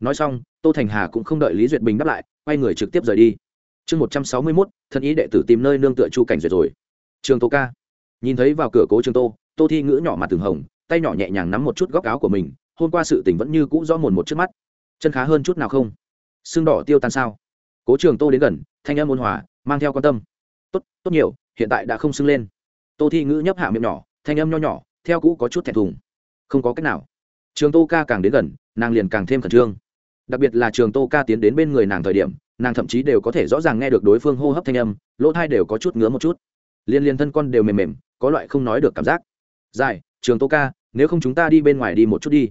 nói xong, tô thành hà cũng không đợi lý duyệt bình đáp lại, quay người trực tiếp rời đi. Chương một trăm sáu mươi mốt, thân ý đệ tử tìm nơi nương tựa chu cảnh duyệt rồi. Trường tô ca. Nhìn thấy vào cửa cố trường tô tô thi ngữ nhỏ mặt từng hồng, tay nhỏ nhẹ nhàng nắm một chút góc áo của mình, hôm qua sự tình vẫn như cũ rõ mồn một trước mắt. Chân khá hơn chút nào không? Xương đỏ tiêu tan sao? Cố trường tô đến gần, thanh âm ôn hòa, mang theo quan tâm. Tốt tốt nhiều, hiện tại đã không sưng lên. Tô thi ngữ nhấp hạ miệng nhỏ, thanh âm nho nhỏ, theo cũ có chút thẹn thùng. Không có cách nào. Trường tô ca càng đến gần, nàng liền càng thêm khẩn trương đặc biệt là trường tô ca tiến đến bên người nàng thời điểm, nàng thậm chí đều có thể rõ ràng nghe được đối phương hô hấp thanh âm, lỗ thai đều có chút ngứa một chút. Liên liên thân con đều mềm mềm, có loại không nói được cảm giác. Dài trường tô ca, nếu không chúng ta đi bên ngoài đi một chút đi.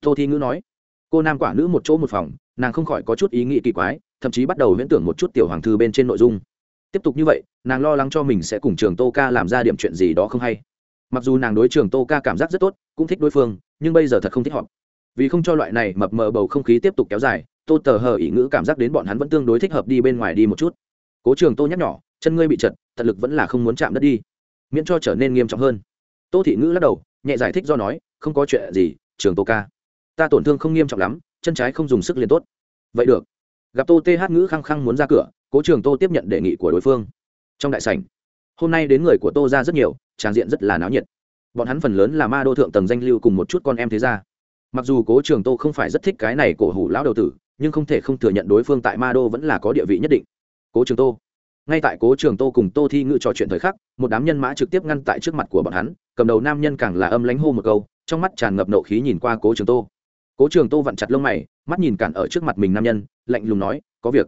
Tô thi ngữ nói. Cô nam quả nữ một chỗ một phòng, nàng không khỏi có chút ý nghĩ kỳ quái, thậm chí bắt đầu huyễn tưởng một chút tiểu hoàng thư bên trên nội dung. Tiếp tục như vậy, nàng lo lắng cho mình sẽ cùng trường tô ca làm ra điểm chuyện gì đó không hay. Mặc dù nàng đối trường tô ca cảm giác rất tốt, cũng thích đối phương, nhưng bây giờ thật không thích họ vì không cho loại này mập mờ bầu không khí tiếp tục kéo dài, tô tờ hờ ỉ ngữ cảm giác đến bọn hắn vẫn tương đối thích hợp đi bên ngoài đi một chút. Cố trường tô nhắc nhỏ, chân ngươi bị chật thật lực vẫn là không muốn chạm đất đi. Miễn cho trở nên nghiêm trọng hơn. Tô thị ngữ lắc đầu, nhẹ giải thích do nói, không có chuyện gì, trường tô ca. Ta tổn thương không nghiêm trọng lắm, chân trái không dùng sức liền tốt. Vậy được. Gặp tô th ngữ khăng khăng muốn ra cửa, cố trường tô tiếp nhận đề nghị của đối phương. Trong đại sảnh, hôm nay đến người của tô ra rất nhiều tràng diện rất là náo nhiệt. Bọn hắn phần lớn là ma đô thượng tầng danh lưu cùng một chút con em thế gia mặc dù cố trường tô không phải rất thích cái này cổ hủ lão đầu tử, nhưng không thể không thừa nhận đối phương tại ma đô vẫn là có địa vị nhất định. Cố trường tô. Ngay tại cố trường tô cùng tô thi ngự trò chuyện thời khắc, một đám nhân mã trực tiếp ngăn tại trước mặt của bọn hắn, cầm đầu nam nhân càng là âm lánh hô một câu, trong mắt tràn ngập nộ khí nhìn qua cố trường tô. Cố trường tô vặn chặt lông mày, mắt nhìn cản ở trước mặt mình nam nhân, lạnh lùng nói, có việc.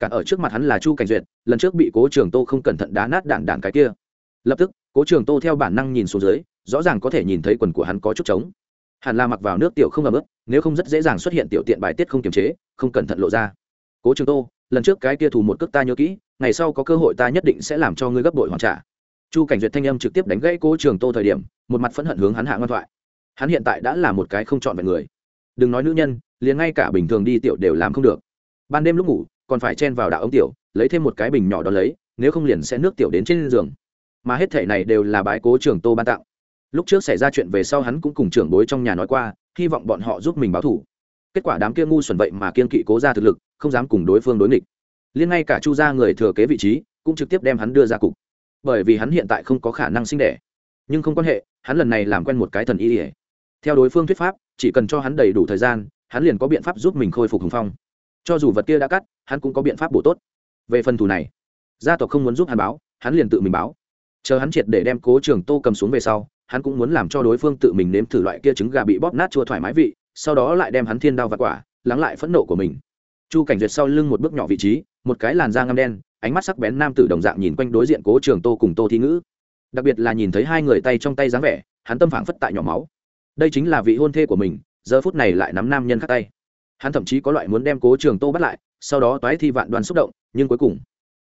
Cản ở trước mặt hắn là chu cảnh duyệt, lần trước bị cố trường tô không cẩn thận đá nát đạn đạn cái kia. Lập tức, cố trường tô theo bản năng nhìn xuống dưới, rõ ràng có thể nhìn thấy quần của hắn có chút trống hẳn là mặc vào nước tiểu không ấm ướt nếu không rất dễ dàng xuất hiện tiểu tiện bài tiết không kiềm chế, không cẩn thận lộ ra. Cố trường tô, lần trước cái kia thủ một cước ta nhớ kỹ, ngày sau có cơ hội ta nhất định sẽ làm cho ngươi gấp đội hoàn trả. Chu cảnh duyệt thanh âm trực tiếp đánh gãy cố trường tô thời điểm, một mặt phẫn hận hướng hắn hạ ngoan thoại. Hắn hiện tại đã là một cái không chọn về người. Đừng nói nữ nhân, liền ngay cả bình thường đi tiểu đều làm không được. Ban đêm lúc ngủ, còn phải chen vào đạo ống tiểu, lấy thêm một cái bình nhỏ đó lấy, nếu không liền sẽ nước tiểu đến trên giường. Mà hết thể này đều là bái cố trường tô ban tặng lúc trước xảy ra chuyện về sau hắn cũng cùng trưởng bối trong nhà nói qua, hy vọng bọn họ giúp mình báo thủ. Kết quả đám kia ngu xuẩn vậy mà kiên kỵ cố ra thực lực, không dám cùng đối phương đối nghịch. Liên ngay cả chu gia người thừa kế vị trí, cũng trực tiếp đem hắn đưa ra cục. Bởi vì hắn hiện tại không có khả năng sinh đẻ. Nhưng không quan hệ, hắn lần này làm quen một cái thần y ỉa theo đối phương thuyết pháp, chỉ cần cho hắn đầy đủ thời gian, hắn liền có biện pháp giúp mình khôi phục hùng phong. Cho dù vật kia đã cắt, hắn cũng có biện pháp bổ tốt. Về phần thù này, gia tộc không muốn giúp hắn báo, hắn liền tự mình báo. Chờ hắn triệt để đem cố trường tô cầm xuống về sau hắn cũng muốn làm cho đối phương tự mình nếm thử loại kia trứng gà bị bóp nát chua thoải mái vị, sau đó lại đem hắn thiên đao và quả, lắng lại phẫn nộ của mình. Chu cảnh duyệt sau lưng một bước nhỏ vị trí, một cái làn da ngăm đen, ánh mắt sắc bén nam tử đồng dạng nhìn quanh đối diện cố trường tô cùng tô thi ngữ. Đặc biệt là nhìn thấy hai người tay trong tay dáng vẻ, hắn tâm phảng phất tại nhỏ máu. Đây chính là vị hôn thê của mình, giờ phút này lại nắm nam nhân khắc tay. Hắn thậm chí có loại muốn đem cố trường tô bắt lại, sau đó toái thi vạn đoàn xúc động, nhưng cuối cùng,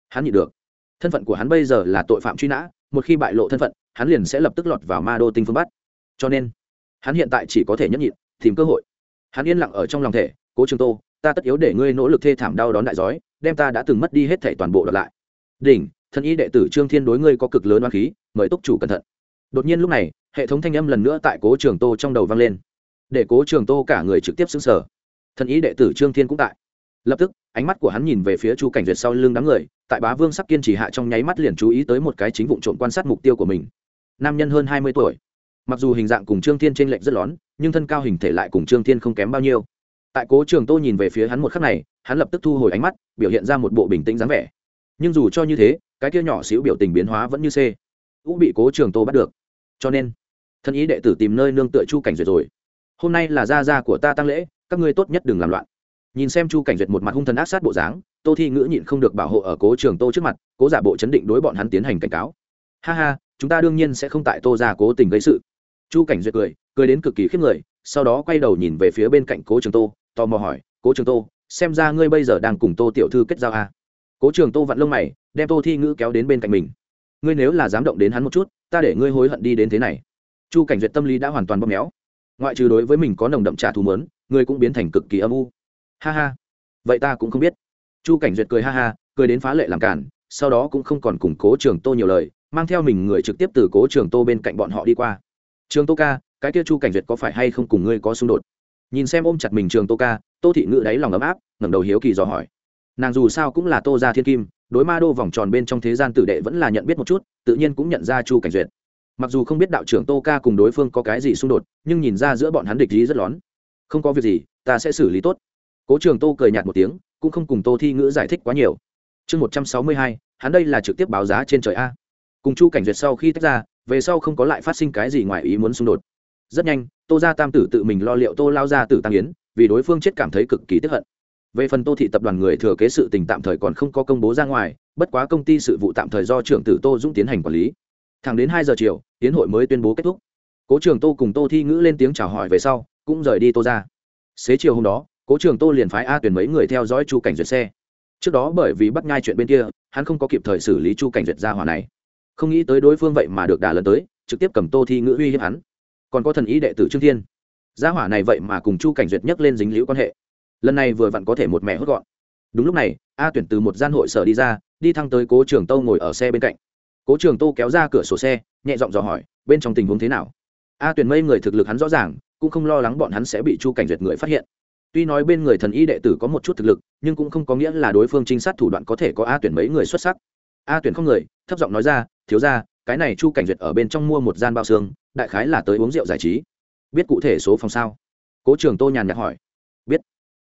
hắn nhịn được. Thân phận của hắn bây giờ là tội phạm truy nã một khi bại lộ thân phận, hắn liền sẽ lập tức lọt vào ma đô tinh phương bắt cho nên, hắn hiện tại chỉ có thể nhấp nhịn, tìm cơ hội. Hắn yên lặng ở trong lòng thể, cố trường tô, ta tất yếu để ngươi nỗ lực thê thảm đau đón đại giói, đem ta đã từng mất đi hết thể toàn bộ đợt lại. Đỉnh, thân y đệ tử trương thiên đối ngươi có cực lớn oan khí, mời túc chủ cẩn thận. Đột nhiên lúc này, hệ thống thanh âm lần nữa tại cố trường tô trong đầu vang lên. Để cố trường tô cả người trực tiếp xứng sở thân ý đệ tử trương thiên cũng tại. Lập tức, ánh mắt của hắn nhìn về phía chu cảnh duyệt sau lưng đám người tại bá vương sắc kiên trì hạ trong nháy mắt liền chú ý tới một cái chính vụ trộm quan sát mục tiêu của mình. Nam nhân hơn hai mươi tuổi. Mặc dù hình dạng cùng trương thiên t r ê n lệch rất lón nhưng thân cao hình thể lại cùng trương thiên không kém bao nhiêu. Tại cố trường tô nhìn về phía hắn một khắc này, hắn lập tức thu hồi ánh mắt, biểu hiện ra một bộ bình tĩnh dáng vẻ. Nhưng dù cho như thế, cái kia nhỏ xíu biểu tình biến hóa vẫn như c cũng bị cố trường tô bắt được. Cho nên, thân ý đệ tử tìm nơi nương tựa chu cảnh duyệt rồi. Hôm nay là gia gia của ta tăng lễ, các ngươi tốt nhất đừng làm loạn. Nhìn xem chu cảnh duyệt một mặt hung thần ác sát bộ dáng tô thi ngữ nhịn không được bảo hộ ở cố trường tô trước mặt, cố giả bộ chấn định đối bọn hắn tiến hành cảnh cáo. Ha ha, chúng ta đương nhiên sẽ không tại tô ra cố tình gây sự. Chu cảnh duyệt cười cười đến cực kỳ khiếp người, sau đó quay đầu nhìn về phía bên cạnh cố trường tô, tò mò hỏi, cố trường tô, xem ra ngươi bây giờ đang cùng tô tiểu thư kết giao à? cố trường tô vặn lông mày, đem tô thi ngữ kéo đến bên cạnh mình. Ngươi nếu là dám động đến hắn một chút, ta để ngươi hối hận đi đến thế này. Chu cảnh duyệt tâm lý đã hoàn toàn bóp méo. Ngoại trừ đối với mình có nồng đậm trả thù mớn ngươi cũng biến thành cực kỳ âm u. Ha ha. Vậy ta cũng không biết chu cảnh duyệt cười ha ha, cười đến phá lệ làm cản sau đó cũng không còn củng cố trường tô nhiều lời, mang theo mình người trực tiếp từ cố trường tô bên cạnh bọn họ đi qua. Trường tô ca, cái kia chu cảnh duyệt có phải hay không cùng ngươi có xung đột? Nhìn xem ôm chặt mình trường tô ca, tô thị ngự đáy lòng ấm áp, ngẩng đầu hiếu kỳ dò hỏi. Nàng dù sao cũng là tô gia thiên kim, đối ma đô vòng tròn bên trong thế gian tử đệ vẫn là nhận biết một chút, tự nhiên cũng nhận ra chu cảnh duyệt. Mặc dù không biết đạo trưởng tô ca cùng đối phương có cái gì xung đột, nhưng nhìn ra giữa bọn hắn địch ý rất lón. Không có việc gì, ta sẽ xử lý tốt. Cố trường tô cười nhạt một tiếng cũng không cùng tô thi ngữ giải thích quá nhiều. Chương một trăm sáu mươi hai, hắn đây là trực tiếp báo giá trên trời a. Cùng chu cảnh duyệt sau khi tách ra, về sau không có lại phát sinh cái gì ngoài ý muốn xung đột. Rất nhanh, tô gia tam tử tự mình lo liệu tô lao ra tử tăng yến, vì đối phương chết cảm thấy cực kỳ tức hận. Về phần tô thị tập đoàn người thừa kế sự tình tạm thời còn không có công bố ra ngoài, bất quá công ty sự vụ tạm thời do trưởng tử tô dũng tiến hành quản lý. Thẳng đến hai giờ chiều tiến hội mới tuyên bố kết thúc. Cố trường tô cùng tô thi ngữ lên tiếng chào hỏi về sau, cũng rời đi tô ra xế chiều hôm đó cố trường tô liền phái a tuyển mấy người theo dõi chu cảnh duyệt xe. Trước đó bởi vì bắt nhai chuyện bên kia, hắn không có kịp thời xử lý chu cảnh duyệt ra hỏa này. Không nghĩ tới đối phương vậy mà được đà lần tới, trực tiếp cầm tô thi ngữ uy hiếp hắn. Còn có thần ý đệ tử trương thiên. Gia hỏa này vậy mà cùng chu cảnh duyệt nhắc lên dính liễu quan hệ. Lần này vừa vặn có thể một mẹ hốt gọn. Đúng lúc này, a tuyển từ một gian hội sở đi ra, đi thăng tới cố trường tô ngồi ở xe bên cạnh. Cố trường tô kéo ra cửa sổ xe, nhẹ giọng dò hỏi, bên trong tình huống thế nào? A tuyển mây người thực lực hắn rõ ràng, cũng không lo lắng bọn hắn sẽ bị chu cảnh duyệt người phát hiện tuy nói bên người thần y đệ tử có một chút thực lực, nhưng cũng không có nghĩa là đối phương trinh sát thủ đoạn có thể có a tuyển mấy người xuất sắc. A tuyển không người, thấp giọng nói ra, thiếu ra cái này chu cảnh duyệt ở bên trong mua một gian bao xương, đại khái là tới uống rượu giải trí. Biết cụ thể số phòng sao? Cố trường tô nhàn nhạt hỏi. Biết.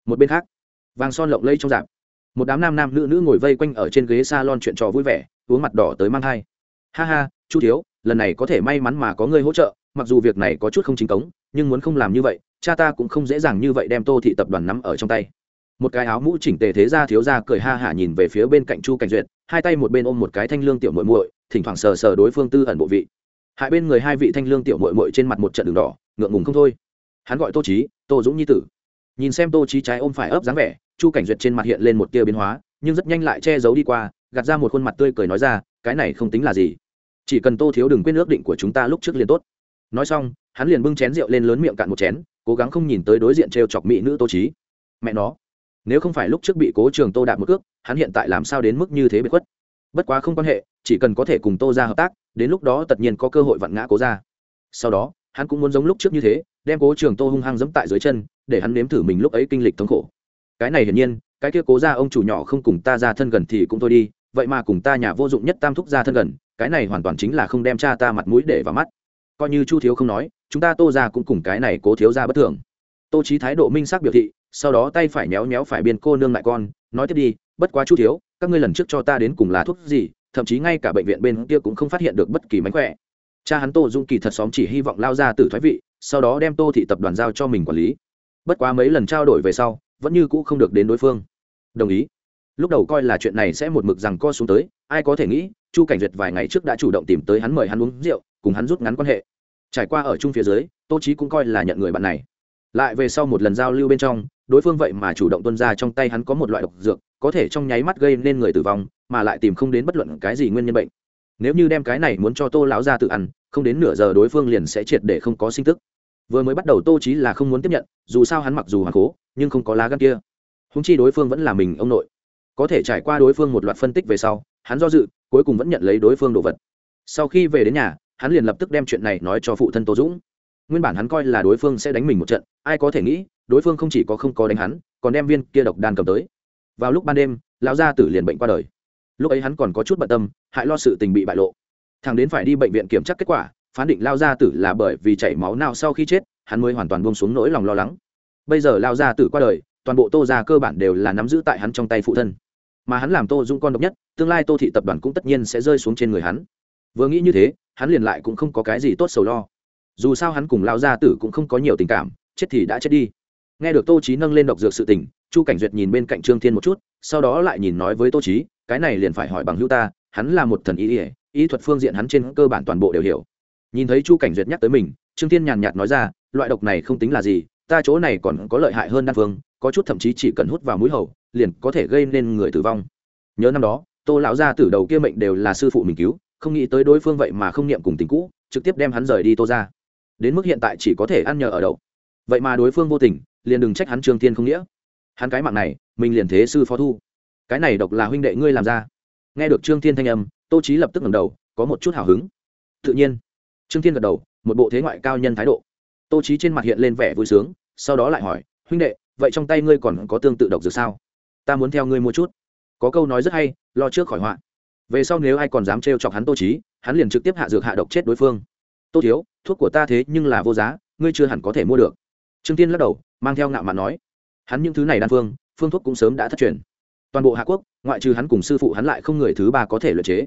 Một bên khác, vàng son lộng lây trong dạp, một đám nam nam nữ nữ ngồi vây quanh ở trên ghế s a lon chuyện trò vui vẻ, uống mặt đỏ tới mang hai ha ha, chu thiếu, lần này có thể may mắn mà có người hỗ trợ, mặc dù việc này có chút không chính cống, nhưng muốn không làm như vậy cha ta cũng không dễ dàng như vậy đem tô thị tập đoàn nắm ở trong tay. Một cái áo mũ chỉnh tề thế ra thiếu ra cười ha hả nhìn về phía bên cạnh chu cảnh duyệt, hai tay một bên ôm một cái thanh lương tiểu muội muội, thỉnh thoảng sờ sờ đối phương tư ẩn bộ vị. Hai bên người hai vị thanh lương tiểu muội muội trên mặt một trận đường đỏ, ngượng ngùng không thôi. Hắn gọi tô trí tô dũng nhi tử. Nhìn xem tô trí trái ôm phải ấp dáng vẻ, chu cảnh duyệt trên mặt hiện lên một tia biến hóa, nhưng rất nhanh lại che giấu đi qua, gạt ra một khuôn mặt tươi cười nói ra, cái này không tính là gì. Chỉ cần tô thiếu đừng quên ước định của chúng ta lúc trước liền tốt. Nói xong, hắn liền bưng chén rượu lên lớn miệng cạn một chén cố gắng không nhìn tới đối diện t r e o chọc mỹ nữ tô trí mẹ nó, nếu không phải lúc trước bị cố trường tô đạp một cước, hắn hiện tại làm sao đến mức như thế bị khuất? Bất quá không quan hệ, chỉ cần có thể cùng tô ra hợp tác, đến lúc đó tất nhiên có cơ hội vặn ngã cố ra. Sau đó, hắn cũng muốn giống lúc trước như thế, đem cố trường tô hung hăng dẫm tại dưới chân, để hắn nếm thử mình lúc ấy kinh lịch thống khổ. Cái này hiển nhiên, cái kia cố ra ông chủ nhỏ không cùng ta ra thân gần thì cũng thôi đi, vậy mà cùng ta nhà vô dụng nhất tam thúc ra thân gần, cái này hoàn toàn chính là không đem cha ta mặt mũi để vào mắt. Coi như chu thiếu không nói chúng ta tô ra cũng cùng cái này cố thiếu ra bất thường. Tô trí thái độ minh xác biểu thị, sau đó tay phải méo méo phải biên cô nương lại con, nói tiếp đi, bất quá chu thiếu, các ngươi lần trước cho ta đến cùng là thuốc gì, thậm chí ngay cả bệnh viện bên kia cũng không phát hiện được bất kỳ mánh khỏe. Cha hắn tô dung kỳ thật xóm chỉ hy vọng lao ra từ thoái vị, sau đó đem tô thị tập đoàn giao cho mình quản lý. Bất quá mấy lần trao đổi về sau, vẫn như cũ không được đến đối phương. Đồng ý. Lúc đầu coi là chuyện này sẽ một mực rằng co xuống tới, ai có thể nghĩ, chu cảnh duyệt vài ngày trước đã chủ động tìm tới hắn mời hắn uống rượu, cùng hắn rút ngắn quan hệ trải qua ở chung phía dưới, tô trí cũng coi là nhận người bạn này. Lại về sau một lần giao lưu bên trong, đối phương vậy mà chủ động tuân ra trong tay hắn có một loại độc dược, có thể trong nháy mắt gây nên người tử vong, mà lại tìm không đến bất luận cái gì nguyên nhân bệnh. Nếu như đem cái này muốn cho tô lão ra tự ăn, không đến nửa giờ đối phương liền sẽ triệt để không có sinh tức. Vừa mới bắt đầu tô trí là không muốn tiếp nhận, dù sao hắn mặc dù hoàng cố, nhưng không có lá gan kia. Húng chi đối phương vẫn là mình ông nội. Có thể trải qua đối phương một loạt phân tích về sau, hắn do dự, cuối cùng vẫn nhận lấy đối phương đồ vật. Sau khi về đến nhà hắn liền lập tức đem chuyện này nói cho phụ thân tô dũng. Nguyên bản hắn coi là đối phương sẽ đánh mình một trận, ai có thể nghĩ, đối phương không chỉ có không có đánh hắn, còn đem viên kia độc đan cầm tới. Vào lúc ban đêm, lão gia tử liền bệnh qua đời. Lúc ấy hắn còn có chút bận tâm, hại lo sự tình bị bại lộ. Thằng đến phải đi bệnh viện kiểm tra kết quả, phán định lao gia tử là bởi vì chảy máu nào sau khi chết, hắn mới hoàn toàn buông xuống nỗi lòng lo lắng. Bây giờ lao gia tử qua đời, toàn bộ tô gia cơ bản đều là nắm giữ tại hắn trong tay phụ thân. Mà hắn làm tô dung con độc nhất, tương lai tô thị tập đoàn cũng tất nhiên sẽ rơi xuống trên người hắn vừa nghĩ như thế, hắn liền lại cũng không có cái gì tốt sầu lo. Dù sao hắn cùng lao gia tử cũng không có nhiều tình cảm, chết thì đã chết đi. Nghe được tô trí nâng lên độc dược sự tình, chu cảnh duyệt nhìn bên cạnh trương thiên một chút, sau đó lại nhìn nói với tô trí cái này liền phải hỏi bằng hữu ta, hắn là một thần y ỉa y thuật phương diện hắn trên cơ bản toàn bộ đều hiểu. Nhìn thấy chu cảnh duyệt nhắc tới mình, trương thiên nhàn nhạt nói ra, loại độc này không tính là gì, ta chỗ này còn có lợi hại hơn đan phương, có chút thậm chí chỉ cần hút vào mũi hầu, liền có thể gây nên người tử vong. Nhớ năm đó, tô lão gia tử đầu kia mệnh đều là sư phụ mình cứu không nghĩ tới đối phương vậy mà không niệm cùng tình cũ, trực tiếp đem hắn rời đi tô ra đến mức hiện tại chỉ có thể ăn nhờ ở đậu. Vậy mà đối phương vô tình, liền đừng trách hắn trương thiên không nghĩa. Hắn cái mạng này, mình liền thế sư phó thu. Cái này độc là huynh đệ ngươi làm ra. Nghe được trương thiên thanh âm, tô trí lập tức ngẩng đầu, có một chút hào hứng. Tự nhiên. Trương thiên gật đầu, một bộ thế ngoại cao nhân thái độ. Tô trí trên mặt hiện lên vẻ vui sướng, sau đó lại hỏi, huynh đệ, vậy trong tay ngươi còn có tương tự độc dược sao? Ta muốn theo ngươi mua chút. Có câu nói rất hay, lo trước khỏi họa về sau nếu ai còn dám trêu chọc hắn tô trí hắn liền trực tiếp hạ dược hạ độc chết đối phương. Tô thiếu, thuốc của ta thế nhưng là vô giá, ngươi chưa hẳn có thể mua được. Trương tiên lắc đầu, mang theo ngạo mạn nói. Hắn những thứ này đan phương phương thuốc cũng sớm đã thất truyền. Toàn bộ hạ quốc, ngoại trừ hắn cùng sư phụ hắn lại không người thứ ba có thể luyện chế.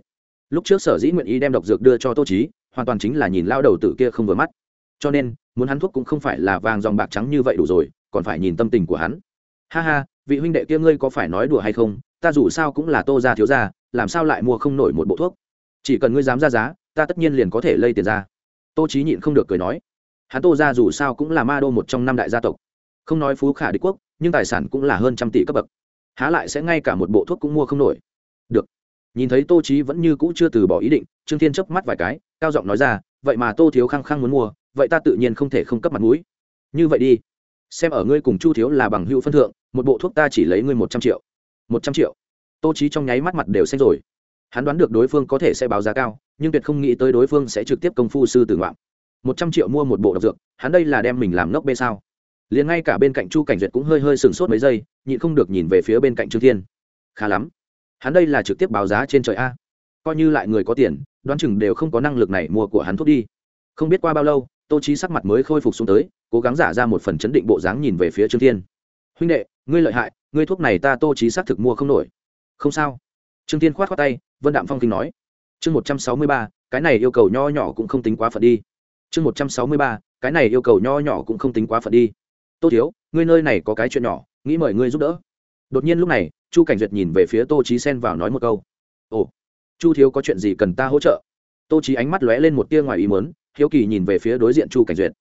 Lúc trước sở dĩ nguyện ý đem độc dược đưa cho tô trí hoàn toàn chính là nhìn lao đầu tử kia không vừa mắt. Cho nên, muốn hắn thuốc cũng không phải là vàng dòng bạc trắng như vậy đủ rồi, còn phải nhìn tâm tình của hắn. Ha ha, vị huynh đệ kia ngươi có phải nói đùa hay không? Ta dù sao cũng là tô gia thiếu gia làm sao lại mua không nổi một bộ thuốc? Chỉ cần ngươi dám ra giá, ta tất nhiên liền có thể lây tiền ra. Tô trí nhịn không được cười nói. Hắn tô gia dù sao cũng là ma đô một trong năm đại gia tộc. Không nói phú khả đế quốc, nhưng tài sản cũng là hơn trăm tỷ cấp bậc. Há lại sẽ ngay cả một bộ thuốc cũng mua không nổi. Được. Nhìn thấy tô trí vẫn như cũ chưa từ bỏ ý định, trương thiên chớp mắt vài cái, cao giọng nói ra, vậy mà tô thiếu khăng khăng muốn mua, vậy ta tự nhiên không thể không cấp mặt mũi. Như vậy đi. Xem ở ngươi cùng chu thiếu là bằng hữu phân thượng, một bộ thuốc ta chỉ lấy ngươi một trăm triệu. Một trăm triệu? Tô trí trong nháy mắt mặt đều xanh rồi. Hắn đoán được đối phương có thể sẽ báo giá cao, nhưng tuyệt không nghĩ tới đối phương sẽ trực tiếp công phu sư tử ngoạm. Một trăm triệu mua một bộ độc dược, hắn đây là đem mình làm ngốc bê sao? Liền ngay cả bên cạnh chu cảnh duyệt cũng hơi hơi sừng sốt mấy giây, nhịn không được nhìn về phía bên cạnh trương thiên. Khá lắm. Hắn đây là trực tiếp báo giá trên trời a. Coi như lại người có tiền, đoán chừng đều không có năng lực này mua của hắn thuốc đi. Không biết qua bao lâu, tô trí sắc mặt mới khôi phục xuống tới, cố gắng giả ra một phần chấn định bộ dáng nhìn về phía trương thiên. Huynh đệ, ngươi lợi hại, ngươi thuốc này ta tô trí xác thực mua không nổi không sao. Trương thiên khoát khoát tay, vân đạm phong kinh nói. Chương một trăm sáu mươi ba, cái này yêu cầu nho nhỏ cũng không tính quá phận đi. Chương một trăm sáu mươi ba, cái này yêu cầu nho nhỏ cũng không tính quá phận đi. Tô thiếu, ngươi nơi này có cái chuyện nhỏ, nghĩ mời ngươi giúp đỡ. Đột nhiên lúc này, chu cảnh duyệt nhìn về phía tô trí xen vào nói một câu. Ồ, chu thiếu có chuyện gì cần ta hỗ trợ? Tô trí ánh mắt lóe lên một tia ngoài ý mớn hiếu kỳ nhìn về phía đối diện chu cảnh duyệt.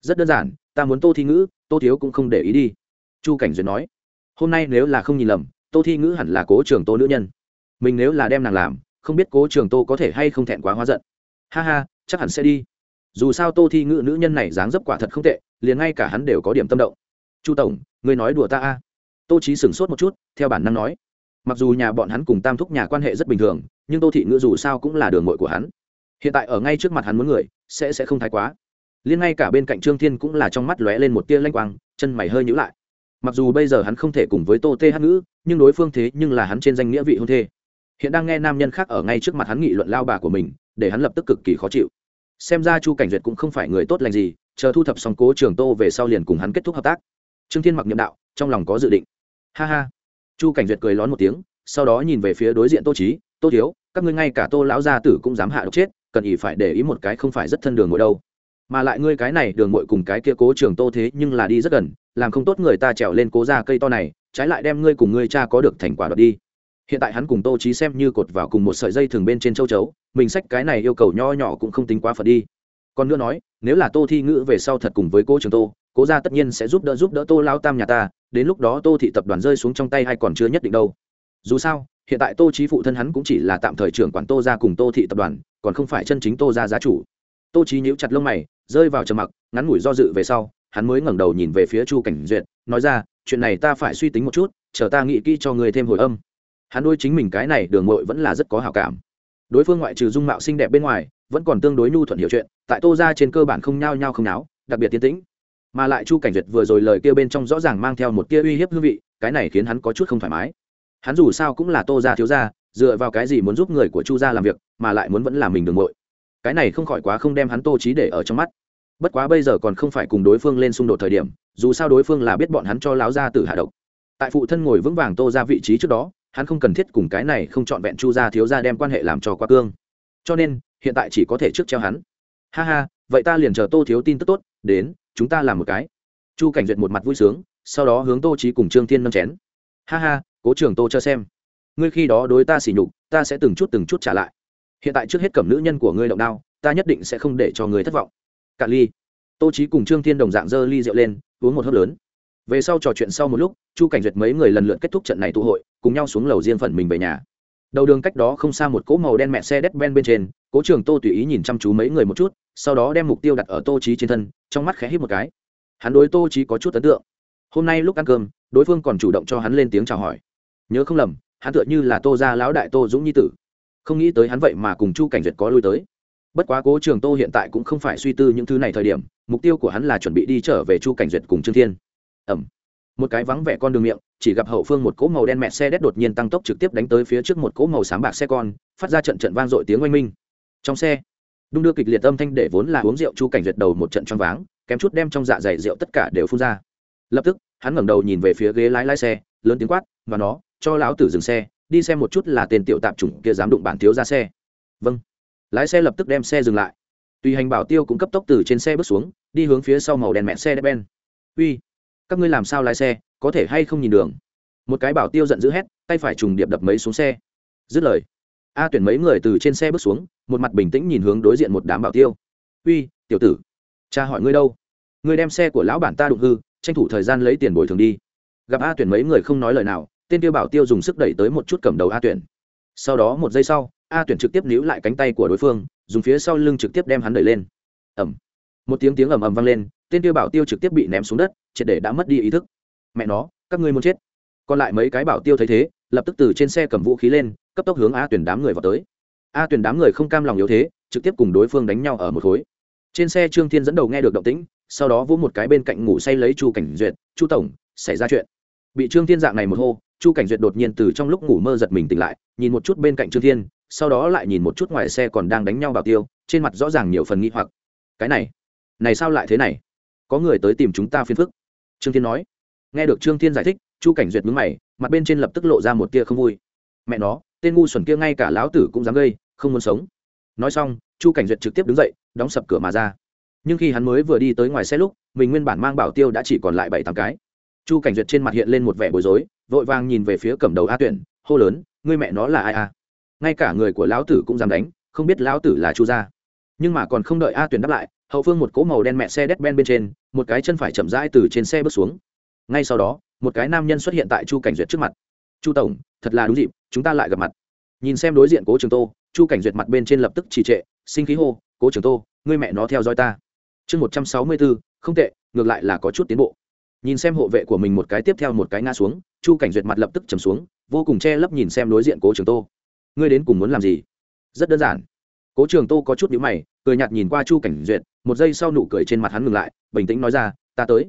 Rất đơn giản, ta muốn tô thi ngữ, tô thiếu cũng không để ý đi. Chu cảnh duyệt nói. Hôm nay nếu là không nhìn lầm tô thi ngữ hẳn là cố trường tô nữ nhân. Mình nếu là đem nàng làm, không biết cố trường tô có thể hay không thẹn quá hóa giận. Ha ha, chắc hẳn sẽ đi. Dù sao tô thi ngữ nữ nhân này dáng dấp quả thật không tệ, liền ngay cả hắn đều có điểm tâm động. Chu tổng, ngươi nói đùa ta a. Tô trí sửng sốt một chút, theo bản năng nói. Mặc dù nhà bọn hắn cùng tam thúc nhà quan hệ rất bình thường, nhưng tô thị ngữ dù sao cũng là đường mội của hắn. Hiện tại ở ngay trước mặt hắn muốn người, sẽ sẽ không thái quá. Liên ngay cả bên cạnh trương thiên cũng là trong mắt lóe lên một tia lanh quang, chân mày hơi nhữ lại mặc dù bây giờ hắn không thể cùng với tô tê hát ngữ, nhưng đối phương thế nhưng là hắn trên danh nghĩa vị hôn thê. Hiện đang nghe nam nhân khác ở ngay trước mặt hắn nghị luận lao bà của mình, để hắn lập tức cực kỳ khó chịu. Xem ra chu cảnh duyệt cũng không phải người tốt lành gì, chờ thu thập xong cố trường tô về sau liền cùng hắn kết thúc hợp tác. Trương thiên mặc nhiệm đạo, trong lòng có dự định. Ha ha. Chu cảnh duyệt cười lón một tiếng, sau đó nhìn về phía đối diện tô trí tô thiếu, các ngươi ngay cả tô lão gia tử cũng dám hạ độc chết, cần ý phải để ý một cái không phải rất thân đường ngồi đâu mà lại ngươi cái này đường muội cùng cái kia cố trường tô thế nhưng là đi rất gần, làm không tốt người ta trèo lên cố ra cây to này, trái lại đem ngươi cùng ngươi cha có được thành quả đoạt đi. Hiện tại hắn cùng tô trí xem như cột vào cùng một sợi dây thường bên trên châu chấu, mình sách cái này yêu cầu nho nhỏ cũng không tính quá phật đi. Còn nữa nói, nếu là tô thi ngữ về sau thật cùng với cô trường tô, cố ra tất nhiên sẽ giúp đỡ giúp đỡ tô lao tam nhà ta, đến lúc đó tô thị tập đoàn rơi xuống trong tay hay còn chưa nhất định đâu. Dù sao, hiện tại tô trí phụ thân hắn cũng chỉ là tạm thời trưởng quản tô ra cùng tô thị tập đoàn, còn không phải chân chính tô ra giá chủ tô trí nhíu chặt lông mày, rơi vào trầm mặc, ngắn ngủi do dự về sau, hắn mới ngẩng đầu nhìn về phía chu cảnh duyệt, nói ra, chuyện này ta phải suy tính một chút, chờ ta nghĩ kỹ cho người thêm hồi âm. Hắn đôi chính mình cái này đường mội vẫn là rất có hảo cảm. Đối phương ngoại trừ dung mạo xinh đẹp bên ngoài, vẫn còn tương đối nhu thuận hiểu chuyện, tại tô ra trên cơ bản không nhao nhao không náo, đặc biệt tiến tĩnh. Mà lại chu cảnh duyệt vừa rồi lời kia bên trong rõ ràng mang theo một tia uy hiếp hương vị, cái này khiến hắn có chút không thoải mái. Hắn dù sao cũng là tô gia thiếu gia, dựa vào cái gì muốn giúp người của chu gia làm việc, mà lại muốn vẫn là mình đường mội cái này không khỏi quá không đem hắn tô trí để ở trong mắt. Bất quá bây giờ còn không phải cùng đối phương lên xung đột thời điểm, dù sao đối phương là biết bọn hắn cho láo ra tử hạ độc. Tại phụ thân ngồi vững vàng tô ra vị trí trước đó, hắn không cần thiết cùng cái này không chọn vẹn chu gia thiếu gia đem quan hệ làm cho quá cương. Cho nên, hiện tại chỉ có thể trước treo hắn. Ha ha, vậy ta liền chờ tô thiếu tin tức tốt, đến, chúng ta làm một cái. Chu cảnh duyệt một mặt vui sướng, sau đó hướng tô trí cùng trương thiên nâng chén. Ha ha, cố trường tô cho xem. Ngươi khi đó đối ta xỉ nhục, ta sẽ từng chút từng chút trả lại hiện tại trước hết cẩm nữ nhân của ngươi động đao, ta nhất định sẽ không để cho ngươi thất vọng. Cạn ly, tô trí cùng trương thiên đồng dạng dơ ly rượu lên, uống một hớp lớn. Về sau trò chuyện sau một lúc, chu cảnh duyệt mấy người lần lượt kết thúc trận này tụ hội, cùng nhau xuống lầu riêng phần mình về nhà. Đầu đường cách đó không xa một cỗ màu đen mẹ xe đét ben bên trên, cố trường tô tùy ý nhìn chăm chú mấy người một chút, sau đó đem mục tiêu đặt ở tô trí trên thân, trong mắt khẽ hít một cái. Hắn đối tô trí có chút ấn tượng. Hôm nay lúc ăn cơm, đối phương còn chủ động cho hắn lên tiếng chào hỏi. Nhớ không lầm, hắn tựa như là tô gia lão đại tô dũng nhi tử không nghĩ tới hắn vậy mà cùng chu cảnh duyệt có lui tới. Bất quá cố trường tô hiện tại cũng không phải suy tư những thứ này thời điểm, mục tiêu của hắn là chuẩn bị đi trở về chu cảnh duyệt cùng trương thiên. Ẩm. Một cái vắng vẻ con đường miệng, chỉ gặp hậu phương một cỗ màu đen mẹ xe đét đột nhiên tăng tốc trực tiếp đánh tới phía trước một cỗ màu sáng bạc xe con, phát ra trận trận vang dội tiếng oanh minh. Trong xe, đung đưa kịch liệt âm thanh để vốn là uống rượu chu cảnh duyệt đầu một trận choáng váng, kém chút đem trong dạ dày rượu tất cả đều phun ra. Lập tức, hắn ngẩng đầu nhìn về phía ghế lái lái xe, lớn tiếng quát, và nó, cho lão tử dừng xe đi xem một chút là tên tiểu tạp chủng kia dám đụng bản thiếu ra xe. Vâng. Lái xe lập tức đem xe dừng lại. Tùy hành bảo tiêu cũng cấp tốc từ trên xe bước xuống, đi hướng phía sau màu đèn mẹ xe đép ben uy, các ngươi làm sao lái xe, có thể hay không nhìn đường? Một cái bảo tiêu giận dữ hét, tay phải trùng điệp đập mấy xuống xe. Dứt lời, a tuyển mấy người từ trên xe bước xuống, một mặt bình tĩnh nhìn hướng đối diện một đám bảo tiêu. Uy, tiểu tử, cha hỏi ngươi đâu? Ngươi đem xe của lão bản ta đụng hư, tranh thủ thời gian lấy tiền bồi thường đi. Gặp a tuyển mấy người không nói lời nào tên tiêu bảo tiêu dùng sức đẩy tới một chút cầm đầu a tuyển. Sau đó một giây sau, a tuyển trực tiếp níu lại cánh tay của đối phương, dùng phía sau lưng trực tiếp đem hắn đẩy lên. Ẩm một tiếng tiếng ầm ầm vang lên, tên tiêu bảo tiêu trực tiếp bị ném xuống đất, triệt để đã mất đi ý thức. Mẹ nó, các ngươi muốn chết. Còn lại mấy cái bảo tiêu thấy thế, lập tức từ trên xe cầm vũ khí lên, cấp tốc hướng a tuyển đám người vào tới. A tuyển đám người không cam lòng yếu thế, trực tiếp cùng đối phương đánh nhau ở một khối. Trên xe trương thiên dẫn đầu nghe được động tĩnh, sau đó vỗ một cái bên cạnh ngủ say lấy chu cảnh duyệt, chu tổng, xảy ra chuyện. Bị trương thiên dạng này một hô chu cảnh duyệt đột nhiên từ trong lúc ngủ mơ giật mình tỉnh lại, nhìn một chút bên cạnh trương thiên, sau đó lại nhìn một chút ngoài xe còn đang đánh nhau bảo tiêu, trên mặt rõ ràng nhiều phần nghi hoặc. Cái này này sao lại thế này? Có người tới tìm chúng ta phiền phức. Trương thiên nói. Nghe được trương thiên giải thích, chu cảnh duyệt mướn mày, mặt bên trên lập tức lộ ra một tia không vui. Mẹ nó, tên ngu xuẩn kia ngay cả lão tử cũng dám gây, không muốn sống. Nói xong, chu cảnh duyệt trực tiếp đứng dậy, đóng sập cửa mà ra. Nhưng khi hắn mới vừa đi tới ngoài xe lúc, mình nguyên bản mang bảo tiêu đã chỉ còn lại bảy tám cái chu cảnh duyệt trên mặt hiện lên một vẻ bối rối, vội vàng nhìn về phía cầm đầu a tuyển, hô lớn, ngươi mẹ nó là ai a ngay cả người của lão tử cũng dám đánh, không biết lão tử là chu gia. Nhưng mà còn không đợi a tuyển đáp lại, hậu phương một cỗ màu đen mẹ xe đét ben bên trên, một cái chân phải chậm rãi từ trên xe bước xuống. Ngay sau đó, một cái nam nhân xuất hiện tại chu cảnh duyệt trước mặt. Chu tổng, thật là đúng dịp, chúng ta lại gặp mặt. Nhìn xem đối diện cố trường tô, chu cảnh duyệt mặt bên trên lập tức trì trệ, sinh khí hô, cố trường tô, ngươi mẹ nó theo dõi ta. Chương một trăm sáu mươi bốn không tệ, ngược lại là có chút tiến bộ nhìn xem hộ vệ của mình một cái tiếp theo một cái ngã xuống, chu cảnh duyệt mặt lập tức trầm xuống, vô cùng che lấp nhìn xem đối diện cố trường tô. Ngươi đến cùng muốn làm gì? Rất đơn giản. Cố trường tô có chút nhữ mày, cười nhạt nhìn qua chu cảnh duyệt, một giây sau nụ cười trên mặt hắn ngừng lại, bình tĩnh nói ra, ta tới.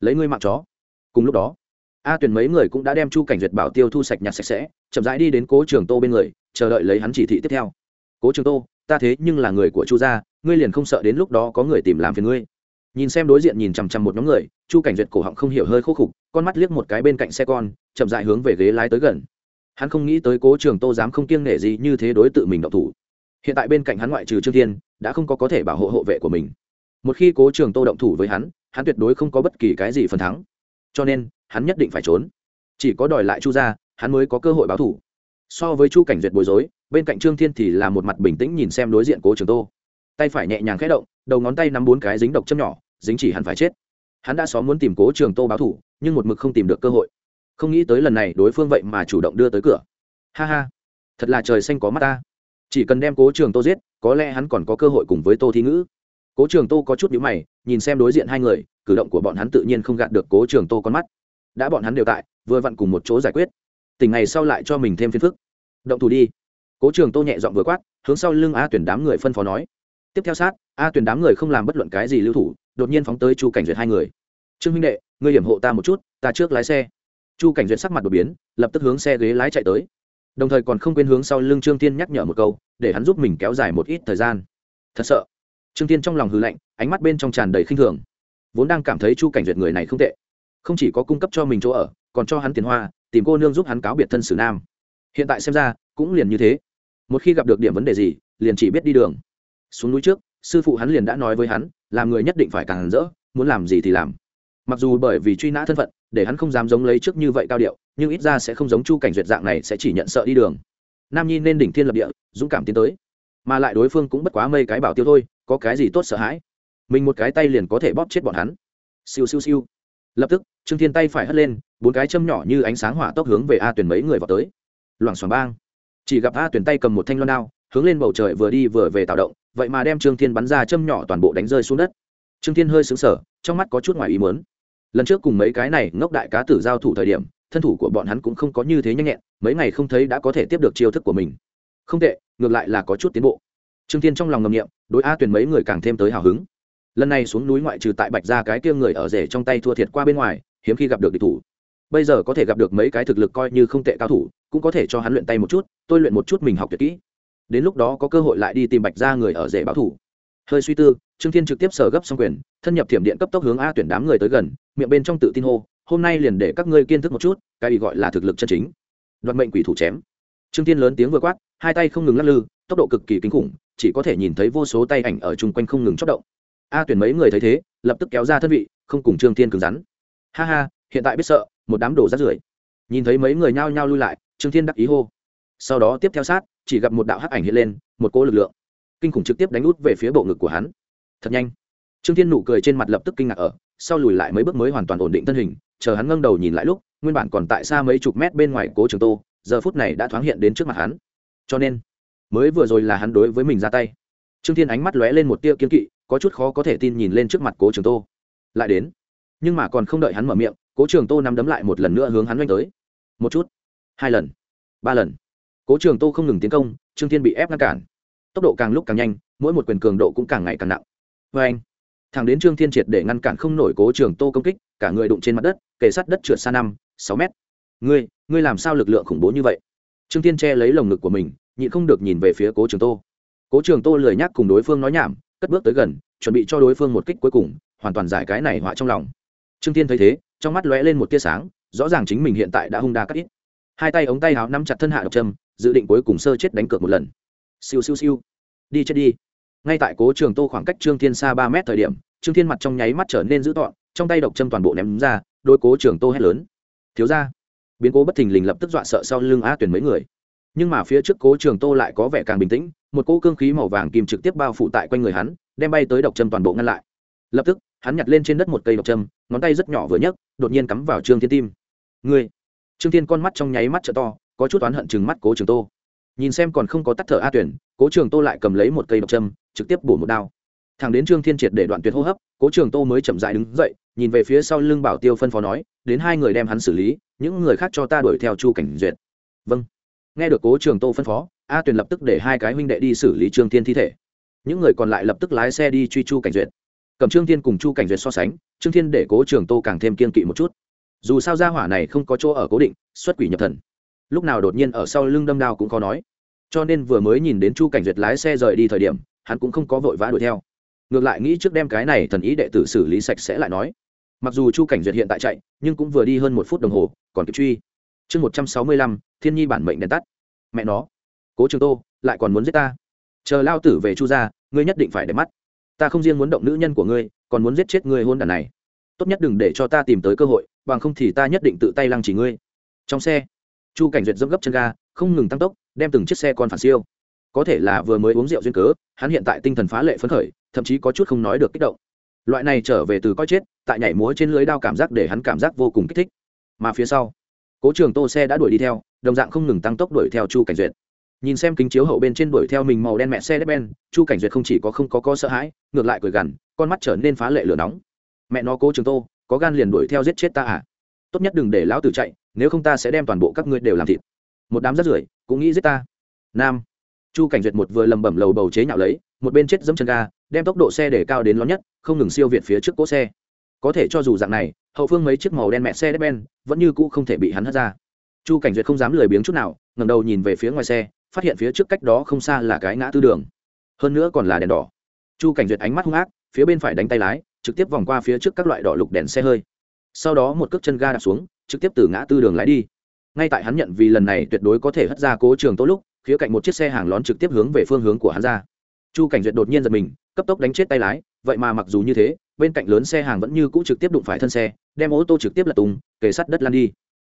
Lấy ngươi mạng chó. Cùng lúc đó, a tuyển mấy người cũng đã đem chu cảnh duyệt bảo tiêu thu sạch nhặt sạch sẽ, chậm rãi đi đến cố trường tô bên người, chờ đợi lấy hắn chỉ thị tiếp theo. Cố trường tô, ta thế nhưng là người của chu gia, ngươi liền không sợ đến lúc đó có người tìm làm phiền ngươi? Nhìn xem đối diện nhìn chằm chằm một nhóm người, chu cảnh duyệt cổ họng không hiểu hơi khô khục, con mắt liếc một cái bên cạnh xe con, chậm dại hướng về ghế lái tới gần. Hắn không nghĩ tới cố trường tô dám không kiêng nể gì như thế đối tự mình đậu thủ. Hiện tại bên cạnh hắn ngoại trừ trương thiên, đã không có có thể bảo hộ hộ vệ của mình. Một khi cố trường tô động thủ với hắn hắn tuyệt đối không có bất kỳ cái gì phần thắng. Cho nên, hắn nhất định phải trốn. Chỉ có đòi lại chu ra hắn mới có cơ hội báo thủ. So với chu cảnh duyệt bối rối, bên cạnh trương thiên thì là một mặt bình tĩnh nhìn xem đối diện cố trường tô tay phải nhẹ nhàng khẽ động, đầu ngón tay nắm bốn cái dính độc châm nhỏ, dính chỉ hẳn phải chết. Hắn đã xó muốn tìm cố trường tô báo thủ, nhưng một mực không tìm được cơ hội. Không nghĩ tới lần này đối phương vậy mà chủ động đưa tới cửa. Ha ha, thật là trời xanh có mắt ta. Chỉ cần đem cố trường tô giết, có lẽ hắn còn có cơ hội cùng với tô thi ngữ. Cố trường tô có chút nhữ mày, nhìn xem đối diện hai người, cử động của bọn hắn tự nhiên không gạt được cố trường tô con mắt. Đã bọn hắn đều tại, vừa vặn cùng một chỗ giải quyết. Tình ngày sau lại cho mình thêm phiền phức. Động thủ đi. Cố trường tô nhẹ dọn vừa quát, hướng sau lưng a tuyển đám người phân phó nói tiếp theo sát, a tuyền đám người không làm bất luận cái gì lưu thủ, đột nhiên phóng tới chu cảnh duyệt hai người. Trương huynh đệ, ngươi hiểm hộ ta một chút, ta trước lái xe. Chu cảnh duyệt sắc mặt đột biến, lập tức hướng xe ghế lái chạy tới. Đồng thời còn không quên hướng sau lưng trương tiên nhắc nhở một câu, để hắn giúp mình kéo dài một ít thời gian. Thật sợ. Trương tiên trong lòng hư lạnh, ánh mắt bên trong tràn đầy khinh thường. Vốn đang cảm thấy chu cảnh duyệt người này không tệ, không chỉ có cung cấp cho mình chỗ ở, còn cho hắn tiền hoa, tìm cô nương giúp hắn cáo biệt thân xử nam. Hiện tại xem ra, cũng liền như thế. Một khi gặp được điểm vấn đề gì, liền chỉ biết đi đường xuống núi trước, sư phụ hắn liền đã nói với hắn, làm người nhất định phải càng rỡ, muốn làm gì thì làm. Mặc dù bởi vì truy nã thân phận, để hắn không dám giống lấy trước như vậy cao điệu, nhưng ít ra sẽ không giống chu cảnh duyệt dạng này sẽ chỉ nhận sợ đi đường. Nam nhi nên đỉnh thiên lập địa, dũng cảm tiến tới. Mà lại đối phương cũng bất quá mây cái bảo tiêu thôi, có cái gì tốt sợ hãi? Mình một cái tay liền có thể bóp chết bọn hắn. Siêu siêu siêu. Lập tức, trương thiên tay phải hất lên, bốn cái châm nhỏ như ánh sáng hỏa tốc hướng về a tuyển mấy người vào tới. Loảng xoảng bang. Chỉ gặp a tuyển tay cầm một thanh loan đao hướng lên bầu trời vừa đi vừa về tạo động, vậy mà đem trương thiên bắn ra châm nhỏ toàn bộ đánh rơi xuống đất. Trương thiên hơi xứng sở trong mắt có chút ngoài ý mớn lần trước cùng mấy cái này ngốc đại cá tử giao thủ thời điểm, thân thủ của bọn hắn cũng không có như thế nhanh nhẹn, mấy ngày không thấy đã có thể tiếp được chiêu thức của mình. Không tệ, ngược lại là có chút tiến bộ. Trương thiên trong lòng ngầm nghiệm, đối a tuyển mấy người càng thêm tới hào hứng. Lần này xuống núi ngoại trừ tại bạch ra cái kia người ở rể trong tay thua thiệt qua bên ngoài, hiếm khi gặp được địch thủ. Bây giờ có thể gặp được mấy cái thực lực coi như không tệ cao thủ, cũng có thể cho hắn luyện tay một chút, tôi luyện một chút mình học tuyệt kỹ đến lúc đó có cơ hội lại đi tìm bạch ra người ở rể báo thủ. Hơi suy tư, trương thiên trực tiếp sở gấp xong quyền, thân nhập thiểm điện cấp tốc hướng a tuyển đám người tới gần, miệng bên trong tự tin hô, hôm nay liền để các ngươi kiên thức một chút, cái bị gọi là thực lực chân chính. Đoạt mệnh quỷ thủ chém. Trương thiên lớn tiếng vừa quát, hai tay không ngừng lắc lư, tốc độ cực kỳ kinh khủng, chỉ có thể nhìn thấy vô số tay ảnh ở chung quanh không ngừng chóc động. A tuyển mấy người thấy thế, lập tức kéo ra thân vị, không cùng trương thiên cứng rắn. Ha ha, hiện tại biết sợ, một đám đồ rát rưởi. Nhìn thấy mấy người nhao nhao lui lại, trương thiên đắc ý hô. Sau đó tiếp theo sát chỉ gặp một đạo hắc ảnh hiện lên, một cỗ lực lượng. Kinh khủng trực tiếp đánh út về phía bộ ngực của hắn. Thật nhanh. Trương thiên nụ cười trên mặt lập tức kinh ngạc ở, sau lùi lại mấy bước mới hoàn toàn ổn định thân hình, chờ hắn ngâng đầu nhìn lại lúc, nguyên bản còn tại xa mấy chục mét bên ngoài cố trường tô, giờ phút này đã thoáng hiện đến trước mặt hắn. Cho nên, mới vừa rồi là hắn đối với mình ra tay. Trương thiên ánh mắt lóe lên một tia kiên kỵ, có chút khó có thể tin nhìn lên trước mặt cố trường tô. Lại đến. Nhưng mà còn không đợi hắn mở miệng, cố trường tô nắm đấm lại một lần nữa hướng hắn oanh tới. Một chút. Hai lần. Ba lần cố trường tô không ngừng tiến công, trương thiên bị ép ngăn cản. Tốc độ càng lúc càng nhanh, mỗi một quyền cường độ cũng càng ngày càng nặng. Vê anh thằng đến trương thiên triệt để ngăn cản không nổi cố trường tô công kích, cả người đụng trên mặt đất, kề sát đất trượt xa năm, sáu mét. Ngươi ngươi làm sao lực lượng khủng bố như vậy? Trương thiên che lấy lồng ngực của mình, nhịn không được nhìn về phía cố trường tô. Cố trường tô lười nhắc cùng đối phương nói nhảm, cất bước tới gần, chuẩn bị cho đối phương một kích cuối cùng, hoàn toàn giải cái này họa trong lòng. Trương thiên thấy thế, trong mắt lóe lên một tia sáng, rõ ràng chính mình hiện tại đã hung đa cắt ít. Hai tay ống tay áo nắm chặt thân hạ độc trâm dự định cuối cùng sơ chết đánh cược một lần. Siêu siêu siêu. Đi chết đi. Ngay tại cố trường tô khoảng cách trương thiên xa ba mét thời điểm, trương thiên mặt trong nháy mắt trở nên dữ tọn trong tay độc châm toàn bộ ném ra, đôi cố trường tô hét lớn. Thiếu ra biến cố bất thình lình lập tức dọa sợ sau lưng a tuyển mấy người. Nhưng mà phía trước cố trường tô lại có vẻ càng bình tĩnh, một cỗ cương khí màu vàng kìm trực tiếp bao phủ tại quanh người hắn, đem bay tới độc châm toàn bộ ngăn lại. Lập tức, hắn nhặt lên trên đất một cây độc châm, ngón tay rất nhỏ vừa nhấc, đột nhiên cắm vào trương thiên tim. Ngươi. Trương thiên con mắt trong nháy mắt t to có chút oán hận chừng mắt cố trường tô. Nhìn xem còn không có tắt thở a tuyển cố trường tô lại cầm lấy một cây độc châm, trực tiếp bổ một đao. Thằng đến trương thiên triệt để đoạn tuyệt hô hấp, cố trường tô mới chậm dại đứng dậy, nhìn về phía sau lưng bảo tiêu phân phó nói, đến hai người đem hắn xử lý, những người khác cho ta đuổi theo chu cảnh duyệt. Vâng. Nghe được cố trường tô phân phó, a tuyền lập tức để hai cái huynh đệ đi xử lý trương thiên thi thể. Những người còn lại lập tức lái xe đi truy chu cảnh duyệt. Cầm trương thiên cùng chu cảnh duyệt so sánh, trương thiên để cố trường tô càng thêm kiên kỵ một chút. Dù sao gia hỏa này không có chỗ ở cố định, xuất quỷ nhập thần lúc nào đột nhiên ở sau lưng đâm đao cũng khó nói. Cho nên vừa mới nhìn đến chu cảnh duyệt lái xe rời đi thời điểm, hắn cũng không có vội vã đuổi theo. Ngược lại nghĩ trước đem cái này thần ý đệ tử xử lý sạch sẽ lại nói. Mặc dù chu cảnh duyệt hiện tại chạy, nhưng cũng vừa đi hơn một phút đồng hồ, còn kịp truy. Chương một trăm sáu mươi lăm, thiên nhi bản mệnh đèn tắt. Mẹ nó. Cố trường tô, lại còn muốn giết ta. Chờ lao tử về chu ra ngươi nhất định phải để mắt. Ta không riêng muốn động nữ nhân của ngươi, còn muốn giết chết ngươi hôn đàn này. Tốt nhất đừng để cho ta tìm tới cơ hội, bằng không thì ta nhất định tự tay lăng chỉ ngươi. Trong xe chu cảnh duyệt dâm gấp chân ga, không ngừng tăng tốc, đem từng chiếc xe con phản siêu. Có thể là vừa mới uống rượu duyên cớ, hắn hiện tại tinh thần phá lệ phấn khởi, thậm chí có chút không nói được kích động. Loại này trở về từ coi chết, tại nhảy múa trên lưới đao cảm giác để hắn cảm giác vô cùng kích thích. Mà phía sau, cố trường tô xe đã đuổi đi theo, đồng dạng không ngừng tăng tốc đuổi theo chu cảnh duyệt. Nhìn xem kính chiếu hậu bên trên đuổi theo mình màu đen mẹ xe đép ben chu cảnh duyệt không chỉ có không có có sợ hãi, ngược lại cười gằn, con mắt trở nên phá lệ lửa nóng. Mẹ nó cố trường tô, có gan liền đuổi theo giết chết ta à? Tốt nhất đừng để lão tử chạy nếu không ta sẽ đem toàn bộ các ngươi đều làm thịt. Một đám rất rưởi, cũng nghĩ giết ta. Nam. Chu cảnh duyệt một vừa lầm bẩm lầu bầu chế nhạo lấy, một bên chết dẫm chân ga, đem tốc độ xe để cao đến lớn nhất, không ngừng siêu việt phía trước cỗ xe. Có thể cho dù dạng này, hậu phương mấy chiếc màu đen mẹ xe đép ben, vẫn như cũ không thể bị hắn hất ra. Chu cảnh duyệt không dám lười biếng chút nào ngầm đầu nhìn về phía ngoài xe, phát hiện phía trước cách đó không xa là cái ngã tư đường. Hơn nữa còn là đèn đỏ. Chu cảnh duyệt ánh mắt hung ác, phía bên phải đánh tay lái, trực tiếp vòng qua phía trước các loại đỏ lục đèn xe hơi. Sau đó một cước chân ga đạp xuống trực tiếp từ ngã tư đường lái đi. Ngay tại hắn nhận vì lần này tuyệt đối có thể hất ra cố trường tốt lúc, khía cạnh một chiếc xe hàng lón trực tiếp hướng về phương hướng của hắn ra. Chu cảnh duyệt đột nhiên giật mình, cấp tốc đánh chết tay lái, vậy mà mặc dù như thế, bên cạnh lớn xe hàng vẫn như cũ trực tiếp đụng phải thân xe, đem ô tô trực tiếp lật tung, kề sắt đất lan đi.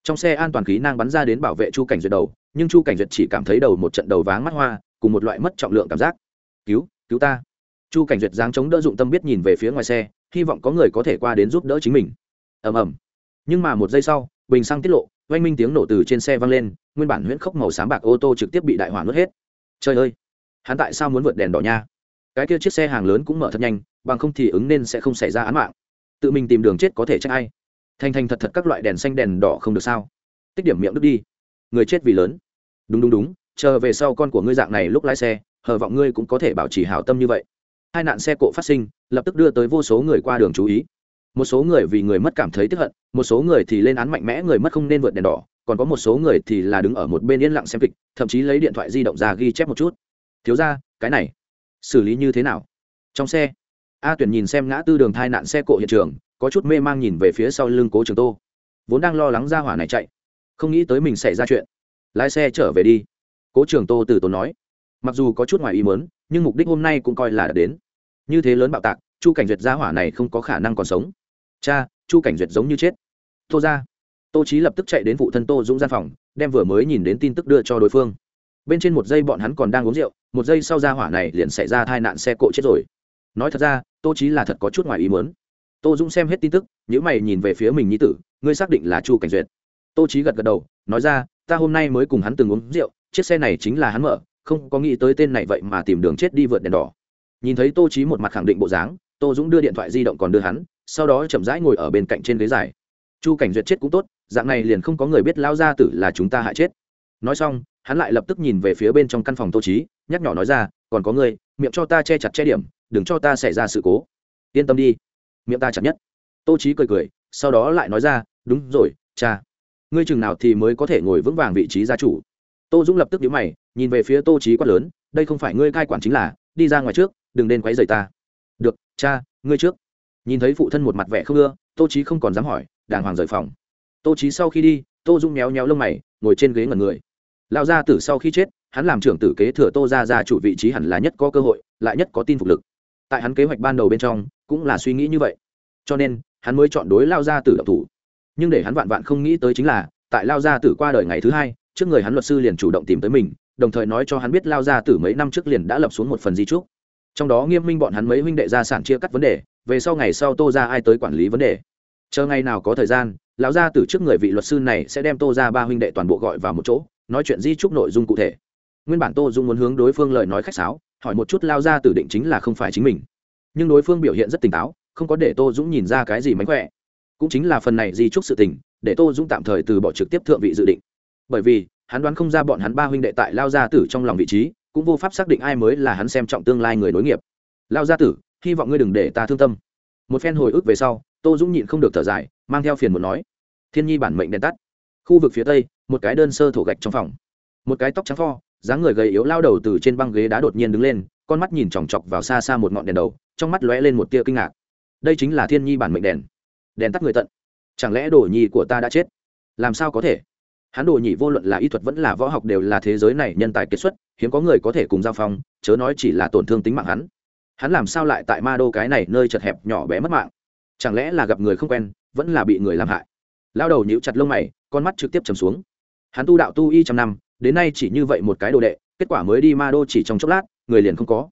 Trong xe an toàn khí năng bắn ra đến bảo vệ chu cảnh duyệt đầu, nhưng chu cảnh duyệt chỉ cảm thấy đầu một trận đầu váng mắt hoa, cùng một loại mất trọng lượng cảm giác. Cứu cứu ta. Chu cảnh duyệt giáng chống đỡ dụng tâm biết nhìn về phía ngoài xe, hy vọng có người có thể qua đến giúp đỡ chính mình. Ầm ầm nhưng mà một giây sau, bình xăng tiết lộ, oanh minh tiếng nổ từ trên xe vang lên, nguyên bản huyễn khốc màu sáng bạc ô tô trực tiếp bị đại hỏa nuốt hết. Trời ơi! Hắn tại sao muốn vượt đèn đỏ nha? Cái kia chiếc xe hàng lớn cũng mở thật nhanh, bằng không thì ứng nên sẽ không xảy ra án mạng. Tự mình tìm đường chết có thể trách ai? Thành thành thật thật các loại đèn xanh đèn đỏ không được sao? Tích điểm miệng đứt đi. Người chết vì lớn. Đúng đúng đúng, chờ về sau con của ngươi dạng này lúc lái xe, hờ vọng ngươi cũng có thể bảo trì hảo tâm như vậy. Hai nạn xe cộ phát sinh, lập tức đưa tới vô số người qua đường chú ý một số người vì người mất cảm thấy tức hận, một số người thì lên án mạnh mẽ người mất không nên vượt đèn đỏ, còn có một số người thì là đứng ở một bên yên lặng xem kịch, thậm chí lấy điện thoại di động ra ghi chép một chút. Thiếu ra cái này xử lý như thế nào? Trong xe, a tuyển nhìn xem ngã tư đường thai nạn xe cộ hiện trường, có chút mê mang nhìn về phía sau lưng cố trường tô. Vốn đang lo lắng ra hỏa này chạy, không nghĩ tới mình xảy ra chuyện. Lái xe trở về đi. Cố trường tô từ tốn nói. Mặc dù có chút ngoài ý mớn nhưng mục đích hôm nay cũng coi là đã đến. Như thế lớn bạo tạc, chu cảnh duyệt gia hỏa này không có khả năng còn sống cha, chu cảnh duyệt giống như chết. Tô ra. Tô trí lập tức chạy đến vụ thân tô dũng gian phòng, đem vừa mới nhìn đến tin tức đưa cho đối phương. Bên trên một giây bọn hắn còn đang uống rượu, một giây sau ra hỏa này liền xảy ra tai nạn xe cộ chết rồi. Nói thật ra, tô trí là thật có chút ngoài ý muốn. Tô dũng xem hết tin tức những mày nhìn về phía mình nhi tử, ngươi xác định là chu cảnh duyệt. Tô trí gật gật đầu, nói ra, ta hôm nay mới cùng hắn từng uống rượu, chiếc xe này chính là hắn mở, không có nghĩ tới tên này vậy mà tìm đường chết đi vượt đèn đỏ. Nhìn thấy tô trí một mặt khẳng định bộ dáng, tô dũng đưa điện thoại di động còn đưa hắn sau đó chậm rãi ngồi ở bên cạnh trên ghế dài. Chu cảnh duyệt chết cũng tốt, dạng này liền không có người biết lao ra tử là chúng ta hại chết. Nói xong, hắn lại lập tức nhìn về phía bên trong căn phòng tô trí nhắc nhỏ nói ra, còn có người miệng cho ta che chặt che điểm, đừng cho ta xảy ra sự cố. Yên tâm đi. Miệng ta chặt nhất. Tô trí cười cười, sau đó lại nói ra, đúng rồi, cha. Ngươi chừng nào thì mới có thể ngồi vững vàng vị trí gia chủ. Tô dũng lập tức nhíu mày, nhìn về phía tô trí quát lớn, đây không phải ngươi cai quản chính là, đi ra ngoài trước, đừng nên quấy rầy ta. Được, cha, ngươi trước nhìn thấy phụ thân một mặt vẻ không ưa, tô trí không còn dám hỏi, đàng hoàng rời phòng. Tô trí sau khi đi, tô dung méo méo lông mày, ngồi trên ghế ngẩn người. Lao gia tử sau khi chết, hắn làm trưởng tử kế thừa tô ra ra chủ vị trí hẳn là nhất có cơ hội, lại nhất có tin phục lực. Tại hắn kế hoạch ban đầu bên trong, cũng là suy nghĩ như vậy. Cho nên, hắn mới chọn đối lao gia tử độc thủ. Nhưng để hắn vạn vạn không nghĩ tới chính là, tại lao gia tử qua đời ngày thứ hai, trước người hắn luật sư liền chủ động tìm tới mình, đồng thời nói cho hắn biết lao gia tử mấy năm trước liền đã lập xuống một phần di trúc. Trong đó nghiêm minh bọn hắn mấy huynh đệ gia sản chia cắt vấn đề về sau ngày sau tô ra ai tới quản lý vấn đề. Chờ ngày nào có thời gian, lão gia từ trước người vị luật sư này sẽ đem tô ra ba huynh đệ toàn bộ gọi vào một chỗ, nói chuyện di trúc nội dung cụ thể. Nguyên bản tô dung muốn hướng đối phương lời nói khách sáo, hỏi một chút lao ra tử định chính là không phải chính mình. Nhưng đối phương biểu hiện rất tỉnh táo, không có để tô dũng nhìn ra cái gì mánh khỏe. Cũng chính là phần này di trúc sự tình, để tô dũng tạm thời từ bỏ trực tiếp thượng vị dự định. Bởi vì, hắn đoán không ra bọn hắn ba huynh đệ tại lao gia tử trong lòng vị trí, cũng vô pháp xác định ai mới là hắn xem trọng tương lai người nối nghiệp. Lao gia tử hy vọng ngươi đừng để ta thương tâm. Một phen hồi ức về sau, tô dũng nhịn không được thở dài, mang theo phiền một nói, thiên nhi bản mệnh đèn tắt. Khu vực phía tây, một cái đơn sơ thổ gạch trong phòng. Một cái tóc trắng pho, dáng người gầy yếu lao đầu từ trên băng ghế đá đột nhiên đứng lên, con mắt nhìn chòng chọc vào xa xa một ngọn đèn đầu, trong mắt lóe lên một tia kinh ngạc. Đây chính là thiên nhi bản mệnh đèn. Đèn tắt người tận. Chẳng lẽ đồ nhi của ta đã chết? Làm sao có thể? Hắn đồ nhị vô luận là y thuật vẫn là võ học đều là thế giới này nhân tài kết xuất, hiếm có người có thể cùng giao phong, chớ nói chỉ là tổn thương tính mạng hắn hắn làm sao lại tại ma đô cái này nơi chật hẹp nhỏ bé mất mạng? Chẳng lẽ là gặp người không quen, vẫn là bị người làm hại? Lao đầu nhíu chặt lông mày, con mắt trực tiếp chầm xuống. Hắn tu đạo tu y trăm năm, đến nay chỉ như vậy một cái đồ đệ, kết quả mới đi ma đô chỉ trong chốc lát, người liền không có.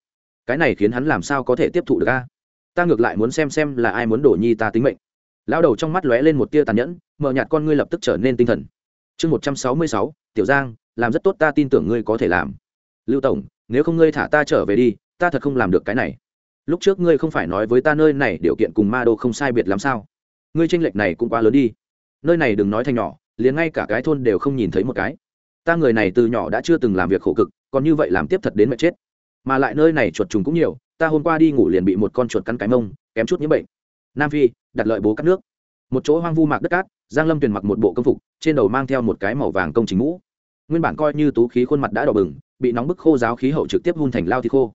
Cái này khiến hắn làm sao có thể tiếp thụ được a? Ta ngược lại muốn xem xem là ai muốn đổ nhi ta tính mệnh. Lao đầu trong mắt lóe lên một tia tàn nhẫn, mở nhạt con ngươi lập tức trở nên tinh thần. Chương một trăm sáu mươi sáu, tiểu giang, làm rất tốt ta tin tưởng ngươi có thể làm. Lưu tổng, nếu không ngươi thả ta trở về đi ta thật không làm được cái này. Lúc trước ngươi không phải nói với ta nơi này điều kiện cùng ma đô không sai biệt lắm sao? Ngươi tranh lệch này cũng quá lớn đi. Nơi này đừng nói thành nhỏ, liền ngay cả cái thôn đều không nhìn thấy một cái. Ta người này từ nhỏ đã chưa từng làm việc khổ cực, còn như vậy làm tiếp thật đến mệt chết. Mà lại nơi này chuột trùng cũng nhiều, ta hôm qua đi ngủ liền bị một con chuột cắn cái mông, kém chút nhiễm bệnh. Nam phi, đặt lợi bố cắt nước. Một chỗ hoang vu mạc đất cát, giang lâm tuyền mặc một bộ công phục, trên đầu mang theo một cái màu vàng công trình mũ. Nguyên bản coi như tú khí khuôn mặt đã đỏ bừng, bị nóng bức khô giáo khí hậu trực tiếp hun thành lao thì khô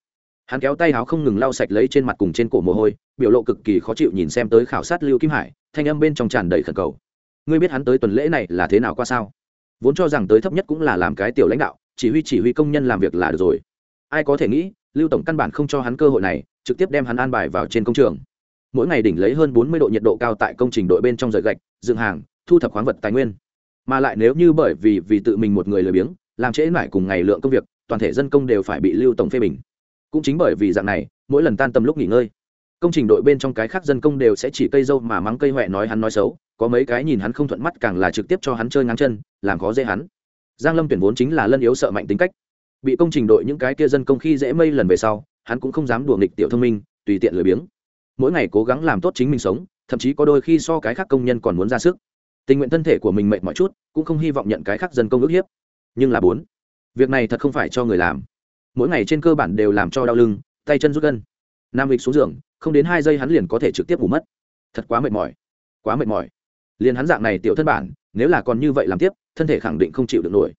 hắn kéo tay áo không ngừng lau sạch lấy trên mặt cùng trên cổ mồ hôi, biểu lộ cực kỳ khó chịu nhìn xem tới khảo sát lưu kim hải, thanh âm bên trong tràn đầy khẩn cầu. Ngươi biết hắn tới tuần lễ này là thế nào qua sao? Vốn cho rằng tới thấp nhất cũng là làm cái tiểu lãnh đạo, chỉ huy chỉ huy công nhân làm việc là được rồi. Ai có thể nghĩ, lưu tổng căn bản không cho hắn cơ hội này, trực tiếp đem hắn an bài vào trên công trường. Mỗi ngày đỉnh lấy hơn bốn mươi độ nhiệt độ cao tại công trình đội bên trong rời gạch, dựng hàng, thu thập khoáng vật tài nguyên. Mà lại nếu như bởi vì vì tự mình một người lười biếng, làm trễ mãi cùng ngày lượng công việc, toàn thể dân công đều phải bị lưu tổng phê bình cũng chính bởi vì dạng này, mỗi lần tan tầm lúc nghỉ ngơi, công trình đội bên trong cái khác dân công đều sẽ chỉ cây dâu mà mắng cây huệ nói hắn nói xấu, có mấy cái nhìn hắn không thuận mắt càng là trực tiếp cho hắn chơi ngang chân, làm khó dễ hắn. Giang lâm tuyển vốn chính là lân yếu sợ mạnh tính cách. Bị công trình đội những cái kia dân công khi dễ mây lần về sau, hắn cũng không dám đùa nghịch tiểu thông minh, tùy tiện lười biếng. Mỗi ngày cố gắng làm tốt chính mình sống, thậm chí có đôi khi so cái khác công nhân còn muốn ra sức. Tình nguyện thân thể của mình mệt mọi chút, cũng không hy vọng nhận cái khác dân công ước hiếp. Nhưng là bốn, việc này thật không phải cho người làm mỗi ngày trên cơ bản đều làm cho đau lưng, tay chân rút gân. Nam lịch xuống giường, không đến hai giây hắn liền có thể trực tiếp ngủ mất. Thật quá mệt mỏi, quá mệt mỏi. Liền hắn dạng này tiểu thân bản, nếu là còn như vậy làm tiếp, thân thể khẳng định không chịu được nổi.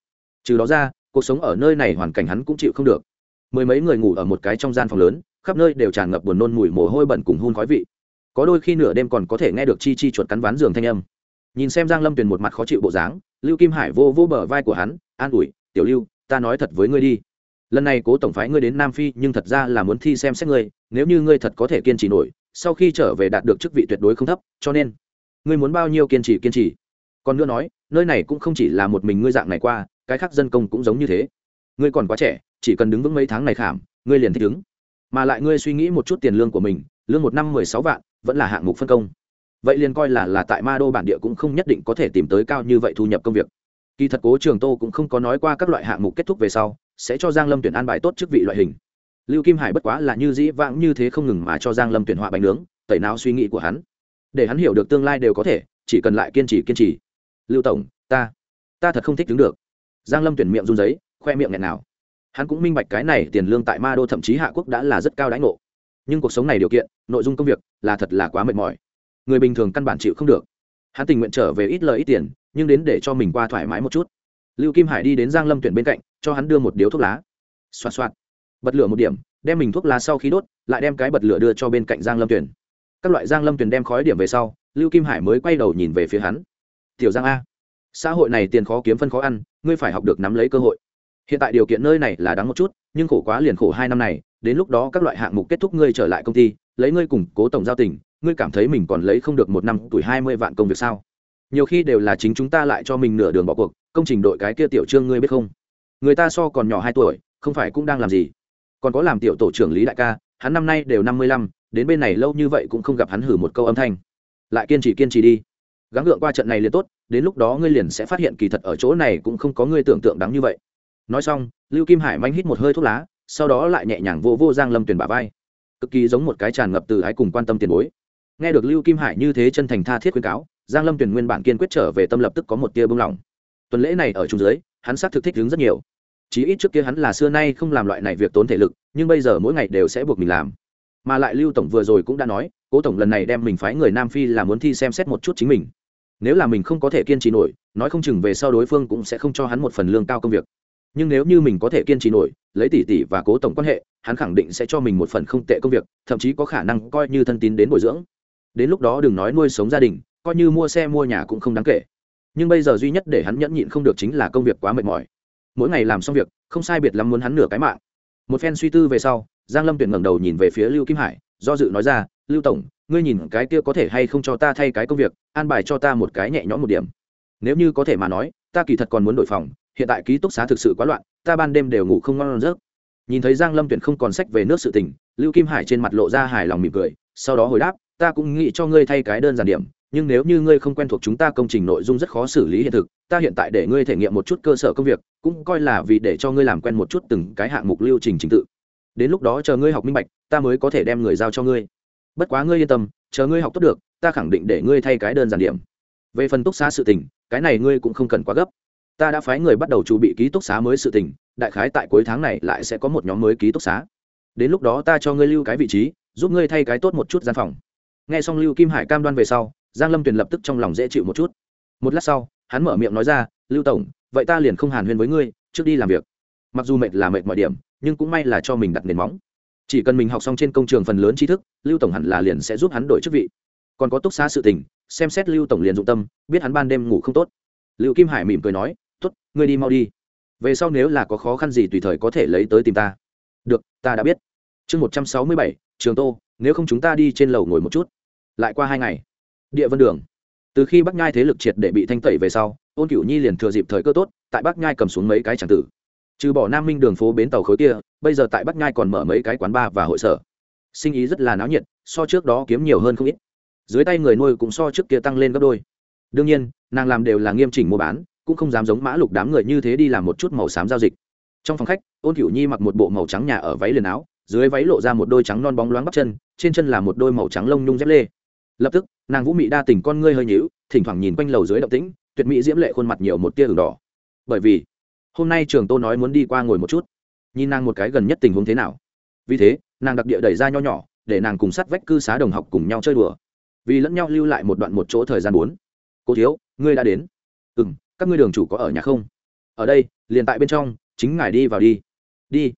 Trừ đó ra, cuộc sống ở nơi này hoàn cảnh hắn cũng chịu không được. Mười mấy người ngủ ở một cái trong gian phòng lớn, khắp nơi đều tràn ngập buồn nôn mùi mồ hôi bẩn cùng hun khói vị. Có đôi khi nửa đêm còn có thể nghe được chi chi chuột cắn ván giường thanh âm. Nhìn xem giang lâm tuyền một mặt khó chịu bộ dáng, lưu kim hải vô vô bờ vai của hắn, an ủi, tiểu lưu, ta nói thật với ngươi đi lần này cố tổng phái ngươi đến nam phi, nhưng thật ra là muốn thi xem xét ngươi, nếu như ngươi thật có thể kiên trì nổi, sau khi trở về đạt được chức vị tuyệt đối không thấp, cho nên, ngươi muốn bao nhiêu kiên trì kiên trì. Còn nữa nói, nơi này cũng không chỉ là một mình ngươi dạng này qua, cái khác dân công cũng giống như thế. Ngươi còn quá trẻ, chỉ cần đứng vững mấy tháng này khảm, ngươi liền thích ứng. Mà lại ngươi suy nghĩ một chút tiền lương của mình, lương một năm mười sáu vạn, vẫn là hạng mục phân công. Vậy liền coi là là tại ma đô bản địa cũng không nhất định có thể tìm tới cao như vậy thu nhập công việc kỳ thật cố trường tô cũng không có nói qua các loại hạng mục kết thúc về sau, sẽ cho giang lâm tuyển an bài tốt chức vị loại hình. Lưu kim hải bất quá là như dĩ vãng như thế không ngừng mà cho giang lâm tuyển họa bánh nướng, tẩy não suy nghĩ của hắn. Để hắn hiểu được tương lai đều có thể, chỉ cần lại kiên trì kiên trì. Lưu tổng, ta ta thật không thích đứng được. Giang lâm tuyển miệng run giấy, khoe miệng nghẹn nào. Hắn cũng minh bạch cái này tiền lương tại ma đô thậm chí hạ quốc đã là rất cao đãi ngộ. Nhưng cuộc sống này điều kiện, nội dung công việc là thật là quá mệt mỏi. Người bình thường căn bản chịu không được. Hắn tình nguyện trở về ít lời ít tiền nhưng đến để cho mình qua thoải mái một chút. Lưu kim hải đi đến giang lâm tuyển bên cạnh, cho hắn đưa một điếu thuốc lá. Xoạt xoạt. Bật lửa một điểm, đem mình thuốc lá sau khi đốt, lại đem cái bật lửa đưa cho bên cạnh giang lâm tuyển. Các loại giang lâm tuyển đem khói điểm về sau, lưu kim hải mới quay đầu nhìn về phía hắn. Tiểu giang a, xã hội này tiền khó kiếm phân khó ăn, ngươi phải học được nắm lấy cơ hội. Hiện tại điều kiện nơi này là đáng một chút, nhưng khổ quá liền khổ hai năm này, đến lúc đó các loại hạng mục kết thúc ngươi trở lại công ty, lấy ngươi cùng cố tổng giao tình, ngươi cảm thấy mình còn lấy không được một năm tuổi hai mươi vạn công việc sao? Nhiều khi đều là chính chúng ta lại cho mình nửa đường bỏ cuộc, công trình đội cái kia tiểu trương ngươi biết không? Người ta so còn nhỏ hai tuổi, không phải cũng đang làm gì? Còn có làm tiểu tổ trưởng lý đại ca, hắn năm nay đều năm mươi lăm, đến bên này lâu như vậy cũng không gặp hắn hử một câu âm thanh. Lại kiên trì kiên trì đi. Gắng gượng qua trận này liền tốt, đến lúc đó ngươi liền sẽ phát hiện kỳ thật ở chỗ này cũng không có ngươi tưởng tượng đáng như vậy. Nói xong, lưu kim hải manh hít một hơi thuốc lá, sau đó lại nhẹ nhàng vô vô giang lâm tuyền bà vai. Cực kỳ giống một cái tràn ngập từ ái cùng quan tâm tiền bối. Nghe được lưu kim hải như thế chân thành tha thiết khuyên cáo giang lâm tuyền nguyên bản kiên quyết trở về tâm lập tức có một tia bưng lỏng tuần lễ này ở trung dưới, hắn xác thực thích đứng rất nhiều. Chí ít trước kia hắn là xưa nay không làm loại này việc tốn thể lực, nhưng bây giờ mỗi ngày đều sẽ buộc mình làm. Mà lại lưu tổng vừa rồi cũng đã nói, cố tổng lần này đem mình phái người nam phi là muốn thi xem xét một chút chính mình. Nếu là mình không có thể kiên trì nổi, nói không chừng về sau đối phương cũng sẽ không cho hắn một phần lương cao công việc. Nhưng nếu như mình có thể kiên trì nổi, lấy tỷ tỷ và cố tổng quan hệ, hắn khẳng định sẽ cho mình một phần không tệ công việc, thậm chí có khả năng coi như thân tín đến bồi dưỡng. Đến lúc đó đừng nói nuôi sống gia đình coi như mua xe mua nhà cũng không đáng kể. Nhưng bây giờ duy nhất để hắn nhẫn nhịn không được chính là công việc quá mệt mỏi. Mỗi ngày làm xong việc, không sai biệt lắm muốn hắn nửa cái mạng. Một phen suy tư về sau, giang lâm tuyển ngẩng đầu nhìn về phía lưu kim hải, do dự nói ra, lưu tổng, ngươi nhìn cái kia có thể hay không cho ta thay cái công việc, an bài cho ta một cái nhẹ nhõm một điểm. Nếu như có thể mà nói, ta kỳ thật còn muốn đổi phòng, hiện tại ký túc xá thực sự quá loạn, ta ban đêm đều ngủ không ngon giấc. Nhìn thấy giang lâm tuyển không còn sách về nước sự tình, lưu kim hải trên mặt lộ ra hài lòng mỉm cười, sau đó hồi đáp, ta cũng nghĩ cho ngươi thay cái đơn giản điểm nhưng nếu như ngươi không quen thuộc chúng ta công trình nội dung rất khó xử lý hiện thực, ta hiện tại để ngươi thể nghiệm một chút cơ sở công việc, cũng coi là vì để cho ngươi làm quen một chút từng cái hạng mục lưu trình trình tự. Đến lúc đó chờ ngươi học minh bạch, ta mới có thể đem người giao cho ngươi. Bất quá ngươi yên tâm, chờ ngươi học tốt được, ta khẳng định để ngươi thay cái đơn giản điểm. Về phần túc xá sự tình, cái này ngươi cũng không cần quá gấp. Ta đã phái người bắt đầu chuẩn bị ký túc xá mới sự tình, đại khái tại cuối tháng này lại sẽ có một nhóm mới ký túc xá. Đến lúc đó ta cho ngươi lưu cái vị trí, giúp ngươi thay cái tốt một chút gian phòng. Nghe xong lưu kim hải cam đoan về sau giang lâm tuyền lập tức trong lòng dễ chịu một chút. Một lát sau, hắn mở miệng nói ra, lưu tổng, vậy ta liền không hàn huyên với ngươi, trước đi làm việc. Mặc dù mệt là mệt mọi điểm, nhưng cũng may là cho mình đặt nền móng. Chỉ cần mình học xong trên công trường phần lớn tri thức, lưu tổng hẳn là liền sẽ giúp hắn đổi chức vị. Còn có túc xá sự tình, xem xét lưu tổng liền dụng tâm, biết hắn ban đêm ngủ không tốt. Lưu kim hải mỉm cười nói t ố t ngươi đi mau đi. Về sau nếu là có khó khăn gì tùy thời có thể lấy tới tìm ta. Được, ta đã biết. Chương một trăm sáu mươi bảy, trường tô, nếu không chúng ta đi trên lầu ngồi một chút. Lại qua hai ngày địa vân đường. Từ khi bắc nhai thế lực triệt để bị thanh tẩy về sau, ôn cửu nhi liền thừa dịp thời cơ tốt, tại bắc nhai cầm xuống mấy cái tràng tử. Trừ bỏ nam minh đường phố bến tàu khối kia, bây giờ tại bắc nhai còn mở mấy cái quán bar và hội sở. Sinh ý rất là náo nhiệt, so trước đó kiếm nhiều hơn không ít. Dưới tay người nuôi cũng so trước kia tăng lên gấp đôi. Đương nhiên, nàng làm đều là nghiêm chỉnh mua bán, cũng không dám giống mã lục đám người như thế đi làm một chút màu xám giao dịch. Trong phòng khách, ôn cửu nhi mặc một bộ màu trắng nhà ở váy liền áo, dưới váy lộ ra một đôi trắng non bóng loáng bắp chân, trên chân là một đôi màu trắng lông nhung dép lê lập tức, nàng vũ mị đa tình con ngươi hơi nhữu thỉnh thoảng nhìn quanh lầu dưới động tĩnh, tuyệt mỹ diễm lệ khuôn mặt nhiều một tia đường đỏ. Bởi vì, hôm nay trường tô nói muốn đi qua ngồi một chút. Nhìn nàng một cái gần nhất tình huống thế nào? Vì thế, nàng đặc địa đẩy ra nho nhỏ, để nàng cùng sắt vách cư xá đồng học cùng nhau chơi đùa. Vì lẫn nhau lưu lại một đoạn một chỗ thời gian bốn. Cô thiếu, ngươi đã đến. Ừ m các ngươi đường chủ có ở nhà không? Ở đây, liền tại bên trong, chính ngài đi vào đi. Đi.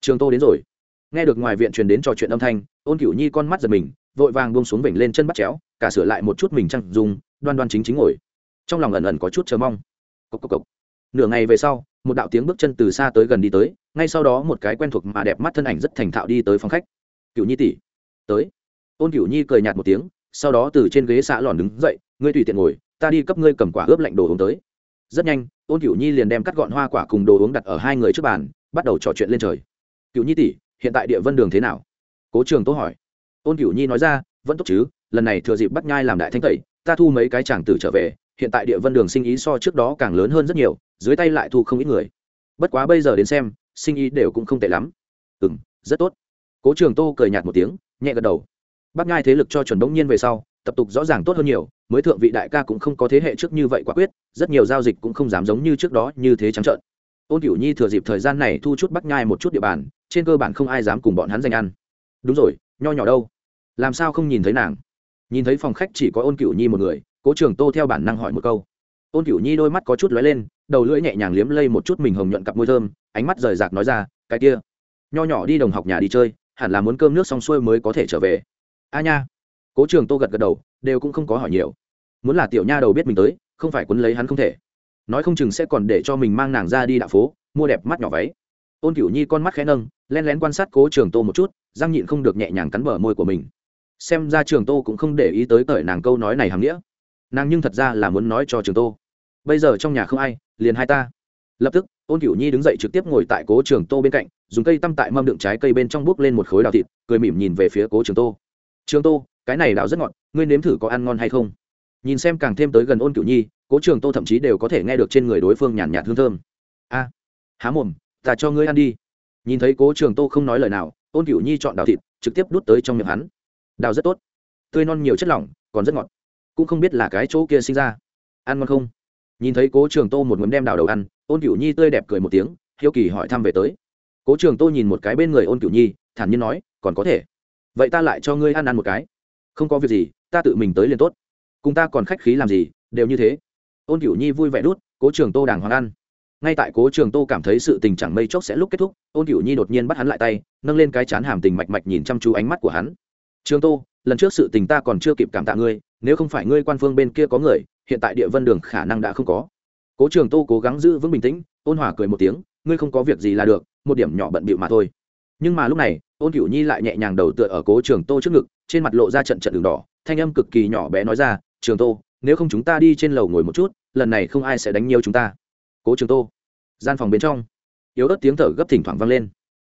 Trường tô đến rồi. Nghe được ngoài viện truyền đến trò chuyện âm thanh, ôn cửu nhi con mắt giật mình vội vàng buông xuống vểnh lên chân bắt chéo, cả sửa lại một chút mình trăng dùng, đoan đoan chính chính ngồi. Trong lòng ẩn ẩn có chút chờ mong. Cốc cốc cốc. nửa ngày về sau, một đạo tiếng bước chân từ xa tới gần đi tới, ngay sau đó một cái quen thuộc mà đẹp mắt thân ảnh rất thành thạo đi tới phòng khách. Cựu nhi tỷ, tới. Ôn cựu nhi cười nhạt một tiếng, sau đó từ trên ghế xạ lòn đứng dậy, ngươi tùy tiện ngồi, ta đi cấp ngươi cầm quả ướp lạnh đồ uống tới. Rất nhanh, ôn cựu nhi liền đem cắt gọn hoa quả cùng đồ uống đặt ở hai người trước bàn, bắt đầu trò chuyện lên trời. Cựu nhi tỷ, hiện tại địa vân đường thế nào? Cố trường tố hỏi ôn cửu nhi nói ra, vẫn tốt chứ, lần này thừa dịp bắt nhai làm đại thanh tẩy, ta thu mấy cái chàng tử trở về, hiện tại địa vân đường sinh ý so trước đó càng lớn hơn rất nhiều, dưới tay lại thu không ít người. Bất quá bây giờ đến xem, sinh ý đều cũng không tệ lắm. Ừ m rất tốt. Cố trường tô cười nhạt một tiếng, nhẹ gật đầu. Bắt nhai thế lực cho chuẩn bỗng nhiên về sau, tập tục rõ ràng tốt hơn nhiều, mới thượng vị đại ca cũng không có thế hệ trước như vậy quả quyết, rất nhiều giao dịch cũng không dám giống như trước đó như thế trắng trợn. Ôn cửu nhi thừa dịp thời gian này thu chút bắt nhai một chút địa bàn, trên cơ bản không ai dám cùng bọn hắn giành ăn. Đúng rồi, nho nhỏ đâu? Làm sao không nhìn thấy nàng? Nhìn thấy phòng khách chỉ có ôn cửu nhi một người, cố trường tô theo bản năng hỏi một câu. Ôn cửu nhi đôi mắt có chút lóe lên, đầu lưỡi nhẹ nhàng liếm lây một chút mình hồng nhuận cặp môi thơm, ánh mắt rời rạc nói ra, cái kia, nho nhỏ đi đồng học nhà đi chơi, hẳn là muốn cơm nước xong xuôi mới có thể trở về. A nha. Cố trường tô gật gật đầu, đều cũng không có hỏi nhiều. Muốn là tiểu nha đầu biết mình tới, không phải quấn lấy hắn không thể. Nói không chừng sẽ còn để cho mình mang nàng ra đi đạo phố, mua đẹp mắt nhỏ váy. Ôn cửu nhi con mắt khẽ nâng, len lén quan sát cố trường tô một chút, răng nhịn không được nhẹ nhàng cắn bờ môi của mình xem ra trường tô cũng không để ý tới cởi nàng câu nói này hàm nghĩa. Nàng nhưng thật ra là muốn nói cho trường tô. Bây giờ trong nhà không ai, liền hai ta. Lập tức ôn cửu nhi đứng dậy trực tiếp ngồi tại cố trường tô bên cạnh, dùng cây tăm tại mâm đựng trái cây bên trong bước lên một khối đào thịt, cười mỉm nhìn về phía cố trường tô. Trường tô, cái này đào rất ngọt, ngươi nếm thử có ăn ngon hay không? Nhìn xem càng thêm tới gần ôn cửu nhi, cố trường tô thậm chí đều có thể nghe được trên người đối phương nhàn nhạt hương thơm. A, há mồm, ta cho ngươi ăn đi. Nhìn thấy cố trường tô không nói lời nào, ôn cửu nhi chọn đào thịt, trực tiếp đút tới trong miệng hắn đào rất tốt. Tươi non nhiều chất lỏng, còn rất ngọt. Cũng không biết là cái chỗ kia sinh ra. Ăn ngon không? Nhìn thấy cố trường tô một ngấm đem đào đầu ăn, ôn cửu nhi tươi đẹp cười một tiếng, hiếu kỳ hỏi thăm về tới. Cố trường tô nhìn một cái bên người ôn cửu nhi, thản nhiên nói, còn có thể. Vậy ta lại cho ngươi ăn ăn một cái. Không có việc gì, ta tự mình tới liền tốt. Cùng ta còn khách khí làm gì, đều như thế. Ôn cửu nhi vui vẻ đút, cố trường tô đàng hoàng ăn. Ngay tại cố trường tô cảm thấy sự tình chẳng mây chốc sẽ lúc kết thúc, ôn cửu nhi đột nhiên bắt hắn lại tay, nâng lên cái chán hàm tình mạch mạch nhìn chăm chú ánh mắt của hắn trường tô, lần trước sự tình ta còn chưa kịp cảm tạ ngươi, nếu không phải ngươi quan phương bên kia có người, hiện tại địa vân đường khả năng đã không có. Cố trường tô cố gắng giữ vững bình tĩnh, ôn hòa cười một tiếng, ngươi không có việc gì là được, một điểm nhỏ bận bịu mà thôi. Nhưng mà lúc này, ôn cửu nhi lại nhẹ nhàng đầu tựa ở cố trường tô trước ngực, trên mặt lộ ra trận trận đường đỏ, thanh âm cực kỳ nhỏ bé nói ra, trường tô, nếu không chúng ta đi trên lầu ngồi một chút, lần này không ai sẽ đánh nhiều chúng ta. Cố trường tô, gian phòng bên trong, yếu ớt tiếng thở gấp thỉnh thoảng vang lên.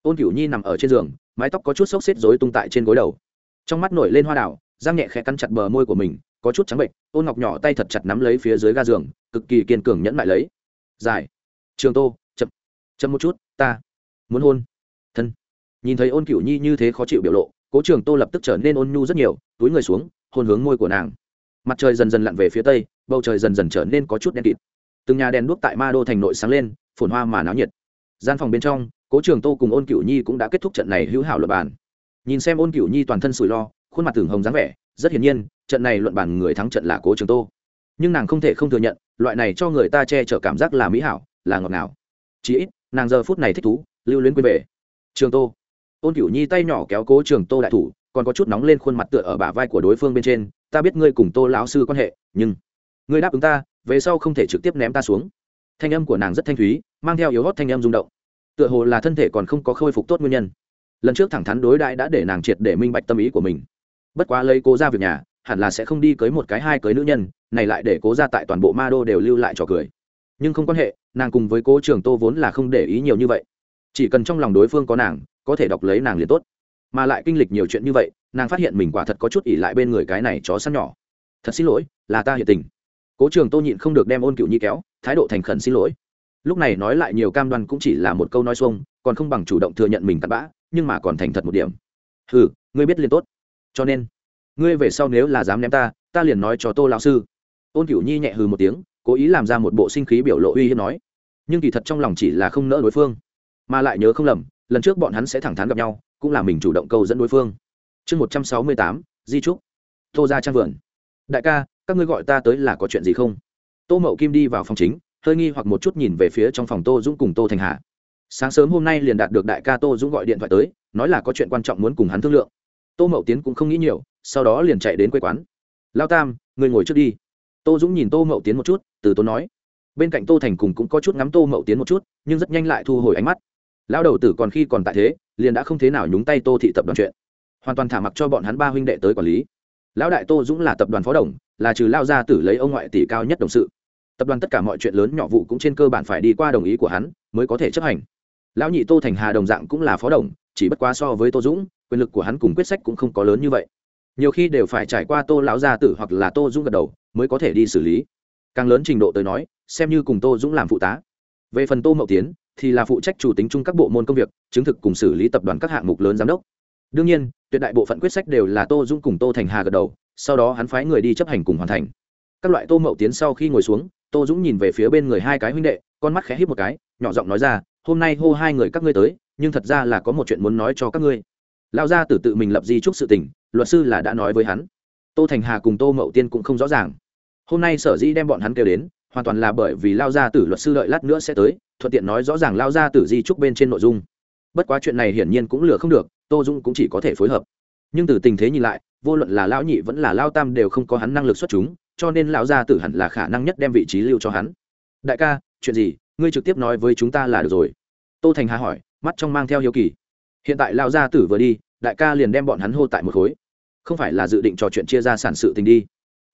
Ôn cửu nhi nằm ở trên giường, mái tóc có chút xốc xếp rối tung tại trên gối đầu trong mắt nổi lên hoa đảo giang nhẹ khẽ cắn chặt bờ môi của mình, có chút trắng bệnh, ôn ngọc nhỏ tay thật chặt nắm lấy phía dưới ga giường, cực kỳ kiên cường nhẫn lại lấy. Dài trường tô, chậm chậm một chút, ta muốn hôn. Thân. Nhìn thấy ôn cửu nhi như thế khó chịu biểu lộ, cố trường tô lập tức trở nên ôn nhu rất nhiều, túi người xuống, hôn hướng môi của nàng. Mặt trời dần dần lặn về phía tây, bầu trời dần dần trở nên có chút đen kịt. Từng nhà đèn đuốc tại ma đô thành nội sáng lên, phồn hoa mà náo nhiệt. Gian phòng bên trong, cố trường tô cùng ôn cửu nhi cũng đã kết thúc trận này hữu hảo luật bàn nhìn xem ôn cửu nhi toàn thân sủi lo, khuôn mặt tưởng hồng dáng vẻ, rất hiển nhiên, trận này luận bàn người thắng trận là cố trường tô. Nhưng nàng không thể không thừa nhận, loại này cho người ta che chở cảm giác là mỹ hảo, là ngọt ngào. Chí ít, nàng giờ phút này thích thú, lưu luyến quên về. Trường tô. Ôn cửu nhi tay nhỏ kéo cố trường tô đại thủ, còn có chút nóng lên khuôn mặt tựa ở bả vai của đối phương bên trên, ta biết ngươi cùng tô lão sư quan hệ, nhưng ngươi đáp ứng ta, về sau không thể trực tiếp ném ta xuống. Thanh âm của nàng rất thanh thúy, mang theo yếu hót thanh âm rung động. Tựa hồ là thân thể còn không có khôi phục tốt nguyên nhân lần trước thẳng thắn đối đãi đã để nàng triệt để minh bạch tâm ý của mình. Bất quá lấy cố ra việc nhà, hẳn là sẽ không đi cưới một cái hai cưới nữ nhân, này lại để cố ra tại toàn bộ ma đô đều lưu lại trò cười. Nhưng không quan hệ, nàng cùng với cố trường tô vốn là không để ý nhiều như vậy. Chỉ cần trong lòng đối phương có nàng, có thể đọc lấy nàng liền tốt. Mà lại kinh lịch nhiều chuyện như vậy, nàng phát hiện mình quả thật có chút ỉ lại bên người cái này chó săn nhỏ. Thật xin lỗi, là ta hiện tình. Cố trường tô nhịn không được đem ôn cựu nhi kéo, thái độ thành khẩn xin lỗi. Lúc này nói lại nhiều cam đoan cũng chỉ là một câu nói xuông, còn không bằng chủ động thừa nhận mình tạt bã nhưng mà còn thành thật một điểm. Ừ ngươi biết liền tốt. Cho nên, ngươi về sau nếu là dám ném ta ta liền nói cho tô lão sư. Ôn cửu nhi nhẹ hừ một tiếng, cố ý làm ra một bộ sinh khí biểu lộ uy hiếp nói. Nhưng kỳ thật trong lòng chỉ là không nỡ đối phương, mà lại nhớ không lầm, lần trước bọn hắn sẽ thẳng thắn gặp nhau, cũng là mình chủ động câu dẫn đối phương. Chương một trăm sáu mươi tám, di trúc. Tô ra trang vườn. Đại ca, các ngươi gọi ta tới là có chuyện gì không? Tô mậu kim đi vào phòng chính, hơi nghi hoặc một chút nhìn về phía trong phòng tô dũng cùng tô thành hà sáng sớm hôm nay liền đạt được đại ca tô dũng gọi điện thoại tới, nói là có chuyện quan trọng muốn cùng hắn thương lượng. Tô mậu tiến cũng không nghĩ nhiều, sau đó liền chạy đến quê quán. Lao tam người ngồi trước đi. Tô dũng nhìn tô mậu tiến một chút, từ tốn nói. Bên cạnh tô thành cùng cũng có chút ngắm tô mậu tiến một chút, nhưng rất nhanh lại thu hồi ánh mắt. Lão đầu tử còn khi còn tại thế, liền đã không thế nào nhúng tay tô thị tập đoàn chuyện. Hoàn toàn thả mặc cho bọn hắn ba huynh đệ tới quản lý. Lão đại tô dũng là tập đoàn phó đồng, là trừ lao gia tử lấy ông ngoại tỷ cao nhất đồng sự. Tập đoàn tất cả mọi chuyện lớn nhỏ vụ cũng trên cơ bản phải đi qua đồng ý của hắn, mới có thể chấp hành lão nhị tô thành hà đồng dạng cũng là phó đồng, chỉ bất quá so với tô dũng, quyền lực của hắn cùng quyết sách cũng không có lớn như vậy. Nhiều khi đều phải trải qua tô lão gia tử hoặc là tô dũng gật đầu mới có thể đi xử lý. Càng lớn trình độ tới nói, xem như cùng tô dũng làm phụ tá. Về phần tô mậu tiến, thì là phụ trách chủ tính chung các bộ môn công việc, chứng thực cùng xử lý tập đoàn các hạng mục lớn giám đốc. Đương nhiên, tuyệt đại bộ phận quyết sách đều là tô dũng cùng tô thành hà gật đầu, sau đó hắn phái người đi chấp hành cùng hoàn thành. Các loại tô mậu tiến sau khi ngồi xuống, tô dũng nhìn về phía bên người hai cái huynh đệ, con mắt khẽ hít một cái, nhỏ giọng nói ra hôm nay hô hai người các ngươi tới, nhưng thật ra là có một chuyện muốn nói cho các ngươi. Lao ra tử tự mình lập di trúc sự tình, luật sư là đã nói với hắn. Tô thành hà cùng tô mậu tiên cũng không rõ ràng. Hôm nay sở dĩ đem bọn hắn kêu đến, hoàn toàn là bởi vì lao ra tử luật sư đợi lát nữa sẽ tới, thuận tiện nói rõ ràng lao ra tử di trúc bên trên nội dung. Bất quá chuyện này hiển nhiên cũng lừa không được, tô dung cũng chỉ có thể phối hợp. Nhưng từ tình thế nhìn lại, vô luận là lão nhị vẫn là lao tam đều không có hắn năng lực xuất chúng, cho nên lão gia tử hẳn là khả năng nhất đem vị trí lưu cho hắn. Đại ca, chuyện gì? Ngươi trực tiếp nói với chúng ta là được rồi. Tô thành hà hỏi, mắt trong mang theo hiếu kỳ. Hiện tại lão gia tử vừa đi, đại ca liền đem bọn hắn hô tại một khối. Không phải là dự định trò chuyện chia ra sản sự tình đi.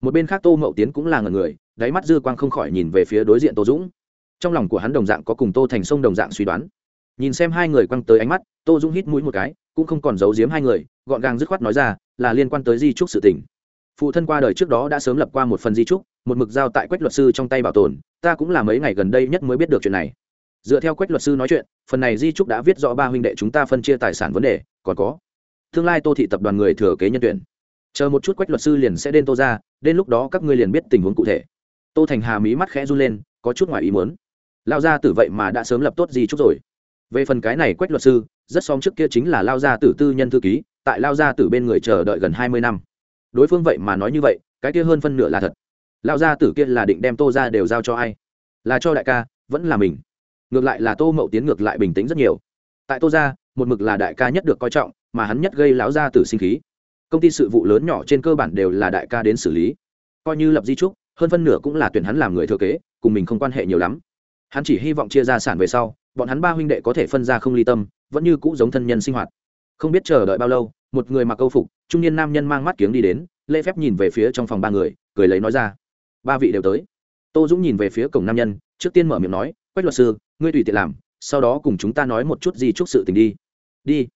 Một bên khác tô mậu tiến cũng là ngần người, đáy mắt dư quang không khỏi nhìn về phía đối diện tô dũng. Trong lòng của hắn đồng dạng có cùng tô thành sông đồng dạng suy đoán. Nhìn xem hai người quăng tới ánh mắt, tô dũng hít mũi một cái, cũng không còn giấu giếm hai người, gọn gàng dứt khoát nói ra, là liên quan tới di trúc sự tình phụ thân qua đời trước đó đã sớm lập qua một phần di trúc, một mực giao tại quách luật sư trong tay bảo tồn, ta cũng là mấy ngày gần đây nhất mới biết được chuyện này. Dựa theo quách luật sư nói chuyện, phần này di trúc đã viết rõ ba huynh đệ chúng ta phân chia tài sản vấn đề, còn có tương lai tô thị tập đoàn người thừa kế nhân tuyển. Chờ một chút quách luật sư liền sẽ đến tô ra đến lúc đó các ngươi liền biết tình huống cụ thể. Tô thành hà mí mắt khẽ run lên, có chút ngoài ý muốn. Lao ra tử vậy mà đã sớm lập tốt di trúc rồi. Về phần cái này quách luật sư, rất xóm trước kia chính là lao gia tử tư nhân thư ký, tại lao gia tử bên người chờ đợi gần hai mươi năm đối phương vậy mà nói như vậy, cái kia hơn phân nửa là thật. Lão gia tử kia là định đem tô ra đều giao cho ai? Là cho đại ca, vẫn là mình? Ngược lại là tô mậu tiến ngược lại bình tĩnh rất nhiều. Tại tô ra một mực là đại ca nhất được coi trọng, mà hắn nhất gây lão gia tử sinh khí. Công ty sự vụ lớn nhỏ trên cơ bản đều là đại ca đến xử lý. Coi như lập di trúc, hơn phân nửa cũng là tuyển hắn làm người thừa kế, cùng mình không quan hệ nhiều lắm. Hắn chỉ hy vọng chia gia sản về sau, bọn hắn ba huynh đệ có thể phân ra không ly tâm, vẫn như cũ giống thân nhân sinh hoạt. Không biết chờ đợi bao lâu, một người mặc câu phục trung niên nam nhân mang mắt kiếng đi đến, lễ phép nhìn về phía trong phòng ba người, cười lấy nói ra. Ba vị đều tới. Tô dũng nhìn về phía cổng nam nhân, trước tiên mở miệng nói, quách luật sư, ngươi tùy tiện làm, sau đó cùng chúng ta nói một chút gì chúc sự tình đi. Đi.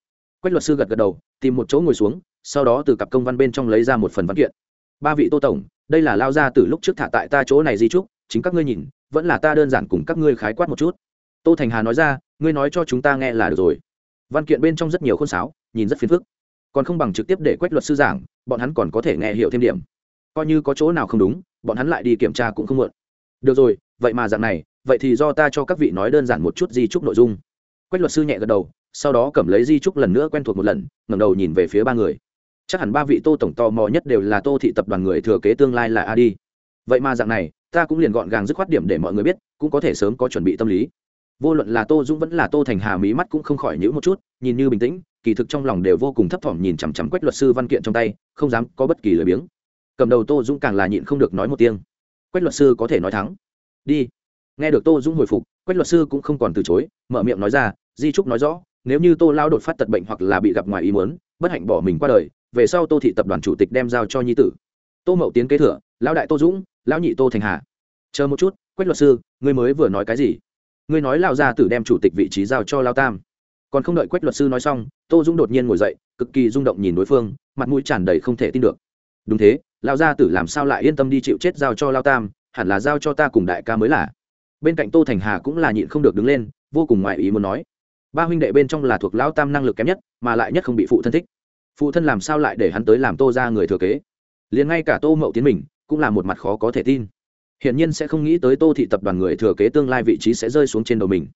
Quách luật sư gật gật đầu, tìm một chỗ ngồi xuống, sau đó từ cặp công văn bên trong lấy ra một phần văn kiện. Ba vị tô tổng, đây là lao ra từ lúc trước thả tại ta chỗ này di trúc chính các ngươi nhìn, vẫn là ta đơn giản cùng các ngươi khái quát một chút. Tô thành hà nói ra, ngươi nói cho chúng ta nghe là được rồi. Văn kiện bên trong rất nhiều khôn sáo, nhìn rất phiền phức còn không bằng trực tiếp để quách luật sư giảng, bọn hắn còn có thể nghe hiểu thêm điểm. Coi như có chỗ nào không đúng, bọn hắn lại đi kiểm tra cũng không muộn. Được rồi, vậy mà dạng này, vậy thì do ta cho các vị nói đơn giản một chút di trúc nội dung. Quách luật sư nhẹ gật đầu, sau đó cầm lấy di trúc lần nữa quen thuộc một lần, ngẩng đầu nhìn về phía ba người. Chắc hẳn ba vị tô tổng tò mò nhất đều là tô thị tập đoàn người thừa kế tương lai là a đi vậy mà dạng này, ta cũng liền gọn gàng dứt khoát điểm để mọi người biết, cũng có thể sớm có chuẩn bị tâm lý. Vô luận là tô dũng vẫn là tô thành hà mí mắt cũng không khỏi nhữ một chút, nhìn như bình tĩnh kỳ thực trong lòng đều vô cùng thấp thỏm nhìn chằm chằm quách luật sư văn kiện trong tay, không dám có bất kỳ lời biếng. Cầm đầu tô dũng càng là nhịn không được nói một tiếng. Quách luật sư có thể nói thắng. Đi. Nghe được tô dũng hồi phục, quách luật sư cũng không còn từ chối, mở miệng nói ra, di trúc nói rõ, nếu như tô lao đột phát tật bệnh hoặc là bị gặp ngoài ý muốn, bất hạnh bỏ mình qua đời, về sau tô thị tập đoàn chủ tịch đem giao cho nhi tử. Tô mậu tiến kế thừa, lão đại tô dũng, lão nhị tô thành hà. Chờ một chút, quách luật sư, ngươi mới vừa nói cái gì? Ngươi nói lao ra tử đem chủ tịch vị trí giao cho lao tam còn không đợi quách luật sư nói xong, tô dũng đột nhiên ngồi dậy, cực kỳ rung động nhìn đối phương, mặt mũi tràn đầy không thể tin được. Đúng thế, lão gia tử làm sao lại yên tâm đi chịu chết giao cho lao tam, hẳn là giao cho ta cùng đại ca mới là. Bên cạnh tô thành hà cũng là nhịn không được đứng lên, vô cùng ngoại ý muốn nói. Ba huynh đệ bên trong là thuộc lão tam năng lực kém nhất, mà lại nhất không bị phụ thân thích. Phụ thân làm sao lại để hắn tới làm tô ra người thừa kế? Liền ngay cả tô mậu tiến mình cũng là một mặt khó có thể tin. Hiển nhiên sẽ không nghĩ tới tô thị tập đoàn người thừa kế tương lai vị trí sẽ rơi xuống trên đầu mình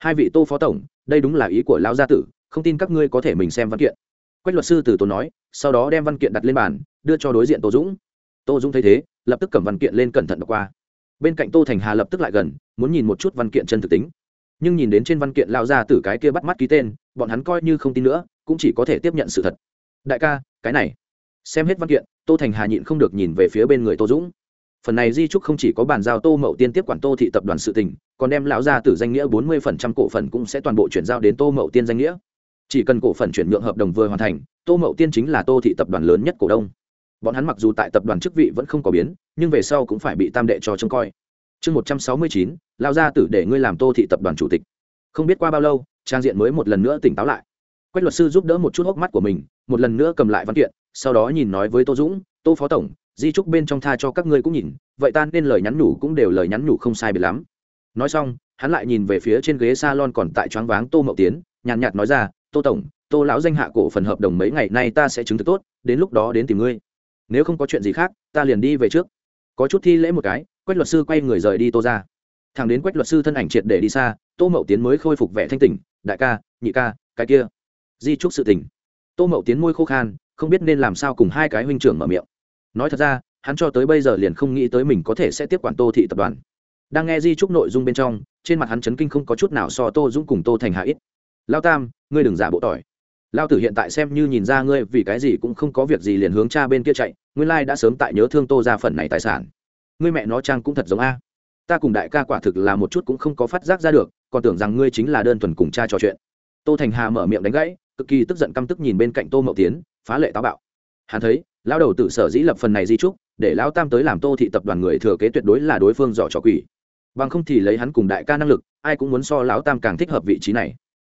hai vị tô phó tổng, đây đúng là ý của lão gia tử, không tin các ngươi có thể mình xem văn kiện. Quách luật sư từ tốn nói, sau đó đem văn kiện đặt lên bàn, đưa cho đối diện tô dũng. Tô dũng thấy thế, lập tức cầm văn kiện lên cẩn thận đọc qua. Bên cạnh tô thành hà lập tức lại gần, muốn nhìn một chút văn kiện chân thực tính. Nhưng nhìn đến trên văn kiện lao ra từ cái kia bắt mắt ký tên, bọn hắn coi như không tin nữa, cũng chỉ có thể tiếp nhận sự thật. Đại ca, cái này. Xem hết văn kiện, tô thành hà nhịn không được nhìn về phía bên người tô dũng phần này di trúc không chỉ có bàn giao tô mậu tiên tiếp quản tô thị tập đoàn sự tình, còn đem lão ra từ danh nghĩa bốn mươi phần trăm cổ phần cũng sẽ toàn bộ chuyển giao đến tô mậu tiên danh nghĩa. Chỉ cần cổ phần chuyển nhượng hợp đồng vừa hoàn thành, tô mậu tiên chính là tô thị tập đoàn lớn nhất cổ đông. Bọn hắn mặc dù tại tập đoàn chức vị vẫn không có biến, nhưng về sau cũng phải bị tam đệ cho trông coi. Chương một trăm sáu mươi chín lao ra tử để ngươi làm tô thị tập đoàn chủ tịch. Không biết qua bao lâu, trang diện mới một lần nữa tỉnh táo lại. Quách luật sư giúp đỡ một chút hốc mắt của mình, một lần nữa cầm lại văn kiện, sau đó nhìn nói với tô dũng, tô phó tổng di trúc bên trong tha cho các ngươi cũng nhìn, vậy ta nên lời nhắn nhủ cũng đều lời nhắn nhủ không sai biệt lắm. Nói xong, hắn lại nhìn về phía trên ghế s a lon còn tại choáng váng tô mậu tiến, nhàn nhạt nói ra, tô tổng, tô lão danh hạ cổ phần hợp đồng mấy ngày nay ta sẽ chứng thực tốt, đến lúc đó đến tìm ngươi. Nếu không có chuyện gì khác, ta liền đi về trước. Có chút thi lễ một cái, quách luật sư quay người rời đi tô ra. Thằng đến quách luật sư thân ảnh triệt để đi xa, tô mậu tiến mới khôi phục vẻ thanh tỉnh, đại ca, nhị ca, cái kia. Di trúc sự tỉnh tô mậu tiến môi khô khan, không biết nên làm sao cùng hai cái huynh trưởng mở miệng nói thật ra, hắn cho tới bây giờ liền không nghĩ tới mình có thể sẽ tiếp quản tô thị tập đoàn. Đang nghe di trúc nội dung bên trong, trên mặt hắn chấn kinh không có chút nào so tô dũng cùng tô thành hạ ít. Lao tam, ngươi đừng giả bộ tỏi. Lao tử hiện tại xem như nhìn ra ngươi vì cái gì cũng không có việc gì liền hướng cha bên kia chạy nguyên lai đã sớm tại nhớ thương tô ra phần này tài sản. Ngươi mẹ nó trang cũng thật giống a. Ta cùng đại ca quả thực là một chút cũng không có phát giác ra được, còn tưởng rằng ngươi chính là đơn thuần cùng cha trò chuyện. Tô thành hà mở miệng đánh gãy, cực kỳ tức giận căm tức nhìn bên cạnh tô mậu tiến, phá lệ táo bạo. Hắn thấy lao đầu tự sở dĩ lập phần này di trúc, để lao tam tới làm tô thị tập đoàn người thừa kế tuyệt đối là đối phương dò trò quỷ. Bằng không thì lấy hắn cùng đại ca năng lực, ai cũng muốn so lão tam càng thích hợp vị trí này.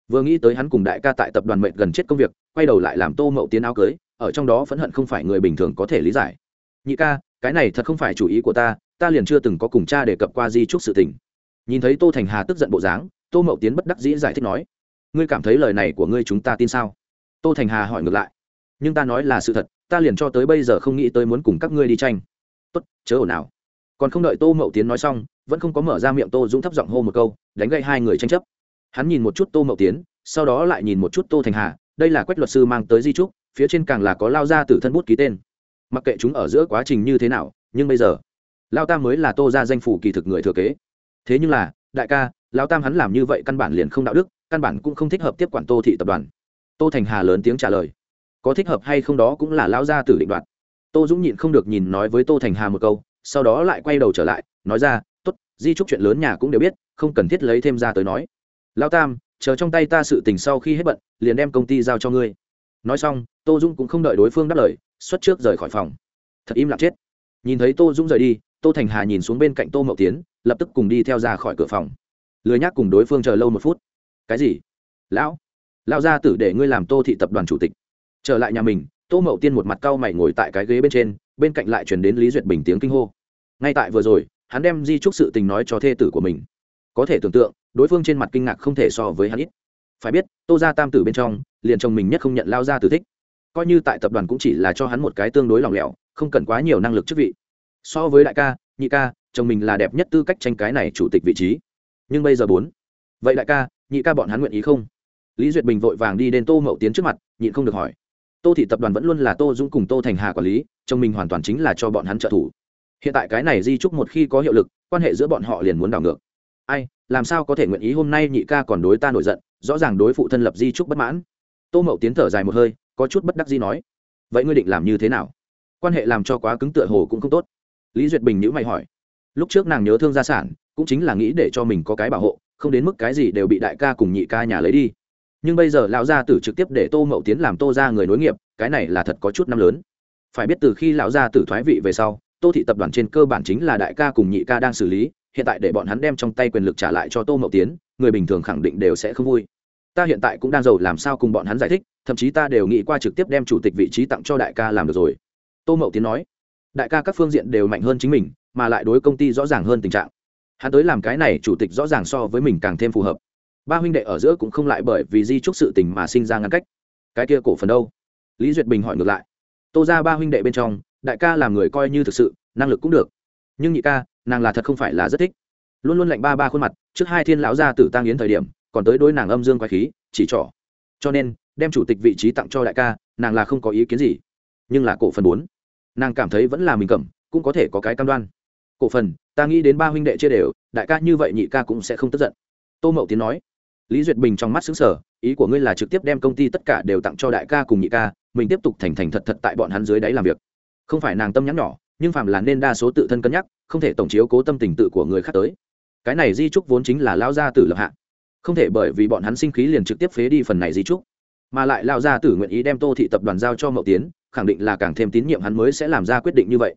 Vừa nghĩ tới hắn cùng đại ca tại tập đoàn mệnh gần chết công việc, quay đầu lại làm tô mậu tiến áo cưới, ở trong đó phẫn hận không phải người bình thường có thể lý giải. Nhị ca, cái này thật không phải chủ ý của ta ta liền chưa từng có cùng cha đề cập qua di trúc sự tình. Nhìn thấy tô thành hà tức giận bộ dáng, tô mậu tiến bất đắc dĩ giải thích nói, ngươi cảm thấy lời này của ngươi chúng ta tin sao? Tô thành hà hỏi ngược lại nhưng ta nói là sự thật, ta liền cho tới bây giờ không nghĩ tới muốn cùng các ngươi đi tranh. Tốt, chớ ồn nào còn không đợi tô mậu tiến nói xong, vẫn không có mở ra miệng tô dũng thấp giọng hô một câu, đánh gây hai người tranh chấp. Hắn nhìn một chút tô mậu tiến, sau đó lại nhìn một chút tô thành hà, đây là quách luật sư mang tới di trúc, phía trên càng là có lao ra từ thân bút ký tên. Mặc kệ chúng ở giữa quá trình như thế nào, nhưng bây giờ, lao tam mới là tô ra danh phủ kỳ thực người thừa kế. Thế nhưng là, đại ca, lao tam hắn làm như vậy căn bản liền không đạo đức, căn bản cũng không thích hợp tiếp quản tô thị tập đoàn. Tô thành hà lớn tiếng trả lời có thích hợp hay không đó cũng là lão gia tử định đoạt. Tô dũng nhịn không được nhìn nói với tô thành hà một câu, sau đó lại quay đầu trở lại, nói ra t ố t di trúc chuyện lớn nhà cũng đều biết, không cần thiết lấy thêm ra tới nói. Lao tam, chờ trong tay ta sự tình sau khi hết bận, liền đem công ty giao cho ngươi. Nói xong, tô dũng cũng không đợi đối phương đáp lời, xuất trước rời khỏi phòng. Thật im lặng chết. Nhìn thấy tô dũng rời đi, tô thành hà nhìn xuống bên cạnh tô mậu tiến, lập tức cùng đi theo ra khỏi cửa phòng. Lười nhác cùng đối phương chờ lâu một phút. Cái gì? Lão? Lão gia tử để ngươi làm tô thị tập đoàn chủ tịch trở lại nhà mình, tô mậu tiên một mặt cau mày ngồi tại cái ghế bên trên, bên cạnh lại chuyển đến lý duyệt bình tiếng kinh hô. Ngay tại vừa rồi, hắn đem di trúc sự tình nói cho thê tử của mình. Có thể tưởng tượng, đối phương trên mặt kinh ngạc không thể so với hắn ít. Phải biết, tô ra tam tử bên trong, liền chồng mình nhất không nhận lao ra tử thích. Coi như tại tập đoàn cũng chỉ là cho hắn một cái tương đối lỏng lẻo, không cần quá nhiều năng lực chức vị. So với đại ca, nhị ca, chồng mình là đẹp nhất tư cách tranh cái này chủ tịch vị trí. Nhưng bây giờ bốn. Vậy đại ca, nhị ca bọn hắn nguyện ý không? Lý duyệt bình vội vàng đi đến tô mậu tiến trước mặt, nhịn không được hỏi tô thị tập đoàn vẫn luôn là tô dũng cùng tô thành hà quản lý, chồng mình hoàn toàn chính là cho bọn hắn trợ thủ. Hiện tại cái này di trúc một khi có hiệu lực, quan hệ giữa bọn họ liền muốn đảo ngược. Ai, làm sao có thể nguyện ý hôm nay nhị ca còn đối ta nổi giận, rõ ràng đối phụ thân lập di trúc bất mãn. Tô mậu tiến thở dài một hơi, có chút bất đắc di nói, vậy ngươi định làm như thế nào? Quan hệ làm cho quá cứng tựa hồ cũng không tốt. Lý duyệt bình nhữ mày hỏi, lúc trước nàng nhớ thương gia sản, cũng chính là nghĩ để cho mình có cái bảo hộ, không đến mức cái gì đều bị đại ca cùng nhị ca nhà lấy đi nhưng bây giờ lão gia tử trực tiếp để tô mậu tiến làm tô ra người nối nghiệp, cái này là thật có chút năm lớn. Phải biết từ khi lão gia tử thoái vị về sau, tô thị tập đoàn trên cơ bản chính là đại ca cùng nhị ca đang xử lý, hiện tại để bọn hắn đem trong tay quyền lực trả lại cho tô mậu tiến, người bình thường khẳng định đều sẽ không vui. Ta hiện tại cũng đang giàu làm sao cùng bọn hắn giải thích, thậm chí ta đều nghĩ qua trực tiếp đem chủ tịch vị trí tặng cho đại ca làm được rồi. Tô mậu tiến nói, đại ca các phương diện đều mạnh hơn chính mình, mà lại đối công ty rõ ràng hơn tình trạng. Hắn tới làm cái này chủ tịch rõ ràng so với mình càng thêm phù hợp ba huynh đệ ở giữa cũng không lại bởi vì di trúc sự tình mà sinh ra ngăn cách. Cái kia cổ phần đâu? Lý duyệt bình hỏi ngược lại. Tô ra ba huynh đệ bên trong, đại ca làm người coi như thực sự, năng lực cũng được. Nhưng nhị ca, nàng là thật không phải là rất thích. Luôn luôn lạnh ba ba khuôn mặt, trước hai thiên lão gia tử tăng yến thời điểm, còn tới đối nàng âm dương quái khí, chỉ trỏ. Cho nên, đem chủ tịch vị trí tặng cho đại ca, nàng là không có ý kiến gì. Nhưng là cổ phần bốn, nàng cảm thấy vẫn là mình cầm, cũng có thể có cái cam đoan. Cổ phần, ta nghĩ đến ba huynh đệ chia đều, đại ca như vậy nhị ca cũng sẽ không tức giận. Tô mậu tiến nói lý duyệt bình trong mắt xứng sở ý của ngươi là trực tiếp đem công ty tất cả đều tặng cho đại ca cùng nhị ca, mình tiếp tục thành thành thật thật tại bọn hắn dưới đáy làm việc. Không phải nàng tâm nhắn nhỏ, nhưng phạm là nên đa số tự thân cân nhắc, không thể tổng chiếu cố tâm tình tự của người khác tới. Cái này di trúc vốn chính là lao gia tử lập hạ. Không thể bởi vì bọn hắn sinh khí liền trực tiếp phế đi phần này di trúc. Mà lại lao gia tử nguyện ý đem tô thị tập đoàn giao cho mậu tiến, khẳng định là càng thêm tín nhiệm hắn mới sẽ làm ra quyết định như vậy.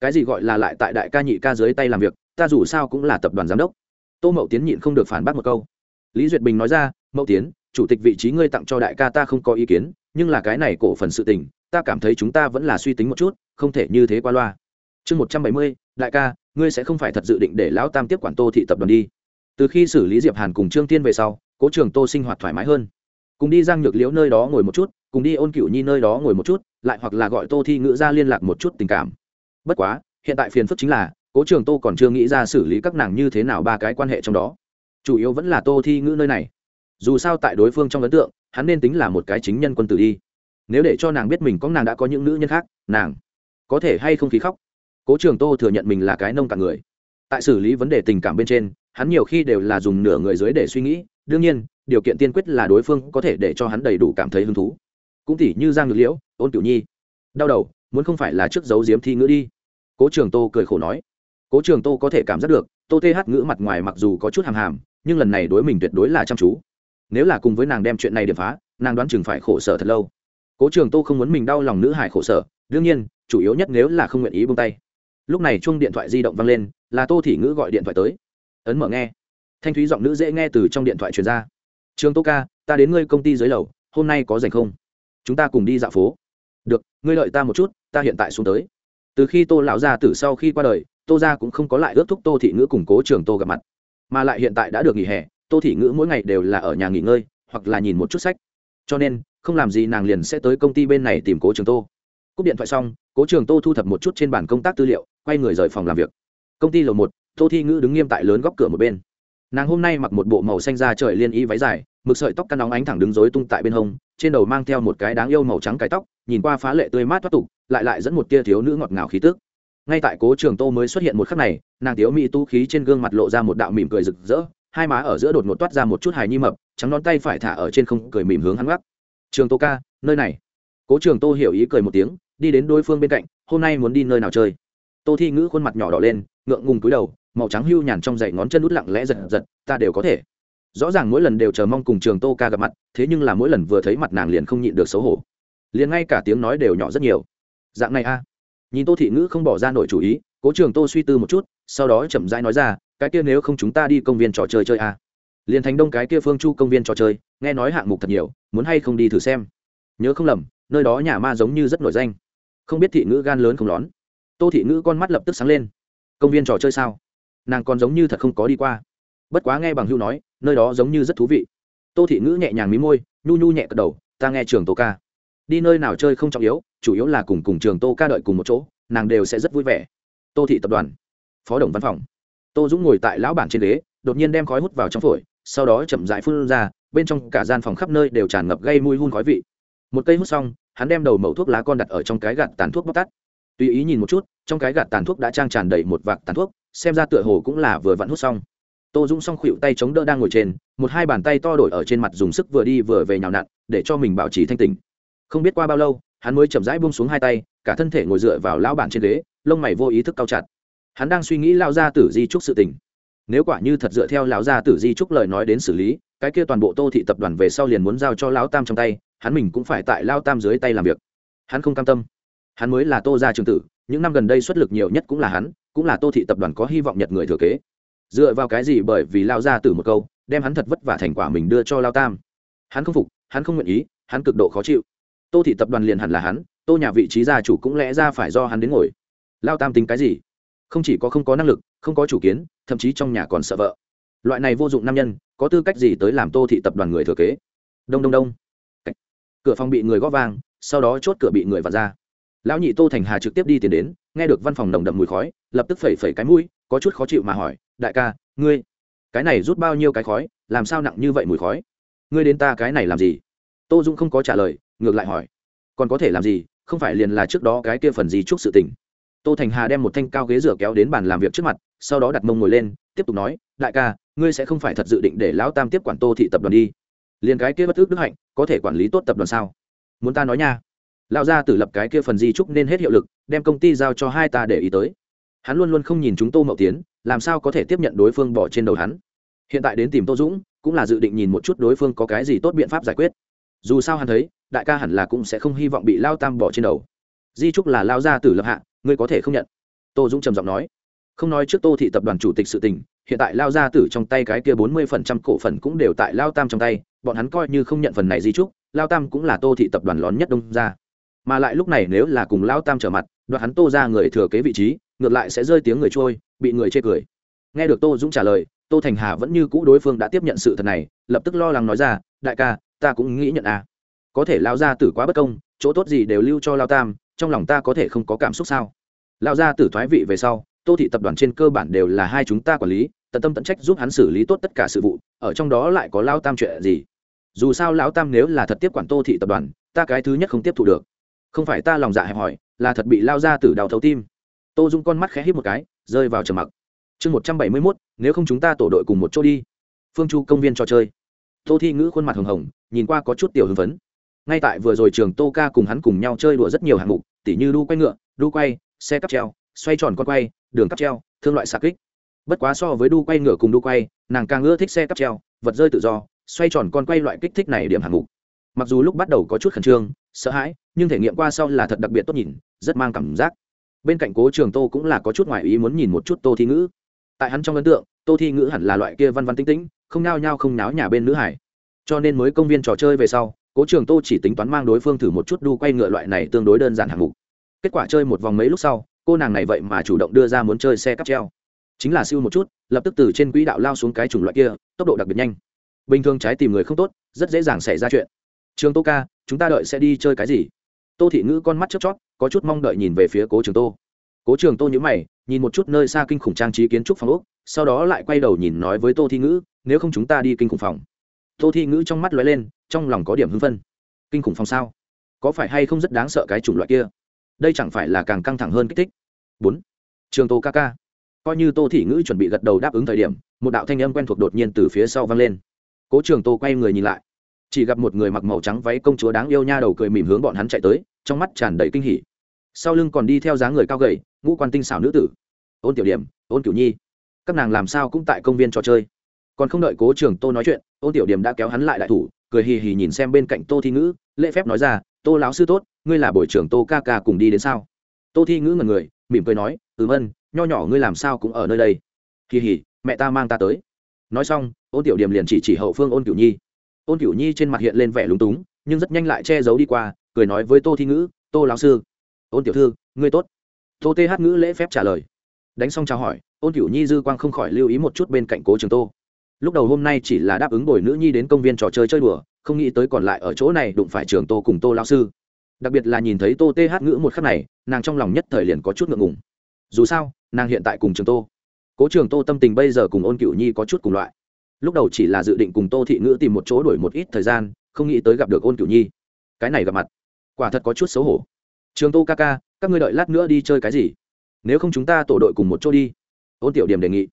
Cái gì gọi là lại tại đại ca nhị ca dưới tay làm việc, ta dù sao cũng là tập đoàn giám đốc. Tô mậu tiến nhịn không được phản bác một câu lý duyệt bình nói ra, mậu tiến, chủ tịch vị trí ngươi tặng cho đại ca ta không có ý kiến, nhưng là cái này cổ phần sự tình, ta cảm thấy chúng ta vẫn là suy tính một chút, không thể như thế qua loa. Chương một trăm bảy mươi, đại ca, ngươi sẽ không phải thật dự định để lão tam tiếp quản tô thị tập đoàn đi. Từ khi xử lý diệp hàn cùng trương tiên về sau, cố trường tô sinh hoạt thoải mái hơn. Cùng đi giang nhược liễu nơi đó ngồi một chút, cùng đi ôn cửu nhi nơi đó ngồi một chút, lại hoặc là gọi tô thi ngữ ra liên lạc một chút tình cảm. Bất quá, hiện tại phiền phức chính là, cố trường tô còn chưa nghĩ ra xử lý các nàng như thế nào ba cái quan hệ trong đó chủ yếu vẫn là tô thi ngữ nơi này. Dù sao tại đối phương trong ấn tượng, hắn nên tính là một cái chính nhân quân tử đi. Nếu để cho nàng biết mình có nàng đã có những nữ nhân khác, nàng có thể hay không khí khóc? Cố trường tô thừa nhận mình là cái nông cạn người. Tại xử lý vấn đề tình cảm bên trên, hắn nhiều khi đều là dùng nửa người dưới để suy nghĩ, đương nhiên, điều kiện tiên quyết là đối phương có thể để cho hắn đầy đủ cảm thấy hứng thú. Cũng tỉ như giang ngược liễu, ôn cửu nhi. Đau đầu, muốn không phải là trước giấu diếm thi ngữ đi. Cố trường tô cười khổ nói cố trường tô có thể cảm giác được, tô th ngữ mặt ngoài mặc dù có chút hàm hàm, nhưng lần này đối mình tuyệt đối là chăm chú. Nếu là cùng với nàng đem chuyện này điệp phá, nàng đoán chừng phải khổ sở thật lâu. Cố trường tô không muốn mình đau lòng nữ hải khổ sở, đương nhiên, chủ yếu nhất nếu là không nguyện ý bông tay. Lúc này chuông điện thoại di động vang lên, là tô thị ngữ gọi điện thoại tới. Ấn mở nghe. Thanh thúy giọng nữ dễ nghe từ trong điện thoại truyền ra. Trường tô ca, ta đến ngươi công ty dưới lầu, hôm nay có dành không? Chúng ta cùng đi dạo phố. Được, ngươi lợi ta một chút, ta hiện tại xuống tới. Từ khi tô lão gia từ sau khi qua đời tô gia cũng không có lại ước thúc tô thị ngữ củng cố trường tô gặp mặt, mà lại hiện tại đã được nghỉ hè, tô thị ngữ mỗi ngày đều là ở nhà nghỉ ngơi, hoặc là nhìn một chút sách. Cho nên, không làm gì nàng liền sẽ tới công ty bên này tìm cố trường tô. Cúp điện thoại xong, cố trường tô thu thập một chút trên bản công tác tư liệu, quay người rời phòng làm việc. Công ty lầu một, tô thi ngữ đứng nghiêm tại lớn góc cửa một bên. Nàng hôm nay mặc một bộ màu xanh da trời liên y váy dài, mực sợi tóc căn nóng ánh thẳng đứng dối tung tại bên hông, trên đầu mang theo một cái đáng yêu màu trắng cái tóc, nhìn qua phá lệ tươi mát thoát tục, lại lại dẫn một tia thiếu nữ ngọt ngào khí tức ngay tại cố trường tô mới xuất hiện một khắc này, nàng tiếu mỹ tu khí trên gương mặt lộ ra một đạo mỉm cười rực rỡ, hai má ở giữa đột ngột toát ra một chút hài nhi mập, trắng nón tay phải thả ở trên không cười mỉm hướng hắn gắt trường tô ca, nơi này. Cố trường tô hiểu ý cười một tiếng, đi đến đối phương bên cạnh, hôm nay muốn đi nơi nào chơi? Tô thi ngữ khuôn mặt nhỏ đỏ lên, ngượng ngùng cúi đầu, màu trắng hưu nhàn trong dậy ngón chân út lặng lẽ giật giật, ta đều có thể. Rõ ràng mỗi lần đều chờ mong cùng trường tô ca gặp mặt, thế nhưng là mỗi lần vừa thấy mặt nàng liền không nhịn được xấu hổ. Liền ngay cả tiếng nói đều nhỏ rất nhiều. Dạng này a nhìn tô thị ngữ không bỏ ra nổi chủ ý, cố trường tô suy tư một chút, sau đó chậm rãi nói ra, cái kia nếu không chúng ta đi công viên trò chơi chơi à? liền thành đông cái kia phương chu công viên trò chơi, nghe nói hạng mục thật nhiều, muốn hay không đi thử xem. Nhớ không lầm, nơi đó nhà ma giống như rất nổi danh. Không biết thị ngữ gan lớn không lón. Tô thị ngữ con mắt lập tức sáng lên. Công viên trò chơi sao? Nàng còn giống như thật không có đi qua. Bất quá nghe bằng hưu nói, nơi đó giống như rất thú vị. Tô thị ngữ nhẹ nhàng mí môi, nhu nhu nhẹ cật đầu, ta nghe trường tô ca. Đi nơi nào chơi không trọng yếu chủ yếu là cùng cùng trường tô ca đợi cùng một chỗ, nàng đều sẽ rất vui vẻ. Tô thị tập đoàn, phó đồng văn phòng. Tô dũng ngồi tại lão bản trên ghế, đột nhiên đem khói hút vào trong phổi, sau đó chậm dại phun ra, bên trong cả gian phòng khắp nơi đều tràn ngập gây mùi hun khói vị. Một cây hút xong, hắn đem đầu mẩu thuốc lá con đặt ở trong cái gạt tàn thuốc bóc tắt. Tùy ý nhìn một chút, trong cái gạt tàn thuốc đã trang tràn đầy một vạc tàn thuốc, xem ra tựa hồ cũng là vừa vặn hút xong. Tô dũng xong khuỵu tay chống đỡ đang ngồi trên, một hai bàn tay to đổi ở trên mặt dùng sức vừa đi vừa về nhào nặn, để cho mình bảo trì thanh tình không biết qua bao lâu hắn mới chậm rãi buông xuống hai tay, cả thân thể ngồi dựa vào lao bản trên ghế, lông mày vô ý thức cao chặt. Hắn đang suy nghĩ lao ra tử di trúc sự tình. Nếu quả như thật dựa theo lão gia tử di trúc lời nói đến xử lý, cái kia toàn bộ tô thị tập đoàn về sau liền muốn giao cho lão tam trong tay, hắn mình cũng phải tại lao tam dưới tay làm việc. Hắn không cam tâm. Hắn mới là tô gia trường tử, những năm gần đây xuất lực nhiều nhất cũng là hắn, cũng là tô thị tập đoàn có hy vọng nhật người thừa kế. Dựa vào cái gì bởi vì lao gia tử một câu, đem hắn thật vất vả thành quả mình đưa cho lao tam? Hắn không phục, hắn không nguyện ý, hắn cực độ khó chịu tô thị tập đoàn liền hẳn là hắn, tô nhà vị trí gia chủ cũng lẽ ra phải do hắn đến ngồi. Lao tam tính cái gì? Không chỉ có không có năng lực, không có chủ kiến, thậm chí trong nhà còn sợ vợ. Loại này vô dụng nam nhân, có tư cách gì tới làm tô thị tập đoàn người thừa kế? Đông đông đông. Cửa phòng bị người góp vang, sau đó chốt cửa bị người vặt ra. Lão nhị tô thành hà trực tiếp đi tiền đến, nghe được văn phòng nồng đậm mùi khói, lập tức phẩy phẩy cái mũi, có chút khó chịu mà hỏi, đại ca, ngươi, cái này rút bao nhiêu cái khói, làm sao nặng như vậy mùi khói? Ngươi đến ta cái này làm gì? Tô dung không có trả lời ngược lại hỏi, còn có thể làm gì? Không phải liền là trước đó cái kia phần gì chúc sự tình? Tô thành hà đem một thanh cao ghế rửa kéo đến bàn làm việc trước mặt, sau đó đặt mông ngồi lên, tiếp tục nói, đại ca, ngươi sẽ không phải thật dự định để lão tam tiếp quản tô thị tập đoàn đi. Liền cái kia bất ước đức hạnh, có thể quản lý tốt tập đoàn sao? Muốn ta nói nha. Lão gia tử lập cái kia phần di trúc nên hết hiệu lực, đem công ty giao cho hai ta để ý tới. Hắn luôn luôn không nhìn chúng tô mậu tiến, làm sao có thể tiếp nhận đối phương bỏ trên đầu hắn? Hiện tại đến tìm tô dũng, cũng là dự định nhìn một chút đối phương có cái gì tốt biện pháp giải quyết. Dù sao hắn thấy đại ca hẳn là cũng sẽ không hy vọng bị lao tam bỏ trên đầu. Di trúc là lao gia tử lập hạ, ngươi có thể không nhận. Tô dũng trầm giọng nói. Không nói trước tô thị tập đoàn chủ tịch sự tình, hiện tại lao gia tử trong tay cái kia bốn mươi phần trăm cổ phần cũng đều tại lao tam trong tay, bọn hắn coi như không nhận phần này di trúc, lao tam cũng là tô thị tập đoàn lón nhất đông ra mà lại lúc này nếu là cùng lao tam trở mặt, đoạt hắn tô ra người thừa kế vị trí, ngược lại sẽ rơi tiếng người trôi, bị người chê cười. Nghe được tô dũng trả lời, tô thành hà vẫn như cũ đối phương đã tiếp nhận sự thật này, lập tức lo lắng nói ra, đại ca, ta cũng nghĩ nhận à có thể lao ra tử quá bất công, chỗ tốt gì đều lưu cho lao tam, trong lòng ta có thể không có cảm xúc sao? Lao ra tử thoái vị về sau, tô thị tập đoàn trên cơ bản đều là hai chúng ta quản lý, tận tâm tận trách giúp hắn xử lý tốt tất cả sự vụ, ở trong đó lại có lao tam chuyện gì? Dù sao lão tam nếu là thật tiếp quản tô thị tập đoàn, ta cái thứ nhất không tiếp thu được. Không phải ta lòng dạ hẹp hòi, là thật bị lao ra từ đào thấu tim. Tô dung con mắt khẽ hít một cái, rơi vào trầm mặc. Chương một trăm bảy mươi mốt, nếu không chúng ta tổ đội cùng một chỗ đi. Phương chu công viên trò chơi. Tô thi ngữ khuôn mặt hồng hồng, nhìn qua có chút tiểu hưng phấn ngay tại vừa rồi trường tô ca cùng hắn cùng nhau chơi đùa rất nhiều hạng mục, tỉ như đu quay ngựa, đu quay, xe cắp treo, xoay tròn con quay, đường cắp treo, thương loại xà kích. Bất quá so với đu quay ngựa cùng đu quay, nàng càng ưa thích xe cắp treo, vật rơi tự do, xoay tròn con quay loại kích thích này điểm hạng mục. Mặc dù lúc bắt đầu có chút khẩn trương, sợ hãi, nhưng thể nghiệm qua sau là thật đặc biệt tốt nhìn, rất mang cảm giác. Bên cạnh cố trường tô cũng là có chút ngoại ý muốn nhìn một chút tô thi ngữ. Tại hắn trong ấn tượng, tô thi ngữ hẳn là loại kia văn văn tinh tĩnh, không nao nhao không náo nhà bên nữ hải. Cho nên mới công viên trò chơi về sau cố trường tô chỉ tính toán mang đối phương thử một chút đu quay ngựa loại này tương đối đơn giản hạng mục. Kết quả chơi một vòng mấy lúc sau, cô nàng này vậy mà chủ động đưa ra muốn chơi xe cắp treo. Chính là siêu một chút, lập tức từ trên quỹ đạo lao xuống cái chủng loại kia, tốc độ đặc biệt nhanh. Bình thường trái tìm người không tốt, rất dễ dàng xảy ra chuyện. Trường tô ca, chúng ta đợi sẽ đi chơi cái gì? Tô thị ngữ con mắt chớp chót, có chút mong đợi nhìn về phía cố trường tô. Cố trường tô nhữ mày, nhìn một chút nơi xa kinh khủng trang trí kiến trúc phòng úc sau đó lại quay đầu nhìn nói với tô thi ngữ, nếu không chúng ta đi kinh khủng phòng. Tô thi ngữ trong mắt lóe lên trong lòng có điểm hưng phân. Kinh khủng phong sao? Có phải hay không rất đáng sợ cái chủng loại kia? Đây chẳng phải là càng căng thẳng hơn kích thích. Bốn. Trường tô ca ca. Coi như tô thị ngữ chuẩn bị gật đầu đáp ứng thời điểm, một đạo thanh âm quen thuộc đột nhiên từ phía sau vang lên. Cố trường tô quay người nhìn lại. Chỉ gặp một người mặc màu trắng váy công chúa đáng yêu nha đầu cười mỉm hướng bọn hắn chạy tới, trong mắt tràn đầy kinh hỉ. Sau lưng còn đi theo dáng người cao gầy, ngũ quan tinh xảo nữ tử. Ôn tiểu điểm, ôn cửu nhi, các nàng làm sao cũng tại công viên trò chơi. Còn không đợi cố trường tô nói chuyện, ôn tiểu điểm đã kéo hắn lại đại thủ cười hì hì nhìn xem bên cạnh tô thi ngữ, lễ phép nói ra, tô lão sư tốt, ngươi là buổi trưởng tô ca ca cùng đi đến sao? Tô thi ngữ ngần người, mỉm cười nói ừm ân nho nhỏ ngươi làm sao cũng ở nơi đây. Hì hì, mẹ ta mang ta tới. Nói xong, ôn tiểu điểm liền chỉ chỉ hậu phương ôn cửu nhi. Ôn cửu nhi trên mặt hiện lên vẻ lúng túng, nhưng rất nhanh lại che giấu đi qua, cười nói với tô thi ngữ, tô lão sư. Ôn tiểu thư, ngươi tốt. Tô th ngữ lễ phép trả lời. Đánh xong chào hỏi, ôn cửu nhi dư quang không khỏi lưu ý một chút bên cạnh cố trường tô lúc đầu hôm nay chỉ là đáp ứng bồi nữ nhi đến công viên trò chơi chơi đùa, không nghĩ tới còn lại ở chỗ này đụng phải trường tô cùng tô lao sư. Đặc biệt là nhìn thấy tô th ngữ một khắc này, nàng trong lòng nhất thời liền có chút ngượng ngùng. Dù sao, nàng hiện tại cùng trường tô. Cố trường tô tâm tình bây giờ cùng ôn cửu nhi có chút cùng loại. Lúc đầu chỉ là dự định cùng tô thị ngữ tìm một chỗ đổi một ít thời gian, không nghĩ tới gặp được ôn cửu nhi. Cái này gặp mặt, quả thật có chút xấu hổ. Trường tô ca ca, các ngươi đợi lát nữa đi chơi cái gì? Nếu không chúng ta tổ đội cùng một chỗ đi. Ôn tiểu điểm đề nghị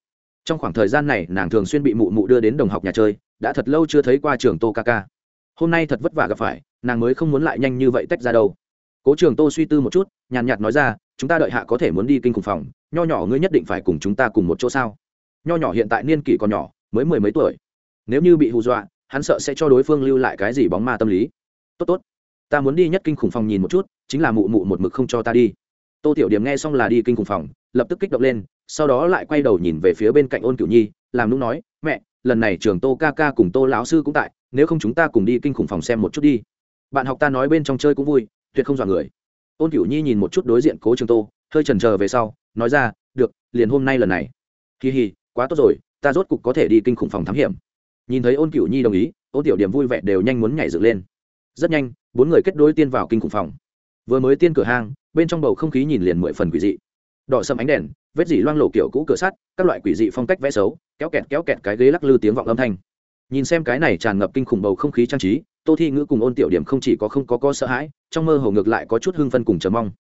trong khoảng thời gian này nàng thường xuyên bị mụ mụ đưa đến đồng học nhà chơi, đã thật lâu chưa thấy qua trường tô ca ca. Hôm nay thật vất vả gặp phải, nàng mới không muốn lại nhanh như vậy tách ra đâu. Cố trường tô suy tư một chút, nhàn nhạt nói ra, chúng ta đợi hạ có thể muốn đi kinh khủng phòng, nho nhỏ ngươi nhất định phải cùng chúng ta cùng một chỗ sao? Nho nhỏ hiện tại niên kỷ còn nhỏ, mới mười mấy tuổi. Nếu như bị hù dọa, hắn sợ sẽ cho đối phương lưu lại cái gì bóng ma tâm lý. Tốt tốt, ta muốn đi nhất kinh khủng phòng nhìn một chút, chính là mụ mụ một mực không cho ta đi. Tô tiểu điểm nghe xong là đi kinh khủng phòng, lập tức kích động lên sau đó lại quay đầu nhìn về phía bên cạnh ôn cửu nhi, làm nũng nói, mẹ, lần này trường tô ca ca cùng tô lão sư cũng tại, nếu không chúng ta cùng đi kinh khủng phòng xem một chút đi. Bạn học ta nói bên trong chơi cũng vui, tuyệt không dọa người. Ôn cửu nhi nhìn một chút đối diện cố trường tô, hơi trần trờ về sau, nói ra, được, liền hôm nay lần này. Kỳ hì quá tốt rồi, ta rốt cục có thể đi kinh khủng phòng thám hiểm. Nhìn thấy ôn cửu nhi đồng ý, ôn tiểu điểm vui vẻ đều nhanh muốn nhảy dựng lên. Rất nhanh, bốn người kết đối tiên vào kinh khủng phòng. Vừa mới tiên cửa hang, bên trong bầu không khí nhìn liền mười phần quỷ dị. Đỏ sầm ánh đèn vết dỉ loang lộ kiểu cũ cửa sắt, các loại quỷ dị phong cách vẽ xấu, kéo kẹt kéo kẹt cái ghế lắc lư tiếng vọng âm thanh. Nhìn xem cái này tràn ngập kinh khủng bầu không khí trang trí, tô thi ngữ cùng ôn tiểu điểm không chỉ có không có có sợ hãi, trong mơ hồ ngược lại có chút hưng phân cùng chờ mong.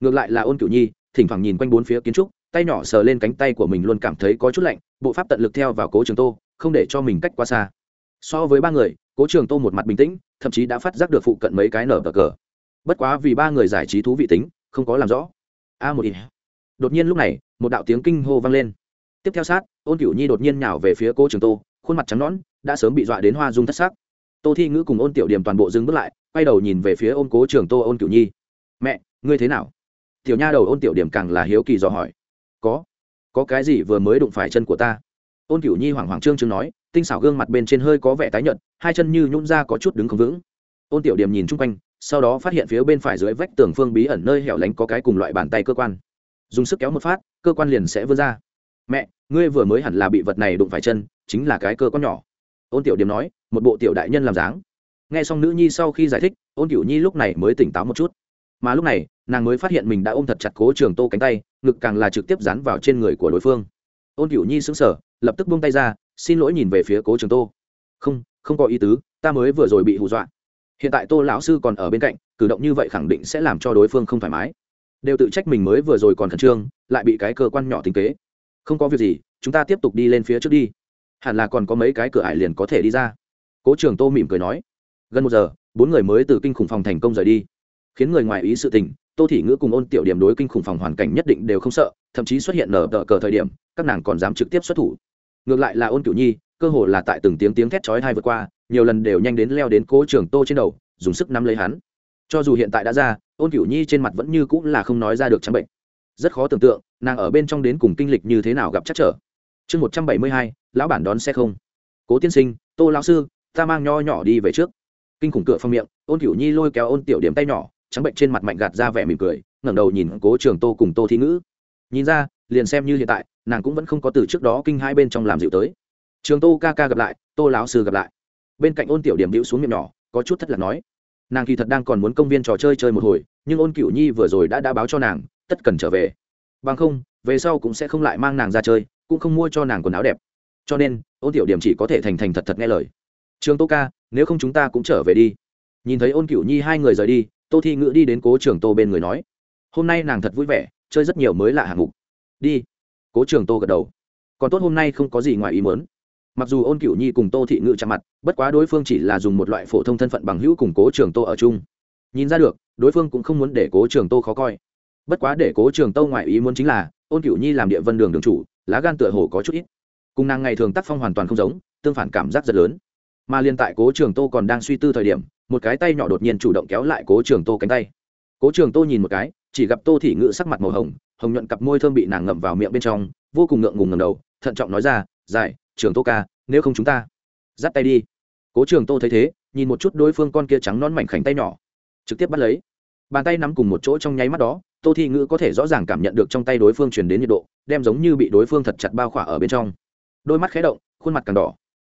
Ngược lại là ôn cửu nhi, thỉnh thoảng nhìn quanh bốn phía kiến trúc, tay nhỏ sờ lên cánh tay của mình luôn cảm thấy có chút lạnh, bộ pháp tận lực theo vào cố trường tô, không để cho mình cách quá xa. So với ba người, cố trường tô một mặt bình tĩnh, thậm chí đã phát giác được phụ cận mấy cái nở bờ cờ. Bất quá vì ba người giải trí thú vị tính, không có làm rõ. A một ít đột nhiên lúc này, một đạo tiếng kinh hô vang lên. Tiếp theo sát, ôn cửu nhi đột nhiên nhào về phía cô trường tô, khuôn mặt trắng nõn, đã sớm bị dọa đến hoa dung thất sắc. Tô thi ngữ cùng ôn tiểu điểm toàn bộ dừng bước lại, quay đầu nhìn về phía ôn cố trường tô ôn cửu nhi. Mẹ, ngươi thế nào? Tiểu nha đầu ôn tiểu điểm càng là hiếu kỳ dò hỏi. Có có cái gì vừa mới đụng phải chân của ta? Ôn cửu nhi hoảng hoảng trương trương nói, tinh xảo gương mặt bên trên hơi có vẻ tái nhợt, hai chân như nhún ra có chút đứng không vững. Ôn tiểu điểm nhìn chung quanh, sau đó phát hiện phía bên phải dưới vách tường phương bí ẩn nơi hẻo lánh có cái cùng loại bàn tay cơ quan dùng sức kéo một phát, cơ quan liền sẽ vươn ra. Mẹ, ngươi vừa mới hẳn là bị vật này đụng phải chân, chính là cái cơ quan nhỏ. Ôn tiểu điểm nói, một bộ tiểu đại nhân làm dáng. Nghe xong nữ nhi sau khi giải thích, ôn tiểu nhi lúc này mới tỉnh táo một chút. Mà lúc này, nàng mới phát hiện mình đã ôm thật chặt cố trường tô cánh tay, ngực càng là trực tiếp dán vào trên người của đối phương. Ôn tiểu nhi sững sờ, lập tức buông tay ra, xin lỗi nhìn về phía cố trường tô. Không không có ý tứ, ta mới vừa rồi bị hù dọa. Hiện tại tô lão sư còn ở bên cạnh, cử động như vậy khẳng định sẽ làm cho đối phương không thoải mái đều tự trách mình mới vừa rồi còn khẩn trương, lại bị cái cơ quan nhỏ tính kế. Không có việc gì, chúng ta tiếp tục đi lên phía trước đi. Hẳn là còn có mấy cái cửa ải liền có thể đi ra. Cố trường tô mỉm cười nói. Gần một giờ, bốn người mới từ kinh khủng phòng thành công rời đi. Khiến người ngoài ý sự tình, tô thị ngữ cùng ôn tiểu điểm đối kinh khủng phòng hoàn cảnh nhất định đều không sợ, thậm chí xuất hiện nở tờ cờ thời điểm, các nàng còn dám trực tiếp xuất thủ. Ngược lại là ôn cửu nhi, cơ hồ là tại từng tiếng tiếng thét chói hai vượt qua, nhiều lần đều nhanh đến leo đến cố trường tô trên đầu, dùng sức nắm lấy hắn cho dù hiện tại đã ra, ôn cửu nhi trên mặt vẫn như cũng là không nói ra được trắng bệnh. Rất khó tưởng tượng, nàng ở bên trong đến cùng kinh lịch như thế nào gặp chắc trở. Chương một trăm bảy mươi hai, lão bản đón xe không. Cố tiên sinh, tô lão sư, ta mang nho nhỏ đi về trước. Kinh khủng cửa phong miệng, ôn cửu nhi lôi kéo ôn tiểu điểm tay nhỏ, trắng bệnh trên mặt mạnh gạt ra vẻ mỉm cười, ngẩng đầu nhìn cố trường tô cùng tô thi ngữ. Nhìn ra, liền xem như hiện tại, nàng cũng vẫn không có từ trước đó kinh hai bên trong làm dịu tới. Trường tô ca ca gặp lại, tô lão sư gặp lại. Bên cạnh ôn tiểu điểm đĩu xuống miệng nhỏ, có chút thất lạc nói nàng kỳ thật đang còn muốn công viên trò chơi chơi một hồi, nhưng ôn cửu nhi vừa rồi đã đã báo cho nàng, tất cần trở về. Bằng không, về sau cũng sẽ không lại mang nàng ra chơi, cũng không mua cho nàng quần áo đẹp. Cho nên, ôn tiểu điểm chỉ có thể thành thành thật thật nghe lời. Trường tô ca, nếu không chúng ta cũng trở về đi. Nhìn thấy ôn cửu nhi hai người rời đi, tô thi ngữ đi đến cố trường tô bên người nói, hôm nay nàng thật vui vẻ, chơi rất nhiều mới lạ hạng mục. Đi. Cố trường tô gật đầu. Còn tốt hôm nay không có gì ngoài ý mớn mặc dù ôn cửu nhi cùng tô thị ngự chạm mặt, bất quá đối phương chỉ là dùng một loại phổ thông thân phận bằng hữu cùng cố trường tô ở chung. Nhìn ra được, đối phương cũng không muốn để cố trường tô khó coi. Bất quá để cố trường tô ngoại ý muốn chính là, ôn cửu nhi làm địa vân đường đường chủ, lá gan tựa hồ có chút ít. Cùng nàng ngày thường tác phong hoàn toàn không giống, tương phản cảm giác rất lớn. Mà liên tại cố trường tô còn đang suy tư thời điểm, một cái tay nhỏ đột nhiên chủ động kéo lại cố trường tô cánh tay. Cố trường tô nhìn một cái, chỉ gặp tô thị ngự sắc mặt màu hồng hồng nhuận cặp môi thơm bị nàng ngậm vào miệng bên trong, vô cùng ngượng ngùng ngầm đầu, thận trọng nói ra dài trường tô ca, nếu không chúng ta, dắt tay đi. Cố trường tô thấy thế, nhìn một chút đối phương con kia trắng non mảnh khảnh tay nhỏ, trực tiếp bắt lấy. Bàn tay nắm cùng một chỗ trong nháy mắt đó, tô Thi ngữ có thể rõ ràng cảm nhận được trong tay đối phương truyền đến nhiệt độ, đem giống như bị đối phương thật chặt bao khỏa ở bên trong. Đôi mắt khé động, khuôn mặt càng đỏ.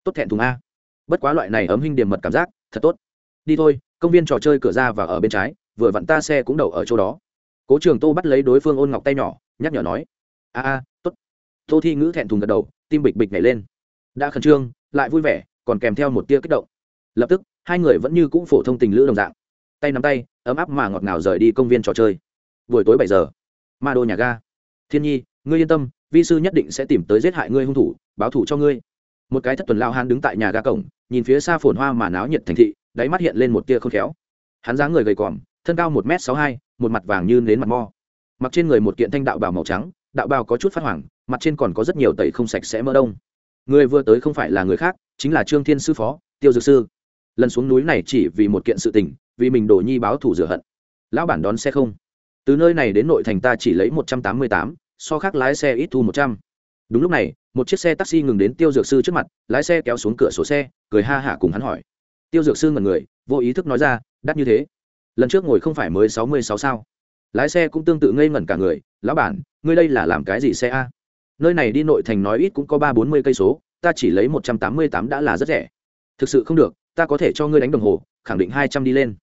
Tốt thẹn thùng a. Bất quá loại này ấm hình điểm mật cảm giác, thật tốt. Đi thôi, công viên trò chơi cửa ra và ở bên trái, vừa vặn ta xe cũng đậu ở chỗ đó. Cố trường tô bắt lấy đối phương ôn ngọc tay nhỏ, nhắc nhở nói. A a t ố t tô thi ngữ thẹn thùng gật đầu tim bịch bịch nhảy lên. Đã khẩn trương, lại vui vẻ, còn kèm theo một tia kích động. Lập tức, hai người vẫn như cũ phổ thông tình lữ đồng dạng. Tay nắm tay, ấm áp mà ngọt ngào rời đi công viên trò chơi. Buổi tối bảy giờ, ma đô nhà ga. Thiên nhi, ngươi yên tâm, vi sư nhất định sẽ tìm tới giết hại ngươi hung thủ, báo thủ cho ngươi. Một cái thất tuần lao hán đứng tại nhà ga cổng, nhìn phía xa phồn hoa mà náo nhiệt thành thị, đáy mắt hiện lên một tia khôn khéo. Hắn dáng người gầy còm, thân cao một m sáu hai, một mặt vàng như nến mặt mo. Mặc trên người một kiện thanh đạo bào màu trắng, đạo bào có chút phát hoảng mặt trên còn có rất nhiều tẩy không sạch sẽ mỡ đông. Người vừa tới không phải là người khác, chính là trương thiên sư phó, tiêu dược sư. Lần xuống núi này chỉ vì một kiện sự tình, vì mình đổ nhi báo thủ rửa hận. Lão bản đón xe không? Từ nơi này đến nội thành ta chỉ lấy một trăm tám mươi tám, so khác lái xe ít thu một trăm. Đúng lúc này, một chiếc xe taxi ngừng đến tiêu dược sư trước mặt, lái xe kéo xuống cửa sổ xe, cười ha hả cùng hắn hỏi. Tiêu dược sư ngần người, vô ý thức nói ra, đắt như thế. Lần trước ngồi không phải mới sáu mươi sáu sao? Lái xe cũng tương tự ngây ngẩn cả người, lão bản, ngươi đây là làm cái gì xe a? Nơi này đi nội thành nói ít cũng có ba bốn mươi cây số, ta chỉ lấy một trăm tám mươi tám đã là rất rẻ. Thực sự không được, ta có thể cho ngươi đánh đồng hồ, khẳng định hai trăm đi lên.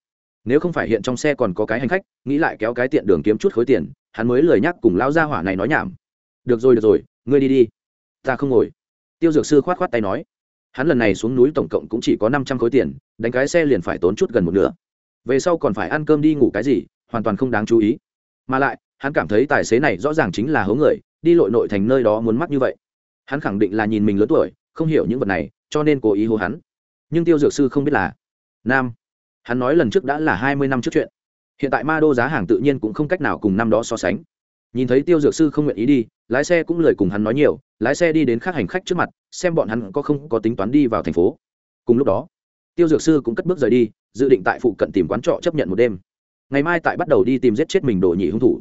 Nếu không phải hiện trong xe còn có cái hành khách, nghĩ lại kéo cái tiện đường kiếm chút khối tiền, hắn mới lời nhắc cùng lão gia hỏa này nói nhảm. Được rồi được rồi, ngươi đi đi. Ta không ngồi. Tiêu dược sư khoát khoát tay nói. Hắn lần này xuống núi tổng cộng cũng chỉ có năm trăm khối tiền, đánh cái xe liền phải tốn chút gần một nửa. Về sau còn phải ăn cơm đi ngủ cái gì, hoàn toàn không đáng chú ý. Mà lại, hắn cảm thấy tài xế này rõ ràng chính là hố người đi lội nội thành nơi đó muốn mắc như vậy. Hắn khẳng định là nhìn mình lớn tuổi, không hiểu những vật này, cho nên cố ý hô hắn. Nhưng tiêu dược sư không biết là nam. Hắn nói lần trước đã là hai mươi năm trước chuyện. Hiện tại ma đô giá hàng tự nhiên cũng không cách nào cùng năm đó so sánh. Nhìn thấy tiêu dược sư không nguyện ý đi, lái xe cũng lời cùng hắn nói nhiều, lái xe đi đến các hành khách trước mặt, xem bọn hắn có không có tính toán đi vào thành phố. Cùng lúc đó, tiêu dược sư cũng cất bước rời đi, dự định tại phụ cận tìm quán trọ chấp nhận một đêm. Ngày mai tại bắt đầu đi tìm giết chết mình đồ nhị hung thủ.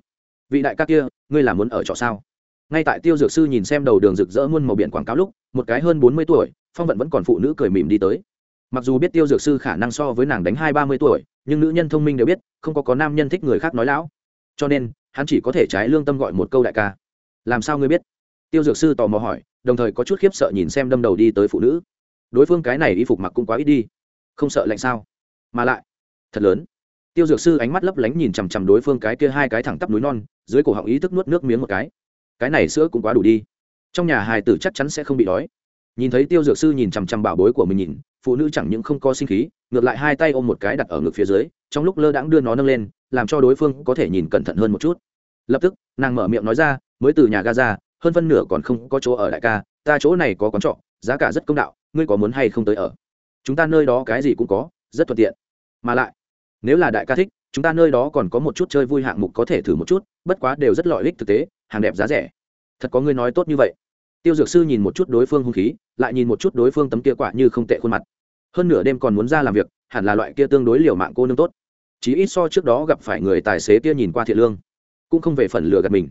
Vị đại ca kia, ngươi là muốn ở trọ sao? Ngay tại tiêu dược sư nhìn xem đầu đường rực rỡ muôn màu biển quảng cáo lúc, một cái hơn bốn mươi tuổi, phong vận vẫn còn phụ nữ cười mỉm đi tới. Mặc dù biết tiêu dược sư khả năng so với nàng đánh hai ba mươi tuổi, nhưng nữ nhân thông minh đều biết, không có có nam nhân thích người khác nói lão cho nên, hắn chỉ có thể trái lương tâm gọi một câu đại ca. Làm sao ngươi biết? Tiêu dược sư tò mò hỏi, đồng thời có chút khiếp sợ nhìn xem đâm đầu đi tới phụ nữ. Đối phương cái này y phục mặc cũng quá ít đi. Không sợ lạnh sao? Mà lại, thật lớn. Tiêu dược sư ánh mắt lấp lánh nhìn chằm chằm đối phương cái kia hai cái thẳng tắp núi non, dưới cổ họng ý thức nuốt nước miếng một cái cái này sữa cũng quá đủ đi. Trong nhà hài tử chắc chắn sẽ không bị đói. Nhìn thấy tiêu dược sư nhìn chằm chằm bảo bối của mình nhìn, phụ nữ chẳng những không có sinh khí, ngược lại hai tay ôm một cái đặt ở ngực phía dưới, trong lúc lơ đãng đưa nó nâng lên, làm cho đối phương có thể nhìn cẩn thận hơn một chút. Lập tức, nàng mở miệng nói ra, mới từ nhà ga ra, hơn phân nửa còn không có chỗ ở đại ca, ta chỗ này có quán trọ, giá cả rất công đạo, ngươi có muốn hay không tới ở? Chúng ta nơi đó cái gì cũng có, rất thuận tiện. Mà lại, nếu là đại ca thích chúng ta nơi đó còn có một chút chơi vui hạng mục có thể thử một chút, bất quá đều rất lợi ích thực tế, hàng đẹp giá rẻ. Thật có ngươi nói tốt như vậy. Tiêu dược sư nhìn một chút đối phương hung khí, lại nhìn một chút đối phương tấm kia quả như không tệ khuôn mặt. Hơn nửa đêm còn muốn ra làm việc, hẳn là loại kia tương đối liều mạng cô nương tốt. Chỉ ít so trước đó gặp phải người tài xế kia nhìn qua thiện lương, cũng không về phần lừa gạt mình.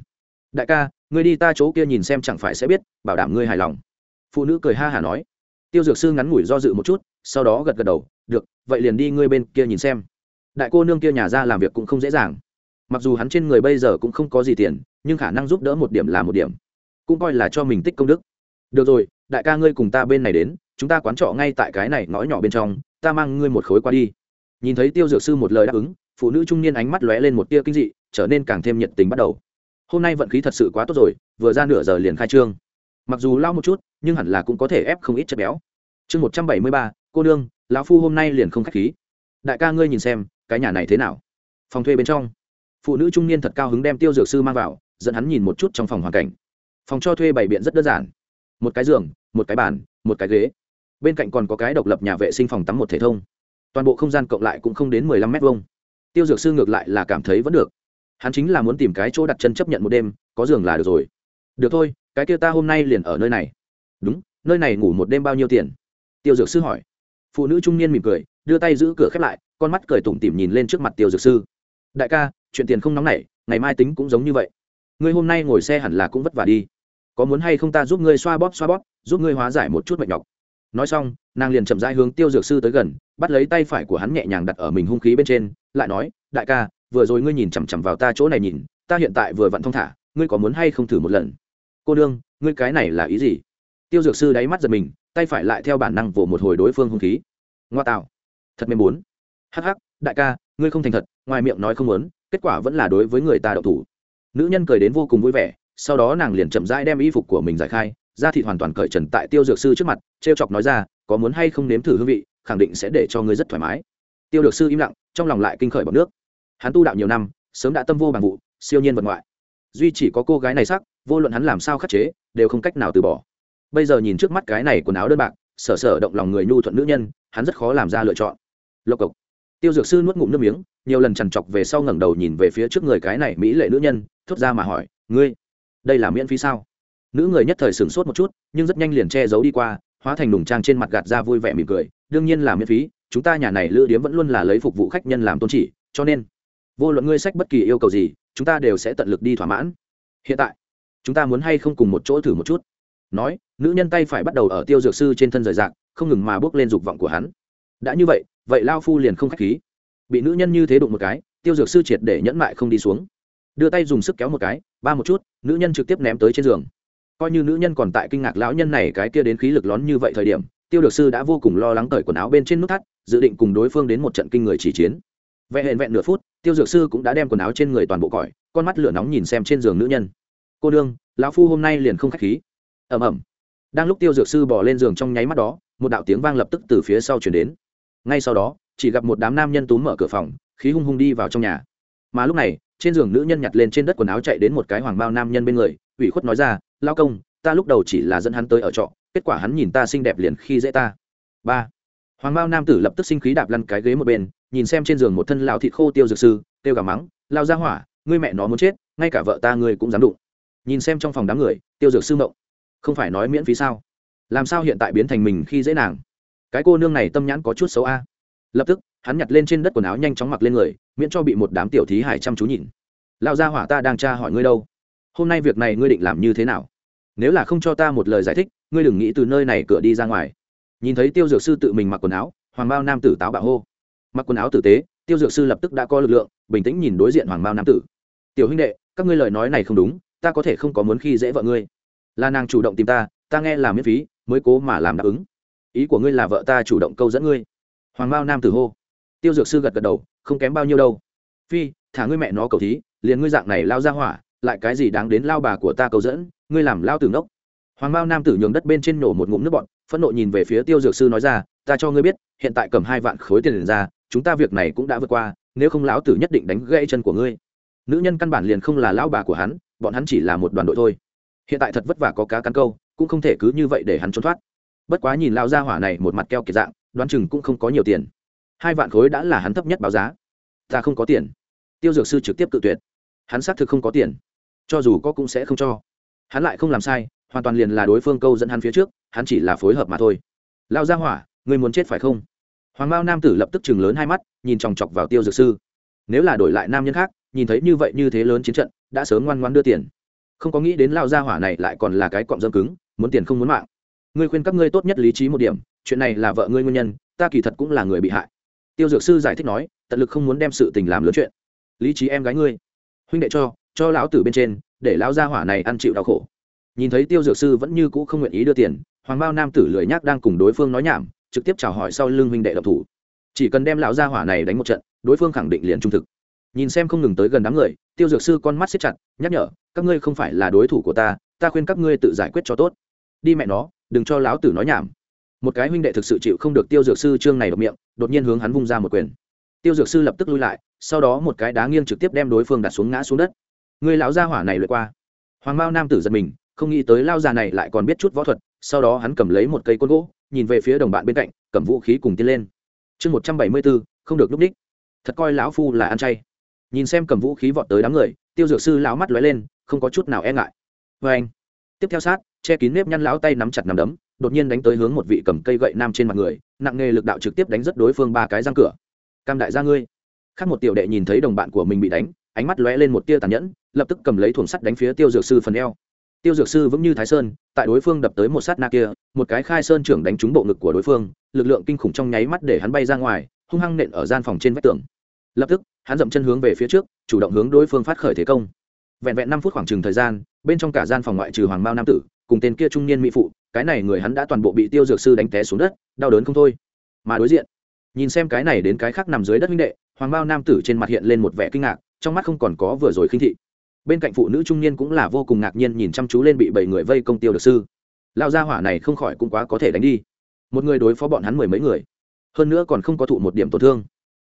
Đại ca, ngươi đi ta chỗ kia nhìn xem chẳng phải sẽ biết, bảo đảm ngươi hài lòng. Phụ nữ cười ha hả nói. Tiêu dược sư ngắn ngủi do dự một chút, sau đó gật gật đầu, được, vậy liền đi ngươi bên kia nhìn xem đại cô nương kia nhà ra làm việc cũng không dễ dàng. Mặc dù hắn trên người bây giờ cũng không có gì tiền, nhưng khả năng giúp đỡ một điểm là một điểm. Cũng coi là cho mình tích công đức. Được rồi, đại ca ngươi cùng ta bên này đến, chúng ta quán trọ ngay tại cái này ngõ nhỏ bên trong, ta mang ngươi một khối qua đi. Nhìn thấy tiêu dược sư một lời đáp ứng, phụ nữ trung niên ánh mắt lóe lên một tia kinh dị, trở nên càng thêm nhiệt tình bắt đầu. Hôm nay vận khí thật sự quá tốt rồi, vừa ra nửa giờ liền khai trương. Mặc dù lao một chút, nhưng hẳn là cũng có thể ép không ít chất béo. Chương một trăm bảy mươi ba, cô nương, lão phu hôm nay liền không k h á c h khí. Đại ca ngươi nhìn xem cái nhà này thế nào? Phòng thuê bên trong. Phụ nữ trung niên thật cao hứng đem tiêu dược sư mang vào, dẫn hắn nhìn một chút trong phòng hoàn cảnh. Phòng cho thuê bày biện rất đơn giản. Một cái giường, một cái bàn, một cái ghế. Bên cạnh còn có cái độc lập nhà vệ sinh phòng tắm một thể thông. Toàn bộ không gian cộng lại cũng không đến mười lăm mét vuông. Tiêu dược sư ngược lại là cảm thấy vẫn được. Hắn chính là muốn tìm cái chỗ đặt chân chấp nhận một đêm, có giường là được rồi. Được thôi, cái kia ta hôm nay liền ở nơi này. Đúng, nơi này ngủ một đêm bao nhiêu tiền? Tiêu dược sư hỏi. Phụ nữ trung niên mỉm cười đưa tay giữ cửa khép lại, con mắt cười tủm tỉm nhìn lên trước mặt tiêu dược sư. Đại ca, chuyện tiền không nóng nảy, ngày mai tính cũng giống như vậy. Ngươi hôm nay ngồi xe hẳn là cũng vất vả đi. Có muốn hay không ta giúp ngươi xoa bóp xoa bóp, giúp ngươi hóa giải một chút mệt nhọc. Nói xong, nàng liền chậm rãi hướng tiêu dược sư tới gần, bắt lấy tay phải của hắn nhẹ nhàng đặt ở mình hung khí bên trên, lại nói, đại ca, vừa rồi ngươi nhìn chằm chằm vào ta chỗ này nhìn, ta hiện tại vừa vặn thong thả, ngươi có muốn hay không thử một lần? Cô đương ngươi cái này là ý gì? Tiêu dược sư đáy mắt giật mình, tay phải lại theo bản năng vỗ một hồi đối phương hung khí. Ngoa tạo thật mềm muốn hắc hắc, đại ca, ngươi không thành thật, ngoài miệng nói không muốn, kết quả vẫn là đối với người ta đậu thủ. Nữ nhân cười đến vô cùng vui vẻ, sau đó nàng liền chậm rãi đem y phục của mình giải khai, da thịt hoàn toàn cởi trần tại tiêu dược sư trước mặt t r e o chọc nói ra, có muốn hay không nếm thử hương vị, khẳng định sẽ để cho ngươi rất thoải mái. Tiêu dược sư im lặng, trong lòng lại kinh khởi bọc nước. Hắn tu đạo nhiều năm, sớm đã tâm vô bằng vụ, siêu nhiên vật ngoại. Duy chỉ có cô gái này sắc, vô luận hắn làm sao khắc chế, đều không cách nào từ bỏ. Bây giờ nhìn trước mắt cái này quần áo đơn bạc, sở sở động lòng người nhu thuận nữ nhân, hắn rất khó làm ra lựa chọn lộc cộc. Tiêu dược sư nuốt ngụm nước miếng, nhiều lần chằn chọc về sau ngẩng đầu nhìn về phía trước người cái này mỹ lệ nữ nhân, thốt ra mà hỏi, ngươi, đây là miễn phí sao? Nữ người nhất thời sửng sốt một chút, nhưng rất nhanh liền che giấu đi qua, hóa thành đùng trang trên mặt gạt ra vui vẻ mỉm cười, đương nhiên là miễn phí, chúng ta nhà này lữ điếm vẫn luôn là lấy phục vụ khách nhân làm tôn chỉ, cho nên, vô luận ngươi sách bất kỳ yêu cầu gì, chúng ta đều sẽ tận lực đi thỏa mãn. Hiện tại, chúng ta muốn hay không cùng một chỗ thử một chút? Nói, nữ nhân tay phải bắt đầu ở tiêu dược sư trên thân rời rạc, không ngừng mà bước lên dục vọng của hắn. Đã như vậy vậy lao phu liền không k h á c h khí. Bị nữ nhân như thế đụng một cái, tiêu dược sư triệt để nhẫn mại không đi xuống. Đưa tay dùng sức kéo một cái, ba một chút, nữ nhân trực tiếp ném tới trên giường. Coi như nữ nhân còn tại kinh ngạc lão nhân này cái kia đến khí lực lón như vậy thời điểm, tiêu dược sư đã vô cùng lo lắng cởi quần áo bên trên nút thắt, dự định cùng đối phương đến một trận kinh người chỉ chiến. Vẹn hẹn vẹn nửa phút, tiêu dược sư cũng đã đem quần áo trên người toàn bộ cõi con mắt lửa nóng nhìn xem trên giường nữ nhân. Cô đương lão phu hôm nay liền không k h á c h khí. Ẩm ẩm đang lúc tiêu dược sư bỏ lên giường trong nháy mắt đó, một đạo tiếng vang lập tức từ phía sau chuyển đến ngay sau đó, chỉ gặp một đám nam nhân túm mở cửa phòng, khí hung hung đi vào trong nhà. Mà lúc này, trên giường nữ nhân nhặt lên trên đất quần áo chạy đến một cái hoàng bao nam nhân bên người, ủy khuất nói ra, lao công, ta lúc đầu chỉ là dẫn hắn tới ở trọ, kết quả hắn nhìn ta xinh đẹp liền khi dễ ta. Ba. Hoàng bao nam tử lập tức sinh khí đạp lăn cái ghế một bên, nhìn xem trên giường một thân lao thịt khô tiêu dược sư tiêu gà mắng, lao ra hỏa, ngươi mẹ nó muốn chết, ngay cả vợ ta ngươi cũng dám đụng. Nhìn xem trong phòng đám người, tiêu dược sư mộng. Không phải nói miễn phí sao? Làm sao hiện tại biến thành mình khi dễ nàng? Cái cô nương này tâm nhãn có chút xấu a. Lập tức, hắn nhặt lên trên đất quần áo nhanh chóng mặc lên người, miễn cho bị một đám tiểu thí hải chăm chú nhìn. Lao ra hỏa ta đang tra hỏi ngươi đâu? Hôm nay việc này ngươi định làm như thế nào? Nếu là không cho ta một lời giải thích, ngươi đừng nghĩ từ nơi này cửa đi ra ngoài. Nhìn thấy tiêu dược sư tự mình mặc quần áo, hoàng bao nam tử táo bạo hô. Mặc quần áo tử tế, tiêu dược sư lập tức đã có lực lượng, bình tĩnh nhìn đối diện hoàng bao nam tử. Tiểu huynh đệ, các ngươi lời nói này không đúng, ta có thể không có muốn khi dễ vợ ngươi. Là nàng chủ động tìm ta ta nghe là miễn phí, mới cố mà làm đáp ứng ý của ngươi là vợ ta chủ động câu dẫn ngươi. Hoàng Mao nam tử hô. Tiêu dược sư gật gật đầu, không kém bao nhiêu đâu. Phi, thả ngươi mẹ nó cầu thí, liền ngươi dạng này lao ra hỏa, lại cái gì đáng đến lao bà của ta cầu dẫn, ngươi làm lao tử ngốc. Hoàng Mao nam tử nhường đất bên trên nổ một ngụm nước bọn phẫn nộ nhìn về phía tiêu dược sư nói ra, ta cho ngươi biết, hiện tại cầm hai vạn khối tiền ra, chúng ta việc này cũng đã vượt qua, nếu không lão tử nhất định đánh gãy chân của ngươi. Nữ nhân căn bản liền không là lão bà của hắn, bọn hắn chỉ là một đoàn đội thôi. Hiện tại thật vất vả có cá cắn câu, cũng không thể cứ như vậy để hắn trốn thoát bất quá nhìn lao gia hỏa này một mặt keo kiệt dạng, đoán chừng cũng không có nhiều tiền. Hai vạn khối đã là hắn thấp nhất báo giá. Ta không có tiền. Tiêu dược sư trực tiếp tự tuyệt. Hắn xác thực không có tiền. Cho dù có cũng sẽ không cho. Hắn lại không làm sai, hoàn toàn liền là đối phương câu dẫn hắn phía trước, hắn chỉ là phối hợp mà thôi. Lao gia hỏa người muốn chết phải không? Hoàng Mao nam tử lập tức chừng lớn hai mắt, nhìn chòng chọc vào tiêu dược sư. Nếu là đổi lại nam nhân khác, nhìn thấy như vậy như thế lớn chiến trận, đã sớm ngoan ngoan đưa tiền. Không có nghĩ đến lao gia hỏa này lại còn là cái cọng dâm cứng, muốn tiền không muốn mạng ngươi khuyên các ngươi tốt nhất lý trí một điểm, chuyện này là vợ ngươi nguyên nhân, ta kỳ thật cũng là người bị hại. Tiêu dược sư giải thích nói, tận lực không muốn đem sự tình làm lớn chuyện. Lý trí em gái ngươi, huynh đệ cho cho lão tử bên trên, để lão gia hỏa này ăn chịu đau khổ. Nhìn thấy tiêu dược sư vẫn như cũ không nguyện ý đưa tiền, hoàng bao nam tử lười nhác đang cùng đối phương nói nhảm, trực tiếp chào hỏi sau lưng huynh đệ độc thủ. Chỉ cần đem lão gia hỏa này đánh một trận, đối phương khẳng định liền trung thực. Nhìn xem không ngừng tới gần đám người, tiêu dược sư con mắt xếp chặt, nhắc nhở, các ngươi không phải là đối thủ của ta ta khuyên các ngươi tự giải quyết cho tốt. Đi mẹ nó đừng cho lão tử nói nhảm. Một cái huynh đệ thực sự chịu không được tiêu dược sư trương này độc miệng, đột nhiên hướng hắn vung ra một quyền. Tiêu dược sư lập tức lui lại, sau đó một cái đá nghiêng trực tiếp đem đối phương đặt xuống ngã xuống đất. Người lão gia hỏa này lượt qua. Hoàng mao nam tử giật mình, không nghĩ tới lao già này lại còn biết chút võ thuật, sau đó hắn cầm lấy một cây côn gỗ, nhìn về phía đồng bạn bên cạnh, cầm vũ khí cùng tiến lên. Chương một trăm bảy mươi bốn, không được núp đích. Thật coi lão phu là ăn chay. Nhìn xem cầm vũ khí vọt tới đám người, tiêu dược sư lão mắt lóe lên, không có chút nào e ngại. Vê anh, tiếp theo sát che kín nếp nhăn lão tay nắm chặt nắm đấm, đột nhiên đánh tới hướng một vị cầm cây gậy nam trên mặt người, nặng nghề lực đạo trực tiếp đánh rất đối phương ba cái răng cửa. Cam đại gia ngươi. Khác một tiểu đệ nhìn thấy đồng bạn của mình bị đánh, ánh mắt lóe lên một tia tàn nhẫn, lập tức cầm lấy thùng sắt đánh phía tiêu dược sư phần eo. Tiêu dược sư vững như thái sơn, tại đối phương đập tới một sát na kia, một cái khai sơn trưởng đánh trúng bộ ngực của đối phương, lực lượng kinh khủng trong nháy mắt để hắn bay ra ngoài, hung hăng nện ở gian phòng trên vách tường. Lập tức, hắn dậm chân hướng về phía trước, chủ động hướng đối phương phát khởi thế công. Vẹn vẹn năm phút khoảng chừng thời gian bên trong cả gian phòng ngoại trừ hoàng mao nam tử, cùng tên kia trung niên mỹ phụ, cái này người hắn đã toàn bộ bị tiêu dược sư đánh té xuống đất, đau đớn không thôi. Mà đối diện, nhìn xem cái này đến cái khác nằm dưới đất huynh đệ, hoàng bao nam tử trên mặt hiện lên một vẻ kinh ngạc, trong mắt không còn có vừa rồi khinh thị. Bên cạnh phụ nữ trung niên cũng là vô cùng ngạc nhiên nhìn chăm chú lên bị bảy người vây công tiêu dược sư. Lao gia hỏa này không khỏi cũng quá có thể đánh đi. Một người đối phó bọn hắn mười mấy người, hơn nữa còn không có thụ một điểm tổn thương.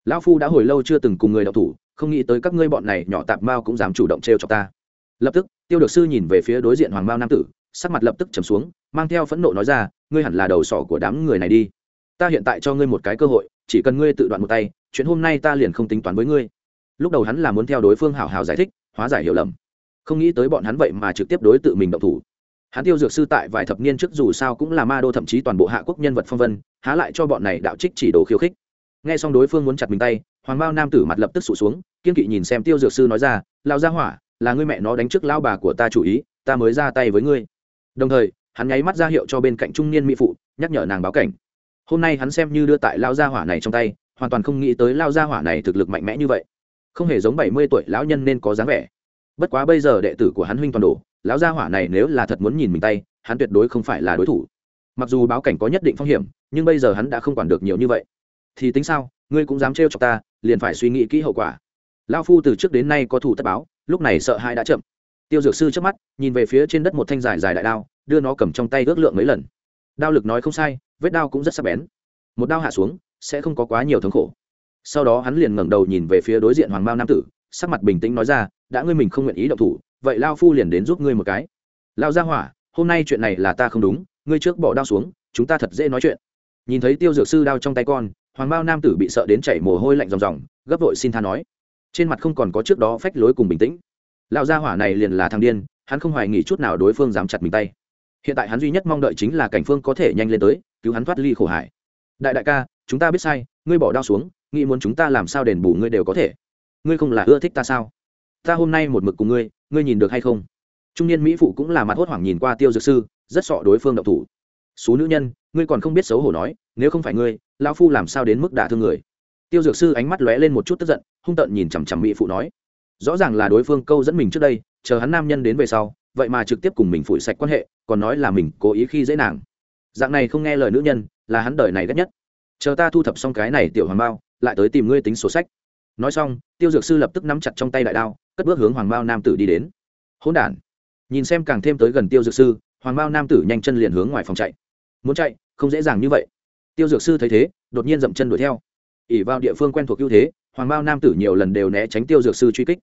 Lão phu đã hồi lâu chưa từng cùng người đọc thủ, không nghĩ tới các ngươi bọn này nhỏ tạp mao cũng dám chủ động trêu cho ta lập tức, tiêu được sư nhìn về phía đối diện hoàng mao nam tử, sắc mặt lập tức trầm xuống, mang theo phẫn nộ nói ra, ngươi hẳn là đầu sỏ của đám người này đi. Ta hiện tại cho ngươi một cái cơ hội, chỉ cần ngươi tự đoạn một tay, chuyện hôm nay ta liền không tính toán với ngươi. Lúc đầu hắn là muốn theo đối phương hào hào giải thích, hóa giải hiểu lầm. Không nghĩ tới bọn hắn vậy mà trực tiếp đối tự mình động thủ. Hắn tiêu dược sư tại vài thập niên trước dù sao cũng là ma đô thậm chí toàn bộ hạ quốc nhân vật phong vân, há lại cho bọn này đạo trích chỉ đồ khiêu khích. Nghe xong đối phương muốn chặt mình tay, hoàng bao nam tử mặt lập tức sụt xuống, kiên kỵ nhìn xem tiêu dược sư nói ra lao ra hỏa là ngươi mẹ nó đánh trước lao bà của ta chủ ý, ta mới ra tay với ngươi. Đồng thời, hắn nháy mắt ra hiệu cho bên cạnh trung niên mỹ phụ, nhắc nhở nàng báo cảnh. Hôm nay hắn xem như đưa tại lao gia hỏa này trong tay, hoàn toàn không nghĩ tới lao gia hỏa này thực lực mạnh mẽ như vậy. Không hề giống bảy mươi tuổi lão nhân nên có dáng vẻ. Bất quá bây giờ đệ tử của hắn huynh toàn đồ lão gia hỏa này nếu là thật muốn nhìn mình tay, hắn tuyệt đối không phải là đối thủ. Mặc dù báo cảnh có nhất định phong hiểm, nhưng bây giờ hắn đã không quản được nhiều như vậy. Thì tính sao, ngươi cũng dám trêu chọc ta, liền phải suy nghĩ kỹ hậu quả. Lao phu từ trước đến nay có thủ tất báo lúc này sợ hãi đã chậm. Tiêu dược sư trước mắt, nhìn về phía trên đất một thanh dài dài đại đao, đưa nó cầm trong tay ước lượng mấy lần. Đao lực nói không sai, vết đao cũng rất sắc bén. Một đao hạ xuống, sẽ không có quá nhiều thống khổ. Sau đó hắn liền ngẩng đầu nhìn về phía đối diện hoàng mao nam tử, sắc mặt bình tĩnh nói ra, đã ngươi mình không nguyện ý động thủ, vậy lao phu liền đến giúp ngươi một cái. Lao ra hỏa, hôm nay chuyện này là ta không đúng, ngươi trước bỏ đao xuống, chúng ta thật dễ nói chuyện. Nhìn thấy tiêu dược sư đao trong tay con, hoàng bao nam tử bị sợ đến chảy mồ hôi lạnh ròng ròng, gấp vội xin tha nói trên mặt không còn có trước đó phách lối cùng bình tĩnh. Lão gia hỏa này liền là thằng điên, hắn không hoài nghỉ chút nào đối phương dám chặt mình tay. Hiện tại hắn duy nhất mong đợi chính là cảnh phương có thể nhanh lên tới, cứu hắn thoát ly khổ hải đại đại ca, chúng ta biết sai, ngươi bỏ đao xuống, nghĩ muốn chúng ta làm sao đền bù ngươi đều có thể. Ngươi không là ưa thích ta sao? Ta hôm nay một mực cùng ngươi ngươi nhìn được hay không? Trung niên mỹ phụ cũng là mặt hốt hoảng nhìn qua tiêu dược sư, rất sọ đối phương độc thủ. Số nữ nhân, ngươi còn không biết xấu hổ nói, nếu không phải ngươi, lão phu làm sao đến mức đả thương người? Tiêu dược sư ánh mắt lóe lên một chút tức giận, hung tợn nhìn chằm chằm mỹ phụ nói, rõ ràng là đối phương câu dẫn mình trước đây, chờ hắn nam nhân đến về sau, vậy mà trực tiếp cùng mình phủi sạch quan hệ, còn nói là mình cố ý khi dễ nàng. Dạng này không nghe lời nữ nhân, là hắn đời này ghét nhất. Chờ ta thu thập xong cái này tiểu hoàng bao, lại tới tìm ngươi tính sổ sách. Nói xong, tiêu dược sư lập tức nắm chặt trong tay đại đao, cất bước hướng hoàng bao nam tử đi đến. Hỗn đản. Nhìn xem càng thêm tới gần tiêu dược sư, hoàng bao nam tử nhanh chân liền hướng ngoài phòng chạy. Muốn chạy? Không dễ dàng như vậy. Tiêu dược sư thấy thế, đột nhiên dậm chân đuổi theo ỉ vào địa phương quen thuộc ưu thế, hoàng bao nam tử nhiều lần đều né tránh tiêu dược sư truy kích.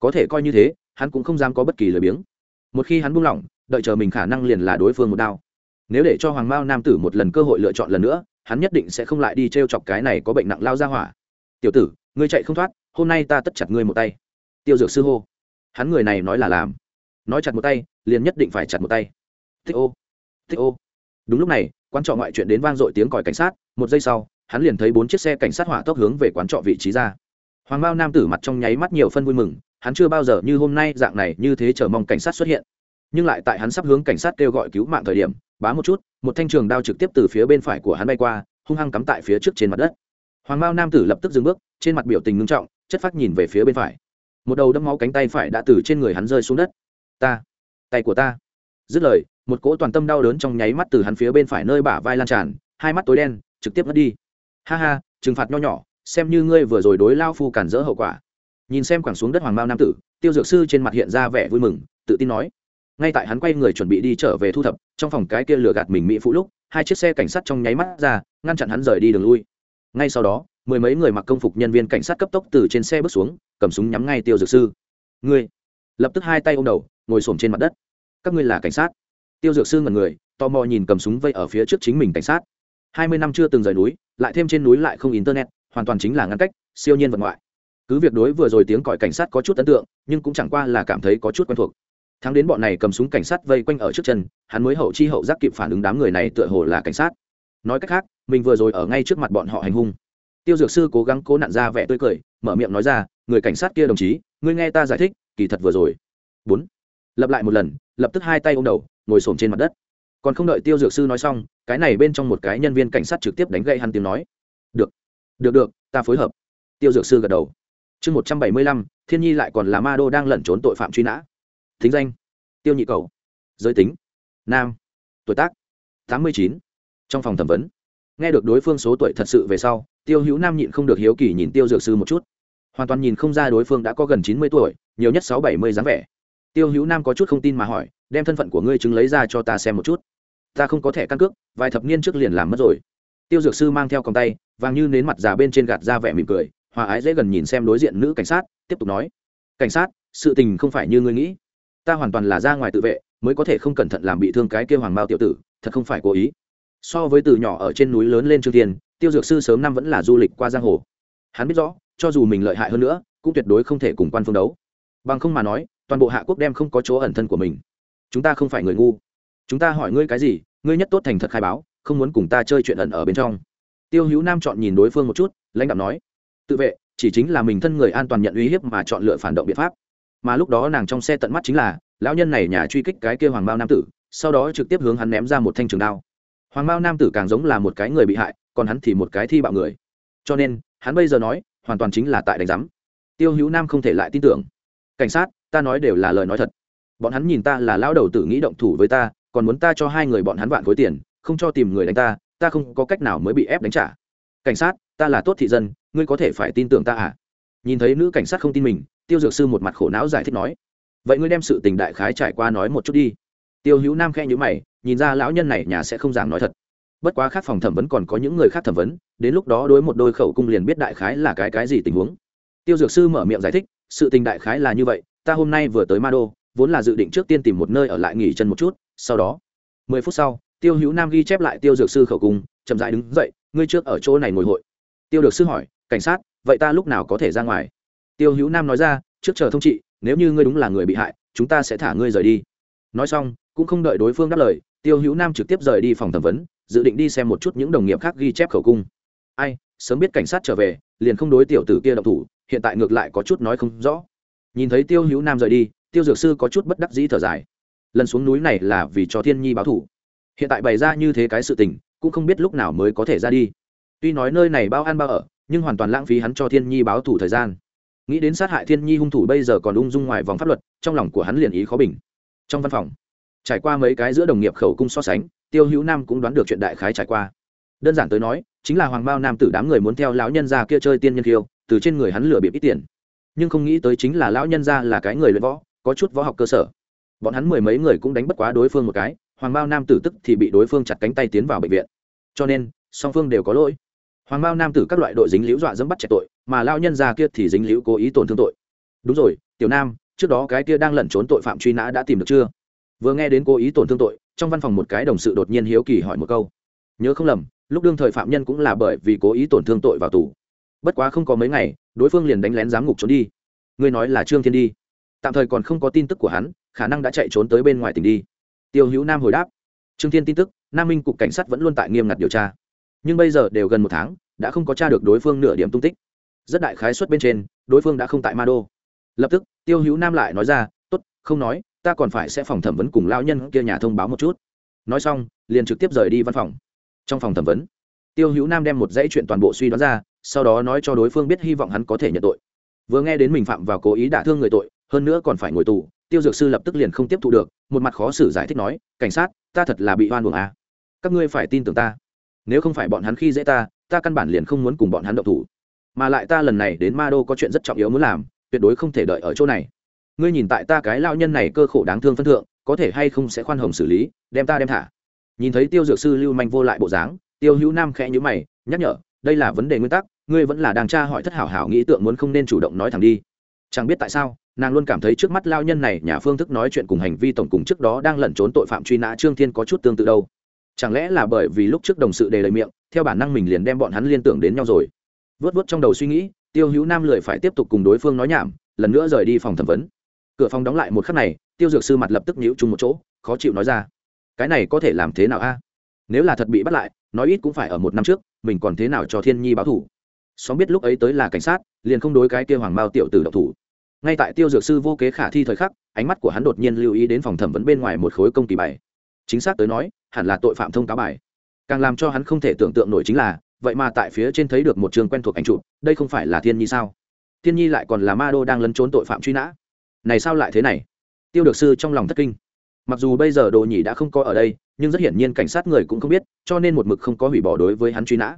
Có thể coi như thế, hắn cũng không dám có bất kỳ lời biếng. Một khi hắn buông lỏng, đợi chờ mình khả năng liền là đối phương một đao. Nếu để cho hoàng bao nam tử một lần cơ hội lựa chọn lần nữa, hắn nhất định sẽ không lại đi t r e o chọc cái này có bệnh nặng lao ra hỏa. Tiểu tử, ngươi chạy không thoát, hôm nay ta tất chặt ngươi một tay. Tiêu dược sư hô. Hắn người này nói là làm. Nói chặt một tay, liền nhất định phải chặt một tay. Thích ô. Thích ô. Đúng lúc này quan trọ ngoại chuyện đến vang dội tiếng còi cảnh sát, một giây sau hắn liền thấy bốn chiếc xe cảnh sát hỏa tốc hướng về quán trọ vị trí ra. Hoàng bao nam tử mặt trong nháy mắt nhiều phân vui mừng, hắn chưa bao giờ như hôm nay dạng này như thế chờ mong cảnh sát xuất hiện. Nhưng lại tại hắn sắp hướng cảnh sát kêu gọi cứu mạng thời điểm, bá một chút, một thanh trường đao trực tiếp từ phía bên phải của hắn bay qua, hung hăng cắm tại phía trước trên mặt đất. Hoàng bao nam tử lập tức dừng bước, trên mặt biểu tình ngưng trọng, chất phát nhìn về phía bên phải. Một đầu đâm máu cánh tay phải đã từ trên người hắn rơi xuống đất. Ta, tay của ta. Dứt lời, một cỗ toàn tâm đau đớn trong nháy mắt từ hắn phía bên phải nơi bả vai lan tràn, hai mắt tối đen, trực tiếp mất đi ha ha, trừng phạt nho nhỏ, xem như ngươi vừa rồi đối lao phu cản rỡ hậu quả. Nhìn xem quẳng xuống đất hoàng mao nam tử, tiêu dược sư trên mặt hiện ra vẻ vui mừng, tự tin nói. Ngay tại hắn quay người chuẩn bị đi trở về thu thập, trong phòng cái kia lừa gạt mình mỹ phụ lúc, hai chiếc xe cảnh sát trong nháy mắt ra, ngăn chặn hắn rời đi đường lui. Ngay sau đó, mười mấy người mặc công phục nhân viên cảnh sát cấp tốc từ trên xe bước xuống, cầm súng nhắm ngay tiêu dược sư. Ngươi! Lập tức hai tay ôm đầu, ngồi xổm trên mặt đất. Các ngươi là cảnh sát? Tiêu dược sư ngần người, tò mò nhìn cầm súng vây ở phía trước chính mình cảnh sát hai mươi năm chưa từng rời núi, lại thêm trên núi lại không internet, hoàn toàn chính là ngăn cách, siêu nhiên vật ngoại. Cứ việc đối vừa rồi tiếng còi cảnh sát có chút ấn tượng, nhưng cũng chẳng qua là cảm thấy có chút quen thuộc. Thắng đến bọn này cầm súng cảnh sát vây quanh ở trước chân, hắn mới hậu chi hậu giác kịp phản ứng đám người này tựa hồ là cảnh sát. Nói cách khác, mình vừa rồi ở ngay trước mặt bọn họ hành hung. Tiêu dược sư cố gắng cố nặn ra vẻ tươi cười, mở miệng nói ra, người cảnh sát kia đồng chí, ngươi nghe ta giải thích, kỳ thật vừa rồi. Bốn. Lặp lại một lần, lập tức hai tay ôm đầu, ngồi xổm trên mặt đất còn không đợi tiêu dược sư nói xong, cái này bên trong một cái nhân viên cảnh sát trực tiếp đánh gậy hắn tiếng nói. Được được được, ta phối hợp. Tiêu dược sư gật đầu. Chương một trăm bảy mươi lăm, thiên nhi lại còn là ma đô đang lẩn trốn tội phạm truy nã. Thính danh, tiêu nhị cầu. Giới tính, nam. Tuổi tác, tám mươi chín. Trong phòng thẩm vấn, nghe được đối phương số tuổi thật sự về sau, tiêu hữu nam nhịn không được hiếu kỳ nhìn tiêu dược sư một chút. Hoàn toàn nhìn không ra đối phương đã có gần chín mươi tuổi, nhiều nhất sáu bảy mươi dáng vẻ. Tiêu hữu nam có chút không tin mà hỏi, đem thân phận của ngươi chứng lấy ra cho ta xem một chút ta không có thẻ căn cước vài thập niên trước liền làm mất rồi. Tiêu dược sư mang theo còng tay vàng như nến mặt già bên trên gạt ra vẻ mỉm cười hòa ái dễ gần nhìn xem đối diện nữ cảnh sát tiếp tục nói cảnh sát sự tình không phải như ngươi nghĩ. Ta hoàn toàn là ra ngoài tự vệ mới có thể không cẩn thận làm bị thương cái kêu hoàng mao tiểu tử thật không phải cố ý. So với từ nhỏ ở trên núi lớn lên trương tiền, tiêu dược sư sớm năm vẫn là du lịch qua giang hồ. Hắn biết rõ cho dù mình lợi hại hơn nữa cũng tuyệt đối không thể cùng quan phương đấu. Bằng không mà nói toàn bộ hạ quốc đem không có chỗ ẩn thân của mình. Chúng ta không phải người ngu chúng ta hỏi ngươi cái gì, ngươi nhất tốt thành thật khai báo, không muốn cùng ta chơi chuyện ẩn ở bên trong. Tiêu hữu nam chọn nhìn đối phương một chút, lãnh đạo nói, tự vệ, chỉ chính là mình thân người an toàn nhận uy hiếp mà chọn lựa phản động biện pháp. Mà lúc đó nàng trong xe tận mắt chính là, lão nhân này nhà truy kích cái kia hoàng bao nam tử, sau đó trực tiếp hướng hắn ném ra một thanh trường đao. Hoàng bao nam tử càng giống là một cái người bị hại, còn hắn thì một cái thi bạo người. Cho nên, hắn bây giờ nói, hoàn toàn chính là tại đánh giám. Tiêu hữu nam không thể lại tin tưởng. Cảnh sát, ta nói đều là lời nói thật. Bọn hắn nhìn ta là lão đầu tử nghĩ động thủ với ta còn muốn ta cho hai người bọn hắn vạn khối tiền, không cho tìm người đánh ta ta không có cách nào mới bị ép đánh trả. Cảnh sát, ta là tốt thị dân, ngươi có thể phải tin tưởng ta à? Nhìn thấy nữ cảnh sát không tin mình, tiêu dược sư một mặt khổ não giải thích nói. Vậy ngươi đem sự tình đại khái trải qua nói một chút đi. Tiêu hữu nam khe nhữ mày, nhìn ra lão nhân này nhà sẽ không giảng nói thật. Bất quá khác phòng thẩm vấn còn có những người khác thẩm vấn, đến lúc đó đối một đôi khẩu cung liền biết đại khái là cái cái gì tình huống. Tiêu dược sư mở miệng giải thích, sự tình đại khái là như vậy, ta hôm nay vừa tới ma đô, vốn là dự định trước tiên tìm một nơi ở lại nghỉ chân một chút sau đó, mười phút sau, tiêu hữu nam ghi chép lại tiêu dược sư khẩu cung, chậm rãi đứng dậy, ngươi trước ở chỗ này ngồi hội. Tiêu dược sư hỏi, cảnh sát, vậy ta lúc nào có thể ra ngoài? Tiêu hữu nam nói ra, trước chờ thông trị, nếu như ngươi đúng là người bị hại, chúng ta sẽ thả ngươi rời đi. Nói xong, cũng không đợi đối phương đáp lời, tiêu hữu nam trực tiếp rời đi phòng thẩm vấn, dự định đi xem một chút những đồng nghiệp khác ghi chép khẩu cung. Ai, sớm biết cảnh sát trở về, liền không đối tiểu tử kia động thủ, hiện tại ngược lại có chút nói không rõ. Nhìn thấy tiêu hữu nam rời đi, tiêu dược sư có chút bất đắc dĩ thở dài lần xuống núi này là vì cho thiên nhi báo thủ. Hiện tại bày ra như thế cái sự tình cũng không biết lúc nào mới có thể ra đi. Tuy nói nơi này bao ăn bao ở nhưng hoàn toàn lãng phí hắn cho thiên nhi báo thủ thời gian. Nghĩ đến sát hại thiên nhi hung thủ bây giờ còn ung dung ngoài vòng pháp luật trong lòng của hắn liền ý khó bình. Trong văn phòng trải qua mấy cái giữa đồng nghiệp khẩu cung so sánh tiêu hữu nam cũng đoán được chuyện đại khái trải qua. Đơn giản tới nói chính là hoàng bao nam tử đám người muốn theo lão nhân gia kia chơi tiên nhân Kiêu, từ trên người hắn lừa bịp ít tiền. Nhưng không nghĩ tới chính là lão nhân gia là cái người luyện võ có chút võ học cơ sở bọn hắn mười mấy người cũng đánh bất quá đối phương một cái, hoàng bao nam tử tức thì bị đối phương chặt cánh tay tiến vào bệnh viện. Cho nên, song phương đều có lỗi. Hoàng bao nam tử các loại đội dính liễu dọa dẫm bắt chạy tội, mà lao nhân ra kia thì dính liễu cố ý tổn thương tội. Đúng rồi, tiểu nam, trước đó cái kia đang lẩn trốn tội phạm truy nã đã tìm được chưa? Vừa nghe đến cố ý tổn thương tội, trong văn phòng một cái đồng sự đột nhiên hiếu kỳ hỏi một câu. Nhớ không lầm, lúc đương thời phạm nhân cũng là bởi vì cố ý tổn thương tội vào tù. Bất quá không có mấy ngày, đối phương liền đánh lén giám ngục trốn đi. Ngươi nói là trương thiên đi. Tạm thời còn không có tin tức của hắn khả năng đã chạy trốn tới bên ngoài tỉnh đi. Tiêu hữu nam hồi đáp. Trương thiên tin tức, nam minh cục cảnh sát vẫn luôn tại nghiêm ngặt điều tra. Nhưng bây giờ đều gần một tháng, đã không có t r a được đối phương nửa điểm tung tích. Rất đại khái xuất bên trên, đối phương đã không tại ma đô lập tức, tiêu hữu nam lại nói ra t ố t không nói, ta còn phải sẽ phòng thẩm vấn cùng lao nhân kia nhà thông báo một chút. Nói xong, liền trực tiếp rời đi văn phòng. Trong phòng thẩm vấn, tiêu hữu nam đem một dãy chuyện toàn bộ suy đoán ra, sau đó nói cho đối phương biết hy vọng hắn có thể nhận tội. Vừa nghe đến mình phạm vào cố ý đả thương người tội, hơn nữa còn phải ngồi tù tiêu dược sư lập tức liền không tiếp thu được, một mặt khó xử giải thích nói, cảnh sát, ta thật là bị oan buồng à. các ngươi phải tin tưởng ta. Nếu không phải bọn hắn khi dễ ta ta căn bản liền không muốn cùng bọn hắn động thủ. Mà lại ta lần này đến ma đô có chuyện rất trọng yếu muốn làm, tuyệt đối không thể đợi ở chỗ này. Ngươi nhìn tại ta cái lao nhân này cơ khổ đáng thương phân thượng, có thể hay không sẽ khoan hồng xử lý, đem ta đem thả. Nhìn thấy tiêu dược sư lưu manh vô lại bộ dáng, tiêu hữu nam khẽ nhữ mày, nhắc nhở, đây là vấn đề nguyên tắc, ngươi vẫn là đang tra hỏi thất hảo hảo nghĩ tượng muốn không nên chủ động nói thẳng đi. Chẳng biết tại sao nàng luôn cảm thấy trước mắt lao nhân này nhà phương thức nói chuyện cùng hành vi tổng cùng trước đó đang lẩn trốn tội phạm truy nã trương thiên có chút tương tự đâu. Chẳng lẽ là bởi vì lúc trước đồng sự đề lời miệng, theo bản năng mình liền đem bọn hắn liên tưởng đến nhau rồi. Vớt vớt trong đầu suy nghĩ, tiêu hữu nam lười phải tiếp tục cùng đối phương nói nhảm, lần nữa rời đi phòng thẩm vấn. Cửa phòng đóng lại một khắc này, tiêu dược sư mặt lập tức nhíu chung một chỗ, khó chịu nói ra, cái này có thể làm thế nào a? Nếu là thật bị bắt lại, nói ít cũng phải ở một năm trước, mình còn thế nào cho thiên nhi báo thủ? Xóm biết lúc ấy tới là cảnh sát, liền không đối cái kia hoàng mao tiểu tử độc thủ ngay tại tiêu dược sư vô kế khả thi thời khắc, ánh mắt của hắn đột nhiên lưu ý đến phòng thẩm vấn bên ngoài một khối công kỳ bài. Chính xác tới nói, hẳn là tội phạm thông cáo bài. Càng làm cho hắn không thể tưởng tượng nổi chính là, vậy mà tại phía trên thấy được một trường quen thuộc ảnh chụp, đây không phải là thiên nhi sao? Thiên nhi lại còn là ma đô đang lấn trốn tội phạm truy nã. Này sao lại thế này? Tiêu được sư trong lòng thất kinh. Mặc dù bây giờ đồ nhỉ đã không có ở đây, nhưng rất hiển nhiên cảnh sát người cũng không biết, cho nên một mực không có hủy bỏ đối với hắn truy nã.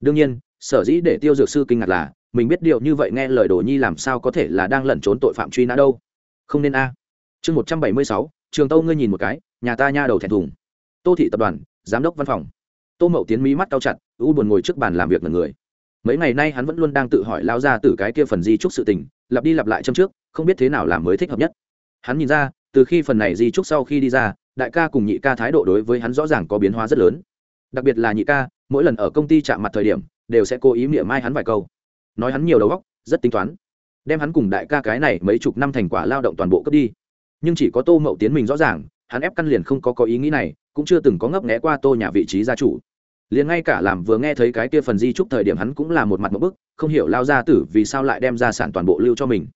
Đương nhiên, sở dĩ để tiêu dược sư kinh ngạc là mình biết điều như vậy nghe lời đồ nhi làm sao có thể là đang lẩn trốn tội phạm truy nã đâu. Không nên a. Chương một trăm bảy mươi sáu, trường tâu ngươi nhìn một cái, nhà ta nha đầu thẹn thùng. Tô thị tập đoàn, giám đốc văn phòng. Tô mậu tiến mí mắt cao chặt u buồn ngồi trước bàn làm việc là người. Mấy ngày nay hắn vẫn luôn đang tự hỏi lao ra từ cái kia phần di trúc sự tình, lặp đi lặp lại châm trước, không biết thế nào làm mới thích hợp nhất. Hắn nhìn ra, từ khi phần này di trúc sau khi đi ra, đại ca cùng nhị ca thái độ đối với hắn rõ ràng có biến hóa rất lớn. Đặc biệt là nhị ca, mỗi lần ở công ty chạm mặt thời điểm, đều sẽ cố ý miệng mai hắn vài câu nói hắn nhiều đầu óc, rất tính toán. Đem hắn cùng đại ca cái này mấy chục năm thành quả lao động toàn bộ cấp đi. Nhưng chỉ có tô mậu tiến mình rõ ràng, hắn ép căn liền không có có ý nghĩ này, cũng chưa từng có ngấp nghé qua tô nhà vị trí gia chủ. Liền ngay cả làm vừa nghe thấy cái kia phần di trúc thời điểm hắn cũng là một mặt một bức, không hiểu lao gia tử vì sao lại đem gia sản toàn bộ lưu cho mình.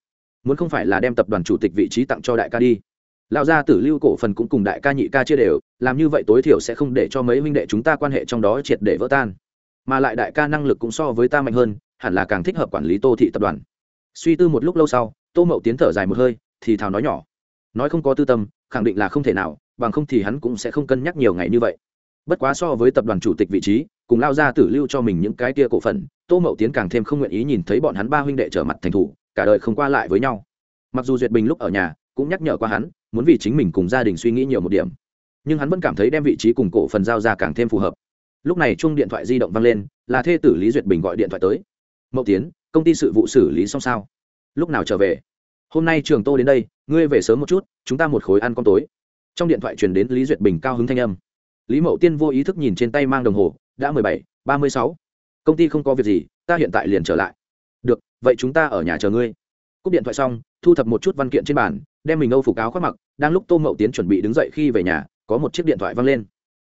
Muốn không phải là đem tập đoàn chủ tịch vị trí tặng cho đại ca đi. Lao gia tử lưu cổ phần cũng cùng đại ca nhị ca chia đều, làm như vậy tối thiểu sẽ không để cho mấy huynh đệ chúng ta quan hệ trong đó triệt để vỡ tan. Mà lại đại ca năng lực cũng so với ta mạnh hơn hẳn là càng thích hợp quản lý tô thị tập đoàn. Suy tư một lúc lâu sau, tô mậu tiến thở dài một hơi, thì thào nói nhỏ. Nói không có tư tâm, khẳng định là không thể nào, bằng không thì hắn cũng sẽ không cân nhắc nhiều ngày như vậy. Bất quá so với tập đoàn chủ tịch vị trí, cùng lao ra tử lưu cho mình những cái tia cổ phần, tô mậu tiến càng thêm không nguyện ý nhìn thấy bọn hắn ba huynh đệ trở mặt thành thủ, cả đời không qua lại với nhau. Mặc dù duyệt bình lúc ở nhà, cũng nhắc nhở qua hắn, muốn vì chính mình cùng gia đình suy nghĩ nhiều một điểm. Nhưng hắn vẫn cảm thấy đem vị trí cùng cổ phần giao ra càng thêm phù hợp. Lúc này chung điện thoại di động vang lên, là thê tử lý duyệt bình gọi điện thoại tới mậu tiến, công ty sự vụ xử lý xong sao? Lúc nào trở về? Hôm nay trường tô đến đây, ngươi về sớm một chút, chúng ta một khối ăn con tối. Trong điện thoại truyền đến lý duyệt bình cao hứng thanh âm. Lý mậu tiên vô ý thức nhìn trên tay mang đồng hồ, đã mười bảy, ba mươi sáu. Công ty không có việc gì, ta hiện tại liền trở lại. Được, vậy chúng ta ở nhà chờ ngươi. Cúp điện thoại xong, thu thập một chút văn kiện trên bàn, đem mình âu phục áo khoác mặc, đang lúc tô mậu tiến chuẩn bị đứng dậy khi về nhà, có một chiếc điện thoại văng lên.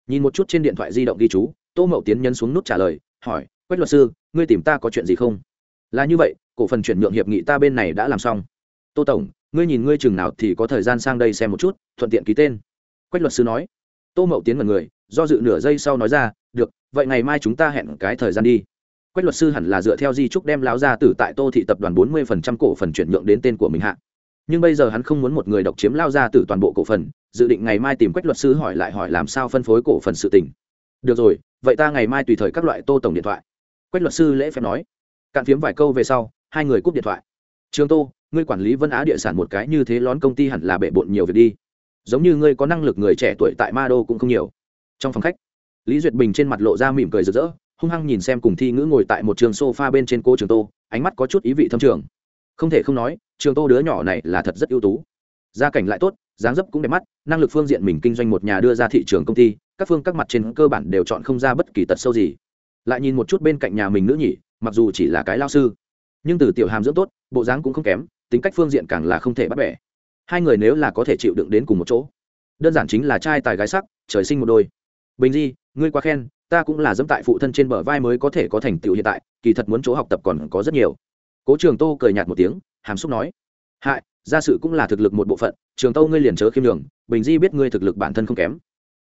Nhìn một chút trên điện thoại di động ghi chú, tô mậu tiến nhấn xuống nút trả lời, hỏi quách luật sư, ngươi tìm ta có chuyện gì không? Là như vậy, cổ phần chuyển nhượng hiệp nghị ta bên này đã làm xong. Tô tổng, ngươi nhìn ngươi chừng nào thì có thời gian sang đây xem một chút, thuận tiện ký tên. Quách luật sư nói. Tô mậu tiến mật người, do dự nửa giây sau nói ra, được, vậy ngày mai chúng ta hẹn cái thời gian đi. Quách luật sư hẳn là dựa theo di trúc đem láo ra tử tại tô thị tập đoàn bốn mươi phần trăm cổ phần chuyển nhượng đến tên của mình hạ. Nhưng bây giờ hắn không muốn một người độc chiếm lao ra tử toàn bộ cổ phần, dự định ngày mai tìm quách luật sư hỏi lại hỏi làm sao phân phối cổ phần sự tình. Được rồi, vậy ta ngày mai tùy thời các loại tô tổng điện thoại quách luật sư lễ phép nói. Cạn phiếm vài câu về sau, hai người cúp điện thoại. Trường tô, ngươi quản lý vân á địa sản một cái như thế lón công ty hẳn là bể bộn nhiều việc đi. Giống như ngươi có năng lực người trẻ tuổi tại ma đô cũng không nhiều. Trong phòng khách, lý duyệt bình trên mặt lộ ra mỉm cười rực rỡ, hung hăng nhìn xem cùng thi ngữ ngồi tại một trường sofa bên trên cô trường tô, ánh mắt có chút ý vị thâm trường. Không thể không nói, trường tô đứa nhỏ này là thật rất ưu tú. Gia cảnh lại tốt, dáng dấp cũng đẹp mắt, năng lực phương diện mình kinh doanh một nhà đưa ra thị trường công ty, các phương các mặt trên cơ bản đều chọn không ra bất kỳ tật sâu gì lại nhìn một chút bên cạnh nhà mình nữ nhỉ, mặc dù chỉ là cái lao sư, nhưng từ tiểu hàm dưỡng tốt, bộ dáng cũng không kém, tính cách phương diện càng là không thể bắt bẻ. Hai người nếu là có thể chịu đựng đến cùng một chỗ, đơn giản chính là trai tài gái sắc, trời sinh một đôi. Bình di, ngươi quá khen, ta cũng là dẫm tại phụ thân trên bờ vai mới có thể có thành tựu hiện tại, kỳ thật muốn chỗ học tập còn có rất nhiều. Cố trường tô cười nhạt một tiếng, hàm xúc nói, hại, gia sự cũng là thực lực một bộ phận, trường tâu ngươi liền chớ khiêm đường bình di biết ngươi thực lực bản thân không kém.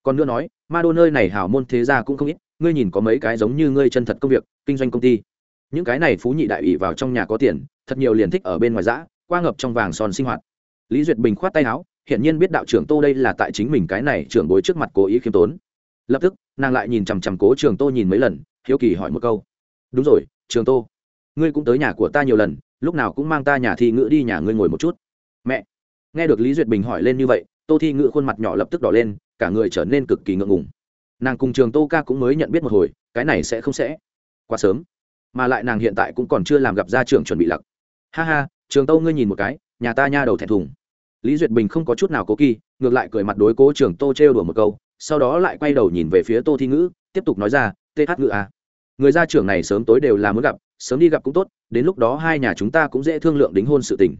Còn nữa nói ma đô nơi này hào môn thế gia cũng không ít ngươi nhìn có mấy cái giống như ngươi chân thật công việc, kinh doanh công ty. Những cái này phú nhị đại ủy vào trong nhà có tiền, thật nhiều liền thích ở bên ngoài giã qua ngập trong vàng son sinh hoạt. Lý duyệt bình khoát tay áo, hiển nhiên biết đạo trưởng tô đây là tại chính mình cái này trưởng bối trước mặt cố ý khiêm tốn. Lập tức, nàng lại nhìn chằm chằm cố trường tô nhìn mấy lần, hiếu kỳ hỏi một câu. Đúng rồi trường tô, ngươi cũng tới nhà của ta nhiều lần, lúc nào cũng mang ta nhà thi ngữ đi nhà ngươi ngồi một chút. Mẹ. Nghe được lý duyệt bình hỏi lên như vậy, tô thi ngữ khuôn mặt nhỏ lập tức đỏ lên, cả người trở nên cực kỳ ngượng ngùng nàng cùng trường tô ca cũng mới nhận biết một hồi, cái này sẽ không sẽ quá sớm. Mà lại nàng hiện tại cũng còn chưa làm gặp gia trưởng chuẩn bị lặc. Ha ha, trường tô ngươi nhìn một cái, nhà ta nha đầu thẹn thùng. Lý duyệt bình không có chút nào cố kỳ ngược lại cười mặt đối cố trường tô trêu đùa một câu, sau đó lại quay đầu nhìn về phía tô thi ngữ, tiếp tục nói ra th ngữ à. người gia trưởng này sớm tối đều là muốn gặp, sớm đi gặp cũng tốt, đến lúc đó hai nhà chúng ta cũng dễ thương lượng đính hôn sự tình.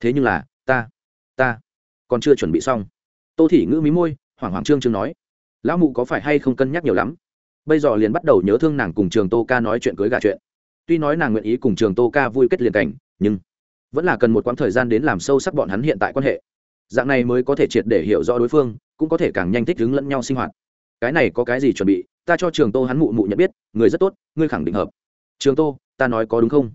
Thế nhưng là, ta ta còn chưa chuẩn bị xong. Tô thị ngữ mí môi, hoảng hoảng trương trương nói lão mụ có phải hay không cân nhắc nhiều lắm? Bây giờ liền bắt đầu nhớ thương nàng cùng trường tô ca nói chuyện cưới gà chuyện. Tuy nói nàng nguyện ý cùng trường tô ca vui kết liền cảnh, nhưng vẫn là cần một quãng thời gian đến làm sâu sắc bọn hắn hiện tại quan hệ. Dạng này mới có thể triệt để hiểu rõ đối phương, cũng có thể càng nhanh thích ứng lẫn nhau sinh hoạt. Cái này có cái gì chuẩn bị? Ta cho trường tô hắn mụ mụ nhận biết, người rất tốt, ngươi khẳng định hợp. Trường tô, ta nói có đúng không?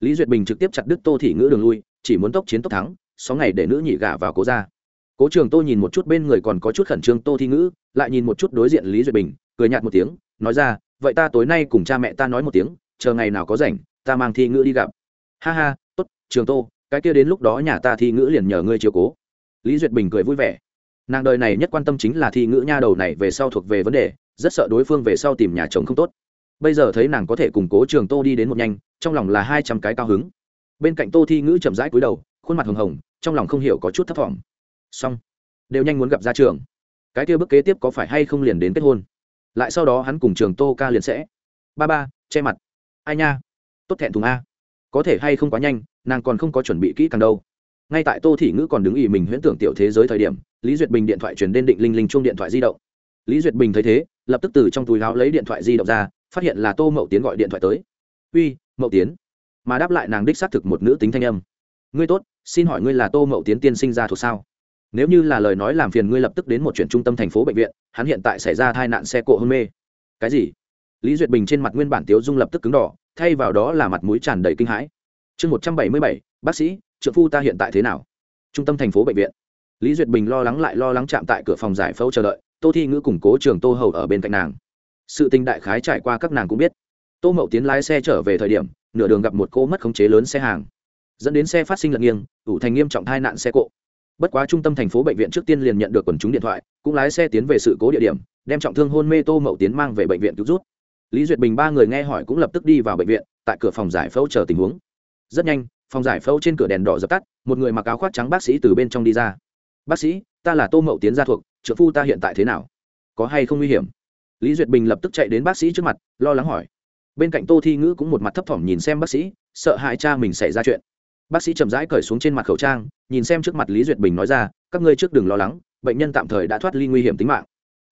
Lý duyệt bình trực tiếp chặt đứt tô thị ngữ đường lui, chỉ muốn tốc chiến tốc thắng, sáu ngày để nữ nhị gả vào cố ra cố trường tô nhìn một chút bên người còn có chút khẩn trương tô thi ngữ, lại nhìn một chút đối diện lý duyệt bình, cười nhạt một tiếng, nói ra, vậy ta tối nay cùng cha mẹ ta nói một tiếng, chờ ngày nào có rảnh, ta mang thi ngữ đi gặp. Ha ha, tốt, trường tô, cái kia đến lúc đó nhà ta thi ngữ liền nhờ ngươi chiều cố. Lý duyệt bình cười vui vẻ. Nàng đời này nhất quan tâm chính là thi ngữ nha đầu này về sau thuộc về vấn đề, rất sợ đối phương về sau tìm nhà chồng không tốt. Bây giờ thấy nàng có thể củng cố trường tô đi đến một nhanh, trong lòng là hai trăm cái cao hứng. Bên cạnh tô thi ngữ chậm rãi cúi đầu, khuôn mặt hồng hồng, trong lòng không hiểu có chút thất vọng xong, đều nhanh muốn gặp ra trường. Cái kia bước kế tiếp có phải hay không liền đến kết hôn? Lại sau đó hắn cùng trường tô ca liền sẽ. Ba ba, che mặt. Ai nha? Tốt thẹn thùng a. Có thể hay không quá nhanh, nàng còn không có chuẩn bị kỹ càng đâu. Ngay tại tô thị ngữ còn đứng ỉ mình huyễn tưởng tiểu thế giới thời điểm, lý duyệt bình điện thoại chuyển đến định linh linh chuông điện thoại di động. Lý duyệt bình thấy thế, lập tức từ trong túi láo lấy điện thoại di động ra, phát hiện là tô mậu tiến gọi điện thoại tới. Uy, mậu tiến. Mà đáp lại nàng đích xác thực một nữ tính thanh âm. Ngươi tốt, xin hỏi ngươi là tô mậu tiến tiên sinh ra thuộc sao? Nếu như là lời nói làm phiền ngươi lập tức đến một chuyện trung tâm thành phố bệnh viện, hắn hiện tại xảy ra tai nạn xe cộ hôn mê. Cái gì? Lý duyệt bình trên mặt nguyên bản tiếu dung lập tức cứng đỏ, thay vào đó là mặt mũi tràn đầy kinh hãi. Chương một trăm bảy mươi bảy, bác sĩ trợ phu ta hiện tại thế nào? Trung tâm thành phố bệnh viện. Lý duyệt bình lo lắng lại lo lắng chạm tại cửa phòng giải phẫu chờ đợi, tô thi ngữ củng cố trường tô hầu ở bên cạnh nàng. Sự tình đại khái trải qua các nàng cũng biết. Tô mậu tiến lái xe trở về thời điểm, nửa đường gặp một cô mất khống chế lớn xe hàng. Dẫn đến xe phát sinh lật nghiêng, ủ thành nghiêm trọng tai nạn xe cộ bất quá trung tâm thành phố bệnh viện trước tiên liền nhận được quần chúng điện thoại, cũng lái xe tiến về sự cố địa điểm, đem trọng thương hôn mê tô mậu tiến mang về bệnh viện cứu rút. Lý duyệt bình ba người nghe hỏi cũng lập tức đi vào bệnh viện, tại cửa phòng giải phẫu chờ tình huống. Rất nhanh, phòng giải phẫu trên cửa đèn đỏ dập tắt, một người mặc áo khoác trắng bác sĩ từ bên trong đi ra. Bác sĩ, ta là tô mậu tiến gia thuộc trợ phu ta hiện tại thế nào? Có hay không nguy hiểm? Lý duyệt bình lập tức chạy đến bác sĩ trước mặt, lo lắng hỏi. Bên cạnh tô thi ngữ cũng một mặt thấp thỏm nhìn xem bác sĩ, sợ hại cha mình xảy ra chuyện bác sĩ chậm rãi cởi xuống trên mặt khẩu trang, nhìn xem trước mặt lý duyệt bình nói ra, các ngươi trước đừng lo lắng, bệnh nhân tạm thời đã thoát ly nguy hiểm tính mạng.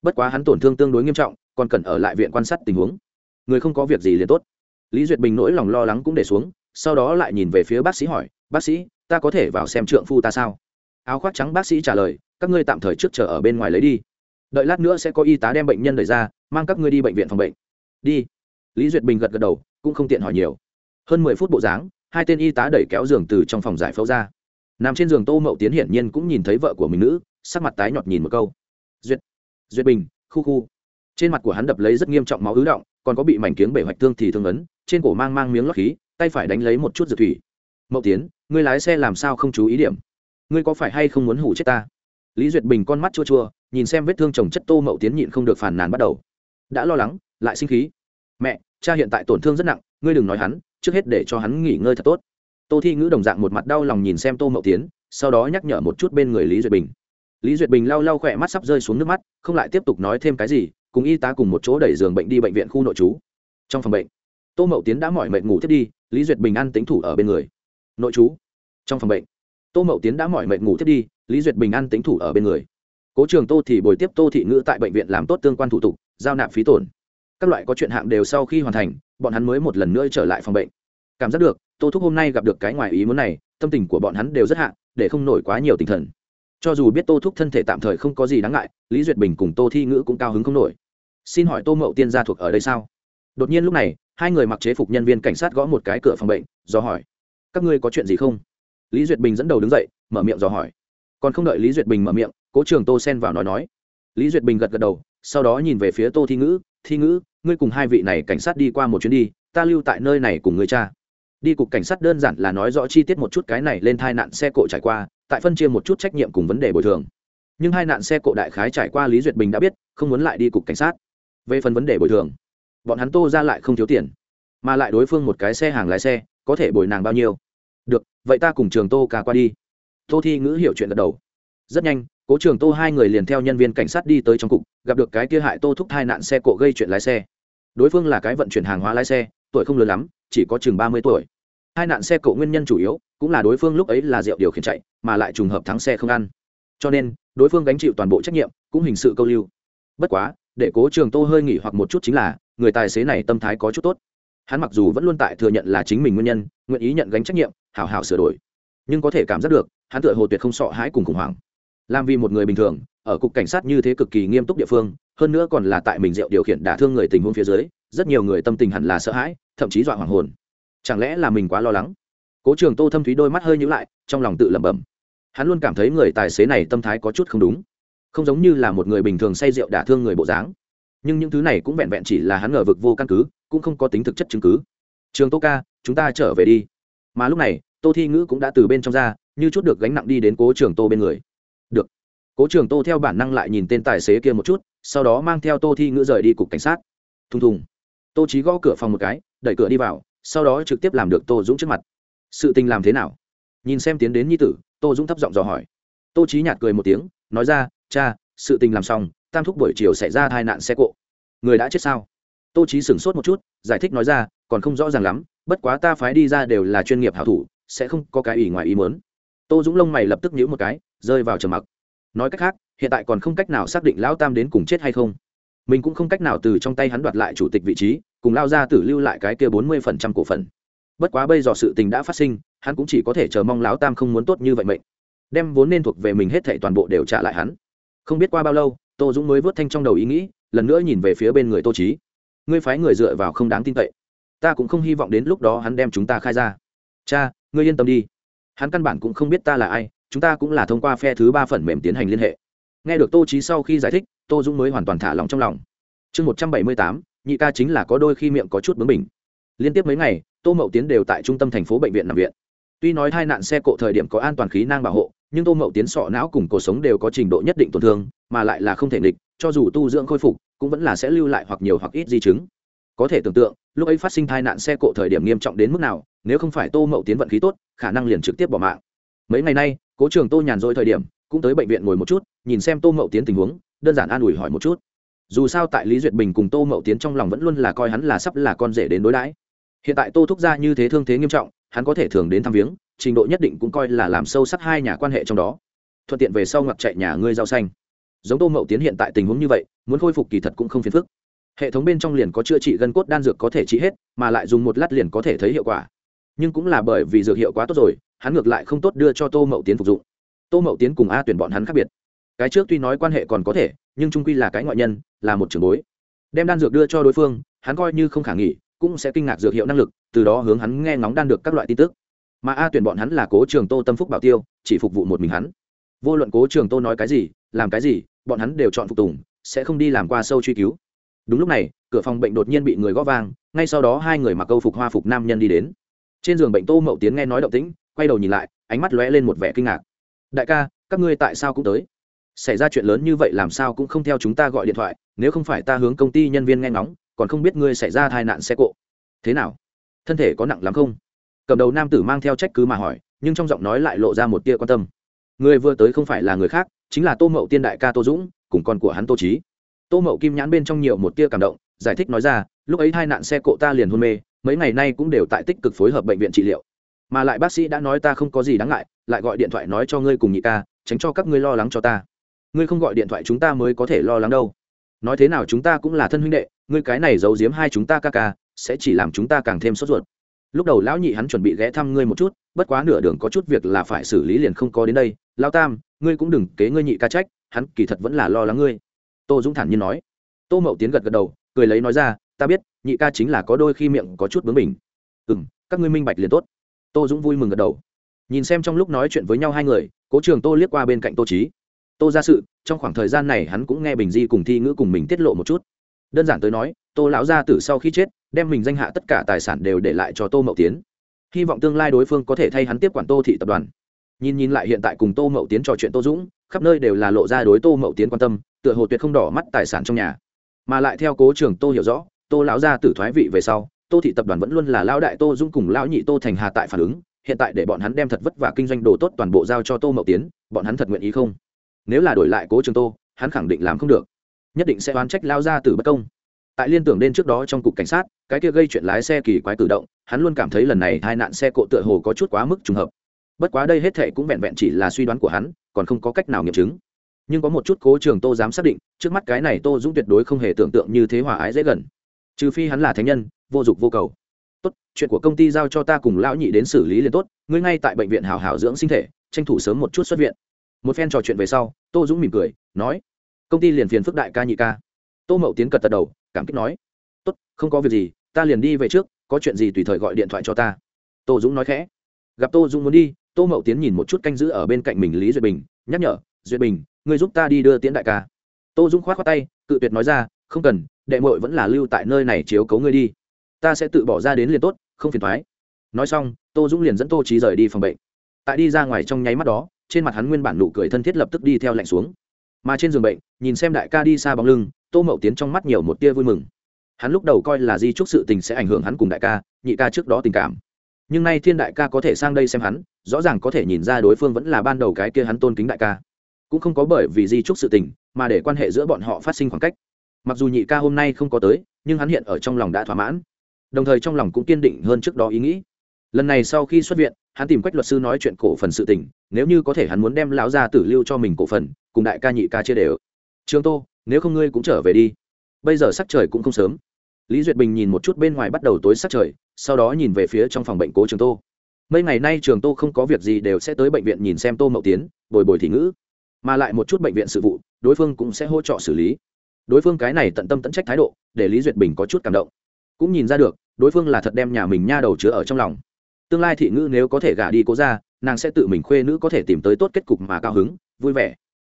Bất quá hắn tổn thương tương đối nghiêm trọng, còn cần ở lại viện quan sát tình huống. Người không có việc gì liền tốt. Lý duyệt bình nỗi lòng lo lắng cũng để xuống, sau đó lại nhìn về phía bác sĩ hỏi, bác sĩ, ta có thể vào xem trượng phu ta sao? Áo khoác trắng bác sĩ trả lời, các ngươi tạm thời trước chờ ở bên ngoài lấy đi. Đợi lát nữa sẽ có y tá đem bệnh nhân đẩy ra, mang các ngươi đi bệnh viện phòng bệnh. Đi. Lý duyệt bình gật gật đầu, cũng không tiện hỏi nhiều. Hơn mười phút bộ dáng hai tên y tá đẩy kéo giường từ trong phòng giải phẫu ra. Nằm trên giường tô mậu tiến hiển nhiên cũng nhìn thấy vợ của mình nữ, sắc mặt tái nhọt nhìn một câu. Duyệt duyệt bình, khu khu. Trên mặt của hắn đập lấy rất nghiêm trọng máu ứ động, còn có bị mảnh kiếng bể hoạch thương thì thương ấn, trên cổ mang mang miếng lót khí, tay phải đánh lấy một chút dược thủy. Mậu tiến, ngươi lái xe làm sao không chú ý điểm? Ngươi có phải hay không muốn hủ chết ta? Lý duyệt bình con mắt chua chua, nhìn xem vết thương chồng chất tô mậu tiến nhịn không được phàn nàn bắt đầu. Đã lo lắng, lại sinh khí. Mẹ, cha hiện tại tổn thương rất nặng, ngươi đừng nói hắn trước hết để cho hắn nghỉ ngơi thật tốt. Tô thi ngữ đồng dạng một mặt đau lòng nhìn xem tô mậu tiến, sau đó nhắc nhở một chút bên người lý duyệt bình. Lý duyệt bình lau lau khỏe mắt sắp rơi xuống nước mắt, không lại tiếp tục nói thêm cái gì, cùng y tá cùng một chỗ đẩy giường bệnh đi bệnh viện khu nội trú. Trong phòng bệnh, tô mậu tiến đã mỏi mệt ngủ thiết đi, lý duyệt bình ăn tính thủ ở bên người. Nội trú. Trong phòng bệnh, tô mậu tiến đã mỏi mệt ngủ thiết đi, lý duyệt bình ăn tính thủ ở bên người. Cố trường tô thì bồi tiếp tô thị ngữ tại bệnh viện làm tốt tương quan thủ tục, giao nạp phí tổn các loại có chuyện hạng đều sau khi hoàn thành, bọn hắn mới một lần nữa trở lại phòng bệnh. Cảm giác được, tô thúc hôm nay gặp được cái ngoài ý muốn này, tâm tình của bọn hắn đều rất hạ để không nổi quá nhiều tinh thần. Cho dù biết tô thúc thân thể tạm thời không có gì đáng ngại, lý duyệt bình cùng tô thi ngữ cũng cao hứng không nổi. Xin hỏi tô mậu tiên gia thuộc ở đây sao? Đột nhiên lúc này, hai người mặc chế phục nhân viên cảnh sát gõ một cái cửa phòng bệnh do hỏi, các ngươi có chuyện gì không? Lý duyệt bình dẫn đầu đứng dậy, mở miệng dò hỏi. Còn không đợi lý duyệt bình mở miệng, cố trường tô sen vào nói nói. Lý duyệt bình gật gật đầu, sau đó nhìn về phía tô thi ngữ thi ngữ ngươi cùng hai vị này cảnh sát đi qua một chuyến đi, ta lưu tại nơi này cùng người cha. Đi cục cảnh sát đơn giản là nói rõ chi tiết một chút cái này lên thai nạn xe cộ trải qua, tại phân chia một chút trách nhiệm cùng vấn đề bồi thường. Nhưng hai nạn xe cộ đại khái trải qua lý duyệt bình đã biết, không muốn lại đi cục cảnh sát. Về phần vấn đề bồi thường, bọn hắn tô ra lại không thiếu tiền, mà lại đối phương một cái xe hàng lái xe, có thể bồi nàng bao nhiêu? Được, vậy ta cùng trường tô ca qua đi. Tô thi ngữ hiểu chuyện gật đầu rất nhanh, cố trường tô hai người liền theo nhân viên cảnh sát đi tới trong cục, gặp được cái kia hại tô thúc hai nạn xe cộ gây chuyện lái xe. Đối phương là cái vận chuyển hàng hóa lái xe, tuổi không lớn lắm, chỉ có chừng ba mươi tuổi. Hai nạn xe cộ nguyên nhân chủ yếu cũng là đối phương lúc ấy là rượu điều khiển chạy, mà lại trùng hợp thắng xe không ăn. Cho nên, đối phương gánh chịu toàn bộ trách nhiệm, cũng hình sự câu lưu. Bất quá, để cố trường tô hơi nghỉ hoặc một chút chính là, người tài xế này tâm thái có chút tốt. Hắn mặc dù vẫn luôn tại thừa nhận là chính mình nguyên nhân, nguyện ý nhận gánh trách nhiệm, hảo hảo sửa đổi. Nhưng có thể cảm giác được, hắn tựa hồ tuyệt không sợ hãi cùng khủng hoảng làm vì một người bình thường, ở cục cảnh sát như thế cực kỳ nghiêm túc địa phương, hơn nữa còn là tại mình rượu điều khiển đả thương người tình huống phía dưới, rất nhiều người tâm tình hẳn là sợ hãi, thậm chí dọa hoàng hồn. Chẳng lẽ là mình quá lo lắng? Cố trường tô thâm thúy đôi mắt hơi nhữ lại, trong lòng tự lẩm bẩm. Hắn luôn cảm thấy người tài xế này tâm thái có chút không đúng. Không giống như là một người bình thường say rượu đả thương người bộ dáng. Nhưng những thứ này cũng vẹn vẹn chỉ là hắn ngờ vực vô căn cứ, cũng không có tính thực chất chứng cứ. Trường tô ca, chúng ta trở về đi. Mà lúc này, tô thi ngữ cũng đã từ bên trong ra, như chút được gánh nặng đi đến cố trường tô bên người cố trường tô theo bản năng lại nhìn tên tài xế kia một chút, sau đó mang theo tô thi ngữ rời đi cục cảnh sát. Thùng thùng. Tô trí gõ cửa phòng một cái, đẩy cửa đi vào, sau đó trực tiếp làm được tô dũng trước mặt. Sự tình làm thế nào? Nhìn xem tiến đến nhi tử, tô dũng thấp giọng dò hỏi. Tô trí nhạt cười một tiếng, nói ra, cha, sự tình làm xong, tam thúc buổi chiều xảy ra tai nạn xe cộ. Người đã chết sao? Tô trí sửng sốt một chút, giải thích nói ra, còn không rõ ràng lắm, bất quá ta phái đi ra đều là chuyên nghiệp hảo thủ, sẽ không có cái ý ngoài ý muốn. Tô dũng lông mày lập tức nhíu một cái, rơi vào trầm mặc nói cách khác, hiện tại còn không cách nào xác định lão tam đến cùng chết hay không. Mình cũng không cách nào từ trong tay hắn đoạt lại chủ tịch vị trí, cùng lao ra tử lưu lại cái kia bốn mươi phần trăm cổ phần. Bất quá bây giờ sự tình đã phát sinh, hắn cũng chỉ có thể chờ mong lão tam không muốn tốt như vậy mệnh. Đem vốn nên thuộc về mình hết thảy toàn bộ đều trả lại hắn. Không biết qua bao lâu, tô dũng mới vớt thanh trong đầu ý nghĩ, lần nữa nhìn về phía bên người tô trí ngươi phái người dựa vào không đáng tin cậy. Ta cũng không hy vọng đến lúc đó hắn đem chúng ta khai ra. Cha, ngươi yên tâm đi. Hắn căn bản cũng không biết ta là ai chúng ta cũng là thông qua phe thứ ba phần mềm tiến hành liên hệ. Nghe được tô trí sau khi giải thích, tô dũng mới hoàn toàn thả lòng trong lòng. Chương một trăm bảy mươi tám, nhị ca chính là có đôi khi miệng có chút bướng bình liên tiếp mấy ngày, tô mậu tiến đều tại trung tâm thành phố bệnh viện nằm viện. Tuy nói hai nạn xe cộ thời điểm có an toàn khí năng bảo hộ, nhưng tô mậu tiến sọ não cùng cuộc sống đều có trình độ nhất định tổn thương, mà lại là không thể nghịch, cho dù tu dưỡng khôi phục, cũng vẫn là sẽ lưu lại hoặc nhiều hoặc ít di chứng. Có thể tưởng tượng, lúc ấy phát sinh tai nạn xe cộ thời điểm nghiêm trọng đến mức nào, nếu không phải tô mậu tiến vận khí tốt, khả năng liền trực tiếp bỏ mạng. Mấy ngày nay cố trường tô nhàn rỗi thời điểm, cũng tới bệnh viện ngồi một chút, nhìn xem tô mậu tiến tình huống, đơn giản an ủi hỏi một chút. Dù sao tại lý duyệt bình cùng tô mậu tiến trong lòng vẫn luôn là coi hắn là sắp là con rể đến đối đãi. Hiện tại tô thúc ra như thế thương thế nghiêm trọng, hắn có thể thường đến thăm viếng, trình độ nhất định cũng coi là làm sâu sắc hai nhà quan hệ trong đó. Thuận tiện về sau ngặt chạy nhà ngươi rau xanh. Giống tô mậu tiến hiện tại tình huống như vậy, muốn khôi phục kỳ thật cũng không phiền phức. Hệ thống bên trong liền có chữa trị gân cốt đan dược có thể trị hết, mà lại dùng một lát liền có thể thấy hiệu quả nhưng cũng là bởi vì dược hiệu quá tốt rồi, hắn ngược lại không tốt đưa cho tô mậu tiến phục dụng. Tô mậu tiến cùng a tuyển bọn hắn khác biệt. Cái trước tuy nói quan hệ còn có thể, nhưng trung quy là cái ngoại nhân, là một trường bối. Đem đan dược đưa cho đối phương, hắn coi như không khả nghỉ cũng sẽ kinh ngạc dược hiệu năng lực, từ đó hướng hắn nghe ngóng đan được các loại tin tức. Mà a tuyển bọn hắn là cố trường tô tâm phúc bảo tiêu, chỉ phục vụ một mình hắn. Vô luận cố trường tô nói cái gì, làm cái gì, bọn hắn đều chọn phục tùng, sẽ không đi làm qua sâu truy cứu. Đúng lúc này, cửa phòng bệnh đột nhiên bị người gõ vang, ngay sau đó hai người mặc câu phục hoa phục nam nhân đi đến trên giường bệnh tô mậu tiến nghe nói động tĩnh, quay đầu nhìn lại, ánh mắt lóe lên một vẻ kinh ngạc. Đại ca, các ngươi tại sao cũng tới? Xảy ra chuyện lớn như vậy làm sao cũng không theo chúng ta gọi điện thoại, nếu không phải ta hướng công ty nhân viên nghe ngóng, còn không biết ngươi xảy ra tai nạn xe cộ. Thế nào? Thân thể có nặng lắm không? Cầm đầu nam tử mang theo trách cứ mà hỏi, nhưng trong giọng nói lại lộ ra một tia quan tâm. Người vừa tới không phải là người khác, chính là tô mậu tiên đại ca tô dũng, cùng con của hắn tô trí tô mậu kim nhãn bên trong nhiều một tia cảm động, giải thích nói ra, lúc ấy hai nạn xe cộ ta liền hôn mê mấy ngày nay cũng đều tại tích cực phối hợp bệnh viện trị liệu. Mà lại bác sĩ đã nói ta không có gì đáng ngại, lại gọi điện thoại nói cho ngươi cùng nhị ca, tránh cho các ngươi lo lắng cho ta. Ngươi không gọi điện thoại chúng ta mới có thể lo lắng đâu. Nói thế nào chúng ta cũng là thân huynh đệ, ngươi cái này giấu giếm hai chúng ta ca ca, sẽ chỉ làm chúng ta càng thêm sốt ruột. Lúc đầu lão nhị hắn chuẩn bị ghé thăm ngươi một chút, bất quá nửa đường có chút việc là phải xử lý liền không có đến đây. Lao tam, ngươi cũng đừng kế ngươi nhị ca trách, hắn kỳ thật vẫn là lo lắng ngươi. Tô dũng thản nhiên nói. Tô mậu tiến gật gật đầu, cười lấy nói ra, ta biết nhị ca chính là có đôi khi miệng có chút bướng mình ừ m các ngươi minh bạch liền tốt. Tô dũng vui mừng gật đầu. Nhìn xem trong lúc nói chuyện với nhau hai người, cố trường tô liếc qua bên cạnh tô trí tô ra sự, trong khoảng thời gian này hắn cũng nghe bình di cùng thi ngữ cùng mình tiết lộ một chút. Đơn giản tới nói, tô lão gia tử sau khi chết, đem mình danh hạ tất cả tài sản đều để lại cho tô mậu tiến. Hy vọng tương lai đối phương có thể thay hắn tiếp quản tô thị tập đoàn. Nhìn nhìn lại hiện tại cùng tô mậu tiến trò chuyện tô dũng, khắp nơi đều là lộ ra đối tô mậu tiến quan tâm, tựa hồ tuyệt không đỏ mắt tài sản trong nhà. Mà lại theo cố trường tô hiểu rõ tô lão gia tử thoái vị về sau, tô thị tập đoàn vẫn luôn là lão đại tô dung cùng lão nhị tô thành hà tại phản ứng, hiện tại để bọn hắn đem thật vất vả kinh doanh đồ tốt toàn bộ giao cho tô mậu tiến, bọn hắn thật nguyện ý không? Nếu là đổi lại cố trường tô, hắn khẳng định làm không được. Nhất định sẽ oán trách lao ra từ bất công. Tại liên tưởng đến trước đó trong cục cảnh sát, cái kia gây chuyện lái xe kỳ quái cử động, hắn luôn cảm thấy lần này hai nạn xe cộ tựa hồ có chút quá mức trùng hợp. Bất quá đây hết thệ cũng vẹn vẹn chỉ là suy đoán của hắn, còn không có cách nào nghiệm chứng. Nhưng có một chút cố trường tô dám xác định, trước mắt cái này tô dũng tuyệt đối không hề tưởng tượng như thế hòa ái dễ gần trừ phi hắn là thánh nhân, vô dụng vô cầu. Tốt, chuyện của công ty giao cho ta cùng lão nhị đến xử lý liền tốt, ngươi ngay tại bệnh viện hảo hảo dưỡng sinh thể, tranh thủ sớm một chút xuất viện. Một phen trò chuyện về sau, tô dũng mỉm cười, nói, công ty liền phiền phức đại ca nhị ca. Tô mậu tiến cật tật đầu, cảm kích nói, tốt, không có việc gì, ta liền đi về trước, có chuyện gì tùy thời gọi điện thoại cho ta. Tô dũng nói khẽ, gặp tô dũng muốn đi, tô mậu tiến nhìn một chút canh giữ ở bên cạnh mình lý duyệt bình, nhắc nhở, duyệt bình, ngươi giúp ta đi đưa tiễn đại ca. Tô dũng k h o á t khoác tay, cự tuyệt nói ra, không cần đệ muội vẫn là lưu tại nơi này chiếu cấu ngươi đi. Ta sẽ tự bỏ ra đến liền tốt, không phiền thoái. Nói xong, tô dũng liền dẫn tô trí rời đi phòng bệnh. Tại đi ra ngoài trong nháy mắt đó, trên mặt hắn nguyên bản nụ cười thân thiết lập tức đi theo lạnh xuống. Mà trên giường bệnh, nhìn xem đại ca đi xa bóng lưng, tô mậu tiến trong mắt nhiều một tia vui mừng. Hắn lúc đầu coi là di trúc sự tình sẽ ảnh hưởng hắn cùng đại ca, nhị ca trước đó tình cảm. Nhưng nay thiên đại ca có thể sang đây xem hắn, rõ ràng có thể nhìn ra đối phương vẫn là ban đầu cái kia hắn tôn kính đại ca. Cũng không có bởi vì di trúc sự tình, mà để quan hệ giữa bọn họ phát sinh khoảng cách mặc dù nhị ca hôm nay không có tới, nhưng hắn hiện ở trong lòng đã thỏa mãn. Đồng thời trong lòng cũng kiên định hơn trước đó ý nghĩ. Lần này sau khi xuất viện, hắn tìm quách luật sư nói chuyện cổ phần sự tình, nếu như có thể hắn muốn đem lão gia tử lưu cho mình cổ phần, cùng đại ca nhị ca chia đều. Trường tô, nếu không ngươi cũng trở về đi. Bây giờ sắc trời cũng không sớm. Lý duyệt bình nhìn một chút bên ngoài bắt đầu tối sắc trời, sau đó nhìn về phía trong phòng bệnh cố trường tô. Mấy ngày nay trường tô không có việc gì đều sẽ tới bệnh viện nhìn xem tô mậu tiến, bồi bồi thị ngữ. Mà lại một chút bệnh viện sự vụ, đối phương cũng sẽ hỗ trợ xử lý đối phương cái này tận tâm tận trách thái độ, để lý duyệt bình có chút cảm động. Cũng nhìn ra được, đối phương là thật đem nhà mình nha đầu chứa ở trong lòng. Tương lai thị ngữ nếu có thể gả đi cố ra nàng sẽ tự mình khuê nữ có thể tìm tới tốt kết cục mà cao hứng, vui vẻ.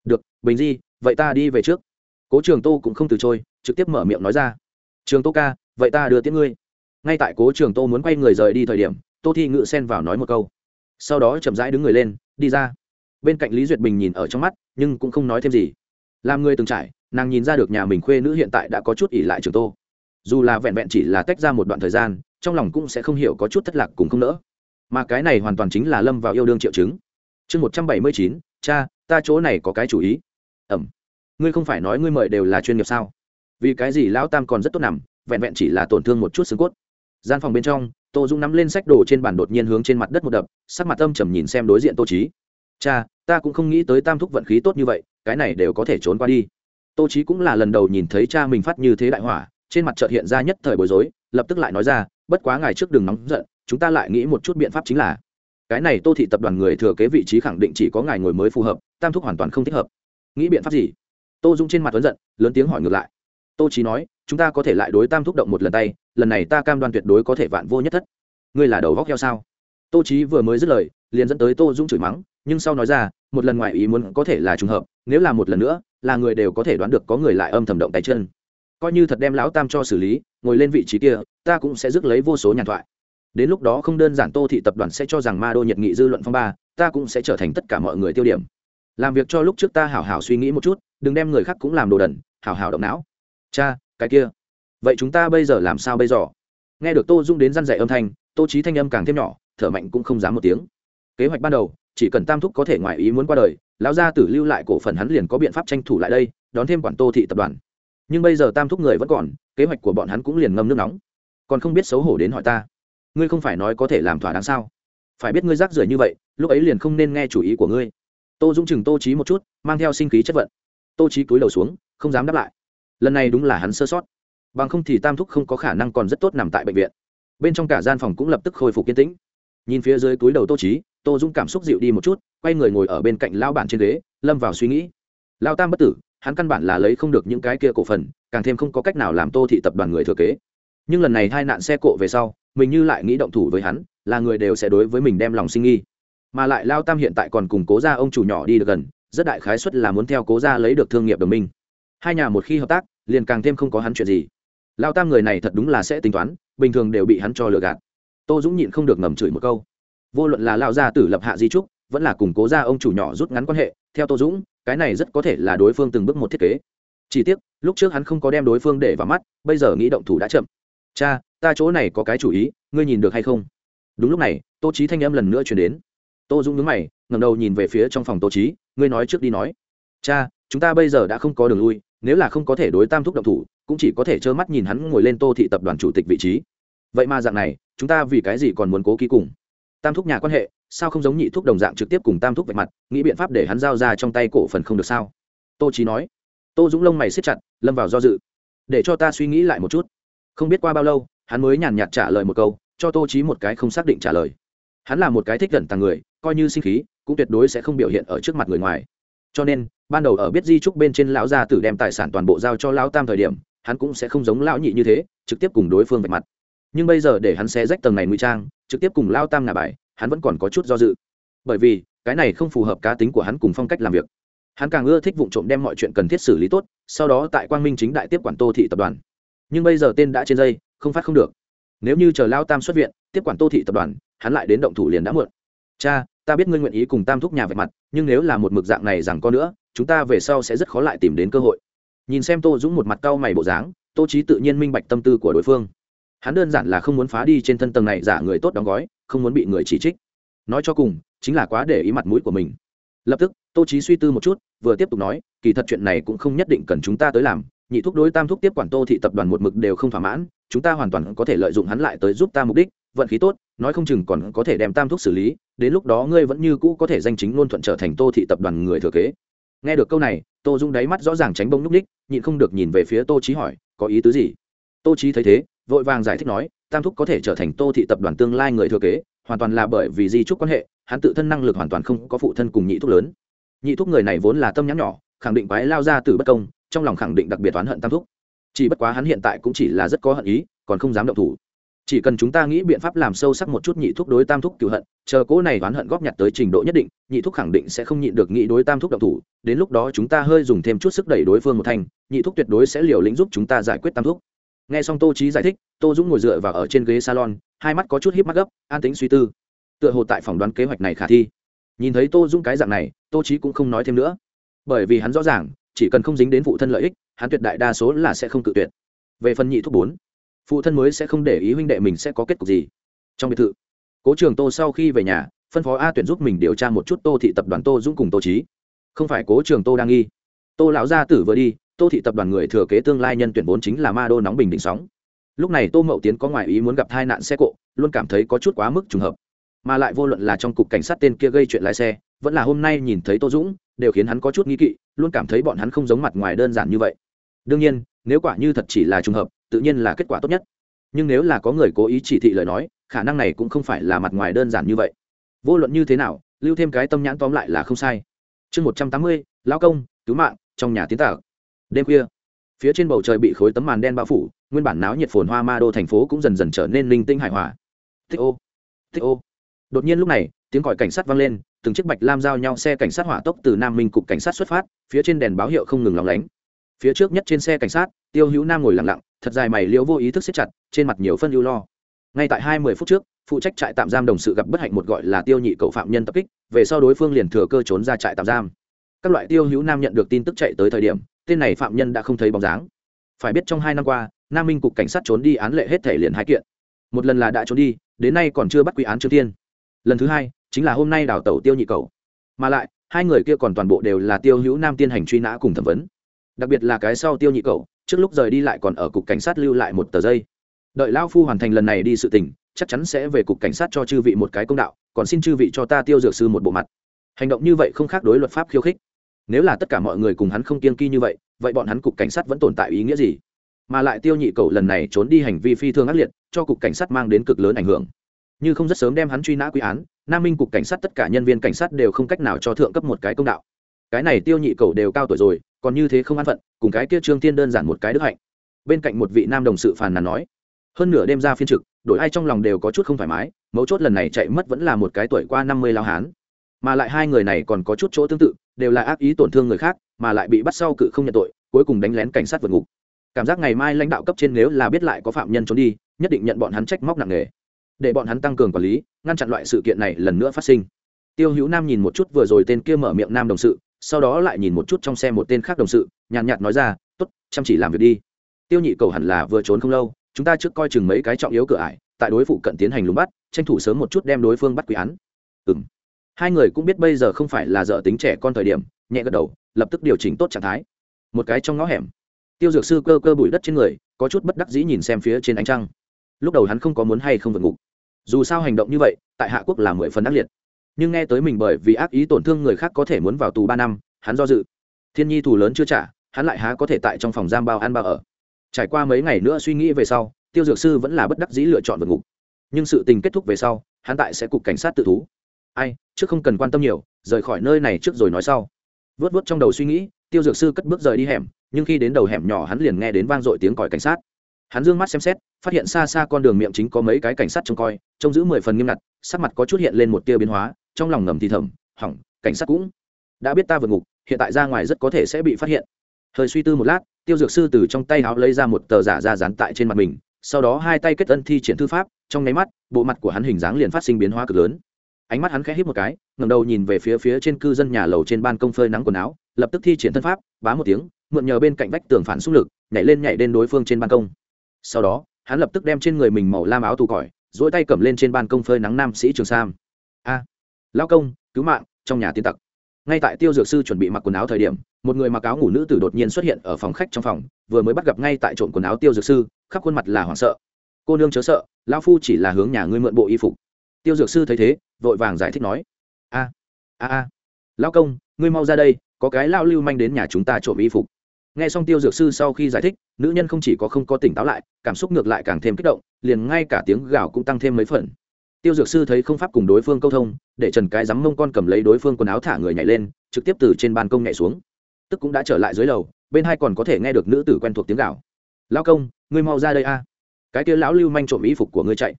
Được, bình di, vậy ta đi về trước. Cố trường tô cũng không từ chối, trực tiếp mở miệng nói ra. Trường tô ca, vậy ta đưa tiễn ngươi. Ngay tại cố trường tô muốn quay người rời đi thời điểm, tô thi ngự xen vào nói một câu. Sau đó chậm rãi đứng người lên, đi ra. Bên cạnh lý duyệt bình nhìn ở trong mắt, nhưng cũng không nói thêm gì. Làm người từng trải nàng nhìn ra được nhà mình khuê nữ hiện tại đã có chút ỉ lại trường tô. Dù là vẹn vẹn chỉ là tách ra một đoạn thời gian, trong lòng cũng sẽ không hiểu có chút thất lạc cùng không nỡ. Mà cái này hoàn toàn chính là lâm vào yêu đương triệu chứng. Chương một trăm bảy mươi chín, cha, ta chỗ này có cái chủ ý. Ẩm. Ngươi không phải nói ngươi mời đều là chuyên nghiệp sao? Vì cái gì lão tam còn rất tốt nằm, vẹn vẹn chỉ là tổn thương một chút xương cốt. Gian phòng bên trong, tô dung nắm lên sách đồ trên bàn đột nhiên hướng trên mặt đất một đập, sắc mặt âm trầm nhìn xem đối diện tô trí cha, ta cũng không nghĩ tới tam thúc vận khí tốt như vậy, cái này đều có thể trốn qua đi tô chí cũng là lần đầu nhìn thấy cha mình phát như thế đại hỏa, trên mặt chợt hiện ra nhất thời bối rối, lập tức lại nói ra, bất quá ngày trước đừng nóng giận, chúng ta lại nghĩ một chút biện pháp chính là. Cái này tô thị tập đoàn người thừa kế vị trí khẳng định chỉ có ngài ngồi mới phù hợp, tam thúc hoàn toàn không thích hợp. Nghĩ biện pháp gì? Tô dung trên mặt tuấn giận, lớn tiếng hỏi ngược lại. Tô chí nói, chúng ta có thể lại đối tam thúc động một lần tay, lần này ta cam đoan tuyệt đối có thể vạn vô nhất thất. Ngươi là đầu góc heo sao? Tô chí vừa mới dứt lời, liền dẫn tới tô dung chửi mắng, nhưng sau nói ra, một lần ngoài ý muốn có thể là trùng hợp, nếu là một lần nữa là người đều có thể đoán được có người lại âm thầm động tay chân. Coi như thật đem lão tam cho xử lý, ngồi lên vị trí kia, ta cũng sẽ rước lấy vô số nhàn thoại. Đến lúc đó không đơn giản tô thị tập đoàn sẽ cho rằng ma đô nhiệt nghị dư luận phong ba, ta cũng sẽ trở thành tất cả mọi người tiêu điểm. Làm việc cho lúc trước ta hảo hảo suy nghĩ một chút, đừng đem người khác cũng làm đồ đần, hảo hảo động não. Cha, cái kia. Vậy chúng ta bây giờ làm sao bây giờ? Nghe được tô dung đến răn dạy âm thanh, tô trí thanh âm càng thêm nhỏ, thở mạnh cũng không dám một tiếng. Kế hoạch ban đầu, chỉ cần tam thúc có thể ngoài ý muốn qua đời lão gia tử lưu lại cổ phần hắn liền có biện pháp tranh thủ lại đây, đón thêm quản tô thị tập đoàn. Nhưng bây giờ tam thúc người vẫn còn, kế hoạch của bọn hắn cũng liền ngâm nước nóng. Còn không biết xấu hổ đến hỏi ta. Ngươi không phải nói có thể làm thỏa đáng sao? Phải biết ngươi rác rưởi như vậy, lúc ấy liền không nên nghe chủ ý của ngươi. Tô dung chừng tô trí một chút, mang theo sinh khí chất vận. Tô trí cúi đầu xuống, không dám đáp lại. Lần này đúng là hắn sơ sót. Bằng không thì tam thúc không có khả năng còn rất tốt nằm tại bệnh viện. Bên trong cả gian phòng cũng lập tức khôi phục kiên tĩnh. Nhìn phía dưới túi đầu tô trí tô dung cảm xúc dịu đi một chút, quay người ngồi ở bên cạnh lao bản trên ghế, lâm vào suy nghĩ. Lao tam bất tử, hắn căn bản là lấy không được những cái kia cổ phần, càng thêm không có cách nào làm tô thị tập đoàn người thừa kế. Nhưng lần này hai nạn xe cộ về sau, mình như lại nghĩ động thủ với hắn, là người đều sẽ đối với mình đem lòng sinh nghi. Mà lại lao tam hiện tại còn cùng cố ra ông chủ nhỏ đi được gần, rất đại khái suất là muốn theo cố ra lấy được thương nghiệp đồng minh. Hai nhà một khi hợp tác, liền càng thêm không có hắn chuyện gì. Lao tam người này thật đúng là sẽ tính toán, bình thường đều bị hắn cho lừa gạt. Tô dũng nhịn không được ngầm chửi một câu vô luận là lao gia tử lập hạ di trúc, vẫn là củng cố ra ông chủ nhỏ rút ngắn quan hệ, theo tô dũng, cái này rất có thể là đối phương từng bước một thiết kế. Chỉ tiếc, lúc trước hắn không có đem đối phương để vào mắt, bây giờ nghĩ động thủ đã chậm. Cha, ta chỗ này có cái chủ ý, ngươi nhìn được hay không? Đúng lúc này, tô trí thanh âm lần nữa chuyển đến. Tô dũng nhướng mày, ngẩng đầu nhìn về phía trong phòng tô trí ngươi nói trước đi nói. Cha, chúng ta bây giờ đã không có đường lui, nếu là không có thể đối tam thúc động thủ, cũng chỉ có thể trơ mắt nhìn hắn ngồi lên tô thị tập đoàn chủ tịch vị trí. Vậy mà dạng này, chúng ta vì cái gì còn muốn cố ký cùng? Tam thúc nhà quan hệ, sao không giống nhị thúc đồng dạng trực tiếp cùng tam thúc vạch mặt, nghĩ biện pháp để hắn giao ra trong tay cổ phần không được sao? Tô trí nói. Tô dũng lông mày xếp chặt, lâm vào do dự. Để cho ta suy nghĩ lại một chút. Không biết qua bao lâu, hắn mới nhàn nhạt trả lời một câu, cho tô trí một cái không xác định trả lời. Hắn là một cái thích gần tàng người, coi như sinh khí, cũng tuyệt đối sẽ không biểu hiện ở trước mặt người ngoài. Cho nên, ban đầu ở biết di trúc bên trên lão gia tử đem tài sản toàn bộ giao cho lão tam thời điểm, hắn cũng sẽ không giống lão nhị như thế, trực tiếp cùng đối phương vạch mặt nhưng bây giờ để hắn xé rách tầng này ngụy trang, trực tiếp cùng lao tam ngà bài, hắn vẫn còn có chút do dự. Bởi vì, cái này không phù hợp cá tính của hắn cùng phong cách làm việc. Hắn càng ưa thích vụ trộm đem mọi chuyện cần thiết xử lý tốt, sau đó tại quang minh chính đại tiếp quản tô thị tập đoàn. Nhưng bây giờ tên đã trên dây, không phát không được. Nếu như chờ lao tam xuất viện, tiếp quản tô thị tập đoàn, hắn lại đến động thủ liền đã muộn. Cha, ta biết ngươi nguyện ý cùng tam thúc nhà vạch mặt, nhưng nếu là một mực dạng này rằng có nữa, chúng ta về sau sẽ rất khó lại tìm đến cơ hội. Nhìn xem tô dũng một mặt cau mày bộ dáng, tô trí tự nhiên minh bạch tâm tư của đối phương hắn đơn giản là không muốn phá đi trên thân tầng này giả người tốt đóng gói, không muốn bị người chỉ trích. Nói cho cùng, chính là quá để ý mặt mũi của mình. Lập tức, tô trí suy tư một chút, vừa tiếp tục nói, kỳ thật chuyện này cũng không nhất định cần chúng ta tới làm, nhị thúc đối tam thúc tiếp quản tô thị tập đoàn một mực đều không thỏa mãn, chúng ta hoàn toàn có thể lợi dụng hắn lại tới giúp ta mục đích, vận khí tốt, nói không chừng còn có thể đem tam thúc xử lý, đến lúc đó ngươi vẫn như cũ có thể danh chính ngôn thuận trở thành tô thị tập đoàn người thừa kế. Nghe được câu này, tô dung đáy mắt rõ ràng tránh bông núc ních, nhịn không được nhìn về phía tô trí hỏi, có ý tứ gì? Tô trí thấy thế vội vàng giải thích nói, tam thúc có thể trở thành tô thị tập đoàn tương lai người thừa kế, hoàn toàn là bởi vì di trúc quan hệ, hắn tự thân năng lực hoàn toàn không có phụ thân cùng nhị thúc lớn. Nhị thúc người này vốn là tâm nhắn nhỏ, khẳng định quái lao ra từ bất công, trong lòng khẳng định đặc biệt oán hận tam thúc. Chỉ bất quá hắn hiện tại cũng chỉ là rất có hận ý, còn không dám động thủ. Chỉ cần chúng ta nghĩ biện pháp làm sâu sắc một chút nhị thúc đối tam thúc cựu hận, chờ cố này oán hận góp nhặt tới trình độ nhất định, nhị thúc khẳng định sẽ không nhịn được nghĩ đối tam thúc động thủ, đến lúc đó chúng ta hơi dùng thêm chút sức đẩy đối phương một thành, nhị thúc tuyệt đối sẽ liều lĩnh giúp chúng ta giải quyết tam thúc nghe xong tô trí giải thích, tô dũng ngồi dựa vào ở trên ghế salon, hai mắt có chút híp mắt gấp, an tính suy tư. Tựa hồ tại phỏng đoán kế hoạch này khả thi. Nhìn thấy tô dũng cái dạng này, tô trí cũng không nói thêm nữa. Bởi vì hắn rõ ràng, chỉ cần không dính đến phụ thân lợi ích, hắn tuyệt đại đa số là sẽ không cự tuyệt. Về phần nhị thuốc bốn, phụ thân mới sẽ không để ý huynh đệ mình sẽ có kết cục gì. Trong biệt thự, cố trường tô sau khi về nhà, phân phó a tuyển giúp mình điều tra một chút tô thị tập đoàn tô dũng cùng tô trí không phải cố trường tô đang nghi. Tô lão gia tử vừa đi tô thị tập đoàn người thừa kế tương lai nhân tuyển vốn chính là ma đô nóng bình định sóng. Lúc này tô mậu tiến có ngoại ý muốn gặp tai nạn xe cộ, luôn cảm thấy có chút quá mức trùng hợp. Mà lại vô luận là trong cục cảnh sát tên kia gây chuyện lái xe, vẫn là hôm nay nhìn thấy tô dũng, đều khiến hắn có chút nghi kỵ, luôn cảm thấy bọn hắn không giống mặt ngoài đơn giản như vậy. Đương nhiên, nếu quả như thật chỉ là trùng hợp, tự nhiên là kết quả tốt nhất. Nhưng nếu là có người cố ý chỉ thị lời nói, khả năng này cũng không phải là mặt ngoài đơn giản như vậy. Vô luận như thế nào, lưu thêm cái tâm nhãn tóm lại là không sai. Chương một trăm tám mươi lao công, cứu mạng, trong nhà tiến tạo đêm khuya. Phía trên bầu trời bị khối tấm màn đen bao phủ, nguyên bản náo nhiệt phồn hoa ma đô thành phố cũng dần dần trở nên linh tinh hài hòa. Thích ô thích ô. Đột nhiên lúc này, tiếng còi cảnh sát vang lên, từng chiếc bạch lam giao nhau xe cảnh sát hỏa tốc từ nam minh cục cảnh sát xuất phát, phía trên đèn báo hiệu không ngừng lóng lánh. Phía trước nhất trên xe cảnh sát, tiêu hữu nam ngồi lặng lặng, thật dài mày liễu vô ý thức xếp chặt, trên mặt nhiều phân ưu lo. Ngay tại hai mươi phút trước, phụ trách trại tạm giam đồng sự gặp bất hạnh một gọi là tiêu nhị cậu phạm nhân tập kích, về sau đối phương liền thừa cơ trốn ra trại tạm giam. Các loại tiêu hữu nam nhận được tin tức chạy tới thời điểm tên này phạm nhân đã không thấy bóng dáng. Phải biết trong hai năm qua, nam minh cục cảnh sát trốn đi án lệ hết thể liền hai kiện. Một lần là đã trốn đi, đến nay còn chưa bắt quy án trương tiên lần thứ hai, chính là hôm nay đào tẩu tiêu nhị cầu. Mà lại, hai người kia còn toàn bộ đều là tiêu hữu nam tiên hành truy nã cùng thẩm vấn. Đặc biệt là cái sau tiêu nhị cầu, trước lúc rời đi lại còn ở cục cảnh sát lưu lại một tờ dây. đợi lao phu hoàn thành lần này đi sự tình, chắc chắn sẽ về cục cảnh sát cho chư vị một cái công đạo, còn xin chư vị cho ta tiêu dược sư một bộ mặt. Hành động như vậy không khác đối luật pháp khiêu khích nếu là tất cả mọi người cùng hắn không kiên kỳ như vậy vậy bọn hắn cục cảnh sát vẫn tồn tại ý nghĩa gì? Mà lại tiêu nhị cầu lần này trốn đi hành vi phi thường ác liệt, cho cục cảnh sát mang đến cực lớn ảnh hưởng. Như không rất sớm đem hắn truy nã quy án, nam minh cục cảnh sát tất cả nhân viên cảnh sát đều không cách nào cho thượng cấp một cái công đạo. Cái này tiêu nhị cầu đều cao tuổi rồi, còn như thế không an phận, cùng cái kia trương tiên đơn giản một cái đức hạnh. Bên cạnh một vị nam đồng sự phàn nàn nói, hơn nửa đêm ra phiên trực, đổi ai trong lòng đều có chút không thoải mái, mấu chốt lần này chạy mất vẫn là một cái tuổi qua năm mươi lao hán. Mà lại hai người này còn có chút chỗ tương tự đều là ác ý tổn thương người khác, mà lại bị bắt sau cự không nhận tội, cuối cùng đánh lén cảnh sát vượt ngục. Cảm giác ngày mai lãnh đạo cấp trên nếu là biết lại có phạm nhân trốn đi, nhất định nhận bọn hắn trách móc nặng nề. Để bọn hắn tăng cường quản lý, ngăn chặn loại sự kiện này lần nữa phát sinh. Tiêu hữu nam nhìn một chút vừa rồi tên kia mở miệng nam đồng sự, sau đó lại nhìn một chút trong xe một tên khác đồng sự, nhàn nhạt nói ra t ố t chăm chỉ làm việc đi. Tiêu nhị cầu hẳn là vừa trốn không lâu, chúng ta trước coi chừng mấy cái trọng yếu cửa ải, tại đối phụ cận tiến hành lùng bắt, tranh thủ sớm một chút đem đối phương bắt quý án. Ừ m hai người cũng biết bây giờ không phải là dở tính trẻ con thời điểm, nhẹ gật đầu, lập tức điều chỉnh tốt trạng thái. Một cái trong ngõ hẻm. Tiêu dược sư cơ cơ bụi đất trên người, có chút bất đắc dĩ nhìn xem phía trên ánh trăng. Lúc đầu hắn không có muốn hay không vượt ngục. Dù sao hành động như vậy, tại hạ quốc là mười phần ác liệt. Nhưng nghe tới mình bởi vì ác ý tổn thương người khác có thể muốn vào tù ba năm, hắn do dự. Thiên nhi thù lớn chưa trả, hắn lại há có thể tại trong phòng giam bao ăn bao ở. Trải qua mấy ngày nữa suy nghĩ về sau, tiêu dược sư vẫn là bất đắc dĩ lựa chọn vượt ngục. Nhưng sự tình kết thúc về sau, hắn tại sẽ cục cảnh sát tự thú ai, trước không cần quan tâm nhiều, rời khỏi nơi này trước rồi nói sau. Vớt vớt trong đầu suy nghĩ, tiêu dược sư cất bước rời đi hẻm, nhưng khi đến đầu hẻm nhỏ hắn liền nghe đến vang dội tiếng còi cảnh sát. Hắn d ư ơ n g mắt xem xét, phát hiện xa xa con đường miệng chính có mấy cái cảnh sát trông coi, trông giữ mười phần nghiêm ngặt, sắc mặt có chút hiện lên một tia biến hóa, trong lòng ngầm thì thầm, hỏng, cảnh sát cũng đã biết ta vượt ngục, hiện tại ra ngoài rất có thể sẽ bị phát hiện. Hơi suy tư một lát, tiêu dược sư từ trong tay áo lấy ra một tờ giả ra dán tại trên mặt mình, sau đó hai tay kết ân thi triển thư pháp, trong nháy mắt, bộ mặt của hắn hình dáng liền phát sinh biến hóa cực lớn ánh mắt hắn khẽ hít một cái ngầm đầu nhìn về phía phía trên cư dân nhà lầu trên ban công phơi nắng quần áo lập tức thi triển thân pháp bá một tiếng mượn nhờ bên cạnh vách tường phản xung lực nhảy lên nhảy lên đối phương trên ban công. Sau đó hắn lập tức đem trên người mình màu lam áo tù cỏi dỗi tay cầm lên trên ban công phơi nắng nam sĩ trường sam. A à, lao công cứu mạng trong nhà tiên tặc. Ngay tại tiêu dược sư chuẩn bị mặc quần áo thời điểm một người mặc áo ngủ nữ tử đột nhiên xuất hiện ở phòng khách trong phòng vừa mới bắt gặp ngay tại trộm quần áo tiêu dược sư khắp khuôn mặt là hoảng sợ. Cô nương chớ sợ lao phu chỉ là hướng nhà ngươi mượn bộ y phục tiêu dược sư thấy thế, vội vàng giải thích nói, a a a lao công, ngươi mau ra đây, có cái lao lưu manh đến nhà chúng ta trộm y phục. Nghe xong tiêu dược sư sau khi giải thích, nữ nhân không chỉ có không có tỉnh táo lại, cảm xúc ngược lại càng thêm kích động, liền ngay cả tiếng gào cũng tăng thêm mấy phần. Tiêu dược sư thấy không pháp cùng đối phương câu thông, để trần cái dám mông con cầm lấy đối phương quần áo thả người nhảy lên, trực tiếp từ trên ban công nhảy xuống. Tức cũng đã trở lại dưới lầu, bên hai còn có thể nghe được nữ tử quen thuộc tiếng gào. Lao công, ngươi mau ra đây a. Cái kia lão lưu manh trộm y phục của ngươi chạy.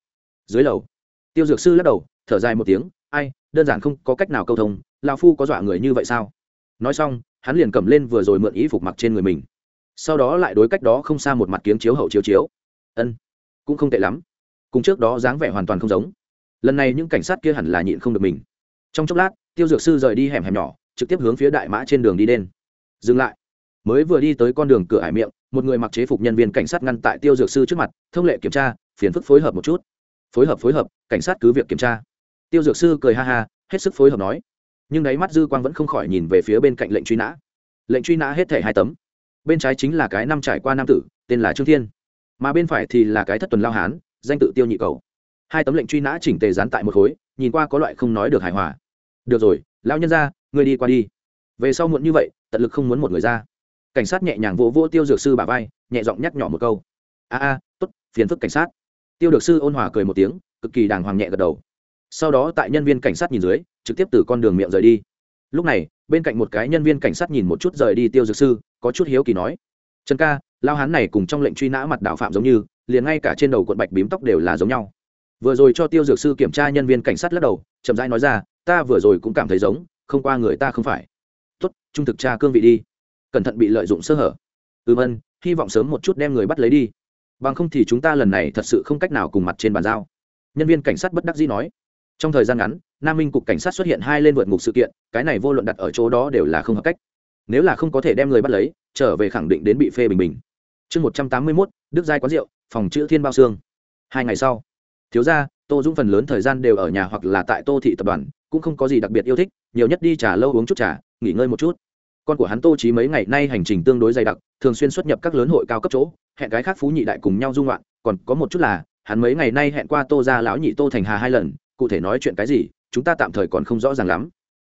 Dưới lầu tiêu dược sư lắc đầu, thở dài một tiếng, ai, đơn giản không có cách nào câu thông lao phu có dọa người như vậy sao? Nói xong, hắn liền cầm lên vừa rồi mượn y phục mặc trên người mình. Sau đó lại đối cách đó không xa một mặt kiếng chiếu hậu chiếu chiếu. Ân, cũng không tệ lắm. Cùng trước đó dáng vẻ hoàn toàn không giống. Lần này những cảnh sát kia hẳn là nhịn không được mình. Trong chốc lát, tiêu dược sư rời đi hẻm hẻm nhỏ, trực tiếp hướng phía đại mã trên đường đi đen dừng lại. Mới vừa đi tới con đường cửa hải miệng, một người mặc chế phục nhân viên cảnh sát ngăn tại tiêu dược sư trước mặt, thông lệ kiểm tra, phiền phức phối hợp một chút phối hợp phối hợp, cảnh sát cứ việc kiểm tra. Tiêu dược sư cười ha ha, hết sức phối hợp nói. Nhưng đáy mắt dư quang vẫn không khỏi nhìn về phía bên cạnh lệnh truy nã. Lệnh truy nã hết thẻ hai tấm. Bên trái chính là cái năm trải qua nam tử, tên là trương thiên. Mà bên phải thì là cái thất tuần lao hán, danh tự tiêu nhị cầu. Hai tấm lệnh truy nã chỉnh tề dán tại một khối, nhìn qua có loại không nói được hài hòa. Được rồi, lão nhân ra ngươi đi qua đi. Về sau muộn như vậy, tận lực không muốn một người ra. Cảnh sát nhẹ nhàng vỗ vỗ tiêu dược sư bà vai, nhẹ giọng nhắc nhỏ một câu. A a t ố t phiền phức cảnh sát tiêu dược sư ôn hòa cười một tiếng, cực kỳ đàng hoàng nhẹ gật đầu. Sau đó tại nhân viên cảnh sát nhìn dưới, trực tiếp từ con đường miệng rời đi. Lúc này, bên cạnh một cái nhân viên cảnh sát nhìn một chút rời đi tiêu dược sư, có chút hiếu kỳ nói, trần ca lao hán này cùng trong lệnh truy nã mặt đạo phạm giống như, liền ngay cả trên đầu quận bạch bím tóc đều là giống nhau. Vừa rồi cho tiêu dược sư kiểm tra nhân viên cảnh sát lắc đầu, chậm rãi nói ra, ta vừa rồi cũng cảm thấy giống, không qua người ta không phải. Tốt, trung thực tra cương vị đi. Cẩn thận bị lợi dụng sơ hở. Ừm ân, hy vọng sớm một chút đem người bắt lấy đi bằng không thì chúng ta lần này thật sự không cách nào cùng mặt trên bàn giao. Nhân viên cảnh sát bất đắc dĩ nói. Trong thời gian ngắn, nam minh cục cảnh sát xuất hiện hai lên vượt ngục sự kiện, cái này vô luận đặt ở chỗ đó đều là không hợp cách. Nếu là không có thể đem người bắt lấy, trở về khẳng định đến bị phê bình bình. Chương một trăm tám mươi mốt, đức giai quán rượu, phòng chữ thiên bao xương. Hai ngày sau, thiếu ra tô dũng phần lớn thời gian đều ở nhà hoặc là tại tô thị tập đoàn, cũng không có gì đặc biệt yêu thích, nhiều nhất đi trà lâu uống chút trà, nghỉ ngơi một chút. Con của hắn tô trí mấy ngày nay hành trình tương đối dày đặc, thường xuyên xuất nhập các lớn hội cao cấp chỗ hẹn cái khác phú nhị đại cùng nhau dung loạn còn có một chút là, hắn mấy ngày nay hẹn qua tô ra lão nhị tô thành hà hai lần, cụ thể nói chuyện cái gì, chúng ta tạm thời còn không rõ ràng lắm.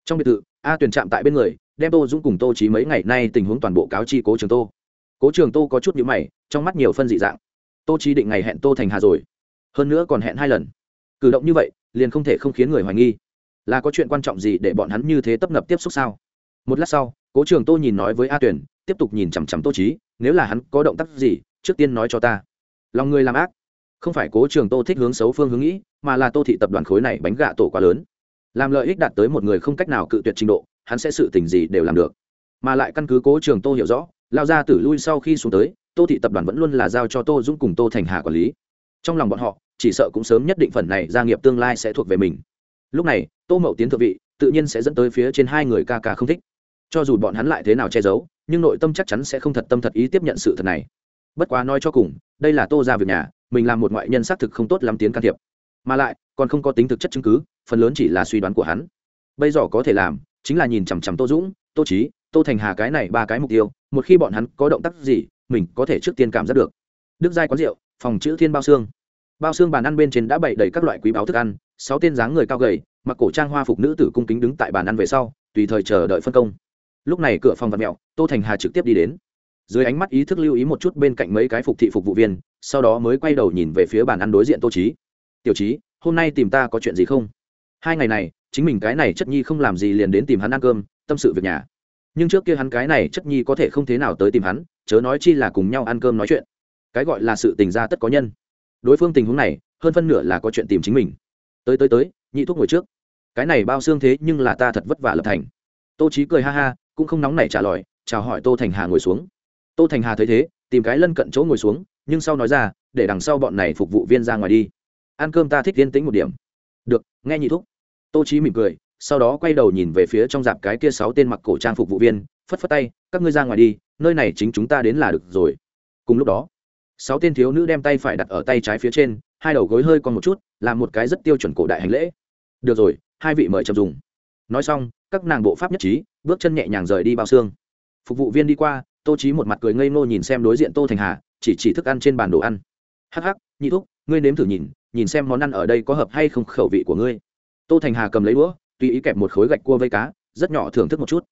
Trong biệt thự, a Tuyền chạm tại bên người, đem tô dũng cùng tô trí mấy ngày nay tình huống toàn bộ cáo chi cố trường tô. Cố trường tô có chút nhữ mày, trong mắt nhiều phân dị dạng. Tô trí định ngày hẹn tô thành hà rồi, hơn nữa còn hẹn hai lần. Cử động như vậy, liền không thể không khiến người hoài nghi. Là có chuyện quan trọng gì để bọn hắn như thế tấp nập tiếp xúc sao? Một lát sau, cố trường tô nhìn nói với a tuyển tiếp tục nhìn chằm chằm tô trí nếu là hắn có động tác gì, trước tiên nói cho ta. Lòng người làm ác, không phải cố trường tô thích hướng xấu phương hướng nghĩ, mà là tô thị tập đoàn khối này bánh gạ tổ quá lớn. Làm lợi ích đạt tới một người không cách nào cự tuyệt trình độ, hắn sẽ sự tình gì đều làm được. Mà lại căn cứ cố trường tô hiểu rõ, lao ra tử lui sau khi xuống tới, tô thị tập đoàn vẫn luôn là giao cho tô dũng cùng tô thành hà quản lý. Trong lòng bọn họ, chỉ sợ cũng sớm nhất định phần này gia nghiệp tương lai sẽ thuộc về mình. Lúc này, tô mậu tiến thượng vị, tự nhiên sẽ dẫn tới phía trên hai người ca ca không thích cho dù bọn hắn lại thế nào che giấu, nhưng nội tâm chắc chắn sẽ không thật tâm thật ý tiếp nhận sự thật này. Bất quá nói cho cùng, đây là tô ra việc nhà, mình làm một ngoại nhân xác thực không tốt lắm tiến can thiệp. Mà lại, còn không có tính thực chất chứng cứ, phần lớn chỉ là suy đoán của hắn. Bây giờ có thể làm, chính là nhìn chằm chằm tô dũng, tô trí tô thành hà cái này ba cái mục tiêu, một khi bọn hắn có động tác gì, mình có thể trước tiên cảm giác được. Đức giai quán rượu, phòng chữ thiên bao xương. Bao xương bàn ăn bên trên đã bày đầy các loại quý báo thức ăn, sáu tên dáng người cao gầy, mặc cổ trang hoa phục nữ tử cung kính đứng tại bàn ăn về sau, tùy thời chờ đợi phân công lúc này cửa phòng vật mẹo, tô thành hà trực tiếp đi đến. Dưới ánh mắt ý thức lưu ý một chút bên cạnh mấy cái phục thị phục vụ viên, sau đó mới quay đầu nhìn về phía bàn ăn đối diện tô trí tiểu trí hôm nay tìm ta có chuyện gì không? Hai ngày này, chính mình cái này chất nhi không làm gì liền đến tìm hắn ăn cơm, tâm sự việc nhà. Nhưng trước kia hắn cái này chất nhi có thể không thế nào tới tìm hắn, chớ nói chi là cùng nhau ăn cơm nói chuyện. Cái gọi là sự tình ra tất có nhân. Đối phương tình huống này, hơn phân nửa là có chuyện tìm chính mình. Tới tới tới, nhị thuốc ngồi trước. Cái này bao xương thế nhưng là ta thật vất vả lập thành. Tô trí cười ha ha cũng không nóng nảy trả lời, chào hỏi tô thành hà ngồi xuống. Tô thành hà thấy thế, tìm cái lân cận chỗ ngồi xuống, nhưng sau nói ra, để đằng sau bọn này phục vụ viên ra ngoài đi. Ăn cơm ta thích yên tĩnh một điểm. Được, nghe nhị thúc. Tô trí mỉm cười, sau đó quay đầu nhìn về phía trong dạp cái kia sáu tên mặc cổ trang phục vụ viên, phất phất tay, các ngươi ra ngoài đi, nơi này chính chúng ta đến là được rồi. Cùng lúc đó, sáu tên thiếu nữ đem tay phải đặt ở tay trái phía trên, hai đầu gối hơi còn một chút, làm một cái rất tiêu chuẩn cổ đại hành lễ. Được rồi, hai vị mời chậm dùng. Nói xong, các nàng bộ pháp nhất trí bước chân nhẹ nhàng rời đi bao xương. Phục vụ viên đi qua, tô trí một mặt cười ngây ngô nhìn xem đối diện tô thành hà, chỉ chỉ thức ăn trên bàn đồ ăn. Hắc hắc, nhị thúc, ngươi nếm thử nhìn nhìn xem món ăn ở đây có hợp hay không khẩu vị của ngươi. Tô thành hà cầm lấy đũa, tùy ý kẹp một khối gạch cua vây cá, rất nhỏ thưởng thức một chút.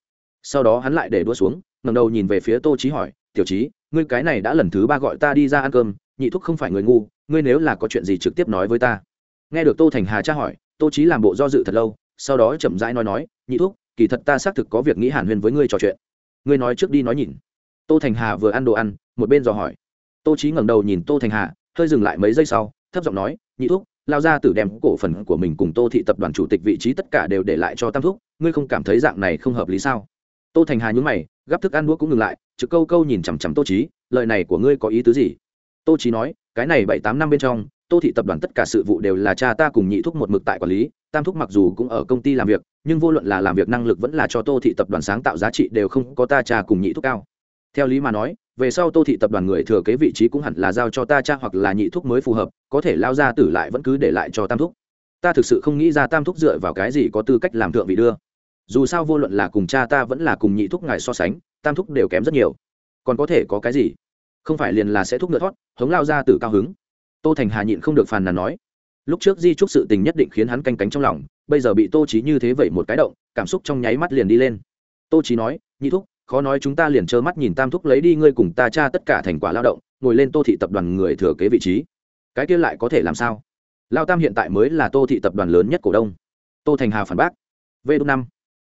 Sau đó hắn lại để đũa xuống, ngẩng đầu nhìn về phía tô trí hỏi, tiểu trí ngươi cái này đã lần thứ ba gọi ta đi ra ăn cơm, nhị thúc không phải người ngu, ngươi nếu là có chuyện gì trực tiếp nói với ta. Nghe được tô thành hà tra hỏi, tô trí làm bộ do dự thật lâu, sau đó chậm rãi nói nói, nhị thúc kỳ thật ta xác thực có việc nghĩ hàn huyên với ngươi trò chuyện. Ngươi nói trước đi nói nhìn. Tô thành hà vừa ăn đồ ăn, một bên dò hỏi. Tô trí ngẩng đầu nhìn tô thành hà, hơi dừng lại mấy giây sau, thấp giọng nói, nhị thúc lao ra tử đem cổ phần của mình cùng tô thị tập đoàn chủ tịch vị trí tất cả đều để lại cho tam thúc, ngươi không cảm thấy dạng này không hợp lý sao? Tô thành hà nhún mày, gắp thức ăn đũa cũng ngừng lại, trực câu câu nhìn chằm chằm tô trí lời này của ngươi có ý tứ gì? Tô trí nói, cái này bảy tám năm bên trong tô thị tập đoàn tất cả sự vụ đều là cha ta cùng nhị thúc một mực tại quản lý, tam thúc mặc dù cũng ở công ty làm việc, nhưng vô luận là làm việc năng lực vẫn là cho tô thị tập đoàn sáng tạo giá trị đều không có ta cha cùng nhị thúc cao. Theo lý mà nói, về sau tô thị tập đoàn người thừa kế vị trí cũng hẳn là giao cho ta cha hoặc là nhị thúc mới phù hợp, có thể lao ra tử lại vẫn cứ để lại cho tam thúc. Ta thực sự không nghĩ ra tam thúc dựa vào cái gì có tư cách làm thượng vị đưa. Dù sao vô luận là cùng cha ta vẫn là cùng nhị thúc ngài so sánh, tam thúc đều kém rất nhiều. Còn có thể có cái gì? Không phải liền là sẽ thúc ngựa thoát, hống lao ra tử cao hứng tô thành hà nhịn không được phàn nàn nói, lúc trước di trúc sự tình nhất định khiến hắn canh cánh trong lòng, bây giờ bị tô trí như thế vậy một cái động, cảm xúc trong nháy mắt liền đi lên. Tô trí nói, nhị thúc, khó nói chúng ta liền trơ mắt nhìn tam thúc lấy đi ngươi cùng ta cha tất cả thành quả lao động, ngồi lên tô thị tập đoàn người thừa kế vị trí. Cái kia lại có thể làm sao? Lao tam hiện tại mới là tô thị tập đoàn lớn nhất cổ đông. Tô thành hà phản bác v đ năm.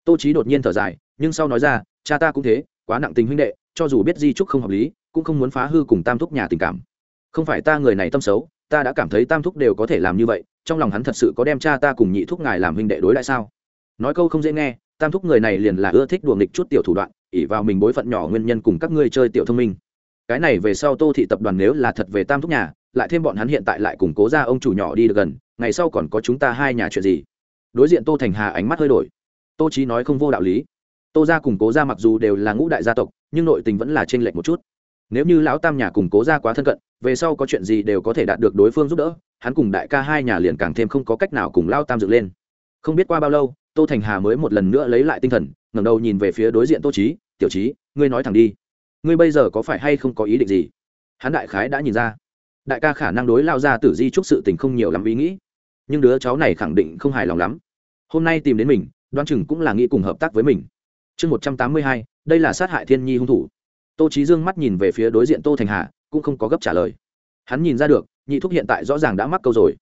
Tô trí đột nhiên thở dài, nhưng sau nói ra, cha ta cũng thế, quá nặng tình huynh đệ, cho dù biết di trúc không hợp lý, cũng không muốn phá hư cùng tam thúc nhà tình cảm không phải ta người này tâm xấu, ta đã cảm thấy tam thúc đều có thể làm như vậy, trong lòng hắn thật sự có đem cha ta cùng nhị thúc ngài làm huynh đệ đối lại sao? Nói câu không dễ nghe, tam thúc người này liền là ưa thích đùa nghịch chút tiểu thủ đoạn ỉ vào mình bối phận nhỏ nguyên nhân cùng các ngươi chơi tiểu thông minh. Cái này về sau tô thị tập đoàn nếu là thật về tam thúc nhà, lại thêm bọn hắn hiện tại lại củng cố ra ông chủ nhỏ đi được gần, ngày sau còn có chúng ta hai nhà chuyện gì? Đối diện tô thành hà ánh mắt hơi đổi. Tô trí nói không vô đạo lý. Tô gia củng cố ra mặc dù đều là ngũ đại gia tộc, nhưng nội tình vẫn là trên lệch một chút nếu như lão tam nhà cùng cố ra quá thân cận, về sau có chuyện gì đều có thể đạt được đối phương giúp đỡ, hắn cùng đại ca hai nhà liền càng thêm không có cách nào cùng lao tam dựng lên. Không biết qua bao lâu, tô thành hà mới một lần nữa lấy lại tinh thần, ngẩng đầu nhìn về phía đối diện tô trí tiểu trí ngươi nói thẳng đi. Ngươi bây giờ có phải hay không có ý định gì? Hắn đại khái đã nhìn ra. Đại ca khả năng đối lao ra tử di chúc sự tình không nhiều lắm ý nghĩ, nhưng đứa cháu này khẳng định không hài lòng lắm. Hôm nay tìm đến mình đoan chừng cũng là nghĩ cùng hợp tác với mình. Chương một trăm tám mươi hai, đây là sát hại thiên nhi hung thủ tô trí dương mắt nhìn về phía đối diện tô thành hà, cũng không có gấp trả lời. Hắn nhìn ra được, nhị thúc hiện tại rõ ràng đã mắc câu rồi.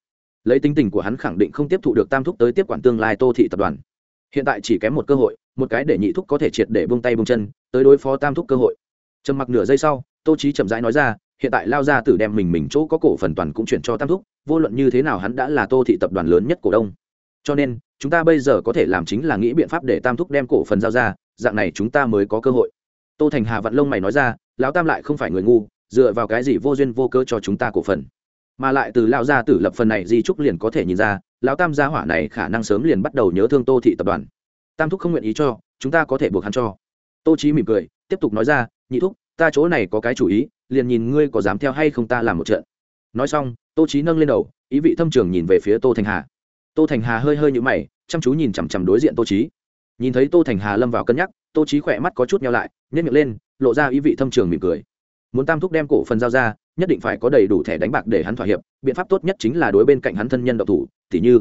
Lấy tính tình của hắn khẳng định không tiếp thụ được tam thúc tới tiếp quản tương lai tô thị tập đoàn. Hiện tại chỉ kém một cơ hội, một cái để nhị thúc có thể triệt để bông tay bông chân, tới đối phó tam thúc cơ hội. Trầm mặc nửa giây sau, tô trí chậm rãi nói ra, hiện tại lao ra tử đem mình mình chỗ có cổ phần toàn cũng chuyển cho tam thúc, vô luận như thế nào hắn đã là tô thị tập đoàn lớn nhất cổ đông. Cho nên, chúng ta bây giờ có thể làm chính là nghĩ biện pháp để tam thúc đem cổ phần giao ra, dạng này chúng ta mới có cơ hội tô thành hà vạn lông mày nói ra, lão tam lại không phải người ngu, dựa vào cái gì vô duyên vô cớ cho chúng ta cổ phần? Mà lại từ lão gia tử lập phần này di trúc liền có thể nhìn ra, lão tam gia hỏa này khả năng sớm liền bắt đầu nhớ thương tô thị tập đoàn. Tam thúc không nguyện ý cho, chúng ta có thể buộc hắn cho. Tô trí mỉm cười, tiếp tục nói ra, nhị thúc, ta chỗ này có cái chủ ý, liền nhìn ngươi có dám theo hay không ta làm một trận. Nói xong, tô trí nâng lên đầu, ý vị thâm trường nhìn về phía tô thành hà. Tô thành hà hơi hơi nhũ mày, chăm chú nhìn chằm chằm đối diện tô trí nhìn thấy tô thành hà lâm vào cân nhắc, tô trí khỏe mắt có chút nhau lại nhét miệng lên, lộ ra ý vị thâm trường mỉm cười. Muốn tam thúc đem cổ phần giao ra, nhất định phải có đầy đủ thẻ đánh bạc để hắn thỏa hiệp, biện pháp tốt nhất chính là đối bên cạnh hắn thân nhân độc thủ, tỉ như.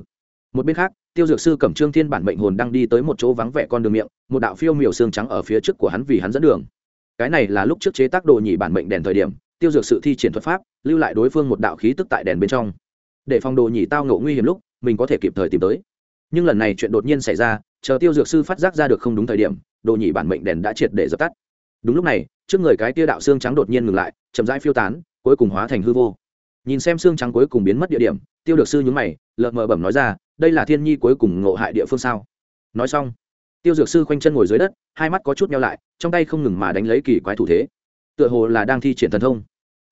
Một bên khác, tiêu dược sư cẩm trương thiên bản mệnh hồn đang đi tới một chỗ vắng vẻ con đường miệng, một đạo phiêu miểu xương trắng ở phía trước của hắn vì hắn dẫn đường. Cái này là lúc trước chế tác đồ nhị bản mệnh đèn thời điểm, tiêu dược sự thi triển thuật pháp, lưu lại đối phương một đạo khí tức tại đèn bên trong. Để phòng đồ nhị tao ngộ nguy hiểm lúc, mình có thể kịp thời tìm tới nhưng lần này chuyện đột nhiên xảy ra, chờ tiêu dược sư phát giác ra được không đúng thời điểm, đồ nhị bản mệnh đèn đã triệt để dập tắt. Đúng lúc này, trước người cái tia đạo xương trắng đột nhiên ngừng lại, chậm rãi phiêu tán, cuối cùng hóa thành hư vô. Nhìn xem xương trắng cuối cùng biến mất địa điểm, tiêu được sư nhúng mày lợn mờ bẩm nói ra, đây là thiên nhi cuối cùng ngộ hại địa phương sao? Nói xong, tiêu dược sư khoanh chân ngồi dưới đất, hai mắt có chút nhau lại, trong tay không ngừng mà đánh lấy kỳ quái thủ thế. Tựa hồ là đang thi triển thần thông.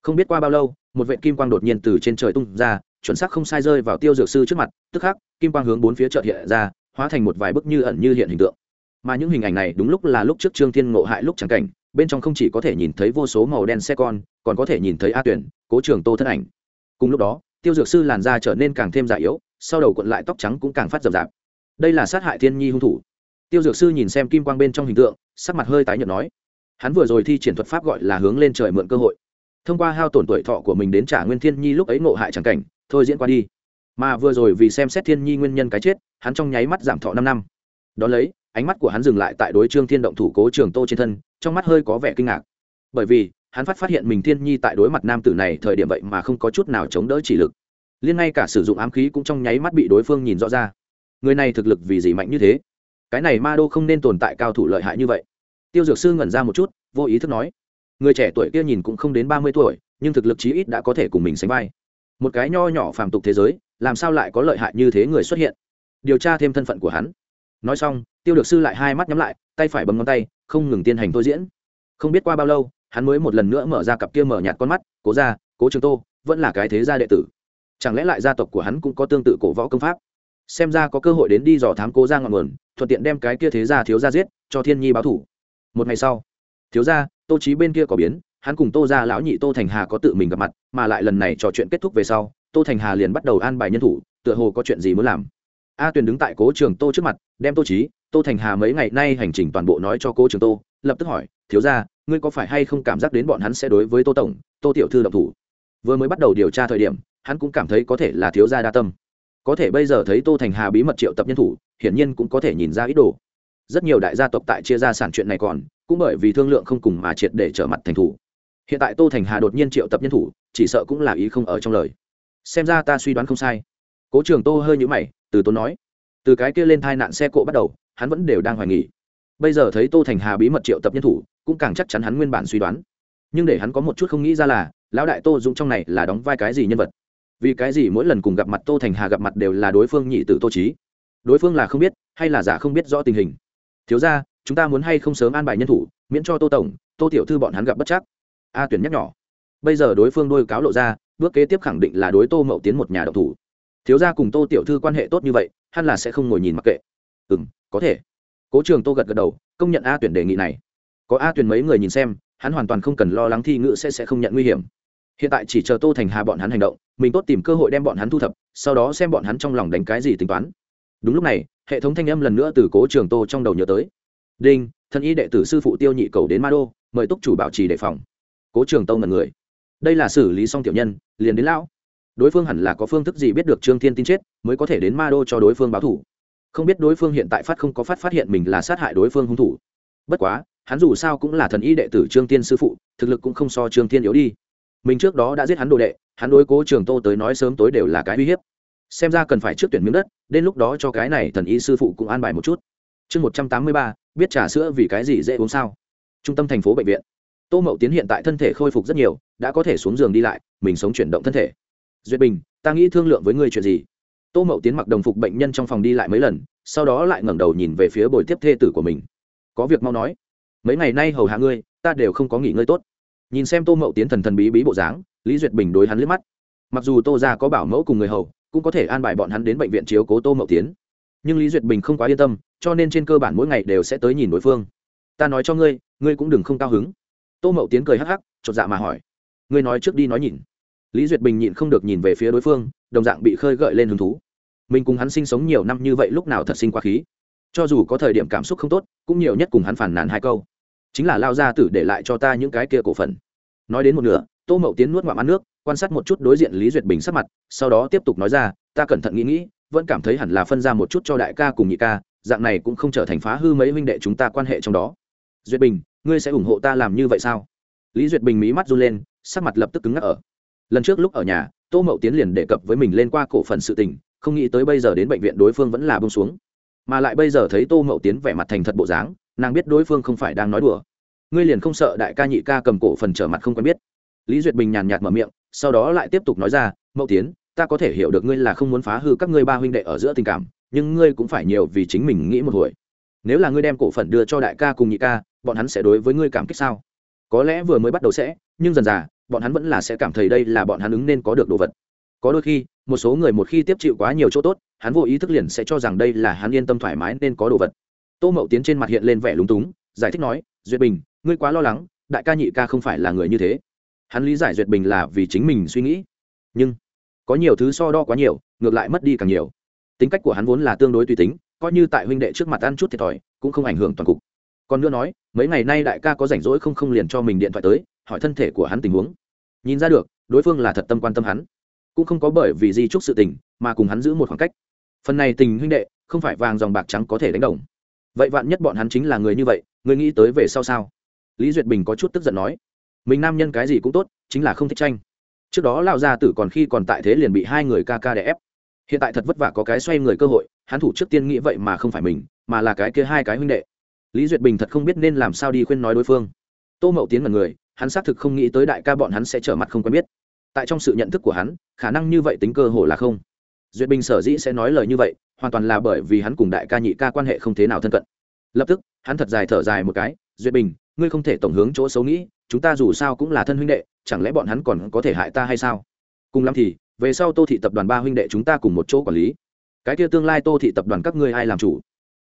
Không biết qua bao lâu, một vệ kim quang đột nhiên từ trên trời tung ra chuẩn xác không sai rơi vào tiêu dược sư trước mặt, tức khắc, kim quang hướng bốn phía chợt hiện ra, hóa thành một vài bức như ẩn như hiện hình tượng. Mà những hình ảnh này đúng lúc là lúc trước trương thiên ngộ hại lúc chẳng cảnh, bên trong không chỉ có thể nhìn thấy vô số màu đen xe con, còn có thể nhìn thấy a tuyển, cố trường tô thân ảnh. Cùng lúc đó, tiêu dược sư làn da trở nên càng thêm già yếu, sau đầu cuộn lại tóc trắng cũng càng phát rậm rạp. Đây là sát hại thiên nhi hung thủ. Tiêu dược sư nhìn xem kim quang bên trong hình tượng, sắc mặt hơi tái nhợt nói, hắn vừa rồi thi triển thuật pháp gọi là hướng lên trời mượn cơ hội. Thông qua hao tổn tuổi thọ của mình đến trả nguyên thiên nhi lúc ấy ngộ hại chẳng cảnh thôi diễn qua đi. Mà vừa rồi vì xem xét thiên nhi nguyên nhân cái chết, hắn trong nháy mắt giảm thọ năm năm. Đ ó lấy, ánh mắt của hắn dừng lại tại đối trương thiên động thủ cố trường tô trên thân, trong mắt hơi có vẻ kinh ngạc. Bởi vì, hắn phát phát hiện mình thiên nhi tại đối mặt nam tử này thời điểm vậy mà không có chút nào chống đỡ chỉ lực. Liên ngay cả sử dụng ám khí cũng trong nháy mắt bị đối phương nhìn rõ ra. Người này thực lực vì gì mạnh như thế? Cái này ma đô không nên tồn tại cao thủ lợi hại như vậy. Tiêu dược sư ngẩn ra một chút, vô ý thức nói. Người trẻ tuổi kia nhìn cũng không đến ba mươi tuổi, nhưng thực lực chí ít đã có thể cùng mình sánh vai một cái nho nhỏ phàm tục thế giới làm sao lại có lợi hại như thế người xuất hiện? Điều tra thêm thân phận của hắn. Nói xong tiêu được sư lại hai mắt nhắm lại tay phải bấm ngón tay không ngừng tiến hành thôi diễn. Không biết qua bao lâu hắn mới một lần nữa mở ra cặp kia mở nhạt con mắt cố ra cố trường tô vẫn là cái thế gia đệ tử. Chẳng lẽ lại gia tộc của hắn cũng có tương tự cổ võ công pháp? Xem ra có cơ hội đến đi dò thám cố ra ngọn nguồn thuận tiện đem cái kia thế gia thiếu gia giết cho thiên nhi báo thủ. Một ngày sau thiếu gia, tô trí bên kia có biến hắn cùng tô ra lão nhị tô thành hà có tự mình gặp mặt, mà lại lần này trò chuyện kết thúc về sau, tô thành hà liền bắt đầu an bài nhân thủ, tựa hồ có chuyện gì muốn làm. A tuyền đứng tại cố trường tô trước mặt, đem tô trí tô thành hà mấy ngày nay hành trình toàn bộ nói cho cố trường tô, lập tức hỏi, thiếu ra ngươi có phải hay không cảm giác đến bọn hắn sẽ đối với tô tổng, tô tiểu thư độc thủ? Vừa mới bắt đầu điều tra thời điểm, hắn cũng cảm thấy có thể là thiếu gia đa tâm. Có thể bây giờ thấy tô thành hà bí mật triệu tập nhân thủ, hiển nhiên cũng có thể nhìn ra ít đồ. Rất nhiều đại gia tộc tại chia ra sản chuyện này còn, cũng bởi vì thương lượng không cùng mà triệt để trở mặt thành thủ hiện tại tô thành hà đột nhiên triệu tập nhân thủ, chỉ sợ cũng là ý không ở trong lời. Xem ra ta suy đoán không sai. Cố trường tô hơi nhũ mày, từ tốn nói. Từ cái kia lên thai nạn xe cộ bắt đầu, hắn vẫn đều đang hoài nghỉ bây giờ thấy tô thành hà bí mật triệu tập nhân thủ, cũng càng chắc chắn hắn nguyên bản suy đoán. Nhưng để hắn có một chút không nghĩ ra là, lão đại tô dũng trong này là đóng vai cái gì nhân vật? Vì cái gì mỗi lần cùng gặp mặt tô thành hà gặp mặt đều là đối phương nhị tử tô trí đối phương là không biết, hay là giả không biết rõ tình hình? Thiếu ra chúng ta muốn hay không sớm an bài nhân thủ, miễn cho tô tổng, tô tiểu thư bọn hắn gặp bất chắc a tuyển nhắc nhỏ. Bây giờ đối phương đôi cáo lộ ra, bước kế tiếp khẳng định là đối tô mậu tiến một nhà độc thủ. Thiếu gia cùng tô tiểu thư quan hệ tốt như vậy hắn là sẽ không ngồi nhìn mặc kệ. Ừ m có thể. Cố trường tô gật gật đầu, công nhận a tuyển đề nghị này. Có a tuyển mấy người nhìn xem, hắn hoàn toàn không cần lo lắng thi ngữ sẽ sẽ không nhận nguy hiểm. Hiện tại chỉ chờ tô thành hà bọn hắn hành động, mình tốt tìm cơ hội đem bọn hắn thu thập, sau đó xem bọn hắn trong lòng đánh cái gì tính toán. Đúng lúc này, hệ thống thanh âm lần nữa từ cố trường tô trong đầu nhớ tới. Đinh, thân y đệ tử sư phụ tiêu nhị cầu đến ma đô, mời túc chủ bảo trì đề phòng cố trường tô ngần người. Đây là xử lý xong tiểu nhân, liền đến lão. Đối phương hẳn là có phương thức gì biết được trương thiên tin chết, mới có thể đến ma đô cho đối phương báo thủ. Không biết đối phương hiện tại phát không có phát phát hiện mình là sát hại đối phương hung thủ. Bất quá, hắn dù sao cũng là thần y đệ tử trương tiên sư phụ, thực lực cũng không so trương tiên yếu đi. Mình trước đó đã giết hắn đồ đệ, hắn đối cố trường tô tới nói sớm tối đều là cái uy hiếp. Xem ra cần phải trước tuyển miếng đất, đến lúc đó cho cái này thần y sư phụ cũng an bài một chút. Chương một trăm tám mươi ba, biết trà sữa vì cái gì dễ uống sao? Trung tâm thành phố bệnh viện tô mậu tiến hiện tại thân thể khôi phục rất nhiều, đã có thể xuống giường đi lại, mình sống chuyển động thân thể. Duyệt bình, ta nghĩ thương lượng với ngươi chuyện gì? Tô mậu tiến mặc đồng phục bệnh nhân trong phòng đi lại mấy lần, sau đó lại ngẩng đầu nhìn về phía bồi tiếp thê tử của mình. Có việc mau nói. Mấy ngày nay hầu hạ ngươi, ta đều không có nghỉ ngơi tốt. Nhìn xem tô mậu tiến thần thần bí bí bộ dáng, lý duyệt bình đối hắn liếc mắt. Mặc dù tô ra có bảo mẫu cùng người hầu, cũng có thể an bài bọn hắn đến bệnh viện chiếu cố tô mậu tiến. Nhưng lý duyệt bình không quá yên tâm, cho nên trên cơ bản mỗi ngày đều sẽ tới nhìn đối phương. Ta nói cho ngươi ngươi cũng đừng không cao hứng tô mậu tiến cười hắc hắc, chột dạ mà hỏi. Ngươi nói trước đi nói nhìn. Lý duyệt bình nhịn không được nhìn về phía đối phương, đồng dạng bị khơi gợi lên hứng thú. Mình cùng hắn sinh sống nhiều năm như vậy lúc nào thật sinh quá khí. Cho dù có thời điểm cảm xúc không tốt, cũng nhiều nhất cùng hắn phản nàn hai câu. Chính là lao ra tử để lại cho ta những cái kia cổ phần. Nói đến một nửa, tô mậu tiến nuốt ngoạm ăn nước, quan sát một chút đối diện lý duyệt bình sắc mặt, sau đó tiếp tục nói ra, ta cẩn thận nghĩ nghĩ, vẫn cảm thấy hẳn là phân ra một chút cho đại ca cùng nhị ca, dạng này cũng không trở thành phá hư mấy huynh đệ chúng ta quan hệ trong đó. Duyệt bình ngươi sẽ ủng hộ ta làm như vậy sao? Lý duyệt bình mí mắt run lên, sắc mặt lập tức cứng ngắc ở. Lần trước lúc ở nhà, tô mậu tiến liền đề cập với mình lên qua cổ phần sự tình, không nghĩ tới bây giờ đến bệnh viện đối phương vẫn là bông xuống. Mà lại bây giờ thấy tô mậu tiến vẻ mặt thành thật bộ dáng, nàng biết đối phương không phải đang nói đùa. Ngươi liền không sợ đại ca nhị ca cầm cổ phần trở mặt không quen biết? Lý duyệt bình nhàn nhạt mở miệng, sau đó lại tiếp tục nói ra, mậu tiến, ta có thể hiểu được ngươi là không muốn phá hư các ngươi ba huynh đệ ở giữa tình cảm, nhưng ngươi cũng phải nhiều vì chính mình nghĩ một hồi nếu là ngươi đem cổ phần đưa cho đại ca cùng nhị ca, bọn hắn sẽ đối với ngươi cảm kích sao? Có lẽ vừa mới bắt đầu sẽ, nhưng dần dà, bọn hắn vẫn là sẽ cảm thấy đây là bọn hắn ứng nên có được đồ vật. Có đôi khi, một số người một khi tiếp chịu quá nhiều chỗ tốt, hắn vô ý thức liền sẽ cho rằng đây là hắn yên tâm thoải mái nên có đồ vật. Tô mậu tiến trên mặt hiện lên vẻ lúng túng, giải thích nói, duyệt bình, ngươi quá lo lắng, đại ca nhị ca không phải là người như thế. Hắn lý giải duyệt bình là vì chính mình suy nghĩ. Nhưng, có nhiều thứ so đo quá nhiều, ngược lại mất đi càng nhiều. Tính cách của hắn vốn là tương đối tùy tính coi như tại huynh đệ trước mặt ăn chút thiệt thòi, cũng không ảnh hưởng toàn cục. Còn nữa nói, mấy ngày nay đại ca có rảnh rỗi không không liền cho mình điện thoại tới, hỏi thân thể của hắn tình huống. Nhìn ra được, đối phương là thật tâm quan tâm hắn. Cũng không có bởi vì di trúc sự tình, mà cùng hắn giữ một khoảng cách. Phần này tình huynh đệ, không phải vàng dòng bạc trắng có thể đánh đồng. Vậy vạn nhất bọn hắn chính là người như vậy, người nghĩ tới về sau sao? Lý duyệt bình có chút tức giận nói. Mình nam nhân cái gì cũng tốt, chính là không thích tranh. Trước đó lao gia tử còn khi còn tại thế liền bị hai người ca ca đè ép. Hiện tại thật vất vả có cái xoay người cơ hội hắn thủ trước tiên nghĩ vậy mà không phải mình, mà là cái kia hai cái huynh đệ. Lý duyệt bình thật không biết nên làm sao đi khuyên nói đối phương. Tô mậu tiến là người, hắn xác thực không nghĩ tới đại ca bọn hắn sẽ trở mặt không quen biết. Tại trong sự nhận thức của hắn, khả năng như vậy tính cơ hồ là không. Duyệt bình sở dĩ sẽ nói lời như vậy, hoàn toàn là bởi vì hắn cùng đại ca nhị ca quan hệ không thế nào thân cận. Lập tức, hắn thật dài thở dài một cái, duyệt bình, ngươi không thể tổng hướng chỗ xấu nghĩ, chúng ta dù sao cũng là thân huynh đệ, chẳng lẽ bọn hắn còn có thể hại ta hay sao? Cùng lắm thì, về sau tô thị tập đoàn ba huynh đệ chúng ta cùng một chỗ quản lý cái kia tương lai tô thị tập đoàn các ngươi ai làm chủ?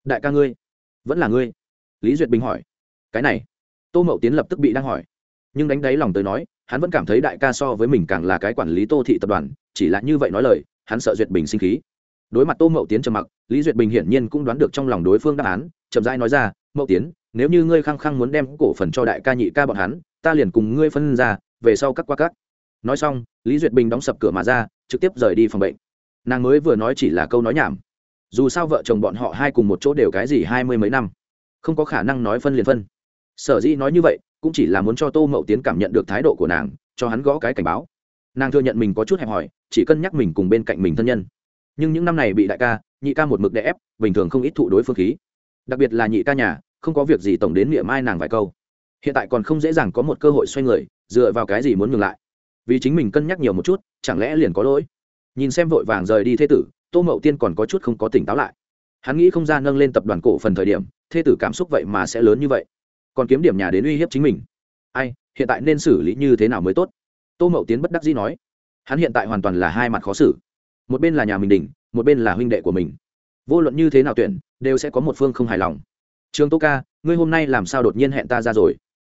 Đại ca ngươi, vẫn là ngươi? Lý duyệt bình hỏi. Cái này, tô mậu tiến lập tức bị đang hỏi. Nhưng đánh đáy lòng tới nói, hắn vẫn cảm thấy đại ca so với mình càng là cái quản lý tô thị tập đoàn, chỉ là như vậy nói lời, hắn sợ duyệt bình sinh khí. Đối mặt tô mậu tiến trầm mặc, lý duyệt bình hiển nhiên cũng đoán được trong lòng đối phương đáp án, chậm rãi nói ra, mậu tiến, nếu như ngươi khăng khăng muốn đem cổ phần cho đại ca nhị ca bọn hắn, ta liền cùng ngươi phân ra, về sau cắt qua cắt nói xong, lý duyệt bình đóng sập cửa mà ra, trực tiếp rời đi phòng bệnh nàng mới vừa nói chỉ là câu nói nhảm. Dù sao vợ chồng bọn họ hai cùng một chỗ đều cái gì hai mươi mấy năm, không có khả năng nói phân liền phân. Sở dĩ nói như vậy, cũng chỉ là muốn cho tô mậu tiến cảm nhận được thái độ của nàng, cho hắn gõ cái cảnh báo. Nàng thừa nhận mình có chút hẹp hòi, chỉ cân nhắc mình cùng bên cạnh mình thân nhân. Nhưng những năm này bị đại ca, nhị ca một mực đè ép, bình thường không ít thụ đối phương khí. Đặc biệt là nhị ca nhà, không có việc gì tổng đến miệng mai nàng vài câu. Hiện tại còn không dễ dàng có một cơ hội xoay người, dựa vào cái gì muốn ngừng lại. Vì chính mình cân nhắc nhiều một chút, chẳng lẽ liền có lỗi? Nhìn xem vội vàng rời đi thế tử, tô mậu tiên còn có chút không có tỉnh táo lại. Hắn nghĩ không ra nâng lên tập đoàn cổ phần thời điểm thế tử cảm xúc vậy mà sẽ lớn như vậy. Còn kiếm điểm nhà đến uy hiếp chính mình. Ai, hiện tại nên xử lý như thế nào mới tốt? Tô mậu tiến bất đắc dĩ nói. Hắn hiện tại hoàn toàn là hai mặt khó xử. Một bên là nhà mình đỉnh, một bên là huynh đệ của mình. Vô luận như thế nào tuyển, đều sẽ có một phương không hài lòng. Trường tô ca, ngươi hôm nay làm sao đột nhiên hẹn ta ra rồi?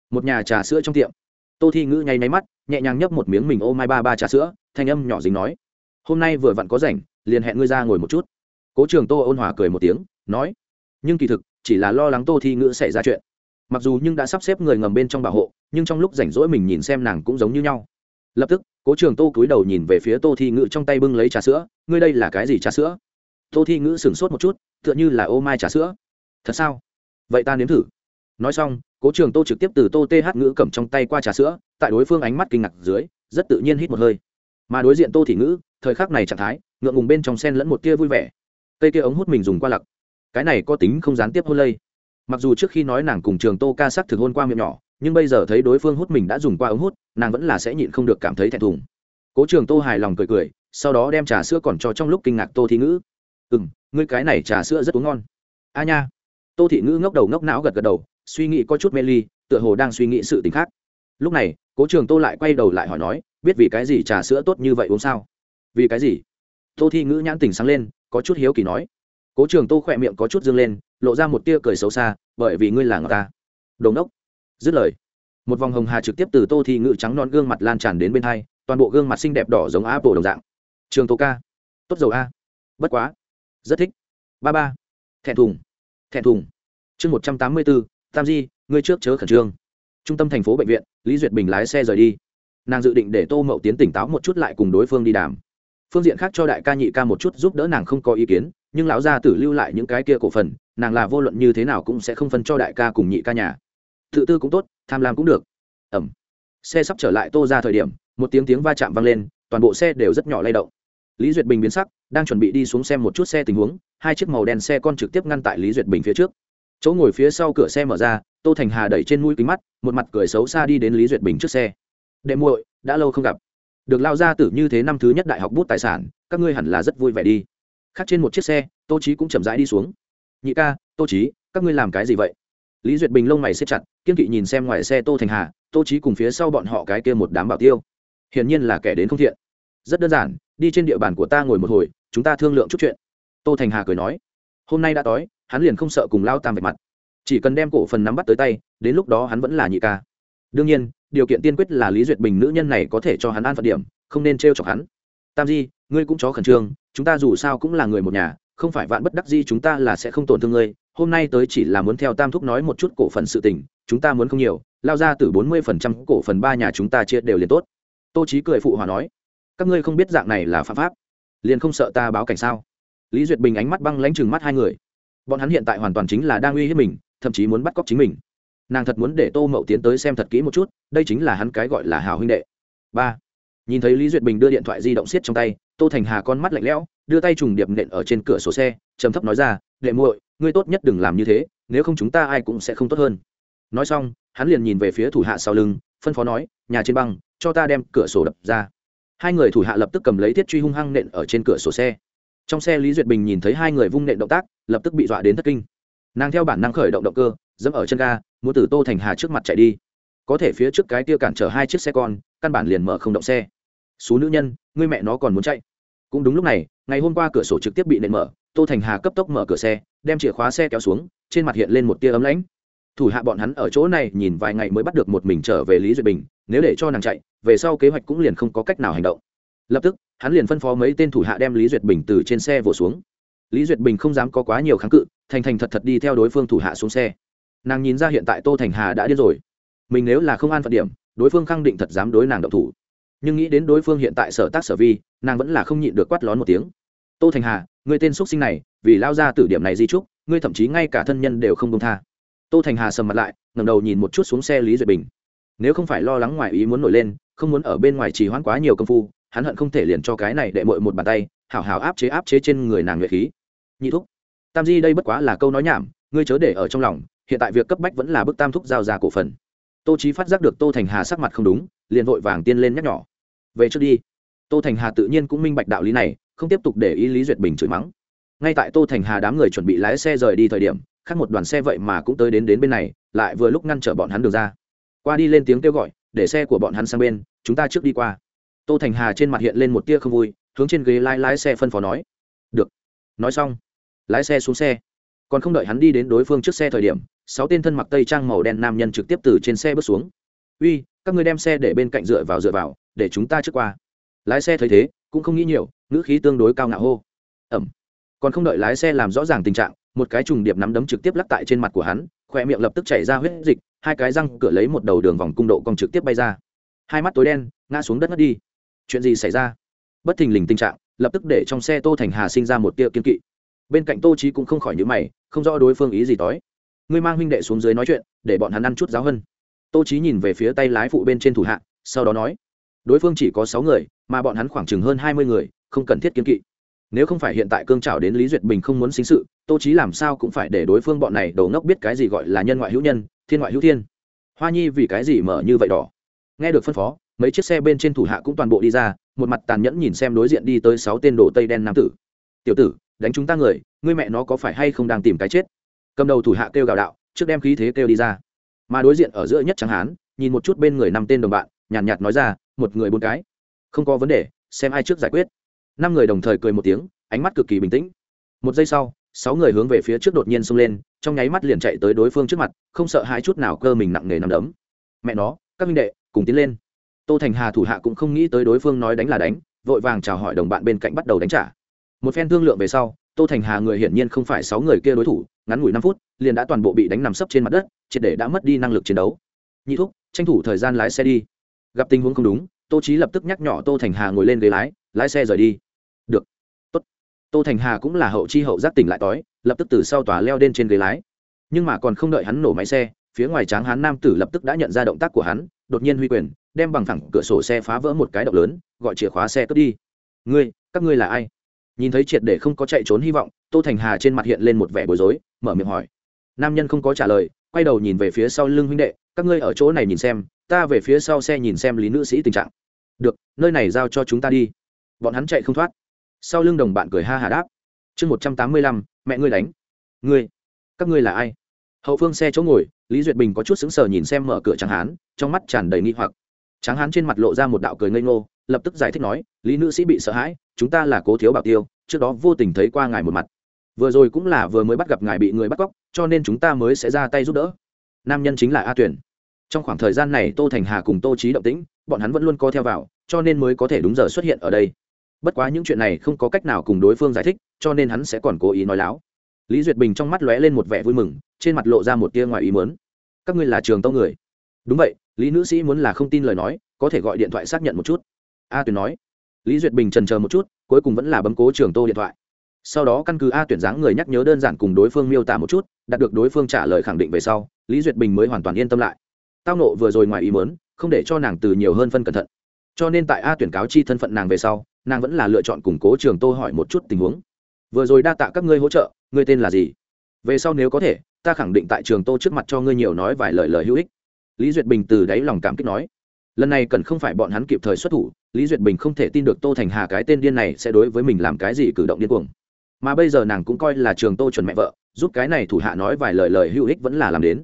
Một nhà trà sữa trong tiệm. Tô thi ngữ nháy máy mắt, nhẹ nhàng nhấp một miếng mình ô mai ba ba trà sữa, thanh âm nhỏ dính nói hôm nay vừa vặn có rảnh, liền hẹn ngươi ra ngồi một chút. Cố trường tô ôn hòa cười một tiếng, nói, nhưng kỳ thực, chỉ là lo lắng tô thi ngữ xảy ra chuyện. Mặc dù nhưng đã sắp xếp người ngầm bên trong bảo hộ, nhưng trong lúc rảnh rỗi mình nhìn xem nàng cũng giống như nhau. Lập tức, cố trường tô cúi đầu nhìn về phía tô thi ngữ trong tay bưng lấy trà sữa, ngươi đây là cái gì trà sữa? Tô thi ngữ sửng sốt một chút, tựa như là ô mai trà sữa. Thật sao? Vậy ta nếm thử. Nói xong, cố trường tô trực tiếp từ tô th ngữ cầm trong tay qua trà sữa, tại đối phương ánh mắt kinh ngạc dưới, rất tự nhiên hít một hơi. Mà đối diện tô thị ngữ thời khắc này trạng thái, ngượng ngùng bên trong sen lẫn một tia vui vẻ. Cây kia ống hút mình dùng qua lặc. Cái này có tính không gián tiếp hôn lây. Mặc dù trước khi nói nàng cùng trường tô ca sắc thực hôn qua miệng nhỏ, nhưng bây giờ thấy đối phương hút mình đã dùng qua ống hút, nàng vẫn là sẽ nhịn không được cảm thấy thẹn thùng. Cố trường tô hài lòng cười cười, sau đó đem trà sữa còn cho trong lúc kinh ngạc tô thị ngữ. Ừ m ngươi cái này trà sữa rất uống ngon. A nha. Tô thị ngữ ngốc đầu ngốc não gật gật đầu, suy nghĩ có chút mê ly, tựa hồ đang suy nghĩ sự t ì n h khác. Lúc này, cố trường tô lại quay đầu lại hỏi nói, biết vì cái gì trà sữa tốt như vậy uống sao? Vì cái gì? Tô thi ngữ nhãn tình sáng lên, có chút hiếu kỳ nói. Cố trường tô khỏe miệng có chút dương lên, lộ ra một tia cười xấu xa, bởi vì ngươi là ngọc ta. Đồn đốc dứt lời, một vòng hồng hà trực tiếp từ tô thi ngữ trắng non gương mặt lan tràn đến bên hai, toàn bộ gương mặt xinh đẹp đỏ giống á bộ đồng dạng. Trường tô ca. Tốt dầu a. Bất quá. Rất thích. Ba ba. Thẹn thùng. Thẹn thùng. Chương một trăm tám mươi bốn, tam di, ngươi trước chớ khẩn trương. Trung tâm thành phố bệnh viện, lý duyệt bình lái xe rời đi. Nàng dự định để tô mậu tiến tỉnh táo một chút lại cùng đối phương đi đàm phương diện khác cho đại ca nhị ca một chút giúp đỡ nàng không có ý kiến, nhưng lão gia tử lưu lại những cái kia cổ phần, nàng là vô luận như thế nào cũng sẽ không phân cho đại ca cùng nhị ca nhà. Tự tư cũng tốt, tham lam cũng được. Ẩm. Xe sắp trở lại tô ra thời điểm, một tiếng tiếng va chạm vang lên, toàn bộ xe đều rất nhỏ lay động. Lý duyệt bình biến sắc, đang chuẩn bị đi xuống xem một chút xe tình huống, hai chiếc màu đen xe con trực tiếp ngăn tại lý duyệt bình phía trước. Chỗ ngồi phía sau cửa xe mở ra, tô thành hà đẩy trên mũi kính mắt, một mặt cười xấu xa đi đến lý duyệt bình trước xe. Đệ muội, đã lâu không gặp được lao ra tử như thế năm thứ nhất đại học bút tài sản, các ngươi hẳn là rất vui vẻ đi. Khác trên một chiếc xe, tô trí cũng chậm rãi đi xuống. Nhị ca, tô trí các ngươi làm cái gì vậy? Lý duyệt bình lông mày xếp chặt, kiên kỵ nhìn xem ngoài xe tô thành hà, tô trí cùng phía sau bọn họ cái kia một đám bảo tiêu. Hiển nhiên là kẻ đến không thiện. Rất đơn giản, đi trên địa bàn của ta ngồi một hồi, chúng ta thương lượng chút chuyện. Tô thành hà cười nói. Hôm nay đã tối, hắn liền không sợ cùng lao tam vạch mặt. Chỉ cần đem cổ phần nắm bắt tới tay, đến lúc đó hắn vẫn là nhị ca. Đương nhiên điều kiện tiên quyết là lý duyệt bình nữ nhân này có thể cho hắn an phận điểm, không nên t chọc hắn. Tam di, ngươi cũng chó khẩn trương, chúng ta dù sao cũng là người một nhà, không phải vạn bất đắc di chúng ta là sẽ không tổn thương ngươi, hôm nay tới chỉ là muốn theo tam thúc nói một chút cổ phần sự tình, chúng ta muốn không nhiều, lao ra từ bốn mươi phần trăm cổ phần ba nhà chúng ta chia đều liền tốt. Tô trí cười phụ hòa nói, các ngươi không biết dạng này là phạm pháp, liền không sợ ta báo cảnh sao? Lý duyệt bình ánh mắt băng lãnh chừng mắt hai người. Bọn hắn hiện tại hoàn toàn chính là đang uy hiếp mình, thậm chí muốn bắt cóc chính mình nàng thật muốn để tô mậu tiến tới xem thật kỹ một chút, đây chính là hắn cái gọi là hào huynh đệ. Ba, nhìn thấy lý duyệt bình đưa điện thoại di động xiết trong tay, tô thành hà con mắt lạnh lẽo, đưa tay trùng điệp nện ở trên cửa sổ xe, trầm thấp nói ra, đệ muội, ngươi tốt nhất đừng làm như thế, nếu không chúng ta ai cũng sẽ không tốt hơn. Nói xong, hắn liền nhìn về phía thủ hạ sau lưng, phân phó nói, nhà trên băng, cho ta đem cửa sổ đập ra. Hai người thủ hạ lập tức cầm lấy thiết truy hung hăng nện ở trên cửa sổ xe. Trong xe lý duyệt bình nhìn thấy hai người vung nện động tác, lập tức bị dọa đến thất kinh. Nàng theo bản năng khởi động động cơ, dẫm ở chân ga muốn từ tô thành hà trước mặt chạy đi. Có thể phía trước cái tia cản trở hai chiếc xe con, căn bản liền mở không động xe. Số nữ nhân, ngươi mẹ nó còn muốn chạy. Cũng đúng lúc này, ngày hôm qua cửa sổ trực tiếp bị nện mở, tô thành hà cấp tốc mở cửa xe, đem chìa khóa xe kéo xuống, trên mặt hiện lên một tia ấm lãnh. Thủ hạ bọn hắn ở chỗ này nhìn vài ngày mới bắt được một mình trở về lý duyệt bình, nếu để cho nàng chạy, về sau kế hoạch cũng liền không có cách nào hành động. Lập tức, hắn liền phân phó mấy tên thủ hạ đem lý duyệt bình từ trên xe vỗ xuống. Lý duyệt bình không dám có quá nhiều kháng cự, thành thành thật thật đi theo đối phương thủ hạ xuống xe nàng nhìn ra hiện tại tô thành hà đã điên rồi. Mình nếu là không an phận điểm, đối phương khẳng định thật dám đối nàng động thủ. Nhưng nghĩ đến đối phương hiện tại sở tác sở vi, nàng vẫn là không nhịn được quát lón một tiếng. Tô thành hà người tên x sinh này, vì lao ra từ điểm này di trúc ngươi thậm chí ngay cả thân nhân đều không công tha. Tô thành hà sầm mặt lại, ngẩng đầu nhìn một chút xuống xe lý duyệt bình. Nếu không phải lo lắng ngoài ý muốn nổi lên, không muốn ở bên ngoài trì hoãn quá nhiều công phu, hắn hận không thể liền cho cái này đệ mội một bàn tay, hảo hảo áp chế áp chế trên người nàng nhuệ khí. Nhị thúc, tam di đây bất quá là câu nói nhảm, ngươi chớ để ở trong lòng hiện tại việc cấp bách vẫn là bức tam thúc giao ra cổ phần. Tô trí phát giác được tô thành hà sắc mặt không đúng, liền vội vàng tiên lên nhắc nhỏ về trước đi. Tô thành hà tự nhiên cũng minh bạch đạo lý này, không tiếp tục để ý lý duyệt bình chửi mắng. Ngay tại tô thành hà đám người chuẩn bị lái xe rời đi thời điểm, khác một đoàn xe vậy mà cũng tới đến đến bên này, lại vừa lúc ngăn trở bọn hắn đường ra. Qua đi lên tiếng kêu gọi, để xe của bọn hắn sang bên, chúng ta trước đi qua. Tô thành hà trên mặt hiện lên một tia không vui, hướng trên ghế lái lái xe phân phó nói. Được. Nói xong, lái xe xuống xe còn không đợi hắn đi đến đối phương trước xe thời điểm, sáu tên thân mặc tây trang màu đen nam nhân trực tiếp từ trên xe bước xuống. Uy, các người đem xe để bên cạnh dựa vào dựa vào, để chúng ta trước qua. Lái xe thấy thế, cũng không nghĩ nhiều, ngữ khí tương đối cao ngạo hô. Ẩm. Còn không đợi lái xe làm rõ ràng tình trạng, một cái trùng điệp nắm đấm trực tiếp lắc tại trên mặt của hắn, khỏe miệng lập tức chảy ra huyết dịch, hai cái răng cửa lấy một đầu đường vòng cung độ còn trực tiếp bay ra. Hai mắt tối đen, ngã xuống đất mất đi. Chuyện gì xảy ra? Bất thình lình tình trạng, lập tức để trong xe tô thành hà sinh ra một tia kiên kỵ bên cạnh tô trí cũng không khỏi nhữ mày, không rõ đối phương ý gì tối. ngươi mang huynh đệ xuống dưới nói chuyện, để bọn hắn ăn chút giáo hơn tô trí nhìn về phía tay lái phụ bên trên thủ hạ, sau đó nói, đối phương chỉ có sáu người, mà bọn hắn khoảng chừng hơn hai mươi người, không cần thiết kiên kỵ. Nếu không phải hiện tại cương trào đến lý duyệt bình không muốn xính sự, tô trí làm sao cũng phải để đối phương bọn này đầu ngốc biết cái gì gọi là nhân ngoại hữu nhân, thiên ngoại hữu thiên. Hoa nhi vì cái gì mở như vậy đỏ? Nghe được phân phó, mấy chiếc xe bên trên thủ hạ cũng toàn bộ đi ra, một mặt tàn nhẫn nhìn xem đối diện đi tới sáu tên đồ tây đen nam tử. Tiểu tử đánh chúng ta người ngươi mẹ nó có phải hay không đang tìm cái chết? Cầm đầu thủ hạ kêu gào đạo trước đem khí thế kêu đi ra. Mà đối diện ở giữa nhất trắng hán nhìn một chút bên người năm tên đồng bạn nhàn nhạt, nhạt nói ra một người bốn cái. Không có vấn đề xem ai trước giải quyết. Năm người đồng thời cười một tiếng ánh mắt cực kỳ bình tĩnh. Một giây sau sáu người hướng về phía trước đột nhiên xông lên trong nháy mắt liền chạy tới đối phương trước mặt không sợ hai chút nào cơ mình nặng nề nằm đấm. Mẹ nó các minh đệ cùng tiến lên. Tô thành hà thủ hạ cũng không nghĩ tới đối phương nói đánh là đánh vội vàng chào hỏi đồng bạn bên cạnh bắt đầu đánh trả một phen thương lượng về sau, tô thành hà người hiển nhiên không phải sáu người kia đối thủ, ngắn ngủi năm phút, liền đã toàn bộ bị đánh nằm sấp trên mặt đất, triệt để đã mất đi năng lực chiến đấu. Nhị thúc, tranh thủ thời gian lái xe đi. Gặp tình huống không đúng, tô trí lập tức nhắc nhỏ tô thành hà ngồi lên ghế lái lái xe rời đi. Được. Tốt. Tô thành hà cũng là hậu chi hậu giác tỉnh lại tói lập tức từ sau tòa leo lên trên ghế lái. Nhưng mà còn không đợi hắn nổ máy xe, phía ngoài tráng hán nam tử lập tức đã nhận ra động tác của hắn, đột nhiên huy quyền, đem bằng thẳng cửa sổ xe phá vỡ một cái động lớn, gọi chìa khóa xe cướp đi. Ngươi, các ngươi là ai? Nhìn thấy triệt để không có chạy trốn hy vọng, tô thành hà trên mặt hiện lên một vẻ bối rối, mở miệng hỏi. Nam nhân không có trả lời, quay đầu nhìn về phía sau lưng huynh đệ, các ngươi ở chỗ này nhìn xem, ta về phía sau xe nhìn xem lý nữ sĩ tình trạng. Được, nơi này giao cho chúng ta đi. Bọn hắn chạy không thoát. Sau lưng đồng bạn cười ha hà đáp. Chương một trăm tám mươi lăm, mẹ ngươi đánh. Ngươi, các ngươi là ai? Hậu phương xe chỗ ngồi, lý duyệt bình có chút sững sờ nhìn xem mở cửa tráng hán, trong mắt tràn đầy nghi hoặc. Tráng hán trên mặt lộ ra một đạo cười ngây ngô lập tức giải thích nói, lý nữ sĩ bị sợ hãi, chúng ta là cố thiếu bảo tiêu, trước đó vô tình thấy qua ngài một mặt. Vừa rồi cũng là vừa mới bắt gặp ngài bị người bắt cóc, cho nên chúng ta mới sẽ ra tay giúp đỡ. Nam nhân chính là a tuyển trong khoảng thời gian này tô thành hà cùng tô trí động tĩnh, bọn hắn vẫn luôn co theo vào, cho nên mới có thể đúng giờ xuất hiện ở đây. Bất quá những chuyện này không có cách nào cùng đối phương giải thích, cho nên hắn sẽ còn cố ý nói láo. Lý duyệt bình trong mắt lóe lên một vẻ vui mừng, trên mặt lộ ra một tia ngoài ý mớn các ngươi là trường tông người. Đúng vậy, lý nữ sĩ muốn là không tin lời nói, có thể gọi điện thoại xác nhận một chút a tuyển nói. Lý duyệt bình trần chờ một chút, cuối cùng vẫn là bấm cố trường tô điện thoại. Sau đó căn cứ a tuyển dáng người nhắc nhớ đơn giản cùng đối phương miêu tả một chút, đạt được đối phương trả lời khẳng định về sau, lý duyệt bình mới hoàn toàn yên tâm lại. Tao nộ vừa rồi ngoài ý mớn không để cho nàng từ nhiều hơn phân cẩn thận. Cho nên tại a tuyển cáo chi thân phận nàng về sau, nàng vẫn là lựa chọn củng cố trường tô hỏi một chút tình huống. Vừa rồi đa tạ các ngươi hỗ trợ, ngươi tên là gì? Về sau nếu có thể, ta khẳng định tại trường tô trước mặt cho ngươi nhiều nói vài lời lời hữu ích. Lý duyệt bình từ đáy lòng cảm kích nói lần này cần không phải bọn hắn kịp thời xuất thủ, lý duyệt bình không thể tin được tô thành hà cái tên điên này sẽ đối với mình làm cái gì cử động điên cuồng. Mà bây giờ nàng cũng coi là trường tô chuẩn mẹ vợ, giúp cái này thủ hạ nói vài lời lời hữu ích vẫn là làm đến.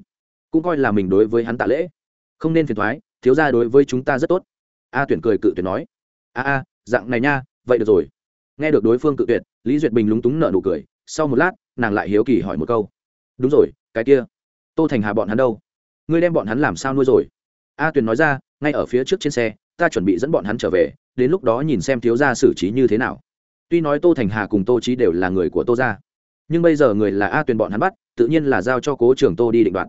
Cũng coi là mình đối với hắn tạ lễ. Không nên phiền thoái, thiếu ra đối với chúng ta rất tốt. A tuyển cười cự tuyển nói. A a, dạng này nha, vậy được rồi. Nghe được đối phương cự tuyệt, lý duyệt bình lúng túng nợ nụ cười, sau một lát, nàng lại hiếu kỳ hỏi một câu. Đúng rồi, cái kia, tô thành hà bọn hắn đâu? Ngươi đem bọn hắn làm sao nuôi rồi? A tuyền nói ra ngay ở phía trước trên xe, ta chuẩn bị dẫn bọn hắn trở về, đến lúc đó nhìn xem thiếu gia xử trí như thế nào. Tuy nói tô thành hà cùng tô trí đều là người của tô gia, nhưng bây giờ người là a tuyền bọn hắn bắt, tự nhiên là giao cho cố trường tô đi định đoạt.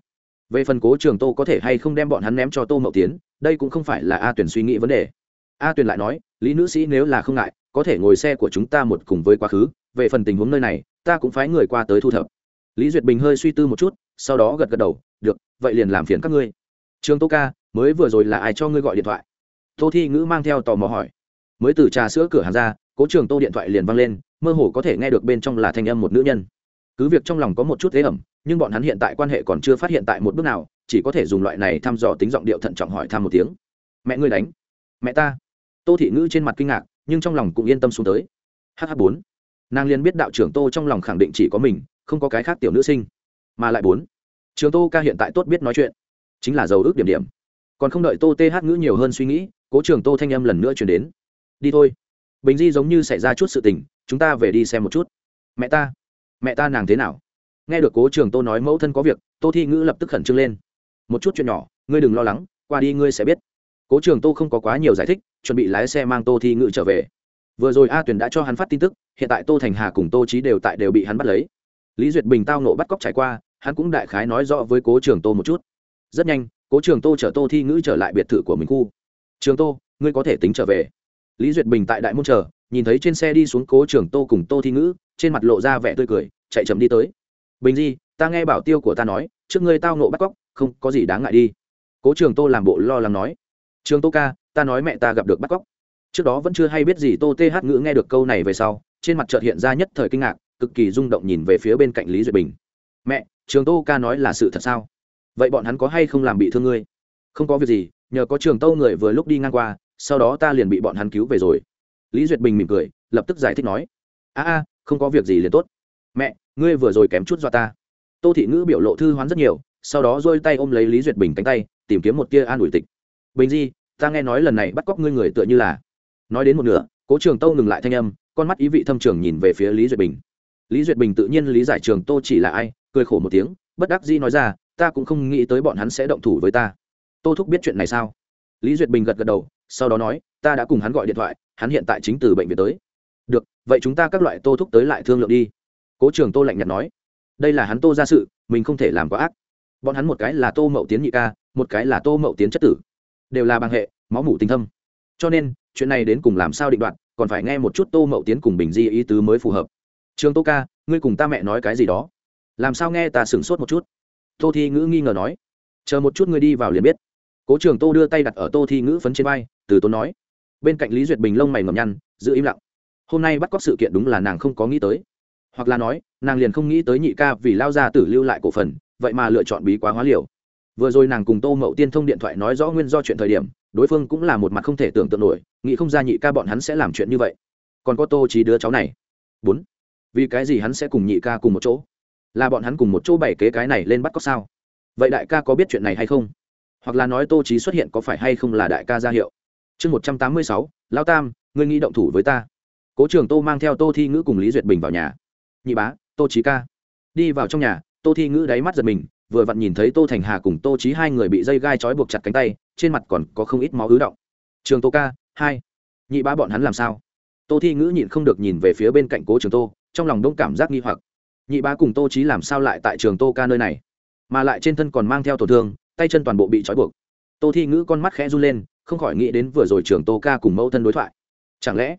Về phần cố trường tô có thể hay không đem bọn hắn ném cho tô mậu tiến, đây cũng không phải là a tuyền suy nghĩ vấn đề. A tuyền lại nói, lý nữ sĩ nếu là không ngại, có thể ngồi xe của chúng ta một cùng với quá khứ, về phần tình huống nơi này, ta cũng phái người qua tới thu thập. Lý duyệt bình hơi suy tư một chút, sau đó gật gật đầu, được, vậy liền làm phiền các ngươi. Trường tô ca mới vừa rồi là ai cho ngươi gọi điện thoại? Tô thi ngữ mang theo tò mò hỏi. Mới từ trà sữa cửa hàng ra, cố trường tô điện thoại liền văng lên, mơ hồ có thể nghe được bên trong là thanh âm một nữ nhân. Cứ việc trong lòng có một chút thế ẩm, nhưng bọn hắn hiện tại quan hệ còn chưa phát hiện tại một bước nào, chỉ có thể dùng loại này thăm dò tính giọng điệu thận trọng hỏi thăm một tiếng. Mẹ ngươi đánh. Mẹ ta. Tô thị ngữ trên mặt kinh ngạc, nhưng trong lòng cũng yên tâm xuống tới. Hh bốn. Nàng liền biết đạo trưởng tô trong lòng khẳng định chỉ có mình, không có cái khác tiểu nữ sinh. Mà lại bốn. Trường tô ca hiện tại tốt biết nói chuyện. Chính là giàu ước điểm điểm còn không đợi tô th ngữ nhiều hơn suy nghĩ, cố trường tô thanh âm lần nữa chuyển đến. Đi thôi. Bình di giống như xảy ra chút sự tình, chúng ta về đi xem một chút. Mẹ ta. Mẹ ta nàng thế nào? Nghe được cố trường tô nói mẫu thân có việc, tô thi ngữ lập tức khẩn trương lên. Một chút chuyện nhỏ, ngươi đừng lo lắng, qua đi ngươi sẽ biết. Cố trường tô không có quá nhiều giải thích, chuẩn bị lái xe mang tô thi ngữ trở về. Vừa rồi a tuyền đã cho hắn phát tin tức, hiện tại tô thành hà cùng tô trí đều tại đều bị hắn bắt lấy. Lý duyệt bình tao nộ bắt cóc trải qua, hắn cũng đại khái nói rõ với cố trường tô một chút. Rất nhanh cố trường tô chở tô thi ngữ trở lại biệt thự của mình khu. Trường tô, ngươi có thể tính trở về. Lý duyệt bình tại đại môn chờ, nhìn thấy trên xe đi xuống cố trường tô cùng tô thi ngữ, trên mặt lộ ra vẻ tươi cười, chạy chậm đi tới. Bình di, ta nghe bảo tiêu của ta nói, trước ngươi tao nộ bắt cóc, không có gì đáng ngại đi. Cố trường tô làm bộ lo lắng nói. Trường tô ca, ta nói mẹ ta gặp được bắt cóc. Trước đó vẫn chưa hay biết gì tô th ngữ nghe được câu này về sau, trên mặt trợt hiện ra nhất thời kinh ngạc, cực kỳ rung động nhìn về phía bên cạnh lý duyệt bình. Mẹ, trường tô ca nói là sự thật sao? Vậy bọn hắn có hay không làm bị thương ngươi? Không có việc gì, nhờ có trường tô người vừa lúc đi ngang qua, sau đó ta liền bị bọn hắn cứu về rồi. Lý duyệt bình mỉm cười, lập tức giải thích nói, a a, không có việc gì liền tốt. Mẹ, ngươi vừa rồi kém chút do ta. Tô thị ngữ biểu lộ thư hoán rất nhiều, sau đó dôi tay ôm lấy lý duyệt bình cánh tay, tìm kiếm một tia an ủi tịch. Bình di, ta nghe nói lần này bắt cóc ngươi người tựa như là nói đến một nửa, cố trường tâu ngừng lại thanh âm, con mắt ý vị thâm trường nhìn về phía lý duyệt bình. Lý duyệt bình tự nhiên lý giải trường tô chỉ là ai, cười khổ một tiếng, bất đắc dĩ nói ra ta cũng không nghĩ tới bọn hắn sẽ động thủ với ta. Tô thúc biết chuyện này sao? Lý duyệt bình gật gật đầu sau đó nói ta đã cùng hắn gọi điện thoại hắn hiện tại chính từ bệnh viện tới. Được vậy chúng ta các loại tô thúc tới lại thương lượng đi. Cố trường tô lạnh nhạt nói đây là hắn tô ra sự mình không thể làm quá ác. Bọn hắn một cái là tô mậu tiến nhị ca một cái là tô mậu tiến chất tử. Đều là bằng hệ máu mủ tinh thâm. Cho nên chuyện này đến cùng làm sao định đoạt, còn phải nghe một chút tô mậu tiến cùng bình di ý tứ mới phù hợp. Trường tô ca ngươi cùng ta mẹ nói cái gì đó? Làm sao nghe ta sửng sốt một chút? Tô thi ngữ nghi ngờ nói. Chờ một chút ngươi đi vào liền biết. Cố trường tô đưa tay đặt ở tô thi ngữ phấn trên vai, từ tốn nói. Bên cạnh lý duyệt bình lông mày ngầm nhăn, giữ im lặng. Hôm nay bắt cóc sự kiện đúng là nàng không có nghĩ tới. Hoặc là nói, nàng liền không nghĩ tới nhị ca vì lao ra tử lưu lại cổ phần, vậy mà lựa chọn bí quá hóa liều. Vừa rồi nàng cùng tô mậu tiên thông điện thoại nói rõ nguyên do chuyện thời điểm, đối phương cũng là một mặt không thể tưởng tượng nổi, nghĩ không ra nhị ca bọn hắn sẽ làm chuyện như vậy. Còn có tô trí đứa cháu này. Bốn. Vì cái gì hắn sẽ cùng nhị ca cùng một chỗ? Là bọn hắn cùng một chỗ bày kế cái này lên bắt cóc sao? Vậy đại ca có biết chuyện này hay không? Hoặc là nói tô trí xuất hiện có phải hay không là đại ca ra hiệu? Chương một trăm tám mươi sáu lao tam, ngươi nghĩ động thủ với ta. Cố trường tô mang theo tô thi ngữ cùng lý duyệt bình vào nhà. Nhị bá, tô trí ca. Đi vào trong nhà, tô thi ngữ đáy mắt giật mình, vừa vặn nhìn thấy tô thành hà cùng tô trí hai người bị dây gai trói buộc chặt cánh tay, trên mặt còn có không ít máu ứ động. Trường tô ca, hai. Nhị bá bọn hắn làm sao? Tô thi ngữ nhịn không được nhìn về phía bên cạnh cố trường tô, trong lòng đông cảm giác nghi hoặc nhị bá cùng tô trí làm sao lại tại trường tô ca nơi này? Mà lại trên thân còn mang theo tổn thương, tay chân toàn bộ bị trói buộc. Tô thi ngữ con mắt khẽ run lên, không khỏi nghĩ đến vừa rồi trường tô ca cùng mẫu thân đối thoại. Chẳng lẽ,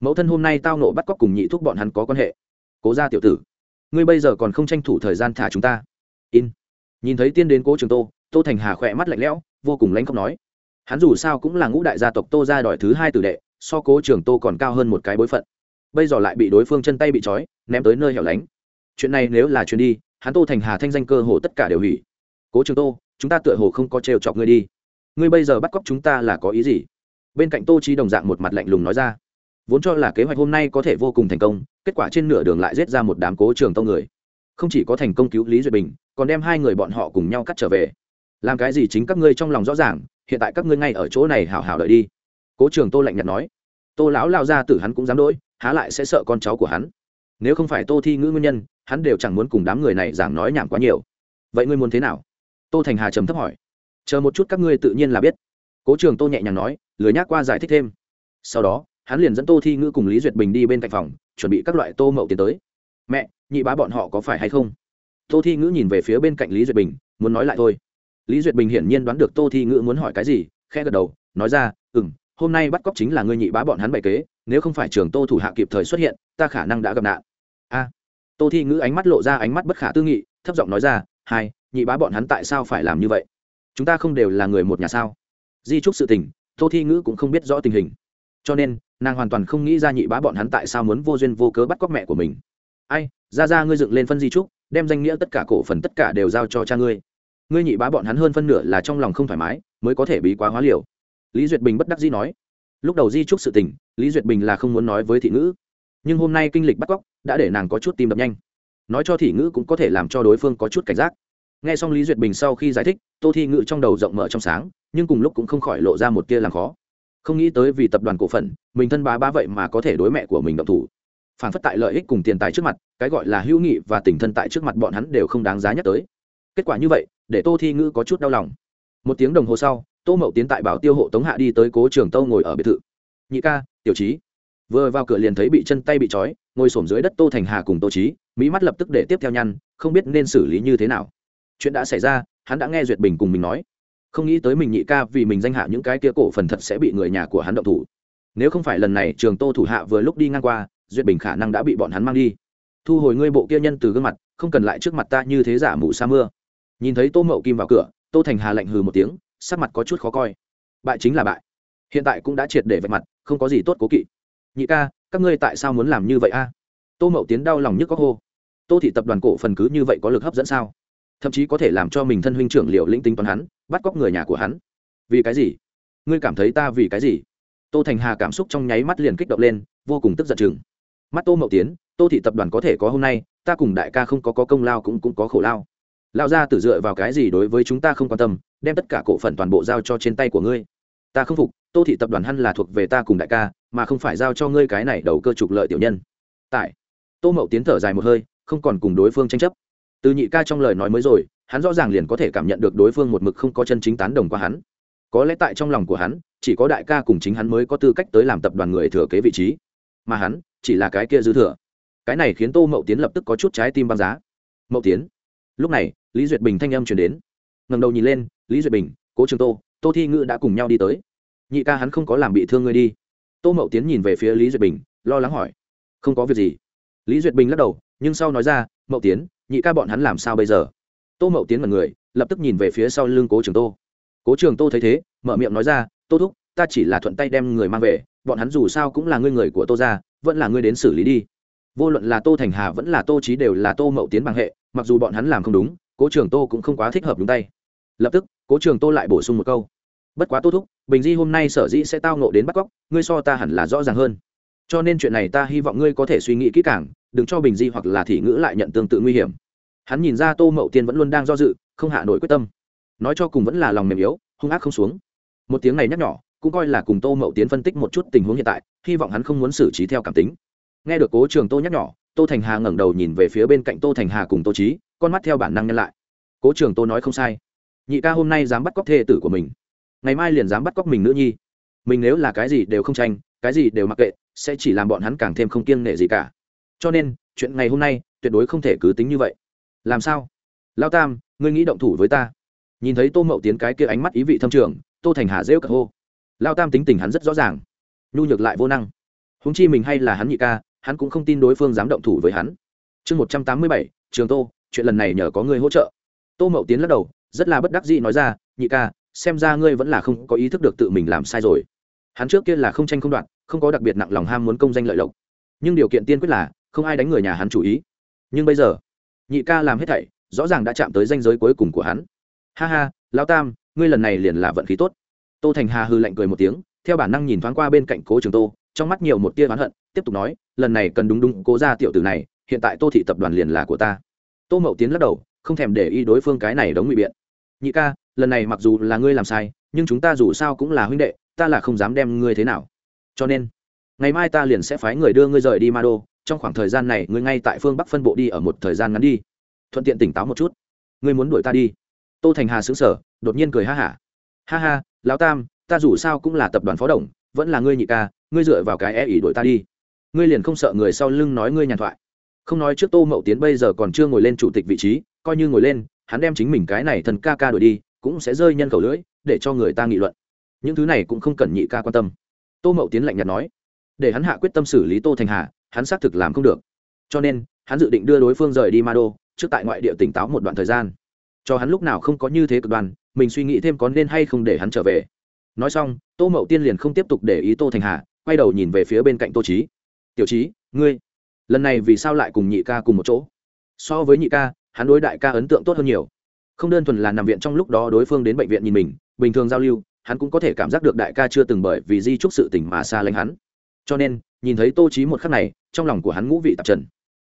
mẫu thân hôm nay tao nộ bắt cóc cùng nhị thúc bọn hắn có quan hệ? Cố ra tiểu tử, ngươi bây giờ còn không tranh thủ thời gian thả chúng ta. In. Nhìn thấy tiên đến cố trường tô tô thành hà khỏe mắt lạnh lẽo, vô cùng lãnh không nói. Hắn dù sao cũng là ngũ đại gia tộc tô ra đòi thứ hai tử đệ, so cố trường tô còn cao hơn một cái bối phận. Bây giờ lại bị đối phương chân tay bị trói, ném tới nơi hẻo lánh chuyện này nếu là chuyện đi, hắn tô thành hà thanh danh cơ hồ tất cả đều hủy. Cố trường tô, chúng ta tựa hồ không có trêu chọc ngươi đi. Ngươi bây giờ bắt cóc chúng ta là có ý gì? Bên cạnh tô trí đồng dạng một mặt lạnh lùng nói ra. Vốn cho là kế hoạch hôm nay có thể vô cùng thành công, kết quả trên nửa đường lại giết ra một đám cố trường tông người. Không chỉ có thành công cứu lý duyệt bình, còn đem hai người bọn họ cùng nhau cắt trở về. Làm cái gì chính các ngươi trong lòng rõ ràng, hiện tại các ngươi ngay ở chỗ này hảo hảo đợi đi. Cố trường tô lạnh nhạt nói. Tô lão lao ra tử hắn cũng dám đỗi, há lại sẽ sợ con cháu của hắn. Nếu không phải tô thi ngữ nguyên nhân hắn đều chẳng muốn cùng đám người này giảng nói nhảm quá nhiều. Vậy ngươi muốn thế nào? Tô thành hà trầm thấp hỏi. Chờ một chút các ngươi tự nhiên là biết. Cố trường tô nhẹ nhàng nói, lười nhác qua giải thích thêm. Sau đó, hắn liền dẫn tô thi ngữ cùng lý duyệt bình đi bên cạnh phòng, chuẩn bị các loại tô mậu tiến tới. Mẹ, nhị bá bọn họ có phải hay không? Tô thi ngữ nhìn về phía bên cạnh lý duyệt bình, muốn nói lại thôi. Lý duyệt bình hiển nhiên đoán được tô thi ngữ muốn hỏi cái gì khe gật đầu, nói ra ừ m hôm nay bắt cóc chính là ngươi nhị bá bọn hắn bày kế, nếu không phải trường tô thủ hạ kịp thời xuất hiện, ta khả năng đã gặp nạn. A tô thi ngữ ánh mắt lộ ra ánh mắt bất khả tư nghị, thấp giọng nói ra, hai, nhị bá bọn hắn tại sao phải làm như vậy? Chúng ta không đều là người một nhà sao? Di trúc sự tình, tô thi ngữ cũng không biết rõ tình hình. Cho nên, nàng hoàn toàn không nghĩ ra nhị bá bọn hắn tại sao muốn vô duyên vô cớ bắt cóc mẹ của mình. Ai, ra ra ngươi dựng lên phân di trúc, đem danh nghĩa tất cả cổ phần tất cả đều giao cho cha ngươi. Ngươi nhị bá bọn hắn hơn phân nửa là trong lòng không thoải mái, mới có thể bí quá hóa liều. Lý duyệt bình bất đắc dĩ nói. Lúc đầu di trúc sự tình, lý duyệt bình là không muốn nói với thị ngữ. Nhưng hôm nay kinh lịch bắt cóc đã để nàng có chút tim đập nhanh. Nói cho thị ngữ cũng có thể làm cho đối phương có chút cảnh giác. Nghe xong lý duyệt bình sau khi giải thích, tô thi ngữ trong đầu rộng mở trong sáng, nhưng cùng lúc cũng không khỏi lộ ra một tia làm khó. Không nghĩ tới vì tập đoàn cổ phần, mình thân bá bá vậy mà có thể đối mẹ của mình động thủ. Phản phất tại lợi ích cùng tiền tài trước mặt, cái gọi là hữu nghị và tình thân tại trước mặt bọn hắn đều không đáng giá nhắc tới. Kết quả như vậy, để tô thi ngữ có chút đau lòng. Một tiếng đồng hồ sau, tô mậu tiến tại bảo tiêu hộ tống hạ đi tới cố trường tâu ngồi ở biệt thự. Nhị ca, tiểu trí vừa vào cửa liền thấy bị chân tay bị trói ngồi xổm dưới đất tô thành hà cùng tô trí mỹ mắt lập tức để tiếp theo nhăn, không biết nên xử lý như thế nào. Chuyện đã xảy ra, hắn đã nghe duyệt bình cùng mình nói. Không nghĩ tới mình nhị ca vì mình danh hạ những cái kia cổ phần thật sẽ bị người nhà của hắn động thủ. Nếu không phải lần này trường tô thủ hạ vừa lúc đi ngang qua, duyệt bình khả năng đã bị bọn hắn mang đi. Thu hồi ngươi bộ kia nhân từ gương mặt, không cần lại trước mặt ta như thế giả mù sa mưa. Nhìn thấy tô mậu kim vào cửa, tô thành hà lạnh hừ một tiếng, sắc mặt có chút khó coi. Bại chính là bại. Hiện tại cũng đã triệt để vạch mặt, không có gì tốt cố kỵ. Nhị ca các ngươi tại sao muốn làm như vậy a? Tô mậu tiến đau lòng nhức có hô. Tô thị tập đoàn cổ phần cứ như vậy có lực hấp dẫn sao? Thậm chí có thể làm cho mình thân huynh trưởng liệu lĩnh tính toán hắn bắt cóc người nhà của hắn. Vì cái gì? Ngươi cảm thấy ta vì cái gì? Tô thành hà cảm xúc trong nháy mắt liền kích động lên vô cùng tức giận chừng. Mắt tô mậu tiến tô thị tập đoàn có thể có hôm nay ta cùng đại ca không có, có công lao cũng cũng có khổ lao. Lao ra tự dựa vào cái gì đối với chúng ta không quan tâm đem tất cả cổ phần toàn bộ giao cho trên tay của ngươi? Ta không phục tô thị tập đoàn Hân là thuộc về ta cùng đại ca, mà không phải giao cho ngươi cái này đầu cơ trục lợi tiểu nhân. Tại. Tô mậu tiến thở dài một hơi, không còn cùng đối phương tranh chấp. Từ nhị ca trong lời nói mới rồi, hắn rõ ràng liền có thể cảm nhận được đối phương một mực không có chân chính tán đồng qua hắn. Có lẽ tại trong lòng của hắn, chỉ có đại ca cùng chính hắn mới có tư cách tới làm tập đoàn người thừa kế vị trí. Mà hắn, chỉ là cái kia dư thừa. Cái này khiến tô mậu tiến lập tức có chút trái tim băng giá. Mậu tiến. Lúc này, lý duyệt bình thanh âm chuyển đến. Ngầm đầu nhìn lên, lý duyệt bình, cố trường tô tô thi ngữ đã cùng nhau đi tới nhị ca hắn không có làm bị thương ngươi đi. Tô mậu tiến nhìn về phía lý duyệt bình, lo lắng hỏi. Không có việc gì. Lý duyệt bình lắc đầu, nhưng sau nói ra, mậu tiến, nhị ca bọn hắn làm sao bây giờ? Tô mậu tiến mật người, lập tức nhìn về phía sau lưng cố trường tô. Cố trường tô thấy thế, mở miệng nói ra, tô thúc, ta chỉ là thuận tay đem người mang về, bọn hắn dù sao cũng là ngươi người của tô ra vẫn là ngươi đến xử lý đi. Vô luận là tô thành hà vẫn là tô trí đều là tô mậu tiến bằng hệ, mặc dù bọn hắn làm không đúng, cố trường tô cũng không quá thích hợp đúng tay. Lập tức, cố trường tô lại bổ sung một câu bất quá tô thúc, bình di hôm nay sở dĩ sẽ tao nộ đến bắt cóc, ngươi so ta hẳn là rõ ràng hơn. Cho nên chuyện này ta hy vọng ngươi có thể suy nghĩ kỹ càng, đừng cho bình di hoặc là thị ngữ lại nhận tương tự nguy hiểm. Hắn nhìn ra tô mậu tiên vẫn luôn đang do dự, không hạ nổi quyết tâm. Nói cho cùng vẫn là lòng mềm yếu, hung ác không xuống. Một tiếng này nhắc nhỏ, cũng coi là cùng tô mậu tiến phân tích một chút tình huống hiện tại, hy vọng hắn không muốn xử trí theo cảm tính. Nghe được cố trường tô nhắc nhỏ, tô thành hà ngẩng đầu nhìn về phía bên cạnh tô thành hà cùng tô trí con mắt theo bản năng nhân lại. Cố trường tô nói không sai. Nhị ca hôm nay dám bắt cóc thê tử của mình ngày mai liền dám bắt cóc mình nữ nhi. Mình nếu là cái gì đều không tranh, cái gì đều mặc kệ, sẽ chỉ làm bọn hắn càng thêm không kiêng nể gì cả. Cho nên, chuyện ngày hôm nay tuyệt đối không thể cứ tính như vậy. Làm sao? Lao tam, ngươi nghĩ động thủ với ta. Nhìn thấy tô mậu tiến cái kia ánh mắt ý vị thâm trường, tô thành hà rêu cả hô. Lao tam tính tình hắn rất rõ ràng. Nhu nhược lại vô năng. Húng chi mình hay là hắn nhị ca, hắn cũng không tin đối phương dám động thủ với hắn. Chương một trăm tám mươi bảy, trường tô, chuyện lần này nhờ có ngươi hỗ trợ. Tô mậu tiến lắc đầu, rất là bất đắc dĩ nói ra, nhị ca xem ra ngươi vẫn là không có ý thức được tự mình làm sai rồi. Hắn trước kia là không tranh không đoạn không có đặc biệt nặng lòng ham muốn công danh lợi lộc. Nhưng điều kiện tiên quyết là, không ai đánh người nhà hắn chủ ý. Nhưng bây giờ, nhị ca làm hết thảy, rõ ràng đã chạm tới danh giới cuối cùng của hắn. Ha ha lao tam, ngươi lần này liền là vận khí tốt. Tô thành hà hư lạnh cười một tiếng, theo bản năng nhìn thoáng qua bên cạnh cố trường tô, trong mắt nhiều một tia oán hận, tiếp tục nói, lần này cần đúng đúng cố ra tiểu tử này, hiện tại tô thị tập đoàn liền là của ta. Tô mậu tiến lắc đầu, không thèm để ý đối phương cái này đóng ngụy biện. Nhị ca lần này mặc dù là ngươi làm sai, nhưng chúng ta dù sao cũng là huynh đệ, ta là không dám đem ngươi thế nào. Cho nên, ngày mai ta liền sẽ phái người đưa ngươi rời đi ma đô trong khoảng thời gian này ngươi ngay tại phương bắc phân bộ đi ở một thời gian ngắn đi. Thuận tiện tỉnh táo một chút. Ngươi muốn đuổi ta đi? Tô thành hà xứng sở đột nhiên cười ha hả. Ha. ha ha lão tam, ta dù sao cũng là tập đoàn phó đồng, vẫn là ngươi nhị ca, ngươi dựa vào cái e ỉ đuổi ta đi. Ngươi liền không sợ người sau lưng nói ngươi nhàn thoại. Không nói trước tô mậu tiến bây giờ còn chưa ngồi lên chủ tịch vị trí, coi như ngồi lên, hắn đem chính mình cái này thần ca ca đuổi đi cũng sẽ rơi nhân khẩu lưỡi, để cho người ta nghị luận. Những thứ này cũng không cần nhị ca quan tâm. Tô mậu tiến lạnh nhạt nói, để hắn hạ quyết tâm xử lý tô thành hà, hắn xác thực làm không được. Cho nên, hắn dự định đưa đối phương rời đi ma đô trước tại ngoại địa tỉnh táo một đoạn thời gian. Cho hắn lúc nào không có như thế cực đoan, mình suy nghĩ thêm có nên hay không để hắn trở về. Nói xong, tô mậu tiên liền không tiếp tục để ý tô thành hà, quay đầu nhìn về phía bên cạnh tô trí tiểu trí ngươi, lần này vì sao lại cùng nhị ca cùng một chỗ? So với nhị ca, hắn đối đại ca ấn tượng tốt hơn nhiều không đơn thuần là nằm viện trong lúc đó đối phương đến bệnh viện nhìn mình, bình thường giao lưu, hắn cũng có thể cảm giác được đại ca chưa từng bởi vì di trúc sự tình mà xa lánh hắn. Cho nên, nhìn thấy tô trí một khắc này, trong lòng của hắn ngũ vị tạp trần.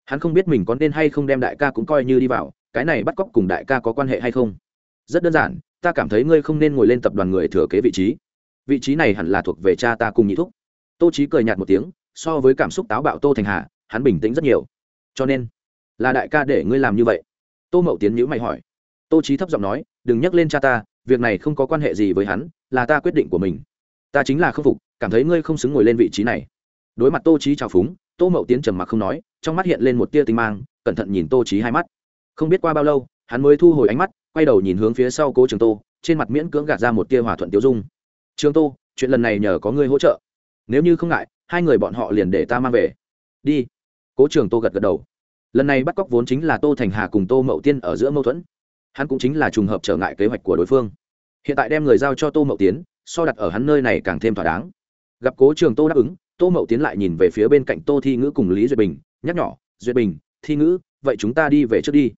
Hắn không biết mình có nên hay không đem đại ca cũng coi như đi vào, cái này bắt cóc cùng đại ca có quan hệ hay không? Rất đơn giản, ta cảm thấy ngươi không nên ngồi lên tập đoàn người thừa kế vị trí. Vị trí này hẳn là thuộc về cha ta cùng nhị thúc. Tô trí cười nhạt một tiếng, so với cảm xúc táo bạo tô thành hà, hắn bình tĩnh rất nhiều. Cho nên, là đại ca để ngươi làm như vậy. Tô mậu tiến nhữ mày hỏi tô trí thấp giọng nói, đừng nhắc lên cha ta, việc này không có quan hệ gì với hắn, là ta quyết định của mình. Ta chính là k phục, cảm thấy ngươi không xứng ngồi lên vị trí này. Đối mặt tô trí trào phúng, tô mậu tiến trầm mặc không nói, trong mắt hiện lên một tia tinh mang, cẩn thận nhìn tô trí hai mắt. Không biết qua bao lâu, hắn mới thu hồi ánh mắt, quay đầu nhìn hướng phía sau cố trường tô, trên mặt miễn cưỡng gạt ra một tia hòa thuận tiêu dung. Trường tô, chuyện lần này nhờ có ngươi hỗ trợ. Nếu như không ngại, hai người bọn họ liền để ta mang về. Đi. Cố trường tô gật gật đầu. Lần này bắt cóc vốn chính là tô thành hà cùng tô mậu tiên ở giữa mâu thuẫn hắn cũng chính là trùng hợp trở ngại kế hoạch của đối phương. Hiện tại đem người giao cho tô mậu tiến, so đặt ở hắn nơi này càng thêm thỏa đáng. Gặp cố trường tô đáp ứng, tô mậu tiến lại nhìn về phía bên cạnh tô thi ngữ cùng lý duyệt bình, nhắc nhỏ duyệt bình, thi ngữ, vậy chúng ta đi về trước đi.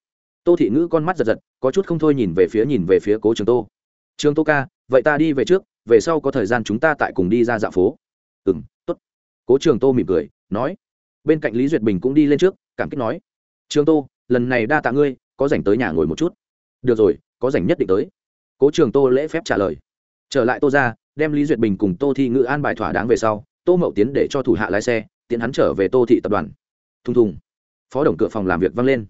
Tô thị ngữ con mắt giật giật, có chút không thôi nhìn về phía nhìn về phía cố trường tô. Trường tô ca, vậy ta đi về trước, về sau có thời gian chúng ta tại cùng đi ra dạo phố. Ừ m t ố t cố trường tô mỉm cười, nói. Bên cạnh lý duyệt bình cũng đi lên trước, cảm kích nói. Trường tô, lần này đa tạ ngươi, có dành tới nhà ngồi một chút được rồi, có dành nhất định tới. Cố trường tô lễ phép trả lời. Trở lại tô ra đem lý duyệt bình cùng tô thi ngữ an bài thỏa đáng về sau, tô mậu tiến để cho thủ hạ lái xe tiến hắn trở về tô thị tập đoàn. Thùng thùng. Phó đồng cửa phòng làm việc vang lên.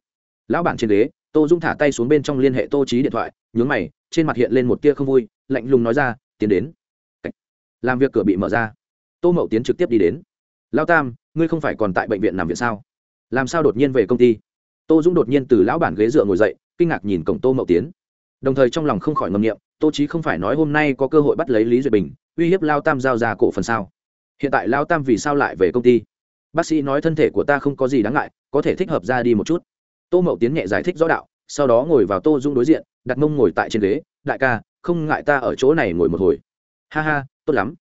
Lão bản trên ghế, tô dung thả tay xuống bên trong liên hệ tô trí điện thoại, nhướng mày, trên mặt hiện lên một tia không vui, lạnh lùng nói ra, tiến đến. Làm việc cửa bị mở ra. Tô mậu tiến trực tiếp đi đến. Lao tam, ngươi không phải còn tại bệnh viện nằm viện sao? Làm sao đột nhiên về công ty? Tô dũng đột nhiên từ lão bản ghế dựa ngồi dậy kinh ngạc nhìn cổng tô mậu tiến. Đồng thời trong lòng không khỏi ngầm nghiệm tô trí không phải nói hôm nay có cơ hội bắt lấy lý duyệt bình, uy hiếp lao tam giao ra cổ phần sao? Hiện tại lao tam vì sao lại về công ty? Bác sĩ nói thân thể của ta không có gì đáng ngại, có thể thích hợp ra đi một chút. Tô mậu tiến nhẹ giải thích rõ đạo, sau đó ngồi vào tô dung đối diện, đặt mông ngồi tại trên ghế, đại ca, không ngại ta ở chỗ này ngồi một hồi. Ha ha, tốt lắm.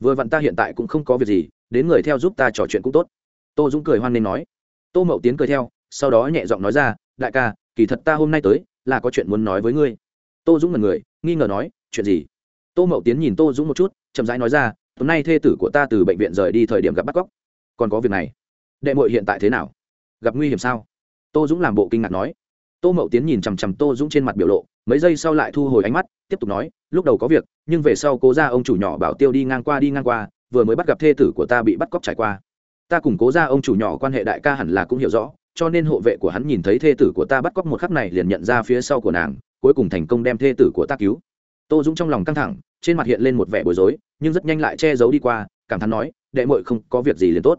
Vừa vặn ta hiện tại cũng không có việc gì, đến người theo giúp ta trò chuyện cũng tốt. Tô dung cười hoan nên nói. Tô mậu tiến cười theo, sau đó nhẹ giọng nói ra, đại ca kỳ thật ta hôm nay tới là có chuyện muốn nói với ngươi. Tô dũng là người, nghi ngờ nói, chuyện gì? Tô mậu tiến nhìn tô dũng một chút, chậm rãi nói ra, hôm nay thê tử của ta từ bệnh viện rời đi thời điểm gặp bắt cóc. Còn có việc này. Đệ mội hiện tại thế nào? Gặp nguy hiểm sao? Tô dũng làm bộ kinh ngạc nói. Tô mậu tiến nhìn chằm chằm tô dũng trên mặt biểu lộ, mấy giây sau lại thu hồi ánh mắt, tiếp tục nói, lúc đầu có việc, nhưng về sau cố ra ông chủ nhỏ bảo tiêu đi ngang qua đi ngang qua, vừa mới bắt gặp thê tử của ta bị bắt cóc trải qua. Ta cùng cố ra ông chủ nhỏ quan hệ đại ca hẳn là cũng hiểu rõ cho nên hộ vệ của hắn nhìn thấy thê tử của ta bắt cóc một khắc này liền nhận ra phía sau của nàng, cuối cùng thành công đem thê tử của ta cứu. Tô dũng trong lòng căng thẳng, trên mặt hiện lên một vẻ bối rối, nhưng rất nhanh lại che giấu đi qua, cảm thán nói, đệ mội không có việc gì liền tốt.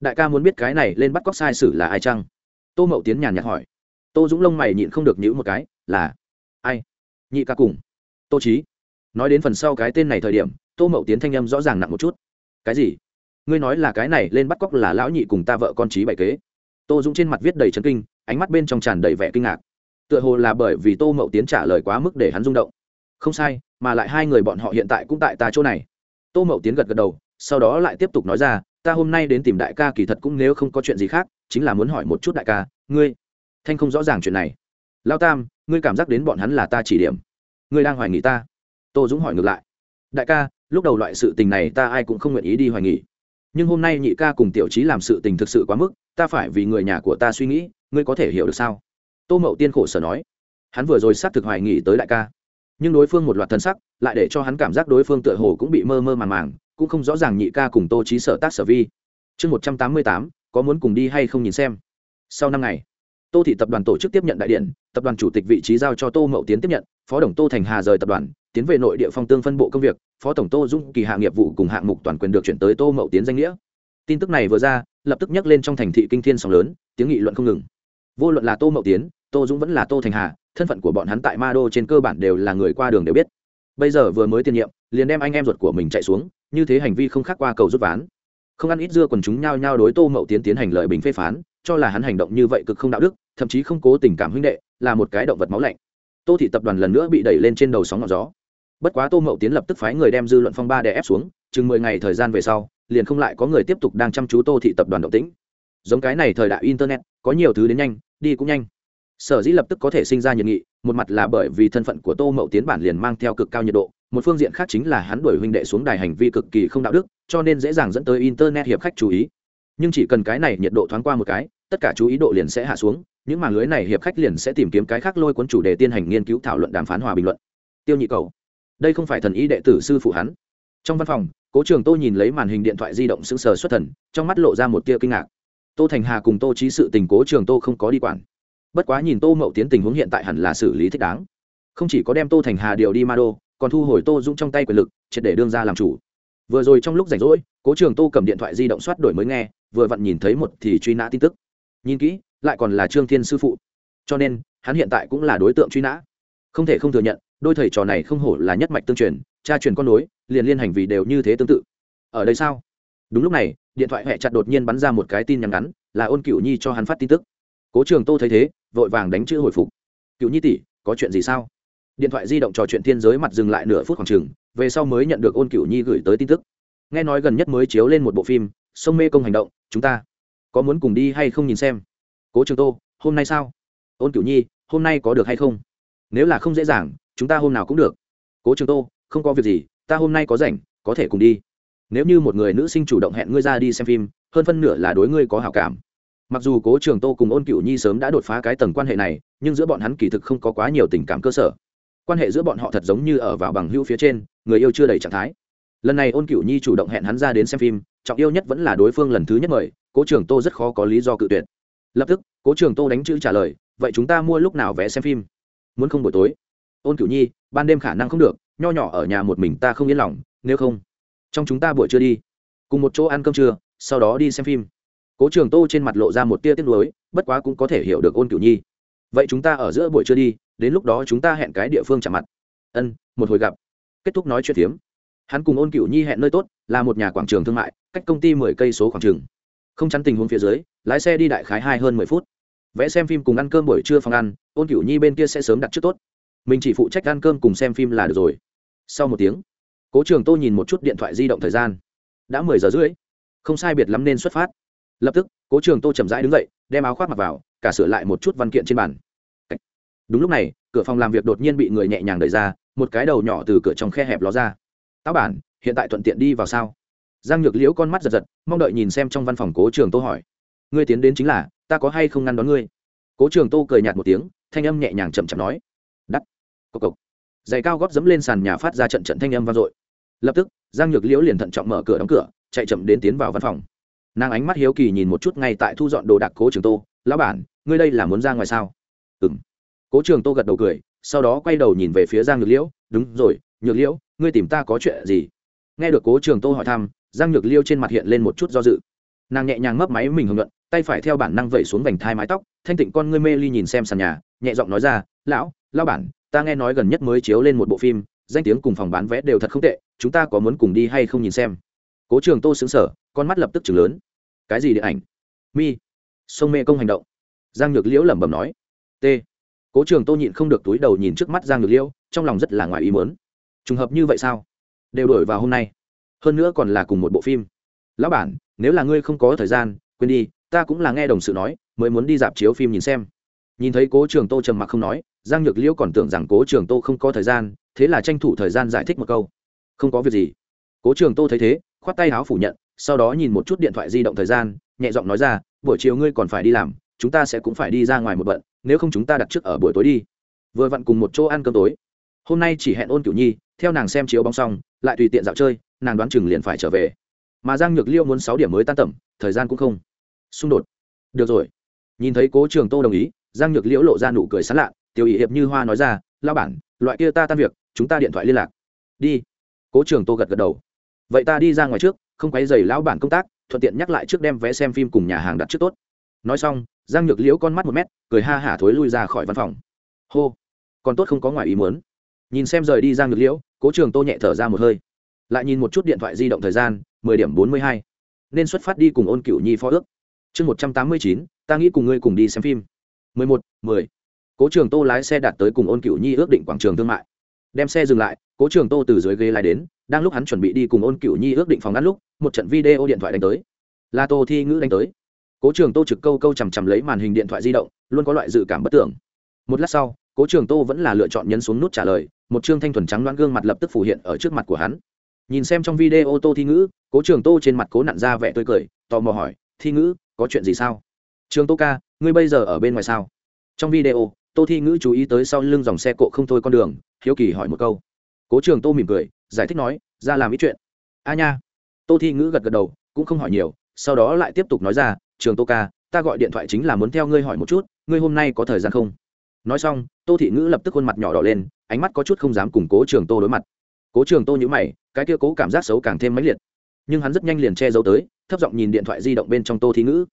Đại ca muốn biết cái này lên bắt cóc sai sử là ai chăng? Tô mậu tiến nhàn nhạt hỏi. Tô dũng lông mày nhịn không được nhữ một cái, là ai? Nhị ca cùng. Tô trí nói đến phần sau cái tên này thời điểm, tô mậu tiến thanh âm rõ ràng nặng một chút. Cái gì? Ngươi nói là cái này lên bắt cóc là lão nhị cùng ta vợ con trí bày kế tô dũng trên mặt viết đầy trấn kinh, ánh mắt bên trong tràn đầy vẻ kinh ngạc. Tựa hồ là bởi vì tô mậu tiến trả lời quá mức để hắn rung động. Không sai, mà lại hai người bọn họ hiện tại cũng tại ta chỗ này. Tô mậu tiến gật gật đầu, sau đó lại tiếp tục nói ra, ta hôm nay đến tìm đại ca kỳ thật cũng nếu không có chuyện gì khác, chính là muốn hỏi một chút đại ca, ngươi, thanh không rõ ràng chuyện này. Lao tam, ngươi cảm giác đến bọn hắn là ta chỉ điểm. Ngươi đang hoài nghỉ ta. Tô dũng hỏi ngược lại, đại ca, lúc đầu loại sự tình này ta ai cũng không nguyện ý đi hoài nghỉ nhưng hôm nay nhị ca cùng tiểu trí làm sự tình thực sự quá mức, ta phải vì người nhà của ta suy nghĩ, ngươi có thể hiểu được sao? Tô mậu tiên khổ sở nói. Hắn vừa rồi xác thực hoài nghỉ tới đại ca. Nhưng đối phương một loạt thân sắc, lại để cho hắn cảm giác đối phương tựa hồ cũng bị mơ mơ màng màng, cũng không rõ ràng nhị ca cùng tô trí sở tác sở vi. Chương một trăm tám mươi tám, có muốn cùng đi hay không nhìn xem. Sau năm ngày, tô thị tập đoàn tổ chức tiếp nhận đại điện, tập đoàn chủ tịch vị trí giao cho tô mậu tiến tiếp nhận, phó đồng tô thành hà rời tập đoàn tiến về nội địa phong tương phân bộ công việc, phó tổng tô dung kỳ hạ nghiệp vụ cùng hạng mục toàn quyền được chuyển tới tô mậu tiến danh nghĩa. Tin tức này vừa ra, lập tức nhắc lên trong thành thị kinh thiên sóng lớn, tiếng nghị luận không ngừng. Vô luận là tô mậu tiến, tô dũng vẫn là tô thành hà, thân phận của bọn hắn tại ma đô trên cơ bản đều là người qua đường đều biết. Bây giờ vừa mới tiền nhiệm, liền đem anh em ruột của mình chạy xuống, như thế hành vi không khác qua cầu rút ván. Không ăn ít dưa còn chúng nhao nhao đối tô mậu tiến tiến hành lợi bình phê phán, cho là hắn hành động như vậy cực không đạo đức, thậm chí không cố tình cảm huynh đệ, là một cái động vật máu lạnh. Tô thị tập đoàn lần nữa bị đẩy lên trên đầu sóng ngọn gió bất quá tô mậu tiến lập tức phái người đem dư luận phong ba đè ép xuống, chừng mười ngày thời gian về sau, liền không lại có người tiếp tục đang chăm chú tô thị tập đoàn động tĩnh. Giống cái này thời đại internet, có nhiều thứ đến nhanh, đi cũng nhanh. Sở dĩ lập tức có thể sinh ra nhiệt nghị, một mặt là bởi vì thân phận của tô mậu tiến bản liền mang theo cực cao nhiệt độ, một phương diện khác chính là hắn đuổi huynh đệ xuống đài hành vi cực kỳ không đạo đức, cho nên dễ dàng dẫn tới internet hiệp khách chú ý. Nhưng chỉ cần cái này nhiệt độ thoáng qua một cái, tất cả chú ý độ liền sẽ hạ xuống, những màn lưới này hiệp khách liền sẽ tìm kiếm cái khác lôi cuốn chủ đề tiên hành nghiên cứu thảo luận đàm phán hòa bình luận. Tiêu nhị cầu đây không phải thần ý đệ tử sư phụ hắn. Trong văn phòng, cố trường tô nhìn lấy màn hình điện thoại di động sững sờ xuất thần, trong mắt lộ ra một tia kinh ngạc. Tô thành hà cùng tô trí sự tình cố trường tô không có đi quản. Bất quá nhìn tô mậu tiến tình huống hiện tại hẳn là xử lý thích đáng. Không chỉ có đem tô thành hà điều đi ma đô, còn thu hồi tô dũng trong tay quyền lực, triệt để đương ra làm chủ. Vừa rồi trong lúc rảnh rỗi, cố trường tô cầm điện thoại di động soát đổi mới nghe, vừa vặn nhìn thấy một thì truy nã tin tức. Nhìn kỹ, lại còn là trương thiên sư phụ. Cho nên, hắn hiện tại cũng là đối tượng truy nã. Không thể không thừa nhận đôi thầy trò này không hổ là nhất mạch tương truyền, cha truyền con nối, liền liên hành vì đều như thế tương tự. Ở đây sao? Đúng lúc này, điện thoại hẹ chặt đột nhiên bắn ra một cái tin nhắn ngắn, là ôn cửu nhi cho hắn phát tin tức. Cố trường tô thấy thế, vội vàng đánh chữ hồi phục. Cựu nhi tỷ, có chuyện gì sao? Điện thoại di động trò chuyện thiên giới mặt dừng lại nửa phút khoảng chừng, về sau mới nhận được ôn cửu nhi gửi tới tin tức. Nghe nói gần nhất mới chiếu lên một bộ phim, sông mê công hành động, chúng ta có muốn cùng đi hay không nhìn xem? Cố trường tô, hôm nay sao? Ôn cửu nhi, hôm nay có được hay không? Nếu là không dễ dàng chúng ta hôm nào cũng được. Cố trường tô, không có việc gì, ta hôm nay có rảnh, có thể cùng đi. Nếu như một người nữ sinh chủ động hẹn ngươi ra đi xem phim, hơn phân nửa là đối ngươi có hảo cảm. Mặc dù cố trường tô cùng ôn cựu nhi sớm đã đột phá cái tầng quan hệ này, nhưng giữa bọn hắn kỳ thực không có quá nhiều tình cảm cơ sở. Quan hệ giữa bọn họ thật giống như ở vào bằng hữu phía trên, người yêu chưa đầy trạng thái. Lần này ôn cựu nhi chủ động hẹn hắn ra đến xem phim, trọng yêu nhất vẫn là đối phương lần thứ nhất mời, cố trường tô rất khó có lý do cự tuyệt. Lập tức, cố trường tô đánh chữ trả lời, vậy chúng ta mua lúc nào vé xem phim? Muốn không buổi tối ôn cửu nhi, ban đêm khả năng không được, nho nhỏ ở nhà một mình ta không yên lòng, nếu không, trong chúng ta buổi trưa đi. Cùng một chỗ ăn cơm trưa, sau đó đi xem phim. Cố trường tô trên mặt lộ ra một tia tiếc nuối, bất quá cũng có thể hiểu được ôn cửu nhi. Vậy chúng ta ở giữa buổi trưa đi, đến lúc đó chúng ta hẹn cái địa phương chạm mặt. Ân, một hồi gặp. Kết thúc nói chuyện phiếm. Hắn cùng ôn cửu nhi hẹn nơi tốt, là một nhà quảng trường thương mại, cách công ty mười cây số khoảng trường. Không chắn tình huống phía dưới, lái xe đi đại khái hai hơn mười phút. Vẽ xem phim cùng ăn cơm buổi trưa phòng ăn, ôn cửu nhi bên kia sẽ sớm đặt trước tốt mình chỉ phụ trách ăn cơm cùng xem phim là được rồi. Sau một tiếng, cố trường tô nhìn một chút điện thoại di động thời gian. Đã mười giờ rưỡi. Không sai biệt lắm nên xuất phát. Lập tức, cố trường tô chậm rãi đứng dậy, đem áo khoác mặc vào, cả sửa lại một chút văn kiện trên bàn. Đúng lúc này, cửa phòng làm việc đột nhiên bị người nhẹ nhàng đẩy ra, một cái đầu nhỏ từ cửa trong khe hẹp ló ra. Táo bản, hiện tại thuận tiện đi vào sao? Giang nhược liễu con mắt giật giật, mong đợi nhìn xem trong văn phòng cố trường tô hỏi. Ngươi tiến đến chính là, ta có hay không ngăn đón ngươi? Cố trường tô cười nhạt một tiếng, thanh âm nhẹ nhàng chậm chậm nói cộc cộc. Giày cao gót dẫm lên sàn nhà phát ra trận trận thanh âm vang dội. Lập tức, giang nhược liễu liền thận trọng mở cửa đóng cửa, chạy chậm đến tiến vào văn phòng. Nàng ánh mắt hiếu kỳ nhìn một chút ngay tại thu dọn đồ đạc cố trường tô, lão bản, ngươi đây là muốn ra ngoài sao? Ừ m cố trường tô gật đầu cười, sau đó quay đầu nhìn về phía giang nhược liễu, đúng rồi, nhược liễu, ngươi tìm ta có chuyện gì? Nghe được cố trường tô hỏi thăm, giang nhược liêu trên mặt hiện lên một chút do dự. Nàng nhẹ nhàng mấp máy mình hưởng luận, tay phải theo bản năng vẩy xuống vành thai mái tóc, thanh tịnh con ngươi mê ly nhìn xem sàn nhà, nhẹ giọng nói ra, lão lao bản ta nghe nói gần nhất mới chiếu lên một bộ phim, danh tiếng cùng phòng bán vé đều thật không tệ, chúng ta có muốn cùng đi hay không nhìn xem? Cố trường tô xứng sở con mắt lập tức chừng lớn. Cái gì điện ảnh? Mi. Sông mê công hành động. Giang nhược liễu lẩm bẩm nói. T. Cố trường tô nhịn không được túi đầu nhìn trước mắt giang nhược liễu, trong lòng rất là ngoài ý mớn trùng hợp như vậy sao? Đều đổi vào hôm nay. Hơn nữa còn là cùng một bộ phim. Lão bản, nếu là ngươi không có thời gian, quên đi, ta cũng là nghe đồng sự nói, mới muốn đi dạp chiếu phim nhìn xem nhìn thấy cố trường tô trầm mặc không nói, giang nhược liễu còn tưởng rằng cố trường tô không có thời gian, thế là tranh thủ thời gian giải thích một câu. Không có việc gì. Cố trường tô thấy thế, khoát tay áo phủ nhận, sau đó nhìn một chút điện thoại di động thời gian, nhẹ giọng nói ra, buổi chiều ngươi còn phải đi làm, chúng ta sẽ cũng phải đi ra ngoài một bận, nếu không chúng ta đặt trước ở buổi tối đi. Vừa vặn cùng một chỗ ăn cơm tối. Hôm nay chỉ hẹn ôn kiểu nhi, theo nàng xem chiếu bóng xong, lại tùy tiện dạo chơi, nàng đoán chừng liền phải trở về. Mà giang nhược liêu muốn sáu điểm mới tan tầm, thời gian cũng không. Xung đột. Được rồi. Nhìn thấy cố trường tô đồng ý giang nhược liễu lộ ra nụ cười sán lạ, tiểu ý hiệp như hoa nói ra lao bản, loại kia ta tan việc, chúng ta điện thoại liên lạc. Đi. Cố trường tô gật gật đầu. Vậy ta đi ra ngoài trước, không quấy dày lão bản công tác, thuận tiện nhắc lại trước đem vé xem phim cùng nhà hàng đặt trước tốt. Nói xong, giang nhược liễu con mắt một mét, cười ha hả thối lui ra khỏi văn phòng. Hô, còn tốt không có ngoài ý muốn. Nhìn xem rời đi giang nhược liễu, cố trường tô nhẹ thở ra một hơi. Lại nhìn một chút điện thoại di động thời gian, mười điểm bốn mươi hai. Nên xuất phát đi cùng ôn Cửu nhi phó ước. Chương một trăm tám mươi chín, ta nghĩ cùng ngươi cùng đi xem phim mười một, mười. Cố trường tô lái xe đạt tới cùng ôn cửu nhi ước định quảng trường thương mại. Đem xe dừng lại, cố trường tô từ dưới ghế lái đến, đang lúc hắn chuẩn bị đi cùng ôn cửu nhi ước định phòng ăn lúc, một trận video điện thoại đánh tới. Là tô thi ngữ đánh tới. Cố trường tô trực câu câu chằm chằm lấy màn hình điện thoại di động, luôn có loại dự cảm bất tưởng. Một lát sau, cố trường tô vẫn là lựa chọn nhấn xuống nút trả lời, một trương thanh thuần trắng loãng gương mặt lập tức phủ hiện ở trước mặt của hắn. Nhìn xem trong video tô thi ngữ, cố trường tô trên mặt cố nặn ra vẻ tươi cười, tò mò hỏi, thi ngữ, có chuyện gì sao? Trường tô ca, ngươi bây giờ ở bên ngoài sao? Trong video, tô thi ngữ chú ý tới sau lưng dòng xe cộ không thôi con đường, hiếu kỳ hỏi một câu. Cố trường tô mỉm cười, giải thích nói, ra làm ít chuyện. A nha. Tô thi ngữ gật gật đầu, cũng không hỏi nhiều, sau đó lại tiếp tục nói ra, trường tô ca, ta gọi điện thoại chính là muốn theo ngươi hỏi một chút, ngươi hôm nay có thời gian không? Nói xong, tô thị ngữ lập tức khuôn mặt nhỏ đỏ lên, ánh mắt có chút không dám cùng cố trường tô đối mặt. Cố trường tô nhữ mày, cái kia cố cảm giác xấu càng thêm mãnh liệt. Nhưng hắn rất nhanh liền che giấu tới, thấp giọng nhìn điện thoại di động bên trong tô thi ngữ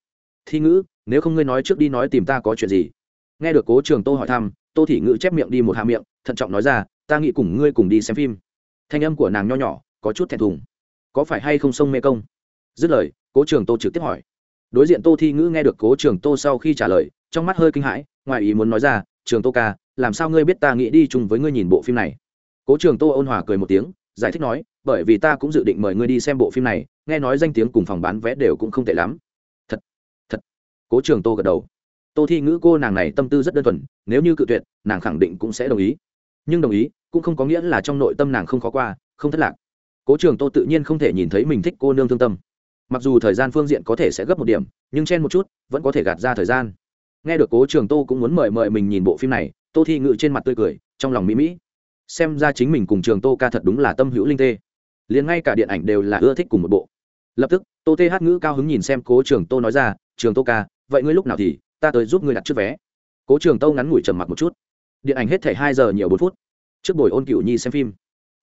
thi ngữ, nếu không ngươi nói trước đi nói tìm ta có chuyện gì? Nghe được cố trường tô hỏi thăm, tô thị ngữ chép miệng đi một hạ miệng, thận trọng nói ra, ta nghĩ cùng ngươi cùng đi xem phim. Thanh âm của nàng nho nhỏ, có chút thẹn thùng. Có phải hay không sông mê công? Dứt lời, cố trường tô trực tiếp hỏi. Đối diện tô thi ngữ nghe được cố trường tô sau khi trả lời, trong mắt hơi kinh hãi, ngoài ý muốn nói ra, trường tô ca, làm sao ngươi biết ta nghĩ đi chung với ngươi nhìn bộ phim này? Cố trường tô ôn hòa cười một tiếng, giải thích nói, bởi vì ta cũng dự định mời ngươi đi xem bộ phim này, nghe nói danh tiếng cùng phòng bán vé đều cũng không tệ lắm cố trường tô gật đầu. Tô thi ngữ cô nàng này tâm tư rất đơn thuần, nếu như cự tuyệt, nàng khẳng định cũng sẽ đồng ý. Nhưng đồng ý cũng không có nghĩa là trong nội tâm nàng không khó qua, không thất lạc. Cố trường tô tự nhiên không thể nhìn thấy mình thích cô nương thương tâm. Mặc dù thời gian phương diện có thể sẽ gấp một điểm, nhưng chen một chút, vẫn có thể gạt ra thời gian. Nghe được cố trường tô cũng muốn mời mời mình nhìn bộ phim này, tô thi ngự trên mặt tươi cười, trong lòng mỹ mỹ. Xem ra chính mình cùng trường tô ca thật đúng là tâm hữu linh tê. Liền ngay cả điện ảnh đều là ưa thích cùng một bộ. Lập tức, tô tê hát ngữ cao hứng nhìn xem cố trường tô nói ra, trường tô ca vậy ngươi lúc nào thì, ta tới giúp ngươi đặt trước vé. Cố trường tô ngắn ngủi trầm mặc một chút. Điện ảnh hết thể hai giờ nhiều bốn phút. Trước buổi ôn cựu nhi xem phim.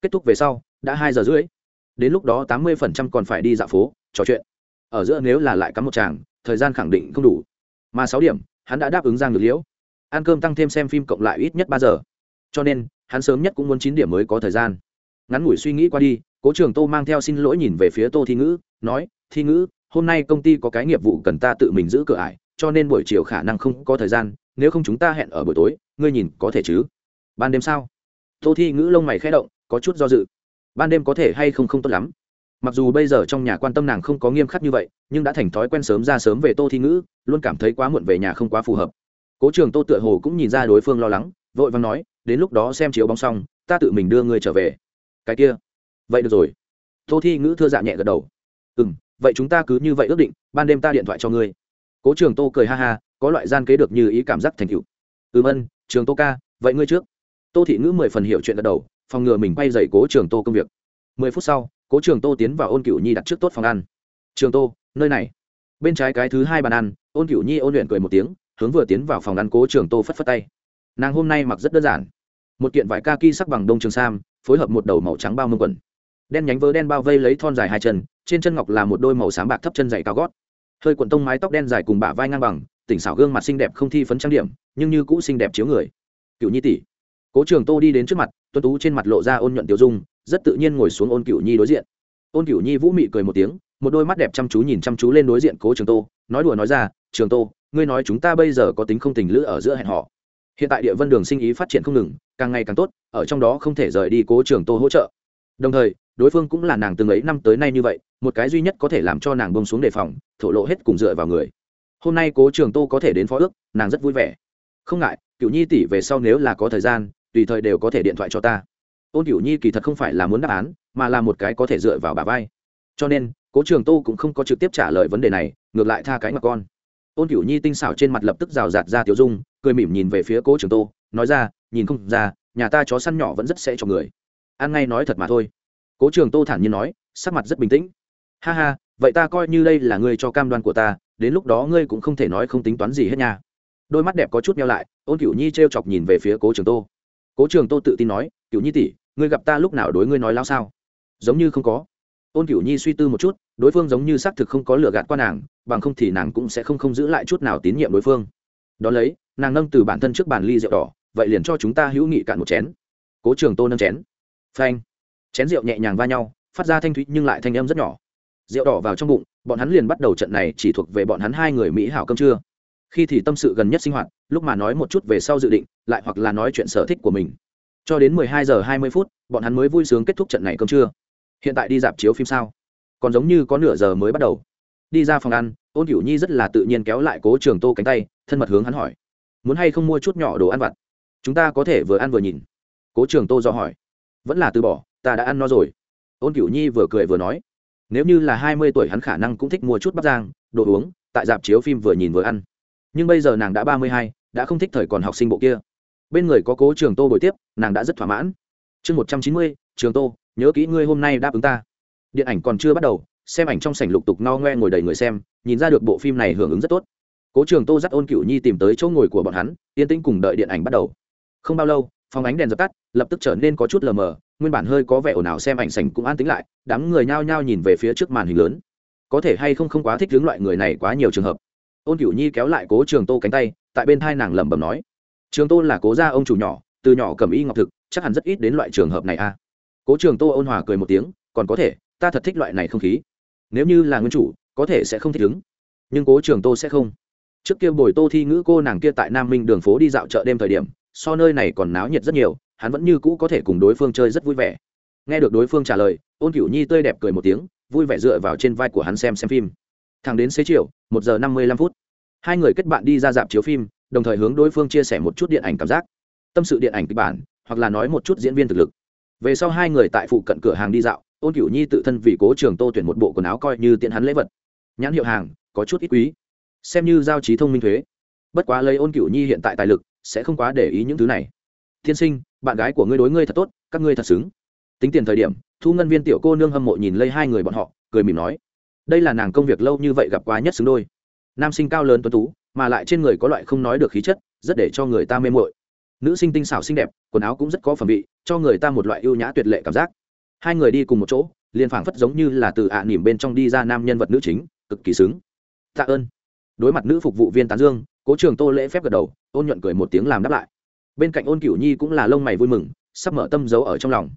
Kết thúc về sau, đã hai giờ rưỡi. Đến lúc đó tám mươi phần trăm còn phải đi dạo phố, trò chuyện. Ở giữa nếu là lại cắm một chàng thời gian khẳng định không đủ. Mà sáu điểm, hắn đã đáp ứng giang được liễu. Ăn cơm tăng thêm xem phim cộng lại ít nhất ba giờ. Cho nên, hắn sớm nhất cũng muốn chín điểm mới có thời gian. Ngắn ngủi suy nghĩ qua đi, cố trường tô mang theo xin lỗi nhìn về phía tô thi ngữ, nói, thi ngữ hôm nay công ty có cái nghiệp vụ cần ta tự mình giữ cửa ải, cho nên buổi chiều khả năng không có thời gian, nếu không chúng ta hẹn ở buổi tối, ngươi nhìn có thể chứ? Ban đêm sao? Tô thi ngữ lông mày khẽ động, có chút do dự. Ban đêm có thể hay không không tốt lắm. Mặc dù bây giờ trong nhà quan tâm nàng không có nghiêm khắc như vậy, nhưng đã thành thói quen sớm ra sớm về tô thi ngữ, luôn cảm thấy quá muộn về nhà không quá phù hợp. Cố trường tô tựa hồ cũng nhìn ra đối phương lo lắng, vội vàng nói, đến lúc đó xem chiếu bóng xong, ta tự mình đưa ngươi trở về. Cái kia. Vậy được rồi. Tô thi ngữ thưa dạ nhẹ gật đầu. Ừ m vậy chúng ta cứ như vậy ước định, ban đêm ta điện thoại cho ngươi. Cố trường tô cười ha ha, có loại gian kế được như ý cảm giác thành cựu ừm ân, trường tô ca, vậy ngươi trước. Tô thị ngữ mười phần hiểu chuyện gật đầu, phòng ngừa mình quay dậy cố trường tô công việc. Mười phút sau, cố trường tô tiến vào ôn cửu nhi đặt trước tốt phòng ăn. Trường tô, nơi này. Bên trái cái thứ hai bàn ăn, ôn cửu nhi ôn luyện cười một tiếng, hướng vừa tiến vào phòng ăn cố trường tô phất phất tay. Nàng hôm nay mặc rất đơn giản. Một kiện vải kaki sắc bằng đông trường sam, phối hợp một đầu màu trắng bao mông quần. Đen nhánh vớ đen bao vây lấy thon dài hai chân trên chân ngọc là một đôi màu sáng bạc thấp chân dày cao gót. Hơi cuộn tông mái tóc đen dài cùng bả vai ngang bằng, tỉnh xảo gương mặt xinh đẹp không thi phấn trang điểm, nhưng như cũ xinh đẹp chiếu người. Cựu nhi tỷ. Cố trường tô đi đến trước mặt tuân tú trên mặt lộ ra ôn nhuận tiêu dung, rất tự nhiên ngồi xuống ôn cựu nhi đối diện. Ôn cựu nhi vũ mị cười một tiếng, một đôi mắt đẹp chăm chú nhìn chăm chú lên đối diện cố trường tô, nói đùa nói ra, trường tô, ngươi nói chúng ta bây giờ có tính không tình lữ ở giữa hẹn họ hiện tại địa vân đường sinh ý phát triển không ngừng, càng ngày càng tốt, ở trong đó không thể rời đi cố trường tô hỗ trợ. Đồng thời đối phương cũng là nàng từng ấy năm tới nay như vậy, một cái duy nhất có thể làm cho nàng bông xuống đề phòng, thổ lộ hết cùng dựa vào người. Hôm nay cố trường tô có thể đến phó ước, nàng rất vui vẻ. Không ngại cựu nhi tỷ về sau nếu là có thời gian, tùy thời đều có thể điện thoại cho ta. Ôn cựu nhi kỳ thật không phải là muốn đáp án, mà là một cái có thể dựa vào bà vai. Cho nên, cố trường tô cũng không có trực tiếp trả lời vấn đề này, ngược lại tha cái mặt con. Ôn cựu nhi tinh xảo trên mặt lập tức rào rạt ra tiểu dung, cười mỉm nhìn về phía cố trường tô, nói ra, nhìn không ra, nhà ta chó săn nhỏ vẫn rất sẽ cho người. Ăn ngay nói thật mà thôi cố trường tô thản nhiên nói, sắc mặt rất bình tĩnh. Ha ha, vậy ta coi như đây là ngươi cho cam đoan của ta, đến lúc đó ngươi cũng không thể nói không tính toán gì hết nha. Đôi mắt đẹp có chút meo lại, ôn cửu nhi t r e o chọc nhìn về phía cố trường tô. Cố trường tô tự tin nói, cửu nhi tỷ, ngươi gặp ta lúc nào đối ngươi nói lao sao? Giống như không có. Ôn cửu nhi suy tư một chút, đối phương giống như xác thực không có lừa gạt qua nàng, bằng không thì nàng cũng sẽ không không giữ lại chút nào tín nhiệm đối phương. Đón lấy, nàng nâng từ bản thân trước bàn ly rượu đỏ, vậy liền cho chúng ta hữu nghị cạn một chén. Cố trường tô nâng chén. Phanh chén rượu nhẹ nhàng va nhau, phát ra thanh thúy nhưng lại thanh âm rất nhỏ. Rượu đỏ vào trong bụng, bọn hắn liền bắt đầu trận này chỉ thuộc về bọn hắn hai người mỹ hảo cơm trưa. Khi thì tâm sự gần nhất sinh hoạt, lúc mà nói một chút về sau dự định, lại hoặc là nói chuyện sở thích của mình. Cho đến mười hai giờ hai mươi phút, bọn hắn mới vui sướng kết thúc trận này cơm trưa. Hiện tại đi dạp chiếu phim sao? Còn giống như có nửa giờ mới bắt đầu. Đi ra phòng ăn, ôn cửu nhi rất là tự nhiên kéo lại cố trường tô cánh tay, thân mật hướng hắn hỏi. Muốn hay không mua chút nhỏ đồ ăn vặt? Chúng ta có thể vừa ăn vừa nhìn. Cố trường tô do hỏi. Vẫn là từ bỏ ta đã ăn no rồi. Ôn cửu nhi vừa cười vừa nói, nếu như là hai mươi tuổi hắn khả năng cũng thích mua chút bắp giang đồ uống, tại dạp chiếu phim vừa nhìn vừa ăn. Nhưng bây giờ nàng đã ba mươi hai, đã không thích thời còn học sinh bộ kia. Bên người có cố trường tô bồi tiếp, nàng đã rất thỏa mãn. Chương một trăm chín mươi, trường tô, nhớ kỹ ngươi hôm nay đáp ứng ta. Điện ảnh còn chưa bắt đầu, xem ảnh trong sảnh lục tục no ngoe ngồi đầy người xem, nhìn ra được bộ phim này hưởng ứng rất tốt. Cố trường tô dắt ôn cửu nhi tìm tới chỗ ngồi của bọn hắn, yên tĩnh cùng đợi điện ảnh bắt đầu. Không bao lâu phòng ánh đèn dập tắt, lập tức trở nên có chút lờ mờ nguyên bản hơi có vẻ ồn ào xem ảnh sảnh cũng an tĩnh lại, đám người nhao nhao nhìn về phía trước màn hình lớn. Có thể hay không không quá thích hướng loại người này quá nhiều trường hợp. Ôn cửu nhi kéo lại cố trường tô cánh tay, tại bên thai nàng lẩm bẩm nói, trường tô là cố gia ông chủ nhỏ, từ nhỏ cầm y ngọc thực, chắc hẳn rất ít đến loại trường hợp này a. Cố trường tô ôn hòa cười một tiếng, còn có thể, ta thật thích loại này không khí. Nếu như là nguyên chủ, có thể sẽ không thích ứng. Nhưng cố trường tô sẽ không. Trước kia bồi tô thi ngữ cô nàng kia tại nam minh đường phố đi dạo chợ đêm thời điểm, so nơi này còn náo nhiệt rất nhiều hắn vẫn như cũ có thể cùng đối phương chơi rất vui vẻ. Nghe được đối phương trả lời, ôn cửu nhi tươi đẹp cười một tiếng, vui vẻ dựa vào trên vai của hắn xem xem phim. Thẳng đến xế chiều, một giờ năm mươi lăm phút, hai người kết bạn đi ra dạp chiếu phim, đồng thời hướng đối phương chia sẻ một chút điện ảnh cảm giác. Tâm sự điện ảnh kịch bản, hoặc là nói một chút diễn viên thực lực. Về sau hai người tại phụ cận cửa hàng đi dạo, ôn cửu nhi tự thân vì cố trường tô tuyển một bộ quần áo coi như tiện hắn lễ vật. Nhãn hiệu hàng, có chút ít quý. Xem như giao trí thông minh thuế. Bất quá lấy ôn cửu nhi hiện tại tài lực, sẽ không quá để ý những thứ này. Thiên sinh, bạn gái của ngươi đối ngươi thật tốt, các ngươi thật xứng. Tính tiền thời điểm, thu ngân viên tiểu cô nương hâm mộ nhìn lây hai người bọn họ, cười mỉm nói, đây là nàng công việc lâu như vậy gặp quá nhất xứng đôi. Nam sinh cao lớn tuấn tú, mà lại trên người có loại không nói được khí chất, rất để cho người ta mê mội nữ sinh tinh xảo xinh đẹp, quần áo cũng rất có phẩm vị, cho người ta một loại ưu nhã tuyệt lệ cảm giác. Hai người đi cùng một chỗ, liền phảng phất giống như là từ ạ à nỉm bên trong đi ra nam nhân vật nữ chính, cực kỳ xứng. Tạ ơn. Đối mặt nữ phục vụ viên tán dương, cố trường tô lễ phép gật đầu, ôn nhuận cười một tiếng làm đáp lại bên cạnh ôn cửu nhi cũng là lông mày vui mừng, sắp mở tâm dấu ở trong lòng.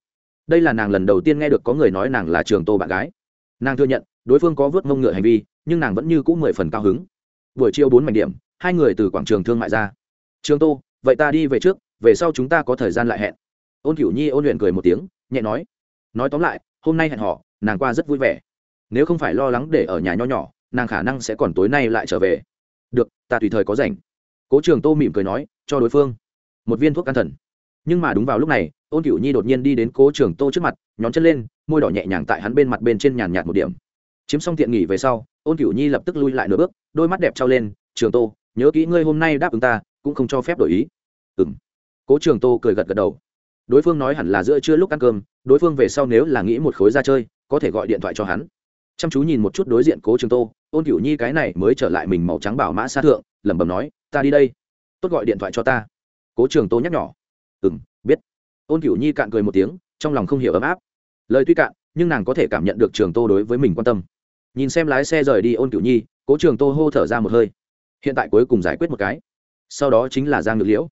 Đây là nàng lần đầu tiên nghe được có người nói nàng là trường tô bạn gái. Nàng thừa nhận, đối phương có vớt mông ngựa hành vi, nhưng nàng vẫn như c ũ mười phần cao hứng. Buổi chiều bốn mảnh điểm, hai người từ quảng trường thương mại ra. Trường tô, vậy ta đi về trước, về sau chúng ta có thời gian lại hẹn. Ôn cửu nhi ôn luyện cười một tiếng, nhẹ nói. Nói tóm lại, hôm nay hẹn họ nàng qua rất vui vẻ. Nếu không phải lo lắng để ở nhà nho nhỏ, nàng khả năng sẽ còn tối nay lại trở về. Được, ta tùy thời có rảnh. Cố trường tô mỉm cười nói, cho đối phương một viên thuốc can thần. Nhưng mà đúng vào lúc này ôn cửu nhi đột nhiên đi đến cố trường tô trước mặt, nhón chân lên, môi đỏ nhẹ nhàng tại hắn bên mặt bên trên nhàn nhạt một điểm. Chiếm xong tiện nghỉ về sau ôn cửu nhi lập tức lui lại nửa bước, đôi mắt đẹp trao lên, trường tô, nhớ kỹ ngươi hôm nay đáp ứng ta, cũng không cho phép đổi ý. Ừ m cố trường tô cười gật gật đầu. Đối phương nói hẳn là giữa trưa lúc ăn cơm, đối phương về sau nếu là nghĩ một khối ra chơi, có thể gọi điện thoại cho hắn. Chăm chú nhìn một chút đối diện cố trường tô ôn cửu nhi cái này mới trở lại mình màu trắng bảo mã xa thượng, lẩm bẩm nói, ta đi đây. Tốt gọi điện thoại cho ta cố trường tô nhắc nhỏ. Ừ m biết. Ôn cửu nhi cạn cười một tiếng, trong lòng không hiểu ấm áp. Lời tuy cạn, nhưng nàng có thể cảm nhận được trường tô đối với mình quan tâm. Nhìn xem lái xe rời đi, ôn cửu nhi, cố trường tô hô thở ra một hơi. Hiện tại cuối cùng giải quyết một cái. Sau đó chính là giang ngược liễu.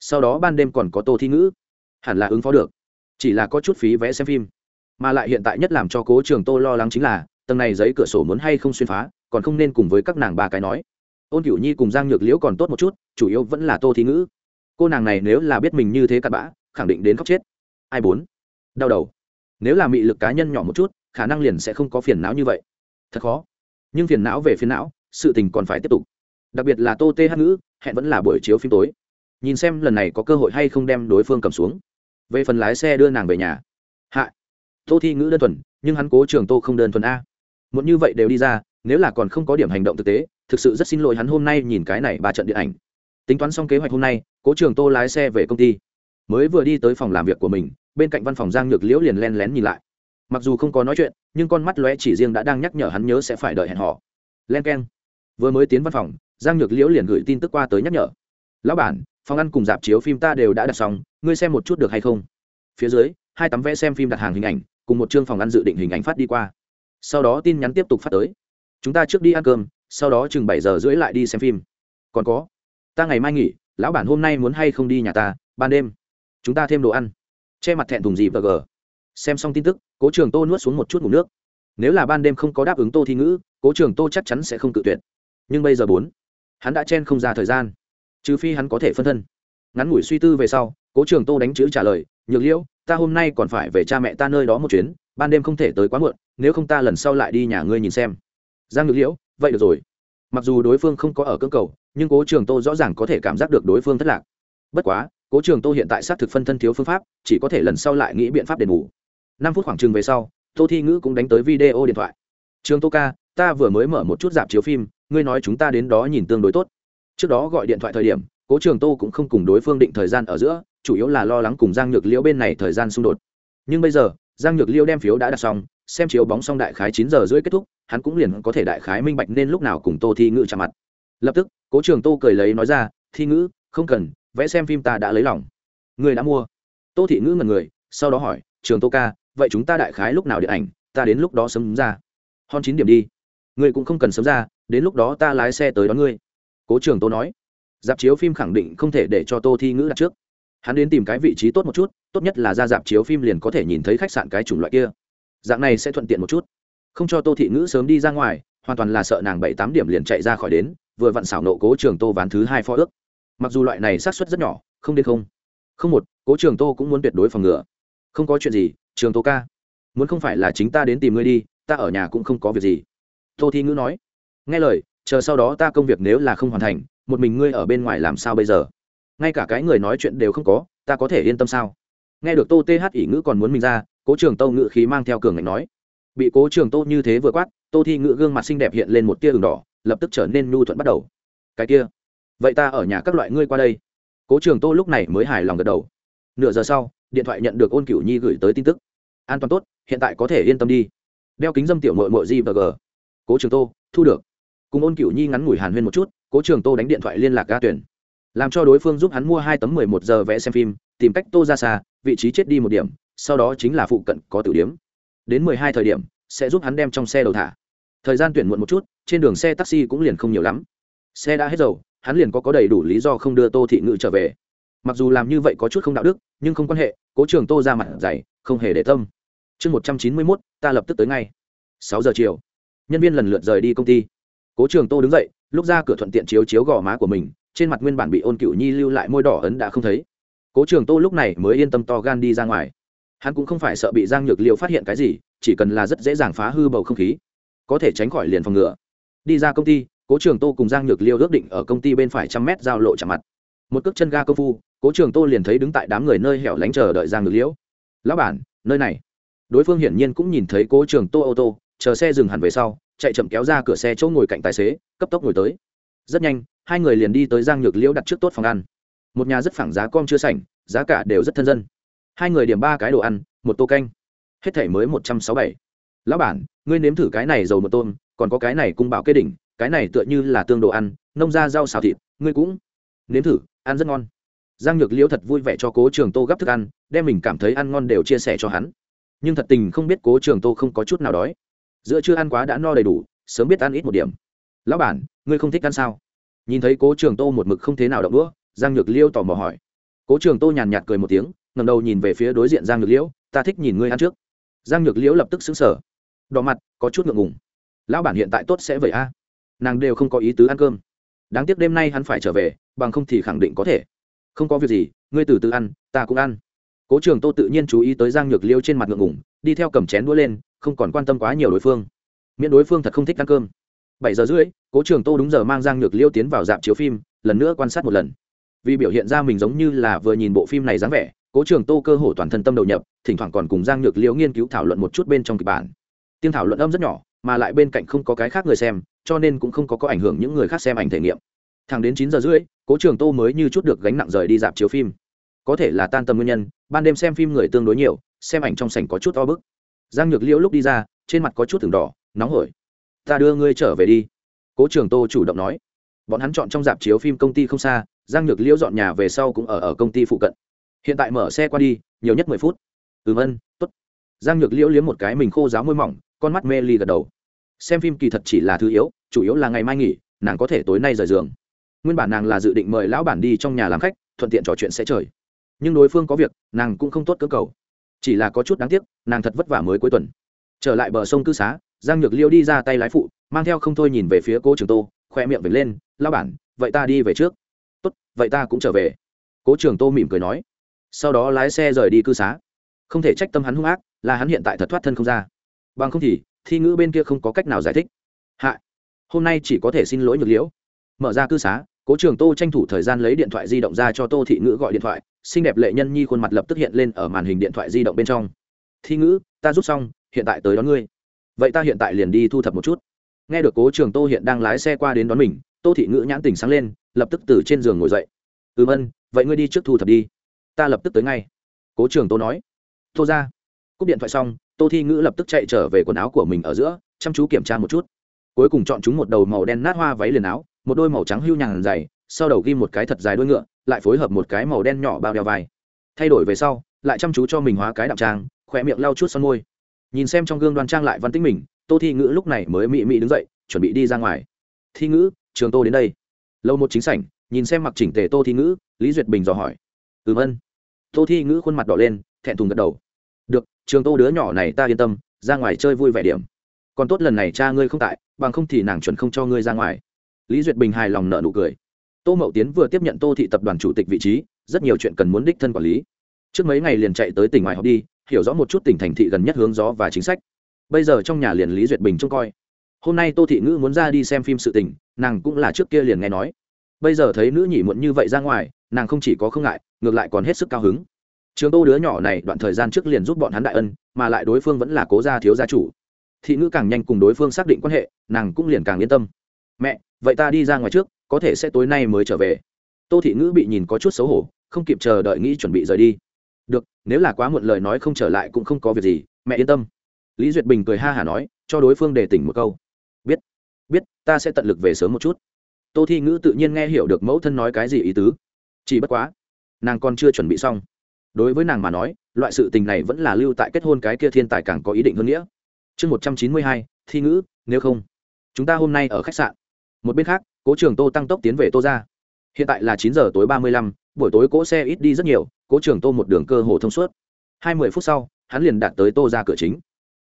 Sau đó ban đêm còn có tô thi ngữ. Hẳn là ứng phó được. Chỉ là có chút phí vé xem phim. Mà lại hiện tại nhất làm cho cố trường tô lo lắng chính là, tầng này giấy cửa sổ muốn hay không xuyên phá, còn không nên cùng với các nàng ba cái nói. Ôn cửu nhi cùng giang nhược liễu còn tốt một chút, chủ yếu vẫn là tô thi ngữ cô nàng này nếu là biết mình như thế cặn bã, khẳng định đến khóc chết. Ai bốn? Đau đầu. Nếu là mị lực cá nhân nhỏ một chút, khả năng liền sẽ không có phiền não như vậy. Thật khó. Nhưng phiền não về phiền não, sự tình còn phải tiếp tục. Đặc biệt là tô tê hát ngữ, hẹn vẫn là buổi chiếu phim tối. Nhìn xem lần này có cơ hội hay không đem đối phương cầm xuống. Về phần lái xe đưa nàng về nhà. Hạ. Tô thi ngữ đơn thuần, nhưng hắn cố trường tô không đơn thuần a. Muốn như vậy đều đi ra, nếu là còn không có điểm hành động thực tế, thực sự rất xin lỗi hắn hôm nay nhìn cái này ba trận điện ảnh. Tính toán xong kế hoạch hôm nay cố trường tô lái xe về công ty. Mới vừa đi tới phòng làm việc của mình, bên cạnh văn phòng giang nhược liễu liền len lén nhìn lại. Mặc dù không có nói chuyện, nhưng con mắt lóe chỉ riêng đã đang nhắc nhở hắn nhớ sẽ phải đợi hẹn họ len k e n vừa mới tiến văn phòng, giang nhược liễu liền gửi tin tức qua tới nhắc nhở. Lão bản, phòng ăn cùng dạp chiếu phim ta đều đã đặt xong, ngươi xem một chút được hay không? Phía dưới, hai tấm vé xem phim đặt hàng hình ảnh, cùng một chương phòng ăn dự định hình ảnh phát đi qua. Sau đó tin nhắn tiếp tục phát tới. Chúng ta trước đi ăn cơm, sau đó chừng bảy giờ rưỡi lại đi xem phim. Còn có, ta ngày mai nghỉ lão bản hôm nay muốn hay không đi nhà ta, ban đêm? Chúng ta thêm đồ ăn. Che mặt thẹn thùng gì và gờ. Xem xong tin tức, cố trường tô nuốt xuống một chút ngủ nước. Nếu là ban đêm không có đáp ứng tô thi ngữ, cố trường tô chắc chắn sẽ không cự tuyệt. Nhưng bây giờ bốn, hắn đã chen không ra thời gian. Trừ phi hắn có thể phân thân. Ngắn ngủi suy tư về sau, cố trường tô đánh chữ trả lời, nhược liễu, ta hôm nay còn phải về cha mẹ ta nơi đó một chuyến, ban đêm không thể tới quá muộn, nếu không ta lần sau lại đi nhà ngươi nhìn xem. Giang nhược liễu, vậy được rồi. Mặc dù đối phương không có ở cưỡng cầu nhưng cố trường tô rõ ràng có thể cảm giác được đối phương thất lạc. Bất quá, cố trường tô hiện tại xác thực phân thân thiếu phương pháp, chỉ có thể lần sau lại nghĩ biện pháp đền bù. Năm phút khoảng chừng về sau, tô thi ngữ cũng đánh tới video điện thoại. Trường tô ca, ta vừa mới mở một chút dạp chiếu phim, ngươi nói chúng ta đến đó nhìn tương đối tốt. Trước đó gọi điện thoại thời điểm, cố trường tô cũng không cùng đối phương định thời gian ở giữa, chủ yếu là lo lắng cùng giang nhược liễu bên này thời gian xung đột. Nhưng bây giờ, giang nhược liễu đem phiếu đã đặt xong, xem chiếu bóng xong đại khái chín giờ rưỡi kết thúc, hắn cũng liền có thể đại khái minh bạch nên lúc nào cùng tô thi ngữ chạm mặt. Lập tức cố trường tô cười lấy nói ra, thi ngữ, không cần, vẽ xem phim ta đã lấy lòng. Người đã mua. Tô thị ngữ ngần người, sau đó hỏi, trường tô ca, vậy chúng ta đại khái lúc nào điện ảnh? Ta đến lúc đó sớm ra. Hon chín điểm đi. Người cũng không cần sớm ra, đến lúc đó ta lái xe tới đón ngươi. Cố trường tô nói. Dạp chiếu phim khẳng định không thể để cho tô thi ngữ đặt trước. Hắn đến tìm cái vị trí tốt một chút, tốt nhất là ra dạp chiếu phim liền có thể nhìn thấy khách sạn cái chủng loại kia. Dạng này sẽ thuận tiện một chút. Không cho tô thị ngữ sớm đi ra ngoài, hoàn toàn là sợ nàng bảy tám điểm liền chạy ra khỏi đến vừa vặn xảo nộ cố trường tô ván thứ hai phó ước. Mặc dù loại này xác suất rất nhỏ, không đến không. Không một, cố trường tô cũng muốn tuyệt đối phòng ngừa. Không có chuyện gì, trường tô ca. Muốn không phải là chính ta đến tìm ngươi đi, ta ở nhà cũng không có việc gì. Tô thi ngữ nói. Nghe lời, chờ sau đó ta công việc nếu là không hoàn thành, một mình ngươi ở bên ngoài làm sao bây giờ? Ngay cả cái người nói chuyện đều không có, ta có thể yên tâm sao? Nghe được tô th ỉ ngữ còn muốn mình ra, cố trường tô ngữ khí mang theo cường ngạnh nói. Bị cố trường tô như thế vừa quát, tô thi ngữ gương mặt xinh đẹp hiện lên một tia đường đỏ lập tức trở nên nhu thuận bắt đầu. Cái kia, vậy ta ở nhà các loại ngươi qua đây. Cố trường tô lúc này mới hài lòng gật đầu. Nửa giờ sau, điện thoại nhận được ôn cửu nhi gửi tới tin tức. An toàn tốt, hiện tại có thể yên tâm đi. Đeo kính dâm tiểu mội mội gì và g. Cố trường tô, thu được. Cùng ôn cửu nhi ngắn ngủi hàn huyên một chút, cố trường tô đánh điện thoại liên lạc ga tuyển làm cho đối phương giúp hắn mua hai tấm mười một giờ vẽ xem phim, tìm cách tô ra xa, vị trí chết đi một điểm, sau đó chính là phụ cận có tử điếm đến mười hai thời điểm, sẽ giúp hắn đem trong xe đầu thả. Thời gian tuyển muộn một chút trên đường xe taxi cũng liền không nhiều lắm. Xe đã hết dầu, hắn liền có có đầy đủ lý do không đưa tô thị ngự trở về. Mặc dù làm như vậy có chút không đạo đức, nhưng không quan hệ, cố trường tô ra mặt dày, không hề để tâm. Chương một trăm chín mươi mốt, ta lập tức tới ngay. Sáu giờ chiều, nhân viên lần lượt rời đi công ty. Cố trường tô đứng dậy, lúc ra cửa thuận tiện chiếu chiếu gò má của mình, trên mặt nguyên bản bị ôn cựu nhi lưu lại môi đỏ ấn đã không thấy. Cố trường tô lúc này mới yên tâm to gan đi ra ngoài. Hắn cũng không phải sợ bị giang nhược liêu phát hiện cái gì, chỉ cần là rất dễ dàng phá hư bầu không khí. Có thể tránh khỏi liền phòng ngừa đi ra công ty, cố trường tô cùng giang nhược liêu ước định ở công ty bên phải trăm mét giao lộ chạm mặt. Một cước chân ga công phu, cố trường tô liền thấy đứng tại đám người nơi hẻo lánh chờ đợi giang nhược liễu lão bản, nơi này. Đối phương hiển nhiên cũng nhìn thấy cố trường tô ô tô, chờ xe dừng hẳn về sau, chạy chậm kéo ra cửa xe chỗ ngồi cạnh tài xế, cấp tốc ngồi tới. Rất nhanh, hai người liền đi tới giang nhược liễu đặt trước tốt phòng ăn. Một nhà rất phẳng giá com chưa sảnh, giá cả đều rất thân dân. Hai người điểm ba cái đồ ăn, một tô canh. Hết thể mới một trăm sáu bảy. Lão bản, ngươi nếm thử cái này dầu một tôm còn có cái này cung bảo kê đỉnh, cái này tựa như là tương đồ ăn, nông ra rau xào thịt, ngươi cũng nếm thử, ăn rất ngon. Giang nhược liễu thật vui vẻ cho cố trường tô gấp thức ăn, đem mình cảm thấy ăn ngon đều chia sẻ cho hắn. Nhưng thật tình không biết cố trường tô không có chút nào đói. Giữa chưa ăn quá đã no đầy đủ, sớm biết ăn ít một điểm. Lão bản, ngươi không thích ăn sao? Nhìn thấy cố trường tô một mực không thế nào động đũa, giang nhược liêu tò mò hỏi. Cố trường tô nhàn nhạt cười một tiếng ngầm đầu nhìn về phía đối diện giang nhược liễu, ta thích nhìn ngươi ăn trước. Giang nhược liễu lập tức xứng sở đỏ mặt, có chút ngượng ngùng lão bản hiện tại tốt sẽ vậy a. Nàng đều không có ý tứ ăn cơm. Đáng tiếc đêm nay hắn phải trở về, bằng không thì khẳng định có thể. Không có việc gì, ngươi từ từ ăn, ta cũng ăn. Cố trường tô tự nhiên chú ý tới giang nhược liêu trên mặt ngượng ngủng đi theo cầm chén đũa lên, không còn quan tâm quá nhiều đối phương. Miễn đối phương thật không thích ăn cơm. Bảy giờ rưỡi, cố trường tô đúng giờ mang giang nhược liêu tiến vào dạp chiếu phim, lần nữa quan sát một lần. Vì biểu hiện ra mình giống như là vừa nhìn bộ phim này dáng vẻ, cố trường tô cơ hồ toàn thân tâm đầu nhập, thỉnh thoảng còn cùng giang nhược liêu nghiên cứu thảo luận một chút bên trong kịch bản. Tiên thảo luận âm rất nhỏ mà lại bên cạnh không có cái khác người xem, cho nên cũng không có có ảnh hưởng những người khác xem ảnh thể nghiệm. Thẳng đến chín giờ rưỡi, cố trường tô mới như chút được gánh nặng rời đi dạp chiếu phim. Có thể là tan tâm nguyên nhân, ban đêm xem phim người tương đối nhiều, xem ảnh trong sảnh có chút o bức. Giang nhược liễu lúc đi ra, trên mặt có chút thừng đỏ, nóng hổi. Ta đưa ngươi trở về đi. Cố trường tô chủ động nói. Bọn hắn chọn trong dạp chiếu phim công ty không xa, giang nhược liễu dọn nhà về sau cũng ở ở công ty phụ cận. Hiện tại mở xe qua đi, nhiều nhất mười phút. Ừm ân t ố t giang nhược liễu liếm một cái mình khô giáo môi mỏng, con mắt mê ly gật đầu xem phim kỳ thật chỉ là thứ yếu, chủ yếu là ngày mai nghỉ, nàng có thể tối nay rời giường. Nguyên bản nàng là dự định mời lão bản đi trong nhà làm khách, thuận tiện trò chuyện sẽ trời. Nhưng đối phương có việc, nàng cũng không tốt cơ cầu. Chỉ là có chút đáng tiếc, nàng thật vất vả mới cuối tuần. Trở lại bờ sông cư xá, giang nhược liêu đi ra tay lái phụ, mang theo không thôi nhìn về phía cố trường tô, khoe miệng vệt lên lao bản, vậy ta đi về trước. Tốt, vậy ta cũng trở về. Cố trường tô mỉm cười nói. Sau đó lái xe rời đi cư xá. Không thể trách tâm hắn hung ác, là hắn hiện tại thật thoát thân không ra. Bằng không thì thi ngữ bên kia không có cách nào giải thích. Hạ, hôm nay chỉ có thể xin lỗi nhược liễu. Mở ra cư xá, cố trường tô tranh thủ thời gian lấy điện thoại di động ra cho tô thị ngữ gọi điện thoại. Xinh đẹp lệ nhân nhi khuôn mặt lập tức hiện lên ở màn hình điện thoại di động bên trong. Thi ngữ, ta rút xong, hiện tại tới đón ngươi. Vậy ta hiện tại liền đi thu thập một chút. Nghe được cố trường tô hiện đang lái xe qua đến đón mình, tô thị ngữ nhãn tình sáng lên, lập tức từ trên giường ngồi dậy. Ừm ân vậy ngươi đi trước thu thập đi. Ta lập tức tới ngay. Cố trường tô nói. Tô ra. Cúp điện thoại xong tô thi ngữ lập tức chạy trở về quần áo của mình ở giữa, chăm chú kiểm tra một chút. Cuối cùng chọn chúng một đầu màu đen nát hoa váy liền áo, một đôi màu trắng hưu nhàn dày, sau đầu ghi một cái thật dài đuôi ngựa, lại phối hợp một cái màu đen nhỏ bao đeo vai. Thay đổi về sau, lại chăm chú cho mình hóa cái đạm trang, khỏe miệng lau chút son môi. Nhìn xem trong gương đoan trang lại văn tích mình, tô thi ngữ lúc này mới mị mị đứng dậy, chuẩn bị đi ra ngoài. Thi ngữ, trường tô đến đây. Lâu một chính sảnh, nhìn xem mặc chỉnh tề tô thi ngữ, lý duyệt bình dò hỏi. Ừm ân. Tô thi ngữ khuôn mặt đỏ lên, thẹn thùng gật đầu trường tô đứa nhỏ này ta yên tâm, ra ngoài chơi vui vẻ điểm. Còn tốt lần này cha ngươi không tại, bằng không thì nàng chuẩn không cho ngươi ra ngoài. Lý duyệt bình hài lòng nợ nụ cười. Tô mậu tiến vừa tiếp nhận tô thị tập đoàn chủ tịch vị trí, rất nhiều chuyện cần muốn đích thân quản lý. Trước mấy ngày liền chạy tới tỉnh ngoài học đi, hiểu rõ một chút tỉnh thành thị gần nhất hướng gió và chính sách. Bây giờ trong nhà liền lý duyệt bình trông coi. Hôm nay tô thị ngữ muốn ra đi xem phim sự tình, nàng cũng là trước kia liền nghe nói. Bây giờ thấy nữ nhị muộn như vậy ra ngoài, nàng không chỉ có không ngại, ngược lại còn hết sức cao hứng trường tô đứa nhỏ này đoạn thời gian trước liền giúp bọn hắn đại ân, mà lại đối phương vẫn là cố gia thiếu gia chủ. Thị nữ càng nhanh cùng đối phương xác định quan hệ, nàng cũng liền càng yên tâm. Mẹ, vậy ta đi ra ngoài trước, có thể sẽ tối nay mới trở về. Tô thị ngữ bị nhìn có chút xấu hổ, không kịp chờ đợi nghĩ chuẩn bị rời đi. Được, nếu là quá muộn lời nói không trở lại cũng không có việc gì, mẹ yên tâm. Lý duyệt bình cười ha hả nói, cho đối phương đề tỉnh một câu. Biết biết, ta sẽ tận lực về sớm một chút. Tô thi ngữ tự nhiên nghe hiểu được mẫu thân nói cái gì ý tứ. Chỉ bất quá, nàng còn chưa chuẩn bị xong đối với nàng mà nói, loại sự tình này vẫn là lưu tại kết hôn cái kia thiên tài càng có ý định hơn nghĩa. Chương một trăm chín mươi hai, thi ngữ, nếu không, chúng ta hôm nay ở khách sạn. Một bên khác, cố trường tô tăng tốc tiến về tô ra. Hiện tại là chín giờ tối ba mươi lăm, buổi tối cỗ xe ít đi rất nhiều, cố trường tô một đường cơ hồ thông suốt. Hai mươi phút sau, hắn liền đạt tới tô ra cửa chính.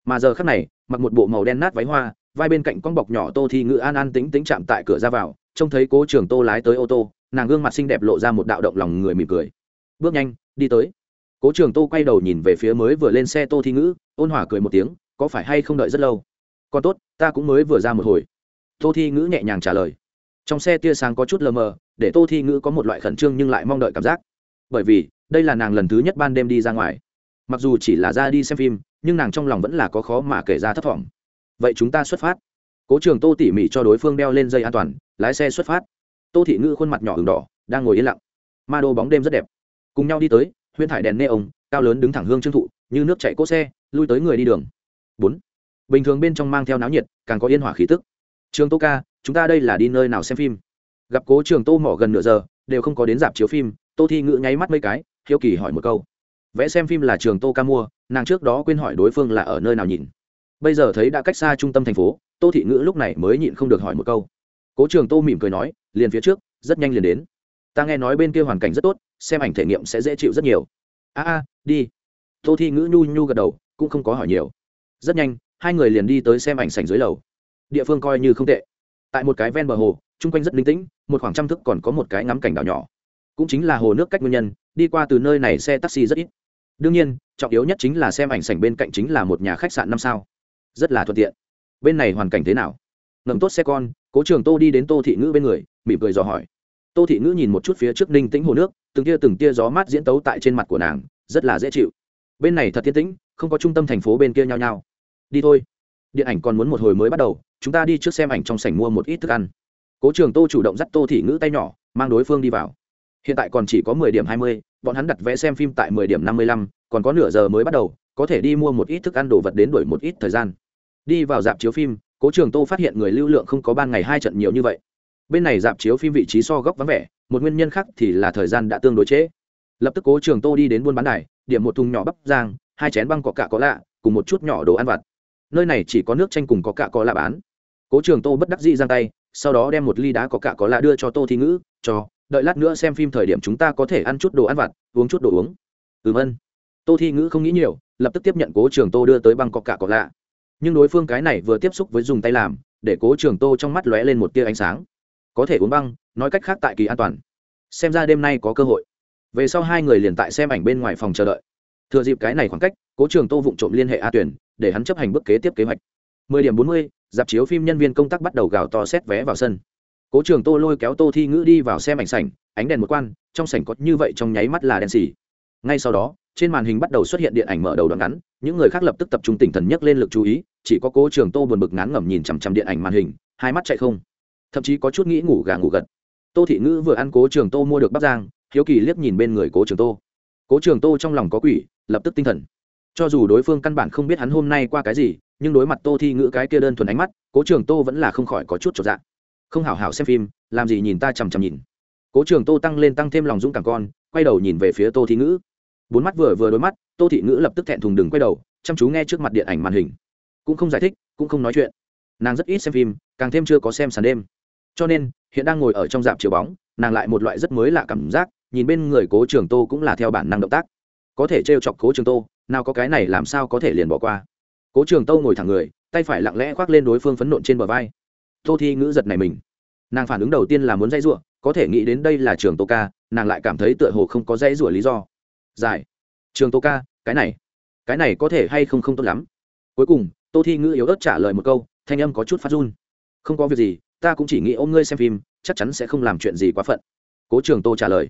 Mà giờ khắc này, mặc một bộ màu đen nát váy hoa, vai bên cạnh con bọc nhỏ tô thi ngữ an an tính tính chạm tại cửa ra vào, trông thấy cố trường tô lái tới ô tô, nàng gương mặt xinh đẹp lộ ra một đạo động lòng người mỉm cười. Bước nhanh, đi tới cố trường tô quay đầu nhìn về phía mới vừa lên xe tô thi ngữ, ôn hỏa cười một tiếng, có phải hay không đợi rất lâu? Còn tốt, ta cũng mới vừa ra một hồi. Tô thi ngữ nhẹ nhàng trả lời. Trong xe tia sáng có chút lờ mờ, để tô thi ngữ có một loại khẩn trương nhưng lại mong đợi cảm giác. Bởi vì, đây là nàng lần thứ nhất ban đêm đi ra ngoài. Mặc dù chỉ là ra đi xem phim, nhưng nàng trong lòng vẫn là có khó mà kể ra thấp t vậy chúng ta xuất phát. Cố trường tô tỉ mỉ cho đối phương đeo lên dây an toàn, lái xe xuất phát. Tô thị ngữ khuôn mặt nhỏ h đỏ, đang ngồi yên lặng. Ma đô bóng đêm rất đẹp. Cùng nhau đi tới huyên thải đèn nê ông cao lớn đứng thẳng hương trương thụ, như nước chạy cỗ xe, lui tới người đi đường. Bốn. Bình thường bên trong mang theo náo nhiệt, càng có yên hỏa khí tức. Trường tô ca, chúng ta đây là đi nơi nào xem phim? Gặp cố trường tô mỏ gần nửa giờ, đều không có đến dạp chiếu phim, tô thi ngữ nháy mắt mấy cái, hiếu kỳ hỏi một câu. Vẽ xem phim là trường tô ca mua, nàng trước đó quên hỏi đối phương là ở nơi nào nhìn. Bây giờ thấy đã cách xa trung tâm thành phố, tô thị ngữ lúc này mới nhịn không được hỏi một câu. Cố trường tô mỉm cười nói, liền phía trước, rất nhanh liền đến. Ta nghe nói bên kia hoàn cảnh rất tốt xem ảnh thể nghiệm sẽ dễ chịu rất nhiều. A a, đi. Tô thi ngữ nhu nhu gật đầu, cũng không có hỏi nhiều. Rất nhanh, hai người liền đi tới xem ảnh sảnh dưới lầu. Địa phương coi như không tệ. Tại một cái ven bờ hồ, chung quanh rất linh tĩnh, một khoảng trăm thức còn có một cái ngắm cảnh đảo nhỏ. Cũng chính là hồ nước cách nguyên nhân, đi qua từ nơi này xe taxi rất ít. Đương nhiên, trọng yếu nhất chính là xem ảnh sảnh bên cạnh chính là một nhà khách sạn năm sao. Rất là thuận tiện. Bên này hoàn cảnh thế nào? Ngầm tốt xe con, cố trường tô đi đến tô thị ngữ bên người, mỉm cười dò hỏi tô thị ngữ nhìn một chút phía trước ninh tĩnh hồ nước, từng tia từng tia gió mát diễn tấu tại trên mặt của nàng, rất là dễ chịu. Bên này thật thiên tĩnh, không có trung tâm thành phố bên kia nhao nhao. Đi thôi. Điện ảnh còn muốn một hồi mới bắt đầu, chúng ta đi trước xem ảnh trong sảnh mua một ít thức ăn. Cố trường tô chủ động dắt tô thị ngữ tay nhỏ, mang đối phương đi vào. Hiện tại còn chỉ có mười điểm hai mươi, bọn hắn đặt vé xem phim tại mười điểm năm mươi lăm, còn có nửa giờ mới bắt đầu, có thể đi mua một ít thức ăn đồ vật đến đổi một ít thời gian. Đi vào dạp chiếu phim, cố trường tô phát hiện người lưu lượng không có ban ngày hai trận nhiều như vậy bên này dạp chiếu phim vị trí so góc vắng vẻ, một nguyên nhân khác thì là thời gian đã tương đối trễ. Lập tức cố trường tô đi đến buôn bán đài, điểm một thùng nhỏ bắp giang hai chén băng có cạ có lạ, cùng một chút nhỏ đồ ăn vặt. Nơi này chỉ có nước chanh cùng có cạ có lạ bán. Cố trường tô bất đắc dĩ giang tay, sau đó đem một ly đá có cạ có lạ đưa cho tô thi ngữ, cho, đợi lát nữa xem phim thời điểm chúng ta có thể ăn chút đồ ăn vặt, uống chút đồ uống. Ừm, ân. Tô thi ngữ không nghĩ nhiều, lập tức tiếp nhận cố trường tô đưa tới băng có cạ có lạ. Nhưng đối phương cái này vừa tiếp xúc với dùng tay làm, để cố trường tô trong mắt lóe lên một tia ánh sáng có thể uống băng, nói cách khác tại kỳ an toàn. Xem ra đêm nay có cơ hội. Về sau hai người liền tại xem ảnh bên ngoài phòng chờ đợi. Thừa dịp cái này khoảng cách, cố trường tô vụng trộm liên hệ a tuyển để hắn chấp hành bước kế tiếp kế hoạch. Mười điểm bốn mươi, dạp chiếu phim nhân viên công tác bắt đầu gào to xét vé vào sân. Cố trường tô lôi kéo tô thi ngữ đi vào xem ảnh sảnh, ánh đèn một quan, trong sảnh có như vậy trong nháy mắt là đèn xì. Ngay sau đó, trên màn hình bắt đầu xuất hiện điện ảnh mở đầu đoạn ngắn, những người khác lập tức tập trung tinh thần nhấc lên lực chú ý, chỉ có cố trường tô buồn bực ngán ngẩm nhìn chằm chằm điện ảnh màn hình, hai mắt chạy không thậm chí có chút nghĩ ngủ gà ngủ gật. Tô thị ngữ vừa ăn cố trường tô mua được bắp giang hiếu kỳ liếc nhìn bên người cố trường tô. Cố trường tô trong lòng có quỷ, lập tức tinh thần. Cho dù đối phương căn bản không biết hắn hôm nay qua cái gì, nhưng đối mặt tô thi ngữ cái kia đơn thuần ánh mắt, cố trường tô vẫn là không khỏi có chút trọn dạng không hảo hảo xem phim, làm gì nhìn ta chằm chằm nhìn. Cố trường tô tăng lên tăng thêm lòng dũng cảm con, quay đầu nhìn về phía tô thi ngữ. Bốn mắt vừa vừa đối mắt, tô thị ngữ lập tức thẹn thùng đừng quay đầu, chăm chú nghe trước mặt điện ảnh màn hình. Cũng không giải thích, cũng không nói chuyện. Nàng rất ít xem phim, càng thêm chưa có xem sàn đêm cho nên, hiện đang ngồi ở trong dạp chiếu bóng, nàng lại một loại rất mới lạ cảm giác, nhìn bên người cố trường tô cũng là theo bản năng động tác. Có thể trêu chọc cố trường tô, nào có cái này làm sao có thể liền bỏ qua. Cố trường tô ngồi thẳng người, tay phải lặng lẽ khoác lên đối phương phấn nộn trên bờ vai. Tô thi ngữ giật này mình. Nàng phản ứng đầu tiên là muốn dây rụa có thể nghĩ đến đây là trường tô ca, nàng lại cảm thấy tựa hồ không có dây rủa lý do. Giải. Trường tô ca, cái này. Cái này có thể hay không không tốt lắm. Cuối cùng, tô thi ngữ yếu ớt trả lời một câu, thanh âm có chút phát run. Không có việc gì ta cũng chỉ nghĩ ôm ngươi xem phim, chắc chắn sẽ không làm chuyện gì quá phận. Cố trường tô trả lời.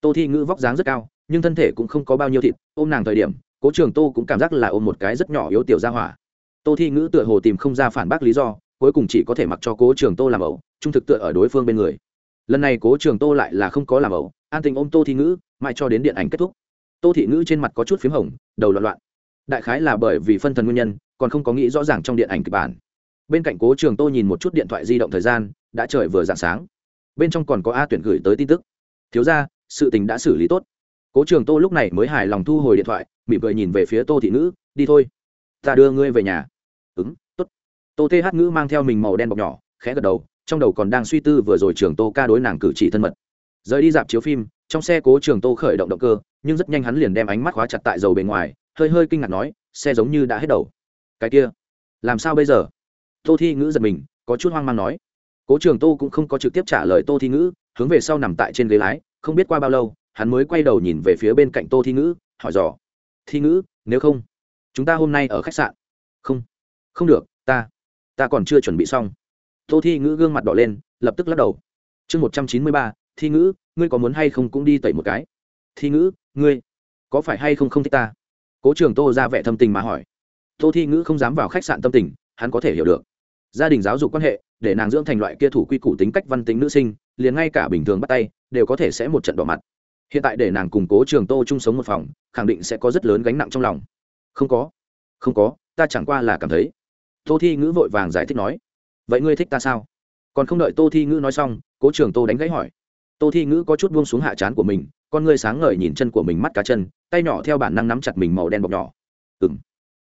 Tô thi ngữ vóc dáng rất cao, nhưng thân thể cũng không có bao nhiêu thịt, ôm nàng thời điểm, cố trường tô cũng cảm giác là ôm một cái rất nhỏ yếu tiểu ra hỏa. Tô thi ngữ tựa hồ tìm không ra phản bác lý do, cuối cùng chỉ có thể mặc cho cố trường tô làm ẩu, trung thực tựa ở đối phương bên người. Lần này cố trường tô lại là không có làm ẩu, an tình ôm tô thi ngữ, mãi cho đến điện ảnh kết thúc. Tô thị ngữ trên mặt có chút p h í m hồng, đầu loạn loạn. Đại khái là bởi vì phân thần nguyên nhân, còn không có nghĩ rõ ràng trong điện ảnh kịch bản bên cạnh cố trường tô nhìn một chút điện thoại di động thời gian, đã trời vừa d ạ n g sáng. Bên trong còn có a tuyển gửi tới tin tức. Thiếu ra sự tình đã xử lý tốt. Cố trường tô lúc này mới hài lòng thu hồi điện thoại, mỉm cười nhìn về phía tô thị nữ đi thôi, ta đưa ngươi về nhà. Ứng t ố t tô th ngữ mang theo mình màu đen bọc nhỏ, khẽ gật đầu, trong đầu còn đang suy tư vừa rồi trường tô ca đối nàng cử chỉ thân mật. Rời đi dạp chiếu phim, trong xe cố trường tô khởi động động cơ, nhưng rất nhanh hắn liền đem ánh mắt khóa chặt tại dầu bề ngoài, hơi hơi kinh ngạc nói, xe giống như đã hết đầu. Cái kia, làm sao bây giờ? Tô thi ngữ giật mình, có chút hoang mang nói. Cố trường tô cũng không có trực tiếp trả lời tô thi ngữ, hướng về sau nằm tại trên ghế lái, không biết qua bao lâu, hắn mới quay đầu nhìn về phía bên cạnh tô thi ngữ, hỏi dò. Thi ngữ, nếu không, chúng ta hôm nay ở khách sạn? Không không được, ta ta còn chưa chuẩn bị xong. Tô thi ngữ gương mặt đỏ lên, lập tức lắc đầu. Chương một trăm chín mươi ba, thi ngữ, ngươi có muốn hay không cũng đi tẩy một cái? Thi ngữ, ngươi, có phải hay không không thích ta? Cố trường tô ra vẻ thâm tình mà hỏi. Tô thi ngữ không dám vào khách sạn tâm tình, hắn có thể hiểu được gia đình giáo dục quan hệ, để nàng dưỡng thành loại kia thủ quy củ tính cách văn tính nữ sinh, liền ngay cả bình thường bắt tay, đều có thể sẽ một trận đỏ mặt. Hiện tại để nàng củng cố trường tô chung sống một phòng, khẳng định sẽ có rất lớn gánh nặng trong lòng. Không có. Không có, ta chẳng qua là cảm thấy. Tô thi ngữ vội vàng giải thích nói. Vậy ngươi thích ta sao? Còn không đợi tô thi ngữ nói xong, cố trường tô đánh gãy hỏi. Tô thi ngữ có chút buông xuống hạ trán của mình, con ngươi sáng ngời nhìn chân của mình mắt cá chân, tay nhỏ theo bản năng nắm chặt mình màu đen bọc nhỏ. Ừng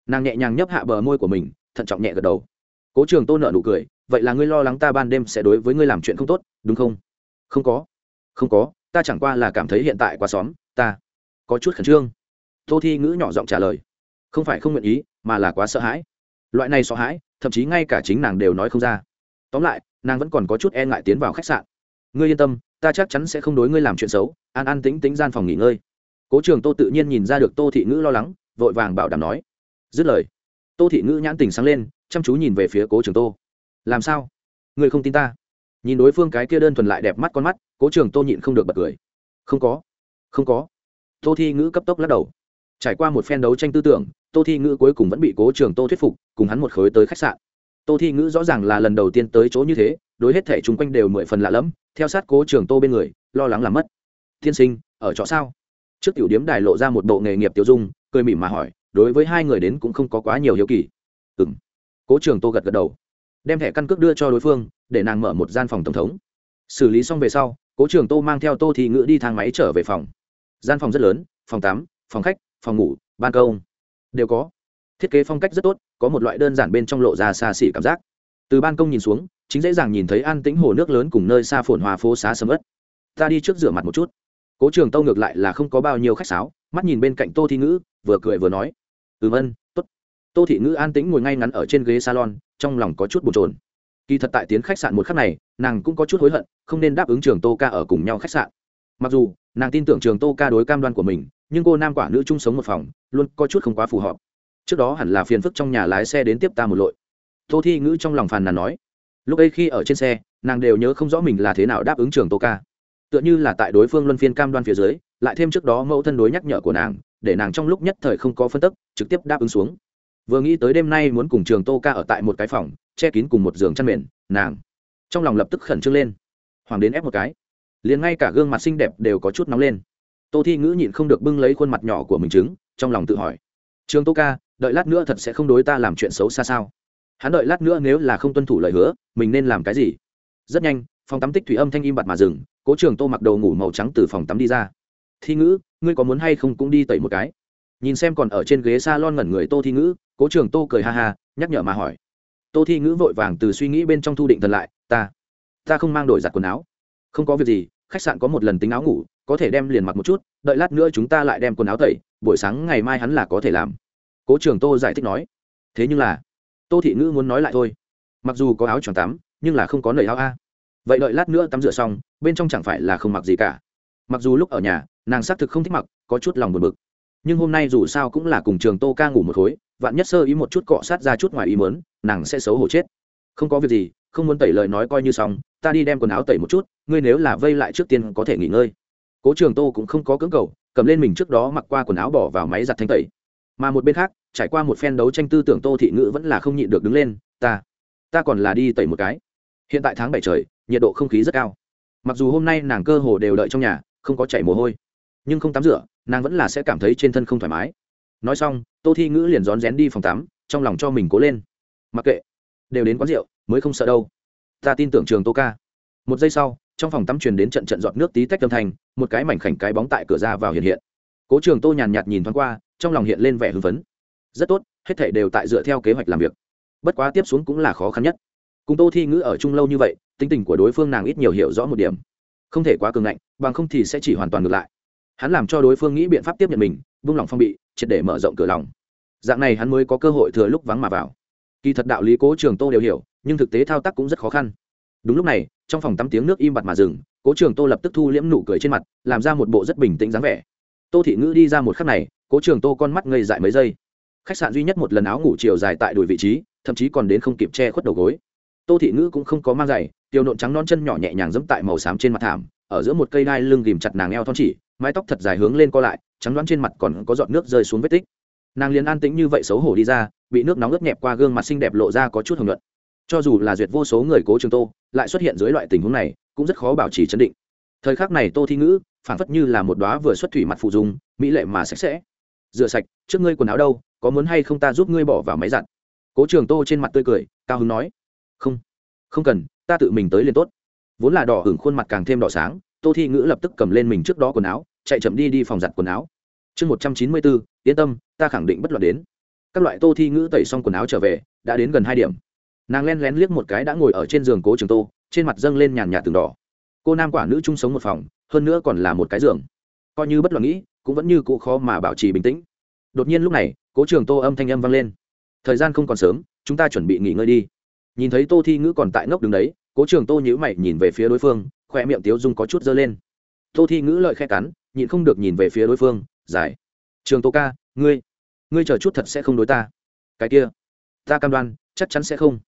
nàng nhẹ nhàng nhấp hạ bờ môi của mình, thận trọng nhẹ gật đầu cố trường tô nợ nụ cười, vậy là ngươi lo lắng ta ban đêm sẽ đối với ngươi làm chuyện không tốt, đúng không? Không có. Không có, ta chẳng qua là cảm thấy hiện tại quá xóm, ta có chút khẩn trương. Tô thi ngữ nhỏ giọng trả lời, không phải không nguyện ý, mà là quá sợ hãi. Loại này sợ hãi, thậm chí ngay cả chính nàng đều nói không ra. Tóm lại, nàng vẫn còn có chút e ngại tiến vào khách sạn. Ngươi yên tâm, ta chắc chắn sẽ không đối ngươi làm chuyện xấu, an an tính tính gian phòng nghỉ ngơi. Cố trường tô tự nhiên nhìn ra được tô thị ngữ lo lắng, vội vàng bảo đảm nói. Dứt lời, tô thị ngữ nhãn tình sáng lên chăm chú nhìn về phía cố trường tô. Làm sao? Người không tin ta? Nhìn đối phương cái kia đơn thuần lại đẹp mắt con mắt, cố trường tô nhịn không được bật cười. Không có. Không có. Tô thi ngữ cấp tốc lắc đầu. Trải qua một phen đấu tranh tư tưởng, tô thi ngữ cuối cùng vẫn bị cố trường tô thuyết phục, cùng hắn một khối tới khách sạn. Tô thi ngữ rõ ràng là lần đầu tiên tới chỗ như thế, đối hết thể chung quanh đều mười phần lạ lẫm, theo sát cố trường tô bên người, lo lắng làm mất. Tiên sinh, ở chỗ sao? Trước tiểu điếm đài lộ ra một bộ nghề nghiệp tiêu dung, cười mỉm mà hỏi, đối với hai người đến cũng không có quá nhiều hiếu kỳ. Ừng cố trường tô gật gật đầu. Đem thẻ căn cước đưa cho đối phương, để nàng mở một gian phòng tổng thống. Xử lý xong về sau, cố trường tô mang theo tô thị ngữ đi thang máy trở về phòng. Gian phòng rất lớn, phòng tắm, phòng khách, phòng ngủ, ban công. Đều có. Thiết kế phong cách rất tốt, có một loại đơn giản bên trong lộ ra xa xỉ cảm giác. Từ ban công nhìn xuống, chính dễ dàng nhìn thấy an tĩnh hồ nước lớn cùng nơi xa phồn hoa phố xá sầm ớt ta đi trước rửa mặt một chút. Cố trường tâu ngược lại là không có bao nhiêu khách sáo, mắt nhìn bên cạnh tô thi ngữ vừa cười vừa nói. Ừm ân tô thị ngữ an tĩnh ngồi ngay ngắn ở trên ghế salon, trong lòng có chút bồn trồn kỳ thật tại tiến khách sạn một khắc này, nàng cũng có chút hối hận, không nên đáp ứng trường tô ca ở cùng nhau khách sạn. Mặc dù, nàng tin tưởng trường tô ca đối cam đoan của mình, nhưng cô nam quả nữ chung sống một phòng, luôn có chút không quá phù hợp. Trước đó hẳn là phiền phức trong nhà lái xe đến tiếp ta một lội. Tô thi ngữ trong lòng phàn nàn nói. Lúc ấy khi ở trên xe, nàng đều nhớ không rõ mình là thế nào đáp ứng trường tô ca. Tựa như là tại đối phương luân phiên cam đoan phía dưới, lại thêm trước đó mẫu thân đối nhắc nhở của nàng, để nàng trong lúc nhất thời không có phân tức, trực tiếp đáp ứng xuống vừa nghĩ tới đêm nay muốn cùng trường tô ca ở tại một cái phòng, che kín cùng một giường chăn mền, nàng trong lòng lập tức khẩn trương lên. Hoàng đến ép một cái. Liền ngay cả gương mặt xinh đẹp đều có chút nóng lên. Tô thi ngữ nhịn không được bưng lấy khuôn mặt nhỏ của mình chứng trong lòng tự hỏi, trường tô ca, đợi lát nữa thật sẽ không đối ta làm chuyện xấu xa sao? Hắn đợi lát nữa nếu là không tuân thủ lời hứa, mình nên làm cái gì? Rất nhanh, phòng tắm tích thủy âm thanh im bặt mà dừng, cố trường tô mặc đầu ngủ màu trắng từ phòng tắm đi ra. Thi ngữ, ngươi có muốn hay không cũng đi tẩy một cái? Nhìn xem còn ở trên ghế s a lon ngẩn người tô thi ngữ, cố trường tô cười ha ha, nhắc nhở mà hỏi. Tô thi ngữ vội vàng từ suy nghĩ bên trong thu định thần lại, ta ta không mang đổi giặt quần áo. Không có việc gì, khách sạn có một lần tính áo ngủ, có thể đem liền mặc một chút, đợi lát nữa chúng ta lại đem quần áo tẩy, buổi sáng ngày mai hắn là có thể làm. Cố trường tô giải thích nói. Thế nhưng là, tô thị ngữ muốn nói lại thôi. Mặc dù có áo choàng tắm, nhưng là không có nầy áo a. Vậy đợi lát nữa tắm rửa xong, bên trong chẳng phải là không mặc gì cả. Mặc dù lúc ở nhà, nàng xác thực không thích mặc, có chút lòng buồn bực nhưng hôm nay dù sao cũng là cùng trường tô ca ngủ một khối, vạn nhất sơ ý một chút cọ sát ra chút ngoài ý mớn nàng sẽ xấu hổ chết. Không có việc gì, không muốn tẩy lời nói coi như xong, ta đi đem quần áo tẩy một chút, ngươi nếu là vây lại trước tiên có thể nghỉ ngơi. Cố trường tô cũng không có cưỡng cầu, cầm lên mình trước đó mặc qua quần áo bỏ vào máy giặt thanh tẩy. Mà một bên khác, trải qua một phen đấu tranh tư tưởng tô thị ngữ vẫn là không nhịn được đứng lên, ta ta còn là đi tẩy một cái. Hiện tại tháng bảy trời, nhiệt độ không khí rất cao. Mặc dù hôm nay nàng cơ hồ đều đợi trong nhà, không có chảy mồ hôi nhưng không tắm rửa, nàng vẫn là sẽ cảm thấy trên thân không thoải mái. Nói xong, tô thi ngữ liền rón rén đi phòng tắm, trong lòng cho mình cố lên. Mặc kệ, đều đến quán rượu, mới không sợ đâu. Ta tin tưởng trường tô ca. Một giây sau, trong phòng tắm truyền đến trận trận giọt nước tí tách âm thanh, một cái mảnh khảnh cái bóng tại cửa ra vào hiện hiện. Cố trường tô nhàn nhạt nhìn thoáng qua, trong lòng hiện lên vẻ hưng phấn. Rất tốt, hết thể đều tại dựa theo kế hoạch làm việc. Bất quá tiếp xuống cũng là khó khăn nhất. Cùng tô thi ngữ ở chung lâu như vậy, tính tình của đối phương nàng ít nhiều hiểu rõ một điểm. Không thể quá cường ngạnh, bằng không thì sẽ chỉ hoàn toàn ngược lại hắn làm cho đối phương nghĩ biện pháp tiếp nhận mình, vung lòng phong bị, triệt để mở rộng cửa lòng. Dạng này hắn mới có cơ hội thừa lúc vắng mà vào. Kỳ thật đạo lý cố trường tô đều hiểu, nhưng thực tế thao tác cũng rất khó khăn. Đúng lúc này, trong phòng tắm tiếng nước im bặt mà dừng, cố trường tô lập tức thu liễm nụ cười trên mặt, làm ra một bộ rất bình tĩnh dáng vẻ. Tô thị ngữ đi ra một khắc này, cố trường tô con mắt ngây dại mấy giây. Khách sạn duy nhất một lần áo ngủ chiều dài tại đùi vị trí, thậm chí còn đến không kịp che khuất đầu gối. Tô thị ngữ cũng không có mang giày tiêu nộn trắng non chân nhỏ nhẹ nhàng dẫm tại màu xám trên mặt thảm ở giữa một cây đai lưng ghìm chặt nàng eo thon chỉ, mái tóc thật dài hướng lên co lại, trắng đoán trên mặt còn có giọt nước rơi xuống vết tích. Nàng liền an tĩnh như vậy xấu hổ đi ra, bị nước nóng ướt nhẹp qua gương mặt xinh đẹp lộ ra có chút hồng luận cho dù là duyệt vô số người cố trường tô, lại xuất hiện dưới loại tình huống này, cũng rất khó bảo trì chấn định. Thời khắc này tô thi ngữ phản phất như là một đóa vừa xuất thủy mặt phụ dùng mỹ lệ mà sạch sẽ. Rửa sạch, trước ngươi quần áo đâu, có muốn hay không ta giúp ngươi bỏ vào máy giặt? Cố trường tô trên mặt tươi cười, cao hứng nói. Không không cần, ta tự mình tới liền tốt vốn là đỏ hửng khuôn mặt càng thêm đỏ sáng, tô thi ngữ lập tức cầm lên mình trước đó quần áo, chạy chậm đi đi phòng giặt quần áo. Chương một trăm chín mươi bốn yên tâm, ta khẳng định bất luận đến. Các loại tô thi ngữ tẩy xong quần áo trở về, đã đến gần hai điểm. Nàng len lén liếc một cái đã ngồi ở trên giường cố trường tô, trên mặt dâng lên nhàn nhạt từng đỏ. Cô nam quả nữ chung sống một phòng, hơn nữa còn là một cái giường. Coi như bất luận nghĩ, cũng vẫn như cụ khó mà bảo trì bình tĩnh. Đột nhiên lúc này, cố trường tô âm thanh âm vang lên. Thời gian không còn sớm, chúng ta chuẩn bị nghỉ ngơi đi. Nhìn thấy tô thi ngữ còn tại ngốc đứng đấy cố trường tô nhữ mày nhìn về phía đối phương khoe miệng tiếu dung có chút dơ lên. Tô thi ngữ lợi khe cắn, nhịn không được nhìn về phía đối phương, giải. Trường tô ca, ngươi ngươi chờ chút thật sẽ không đối ta. Cái kia, ta cam đoan, chắc chắn sẽ không.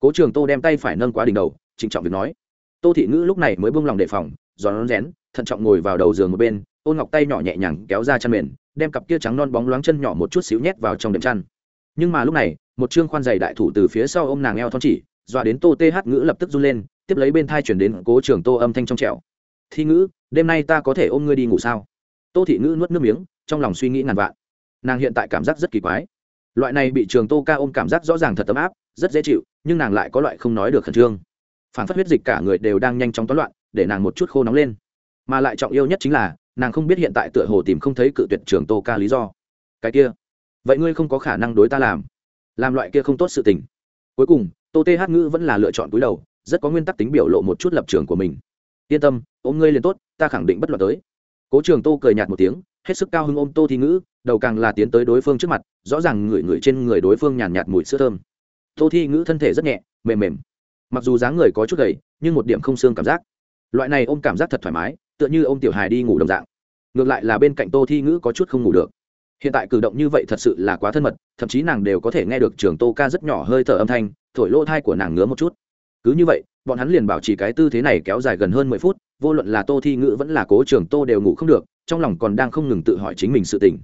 Cố trường tô đem tay phải nâng quá đỉnh đầu, trịnh trọng việc nói. Tô thị ngữ lúc này mới buông lòng đề phòng, giòn nón rén, thận trọng ngồi vào đầu giường một bên, ôn ngọc tay nhỏ nhẹ nhàng kéo ra chăn mền, đem cặp kia trắng non bóng loáng chân nhỏ một chút xíu nhét vào trong đệm chăn. Nhưng mà lúc này, một chương khoan dày đại thủ từ phía sau ô m nàng eo thon chỉ dọa đến tô th ngữ lập tức run lên, tiếp lấy bên thai chuyển đến cố trường tô âm thanh trong trẻo. Thi ngữ, đêm nay ta có thể ôm ngươi đi ngủ sao? Tô thị ngữ nuốt nước miếng, trong lòng suy nghĩ ngàn vạn. Nàng hiện tại cảm giác rất kỳ quái. Loại này bị trường tô ca ôm cảm giác rõ ràng thật ấm áp, rất dễ chịu, nhưng nàng lại có loại không nói được khẩn trương. Phản phát huyết dịch cả người đều đang nhanh chóng toán loạn, để nàng một chút khô nóng lên. Mà lại trọng yêu nhất chính là, nàng không biết hiện tại tựa hồ tìm không thấy cự tuyệt trường tô ca lý do. Cái kia, vậy ngươi không có khả năng đối ta làm. Làm loại kia không tốt sự tình. Cuối cùng tô tê hát ngữ vẫn là lựa chọn cúi đầu rất có nguyên tắc tính biểu lộ một chút lập trường của mình. Yên tâm ôm ngươi liền tốt ta khẳng định bất luận tới. Cố trường tô cười nhạt một tiếng hết sức cao hứng ôm tô thi ngữ đầu càng là tiến tới đối phương trước mặt rõ ràng ngửi ngửi trên người đối phương nhàn nhạt, nhạt mùi sữa thơm. Tô thi ngữ thân thể rất nhẹ mềm mềm. Mặc dù dáng người có chút gầy nhưng một điểm không xương cảm giác. Loại này ôm cảm giác thật thoải mái tựa như ôm tiểu hài đi ngủ đồng dạng. Ngược lại là bên cạnh tô thi ngữ có chút không ngủ được hiện tại cử động như vậy thật sự là quá thân mật, thậm chí nàng đều có thể nghe được trường tô ca rất nhỏ hơi thở âm thanh, thổi lỗ thai của nàng ngứa một chút. Cứ như vậy, bọn hắn liền bảo trì cái tư thế này kéo dài gần hơn mười phút, vô luận là tô thi ngữ vẫn là cố trường tô đều ngủ không được, trong lòng còn đang không ngừng tự hỏi chính mình sự tỉnh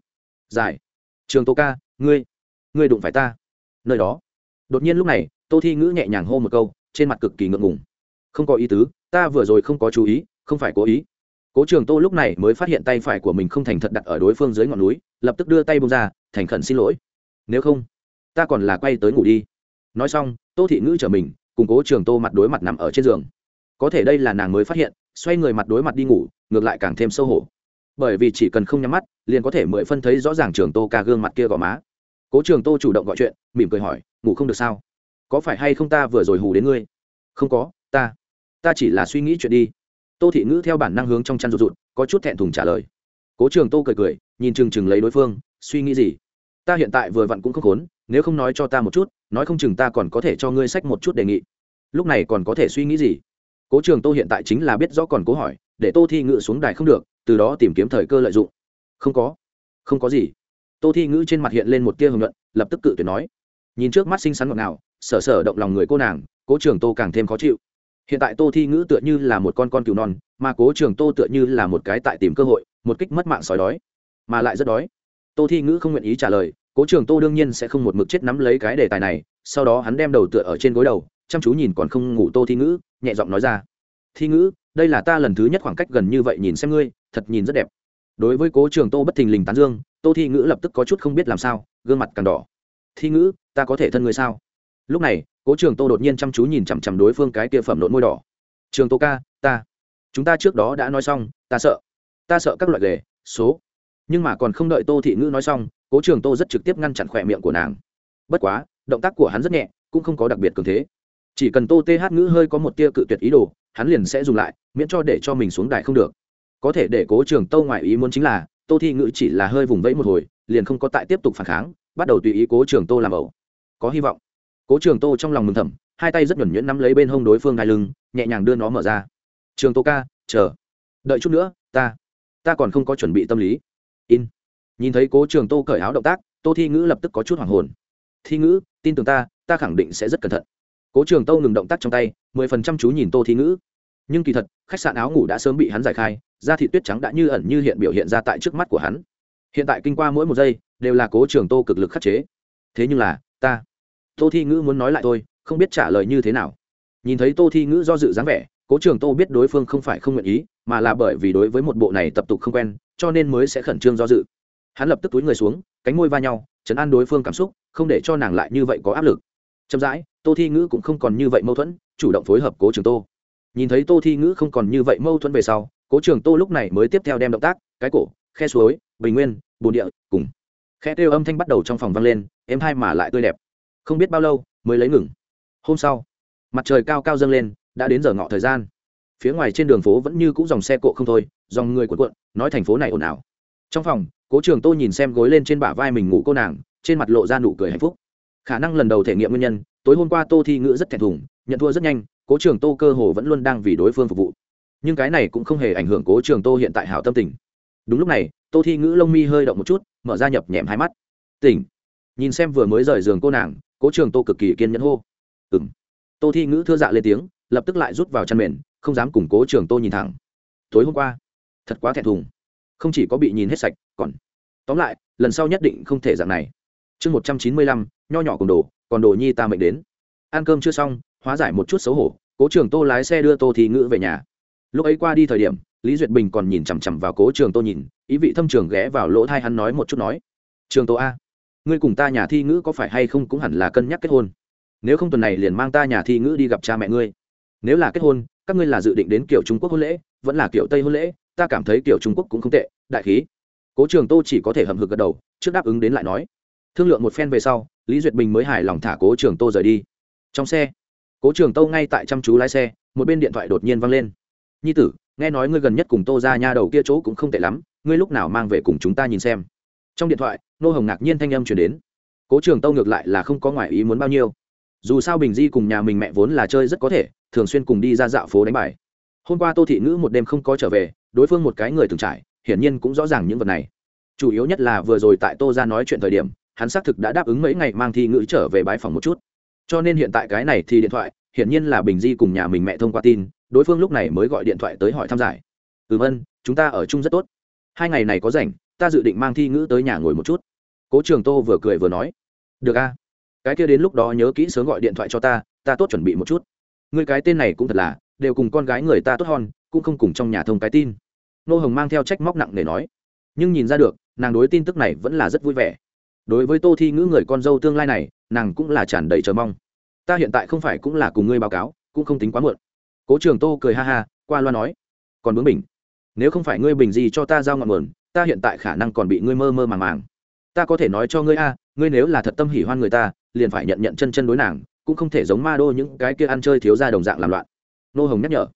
dài trường tô ca, ngươi ngươi đụng phải ta. Nơi đó, đột nhiên lúc này, tô thi ngữ nhẹ nhàng hô một câu, trên mặt cực kỳ ngượng ngùng. Không có ý tứ, ta vừa rồi không có chú ý, không phải cố ý. Cố trường tô lúc này mới phát hiện tay phải của mình không thành thật đặt ở đối phương dưới ngọn núi lập tức đưa tay bông ra, thành khẩn xin lỗi. Nếu không, ta còn là quay tới ngủ đi. Nói xong, tô thị ngữ trở mình, cùng cố trường tô mặt đối mặt nằm ở trên giường. Có thể đây là nàng mới phát hiện, xoay người mặt đối mặt đi ngủ, ngược lại càng thêm sâu hổ. Bởi vì chỉ cần không nhắm mắt, liền có thể mười phân thấy rõ ràng trường tô ca gương mặt kia gò má. Cố trường tô chủ động gọi chuyện, mỉm cười hỏi, ngủ không được sao? Có phải hay không ta vừa rồi hù đến ngươi? Không có, ta ta chỉ là suy nghĩ chuyện đi. Tô thị ngữ theo bản năng hướng trong chăn rụt rụt, có chút thẹn thùng trả lời cố trường tô cười cười, nhìn chừng chừng lấy đối phương, suy nghĩ gì? Ta hiện tại vừa vặn cũng không khốn, nếu không nói cho ta một chút, nói không chừng ta còn có thể cho ngươi sách một chút đề nghị. Lúc này còn có thể suy nghĩ gì? Cố trường tô hiện tại chính là biết rõ còn cố hỏi, để tô thi ngữ xuống đài không được, từ đó tìm kiếm thời cơ lợi dụng. Không có. Không có gì. Tô thi ngữ trên mặt hiện lên một tia hưởng luận lập tức cự tuyệt nói. Nhìn trước mắt xinh xắn ngọt ngào, sở sở động lòng người cô nàng, cố trường tô càng thêm khó chịu. Hiện tại tô thi ngữ tựa như là một con con cừu non, mà cố trường tô tựa như là một cái tại tìm cơ hội một kích mất mạng sói đói, mà lại rất đói. Tô thi ngữ không nguyện ý trả lời, cố trường tô đương nhiên sẽ không một mực chết nắm lấy cái đề tài này, sau đó hắn đem đầu tựa ở trên gối đầu, chăm chú nhìn còn không ngủ tô thi ngữ, nhẹ giọng nói ra, thi ngữ, đây là ta lần thứ nhất khoảng cách gần như vậy nhìn xem ngươi, thật nhìn rất đẹp. Đối với cố trường tô bất thình lình tán dương, tô thi ngữ lập tức có chút không biết làm sao, gương mặt càng đỏ, thi ngữ, ta có thể thân ngươi sao? Lúc này, cố trường tô đột nhiên chăm chú nhìn chằm chằm đối phương cái kia phẩm nộn môi đỏ, trường tô ca, ta, chúng ta trước đó đã nói xong, ta sợ ta sợ các loại lề số. Nhưng mà còn không đợi tô thị ngữ nói xong, cố trường tô rất trực tiếp ngăn chặn khỏe miệng của nàng. Bất quá, động tác của hắn rất nhẹ, cũng không có đặc biệt cường thế. Chỉ cần tô th ngữ hơi có một tia cự tuyệt ý đồ, hắn liền sẽ dùng lại, miễn cho để cho mình xuống đài không được. Có thể để cố trường tô ngoại ý muốn chính là, tô thi ngữ chỉ là hơi vùng vẫy một hồi, liền không có tại tiếp tục phản kháng, bắt đầu tùy ý cố trường tô làm ẩu. Có hy vọng. Cố trường tô trong lòng mừng thầm, hai tay rất nhuẩn nhuyễn nắm lấy bên hông đối phương đai lưng, nhẹ nhàng đưa nó mở ra. Trường tô ca, chờ. Đợi chút nữa, ta ta còn không có chuẩn bị tâm lý. In. Nhìn thấy cố trường tô cởi áo động tác, tô thi ngữ lập tức có chút hoảng hồn. Thi ngữ, tin tưởng ta ta khẳng định sẽ rất cẩn thận. Cố trường tô ngừng động tác trong tay, mười phần trăm chú nhìn tô thi ngữ. Nhưng kỳ thật, khách sạn áo ngủ đã sớm bị hắn giải khai, da thị tuyết trắng đã như ẩn như hiện biểu hiện ra tại trước mắt của hắn. Hiện tại kinh qua mỗi một giây, đều là cố trường tô cực lực khắc chế. Thế nhưng là, ta, tô thi ngữ muốn nói lại thôi, không biết trả lời như thế nào. Nhìn thấy tô thi ngữ do dự dáng vẻ, cố trường tô biết đối phương không phải không nguyện ý mà là bởi vì đối với một bộ này tập tục không quen, cho nên mới sẽ khẩn trương do dự. Hắn lập tức túi người xuống, cánh môi va nhau, chấn an đối phương cảm xúc, không để cho nàng lại như vậy có áp lực. Chậm rãi, tô thi ngữ cũng không còn như vậy mâu thuẫn, chủ động phối hợp cố trường tô. Nhìn thấy tô thi ngữ không còn như vậy mâu thuẫn về sau, cố trường tô lúc này mới tiếp theo đem động tác, cái cổ, khe suối, bình nguyên, bồn địa, cùng. Khe kêu âm thanh bắt đầu trong phòng vang lên, êm hai mà lại tươi đẹp. Không biết bao lâu, mới lấy ngừng. Hôm sau, mặt trời cao cao dâng lên, đã đến giờ ngọ thời gian phía ngoài trên đường phố vẫn như cũ dòng xe cộ không thôi, dòng người cuộn cuộn, nói thành phố này ồn ào. Trong phòng, cố trường tô nhìn xem gối lên trên bả vai mình ngủ cô nàng, trên mặt lộ ra nụ cười hạnh phúc. Khả năng lần đầu thể nghiệm nguyên nhân, tối hôm qua tô thi ngữ rất thẹn thùng, nhận thua rất nhanh, cố trường tô cơ hồ vẫn luôn đang vì đối phương phục vụ. Nhưng cái này cũng không hề ảnh hưởng cố trường tô hiện tại hảo tâm tình. Đúng lúc này, tô thi ngữ lông mi hơi động một chút, mở ra nhập nhẹm hai mắt. Tỉnh. Nhìn xem vừa mới rời giường cô nàng, cố trường tô cực kỳ kiên nhẫn hô. Ừng tô thi ngữ thưa dạ lên tiếng, lập tức lại rút vào chăn mền không dám củng cố trường tô nhìn thẳng. Tối hôm qua, thật quá thẹn thùng. Không chỉ có bị nhìn hết sạch, còn, tóm lại, lần sau nhất định không thể dạng này. Chương một trăm chín mươi lăm, nho nhỏ cùng đồ, còn đồ nhi ta mệnh đến. Ăn cơm chưa xong, hóa giải một chút xấu hổ, cố trường tô lái xe đưa tô thi ngữ về nhà. Lúc ấy qua đi thời điểm, lý duyệt bình còn nhìn chằm chằm vào cố trường tô nhìn, ý vị thâm trường ghé vào lỗ thai hắn nói một chút nói. Trường tô a, ngươi cùng ta nhà thi ngữ có phải hay không cũng hẳn là cân nhắc kết hôn. Nếu không tuần này liền mang ta nhà thi ngữ đi gặp cha mẹ ngươi. Nếu là kết hôn các ngươi là dự định đến kiểu trung quốc hôn lễ, vẫn là kiểu tây hôn lễ, ta cảm thấy kiểu trung quốc cũng không tệ, đại khí. Cố trường tô chỉ có thể hầm hực gật đầu, trước đáp ứng đến lại nói. Thương lượng một phen về sau, lý duyệt bình mới hài lòng thả cố trường tô rời đi. Trong xe, cố trường tô ngay tại chăm chú lái xe, một bên điện thoại đột nhiên văng lên. Nhi tử, nghe nói ngươi gần nhất cùng tô ra nha đầu kia chỗ cũng không tệ lắm, ngươi lúc nào mang về cùng chúng ta nhìn xem? Trong điện thoại, nô hồng ngạc nhiên thanh âm chuyển đến. Cố trường tâu ngược lại là không có ngoại ý muốn bao nhiêu dù sao bình di cùng nhà mình mẹ vốn là chơi rất có thể, thường xuyên cùng đi ra dạo phố đánh bài. Hôm qua tô thị ngữ một đêm không có trở về, đối phương một cái người từng trải, hiển nhiên cũng rõ ràng những vật này. Chủ yếu nhất là vừa rồi tại tô ra nói chuyện thời điểm, hắn xác thực đã đáp ứng mấy ngày mang thi ngữ trở về bãi phòng một chút. Cho nên hiện tại cái này thì điện thoại, hiển nhiên là bình di cùng nhà mình mẹ thông qua tin, đối phương lúc này mới gọi điện thoại tới hỏi thăm giải. Ừ vân chúng ta ở chung rất tốt. Hai ngày này có rảnh, ta dự định mang thi ngữ tới nhà ngồi một chút. Cố trường tô vừa cười vừa nói. Được a cái kia đến lúc đó nhớ kỹ sớm gọi điện thoại cho ta ta tốt chuẩn bị một chút. Người cái tên này cũng thật là, đều cùng con gái người ta tốt hon, cũng không cùng trong nhà thông cái tin. Nô hồng mang theo trách móc nặng để nói. Nhưng nhìn ra được, nàng đối tin tức này vẫn là rất vui vẻ. Đối với tô thi ngữ người con dâu tương lai này, nàng cũng là tràn đầy chờ mong. Ta hiện tại không phải cũng là cùng ngươi báo cáo, cũng không tính quá muộn. Cố trường tô cười ha ha, qua loa nói. Còn bướng bình nếu không phải ngươi bình gì cho ta giao ngọn nguồn, ta hiện tại khả năng còn bị ngươi mơ mơ màng màng. Ta có thể nói cho ngươi a, ngươi nếu là thật tâm hỉ hoan người ta liền phải nhận nhận chân chân đối nàng, cũng không thể giống ma đô những cái kia ăn chơi thiếu ra đồng dạng làm loạn. Nô hồng nhắc nhở.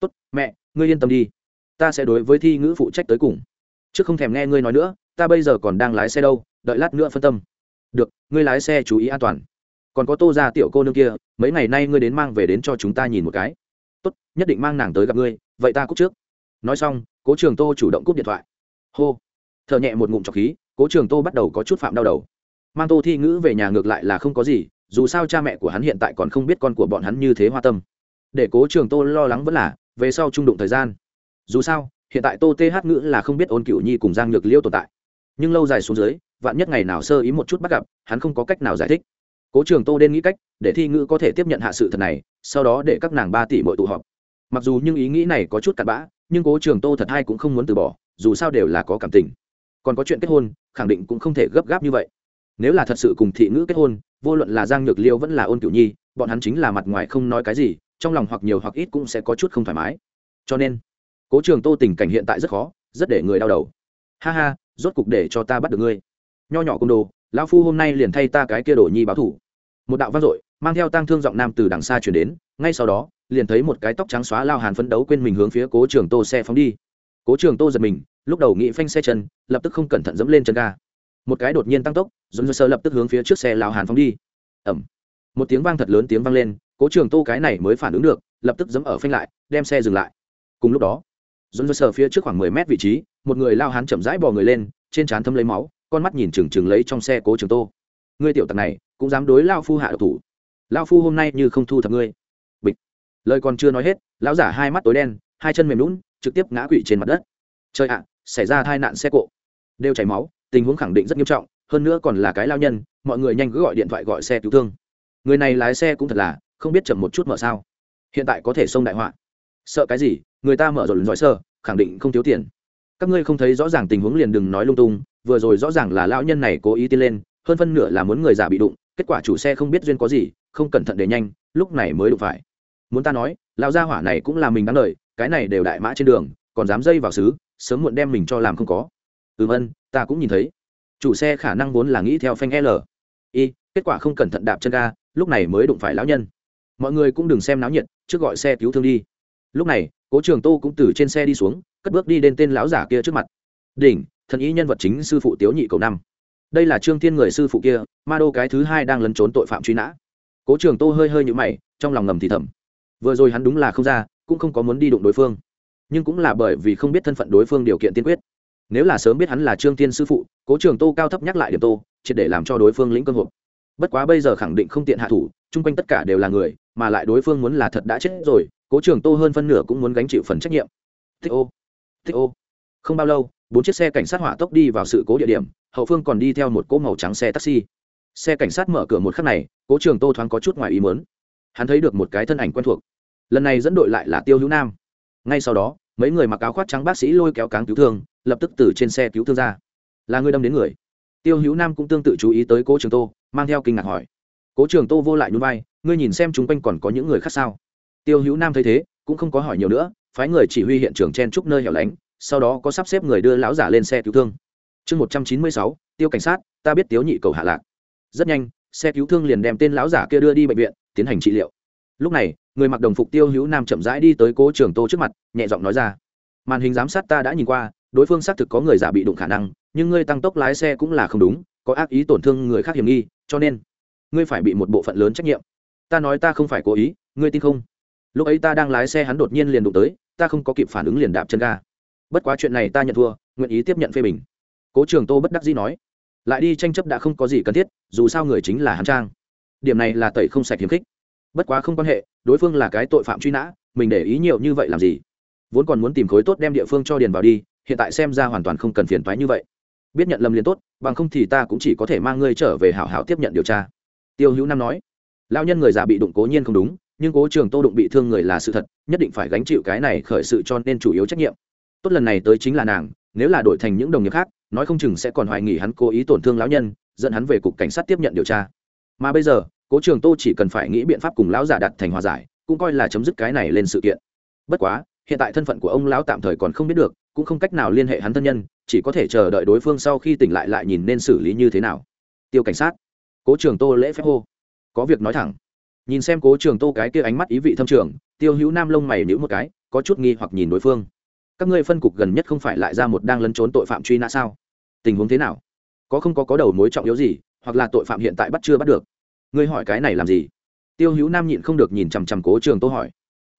Tốt, mẹ, ngươi yên tâm đi. Ta sẽ đối với thi ngữ phụ trách tới cùng. Chứ không thèm nghe ngươi nói nữa, ta bây giờ còn đang lái xe đâu, đợi lát nữa phân tâm. Được, ngươi lái xe chú ý an toàn. Còn có tô ra tiểu cô nương kia, mấy ngày nay ngươi đến mang về đến cho chúng ta nhìn một cái. Tốt, nhất định mang nàng tới gặp ngươi, vậy ta cúc trước. Nói xong, cố trường tô chủ động cúp điện thoại. Hô. T h ở nhẹ một ngụm trọc khí, cố trường tô bắt đầu có chút phạm đau đầu mang tô thi ngữ về nhà ngược lại là không có gì, dù sao cha mẹ của hắn hiện tại còn không biết con của bọn hắn như thế hoa tâm. Để cố trường tô lo lắng vẫn là, về sau trung đụng thời gian. Dù sao, hiện tại tô th ngữ là không biết ôn cựu nhi cùng giang nhược liêu tồn tại. Nhưng lâu dài xuống dưới, vạn nhất ngày nào sơ ý một chút bắt gặp, hắn không có cách nào giải thích. Cố trường tô đen nghĩ cách, để thi ngữ có thể tiếp nhận hạ sự thật này, sau đó để các nàng ba tỷ mỗi tụ họp. Mặc dù những ý nghĩ này có chút cặn bã, nhưng cố trường tô thật hay cũng không muốn từ bỏ, dù sao đều là có cảm tình. Còn có chuyện kết hôn, khẳng định cũng không thể gấp gáp như vậy nếu là thật sự cùng thị ngữ kết hôn, vô luận là giang nhược liêu vẫn là ôn cửu nhi, bọn hắn chính là mặt ngoài không nói cái gì, trong lòng hoặc nhiều hoặc ít cũng sẽ có chút không thoải mái. Cho nên, cố trường tô tình cảnh hiện tại rất khó, rất để người đau đầu. Ha ha, rốt cục để cho ta bắt được ngươi. Nho nhỏ côn đồ, lão phu hôm nay liền thay ta cái kia đổ nhi báo thủ. Một đạo vang dội, mang theo tang thương giọng nam từ đằng xa chuyển đến, ngay sau đó, liền thấy một cái tóc trắng xóa lao hàn phấn đấu quên mình hướng phía cố trường tô xe phóng đi. Cố trường tô giật mình, lúc đầu nghĩ phanh xe chân, lập tức không cẩn thận dẫm lên chân ga một cái đột nhiên tăng tốc dồn sơ lập tức hướng phía trước xe lao hàn phóng đi. Ẩm một tiếng vang thật lớn tiếng vang lên, cố trường tô cái này mới phản ứng được, lập tức dẫm ở phanh lại, đem xe dừng lại. Cùng lúc đó dồn sơ phía trước khoảng mười mét vị trí, một người lao hán chậm rãi bò người lên, trên trán thâm lấy máu, con mắt nhìn trừng trừng lấy trong xe cố trường tô. Ngươi tiểu tặc này, cũng dám đối lao phu hạ độc thủ. Lao phu hôm nay như không thu thập ngươi. Bịch. Lời còn chưa nói hết, lão giả hai mắt tối đen, hai chân mềm lún trực tiếp ngã quỵ trên mặt đất. Trời ạ, xảy ra tai nạn xe cộ. Đều chảy máu tình huống khẳng định rất nghiêm trọng, hơn nữa còn là cái lao nhân, mọi người nhanh cứ gọi điện thoại gọi xe cứu thương. Người này lái xe cũng thật là, không biết chậm một chút mở sao. Hiện tại có thể xông đại họa. Sợ cái gì, người ta mở rồi giỏi sơ, khẳng định không thiếu tiền. Các ngươi không thấy rõ ràng tình huống liền đừng nói lung tung, vừa rồi rõ ràng là lão nhân này cố ý tin lên, hơn phân nửa là muốn người giả bị đụng, kết quả chủ xe không biết duyên có gì, không cẩn thận để nhanh, lúc này mới đụng phải. Muốn ta nói, lão gia hỏa này cũng là mình đáng lời cái này đều đại mã trên đường, còn dám dây vào xứ, sớm muộn đem mình cho làm không có. Ừm ân ta cũng nhìn thấy. Chủ xe khả năng vốn là nghĩ theo phanh l. Y, kết quả không cẩn thận đạp chân ga, lúc này mới đụng phải lão nhân. Mọi người cũng đừng xem náo nhiệt, trước gọi xe cứu thương đi. Lúc này, cố trường tô cũng từ trên xe đi xuống, cất bước đi đến tên lão giả kia trước mặt. Đỉnh, thần ý nhân vật chính sư phụ tiếu nhị cầu năm. Đây là trương thiên người sư phụ kia, ma đô cái thứ hai đang lấn trốn tội phạm truy nã. Cố trường tô hơi hơi nhũ mày, trong lòng ngầm thì thầm. Vừa rồi hắn đúng là không ra, cũng không có muốn đi đụng đối phương. Nhưng cũng là bởi vì không biết thân phận đối phương điều kiện tiên quyết nếu là sớm biết hắn là trương thiên sư phụ, cố trường tô cao thấp nhắc lại điểm tô, triệt để làm cho đối phương lĩnh cơ hội bất quá bây giờ khẳng định không tiện hạ thủ, chung quanh tất cả đều là người, mà lại đối phương muốn là thật đã chết rồi, cố trường tô hơn phân nửa cũng muốn gánh chịu phần trách nhiệm. Thích ô thích ô. Không bao lâu, bốn chiếc xe cảnh sát hỏa tốc đi vào sự cố địa điểm, hậu phương còn đi theo một cỗ màu trắng xe taxi. Xe cảnh sát mở cửa một khắc này, cố trường tô thoáng có chút ngoài ý mớn hắn thấy được một cái thân ảnh quen thuộc. Lần này dẫn đội lại là tiêu hữu nam. Ngay sau đó mấy người mặc áo khoác trắng bác sĩ lôi kéo cáng cứu thương, lập tức từ trên xe cứu thương ra. Là người đâm đến người. Tiêu hữu nam cũng tương tự chú ý tới cố trường tô, mang theo kinh ngạc hỏi. Cố trường tô vô lại nhún vai, ngươi nhìn xem chung quanh còn có những người khác sao? Tiêu hữu nam thấy thế, cũng không có hỏi nhiều nữa, phái người chỉ huy hiện trường chen trúc nơi hẻo lánh, sau đó có sắp xếp người đưa lão giả lên xe cứu thương. Chương một trăm chín mươi sáu, tiêu cảnh sát, ta biết tiếu nhị cầu hạ lạc. Rất nhanh, xe cứu thương liền đem tên lão giả kia đưa đi bệnh viện, tiến hành trị liệu. Lúc này người mặc đồng phục tiêu hữu nam chậm rãi đi tới cố trường tô trước mặt, nhẹ giọng nói ra. Màn hình giám sát ta đã nhìn qua, đối phương xác thực có người giả bị đụng khả năng, nhưng ngươi tăng tốc lái xe cũng là không đúng, có ác ý tổn thương người khác hiểm nghi, cho nên ngươi phải bị một bộ phận lớn trách nhiệm. Ta nói ta không phải cố ý, ngươi tin không? Lúc ấy ta đang lái xe hắn đột nhiên liền đụng tới, ta không có kịp phản ứng liền đạp chân ga. Bất quá chuyện này ta nhận thua, nguyện ý tiếp nhận phê bình. Cố trường tô bất đắc dĩ nói. Lại đi tranh chấp đã không có gì cần thiết, dù sao người chính là hắn trang. Điểm này là tẩy không sạch hiếm khích. Bất quá không quan hệ đối phương là cái tội phạm truy nã, mình để ý nhiều như vậy làm gì? Vốn còn muốn tìm khối tốt đem địa phương cho điền vào đi, hiện tại xem ra hoàn toàn không cần phiền toái như vậy. Biết nhận lầm liền tốt, bằng không thì ta cũng chỉ có thể mang ngươi trở về hảo hảo tiếp nhận điều tra. Tiêu hữu nam nói. Lao nhân người già bị đụng cố nhiên không đúng, nhưng cố trường tô đụng bị thương người là sự thật, nhất định phải gánh chịu cái này khởi sự cho nên chủ yếu trách nhiệm. Tốt lần này tới chính là nàng, nếu là đổi thành những đồng nghiệp khác, nói không chừng sẽ còn hoài nghỉ hắn cố ý tổn thương lão nhân, dẫn hắn về cục cảnh sát tiếp nhận điều tra. Mà bây giờ cố trường tô chỉ cần phải nghĩ biện pháp cùng lão giả đặt thành hòa giải, cũng coi là chấm dứt cái này lên sự kiện. Bất quá, hiện tại thân phận của ông lão tạm thời còn không biết được, cũng không cách nào liên hệ hắn thân nhân, chỉ có thể chờ đợi đối phương sau khi tỉnh lại lại nhìn nên xử lý như thế nào. Tiêu cảnh sát. Cố trường tô lễ phép hô. Có việc nói thẳng. Nhìn xem cố trường tô cái kia ánh mắt ý vị thâm trường, tiêu hữu nam lông mày nhữ một cái, có chút nghi hoặc nhìn đối phương. Các ngươi phân cục gần nhất không phải lại ra một đang lấn trốn tội phạm truy nã sao? Tình huống thế nào? Có không có có đầu mối trọng yếu gì, hoặc là tội phạm hiện tại bắt chưa bắt được? Ngươi hỏi cái này làm gì? Tiêu hữu nam nhịn không được nhìn chằm chằm cố trường tô hỏi.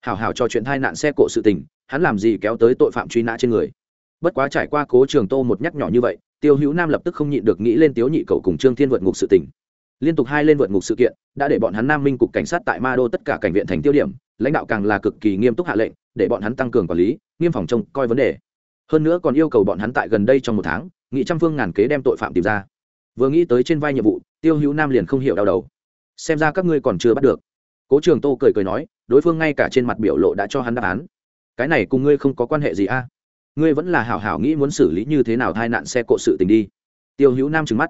Hảo hảo cho chuyện thai nạn xe cộ sự tình, hắn làm gì kéo tới tội phạm truy nã trên người? Bất quá trải qua cố trường tô một nhắc nhỏ như vậy, tiêu hữu nam lập tức không nhịn được nghĩ lên tiếu nhị cậu cùng trương thiên vượt ngục sự tình. Liên tục hai lên vượt ngục sự kiện, đã để bọn hắn nam minh cục cảnh sát tại ma đô tất cả cảnh viện thành tiêu điểm, lãnh đạo càng là cực kỳ nghiêm túc hạ lệnh, để bọn hắn tăng cường quản lý, nghiêm phòng trông coi vấn đề. Hơn nữa còn yêu cầu bọn hắn tại gần đây trong một tháng, nghị trăm phương ngàn kế đem tội phạm tìm ra. Vừa nghĩ tới trên vai nhiệm vụ, tiêu hữu nam liền không hiểu đau đầu xem ra các ngươi còn chưa bắt được. Cố trường tô cười cười nói, đối phương ngay cả trên mặt biểu lộ đã cho hắn đáp án. Cái này cùng ngươi không có quan hệ gì a ngươi vẫn là hảo hảo nghĩ muốn xử lý như thế nào tai nạn xe cộ sự tình đi. Tiêu hữu nam trừng mắt.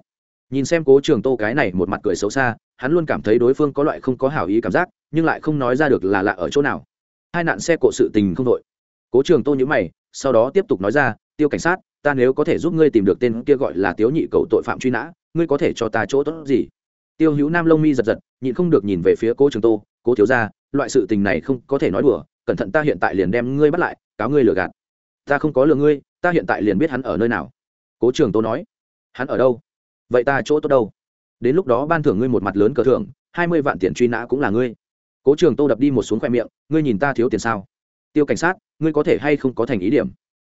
Nhìn xem cố trường tô cái này một mặt cười xấu xa, hắn luôn cảm thấy đối phương có loại không có hảo ý cảm giác, nhưng lại không nói ra được là lạ ở chỗ nào. Hai nạn xe cộ sự tình không đội. Cố trường tô nhữ mày, sau đó tiếp tục nói ra, tiêu cảnh sát, ta nếu có thể giúp ngươi tìm được tên kia gọi là tiếu nhị cầu tội phạm truy nã, ngươi có thể cho ta chỗ tốt gì? Tiêu hữu nam lông mi giật giật, nhịn không được nhìn về phía cố trường tô, cố thiếu ra loại sự tình này không có thể nói đùa, cẩn thận ta hiện tại liền đem ngươi bắt lại, cáo ngươi lừa gạt. Ta không có lừa ngươi, ta hiện tại liền biết hắn ở nơi nào. Cố trường tô nói. Hắn ở đâu? Vậy ta chỗ tốt đâu? Đến lúc đó ban thưởng ngươi một mặt lớn cờ thưởng, hai mươi vạn tiền truy nã cũng là ngươi. Cố trường tô đập đi một xuống khoe miệng, ngươi nhìn ta thiếu tiền sao? Tiêu cảnh sát, ngươi có thể hay không có thành ý điểm?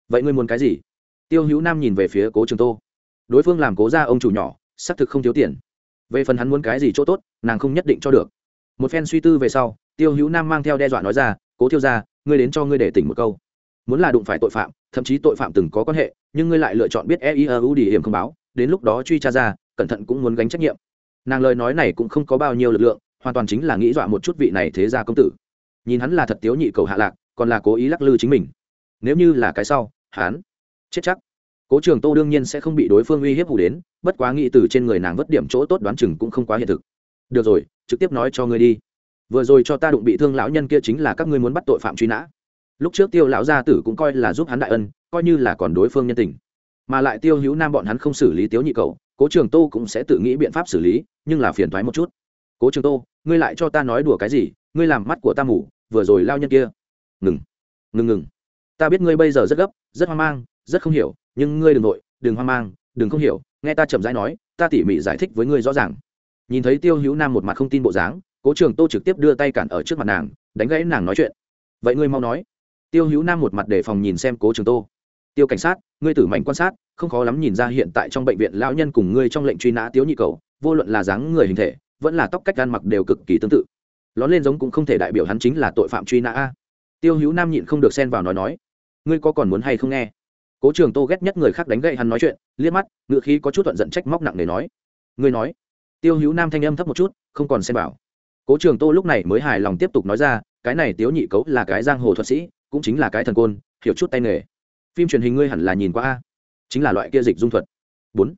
Vậy ngươi muốn cái gì? Tiêu hữu nam nhìn về phía cố trường tô. Đối phương làm cố ra ông chủ nhỏ, xác thực không thiếu tiền về phần hắn muốn cái gì chỗ tốt, nàng không nhất định cho được. Một phen suy tư về sau, tiêu hữu nam mang theo đe dọa nói ra, cố thiêu ra ngươi đến cho ngươi để tỉnh một câu. Muốn là đụng phải tội phạm, thậm chí tội phạm từng có quan hệ, nhưng ngươi lại lựa chọn biết e i u đi hiểm không báo, đến lúc đó truy tra ra, cẩn thận cũng muốn gánh trách nhiệm. Nàng lời nói này cũng không có bao nhiêu lực lượng, hoàn toàn chính là nghĩ dọa một chút vị này thế ra công tử. Nhìn hắn là thật tiếu nhị cầu hạ lạc, còn là cố ý lắc lư chính mình. Nếu như là cái sau, hắn chết chắc cố trường tô đương nhiên sẽ không bị đối phương uy hiếp hủ đến, bất quá nghĩ từ trên người nàng vất điểm chỗ tốt đoán chừng cũng không quá hiện thực. Được rồi, trực tiếp nói cho ngươi đi. Vừa rồi cho ta đụng bị thương lão nhân kia chính là các ngươi muốn bắt tội phạm truy nã. Lúc trước tiêu lão gia tử cũng coi là giúp hắn đại ân, coi như là còn đối phương nhân tình. Mà lại tiêu hữu nam bọn hắn không xử lý tiếu nhị cầu, cố trường tô cũng sẽ tự nghĩ biện pháp xử lý, nhưng là phiền thoái một chút. Cố trường tô, ngươi lại cho ta nói đùa cái gì? Ngươi làm mắt của ta mủ vừa rồi lao nhân kia. Ngừng ngừng ngừng. Ta biết ngươi bây giờ rất gấp, rất hoang mang rất không hiểu, nhưng ngươi đừng nội, đừng hoang mang, đừng không hiểu, nghe ta chậm rãi nói, ta tỉ mỉ giải thích với ngươi rõ ràng. Nhìn thấy tiêu hữu nam một mặt không tin bộ dáng, cố trường tô trực tiếp đưa tay cản ở trước mặt nàng, đánh gãy nàng nói chuyện. Vậy ngươi mau nói. Tiêu hữu nam một mặt để phòng nhìn xem cố trường tô. Tiêu cảnh sát, ngươi tử mạnh quan sát, không khó lắm nhìn ra hiện tại trong bệnh viện lão nhân cùng ngươi trong lệnh truy nã tiếu nhị cầu, vô luận là dáng người hình thể, vẫn là tóc cách gan mặc đều cực kỳ tương tự. Lón lên giống cũng không thể đại biểu hắn chính là tội phạm truy nã a. Tiêu hữu nam nhịn không được xen vào nói nói, ngươi có còn muốn hay không nghe? Cố trường tô ghét nhất người khác đánh gậy hắn nói chuyện, liếc mắt ngựa khí có chút thuận giận trách móc nặng nề nói. Ngươi nói. Tiêu hữu nam thanh âm thấp một chút, không còn xem bảo cố trường tô lúc này mới hài lòng tiếp tục nói ra, cái này tiếu nhị cấu là cái giang hồ thuật sĩ, cũng chính là cái thần côn, hiểu chút tay nghề. Phim truyền hình ngươi hẳn là nhìn qua a. Chính là loại kia dịch dung thuật. Bốn.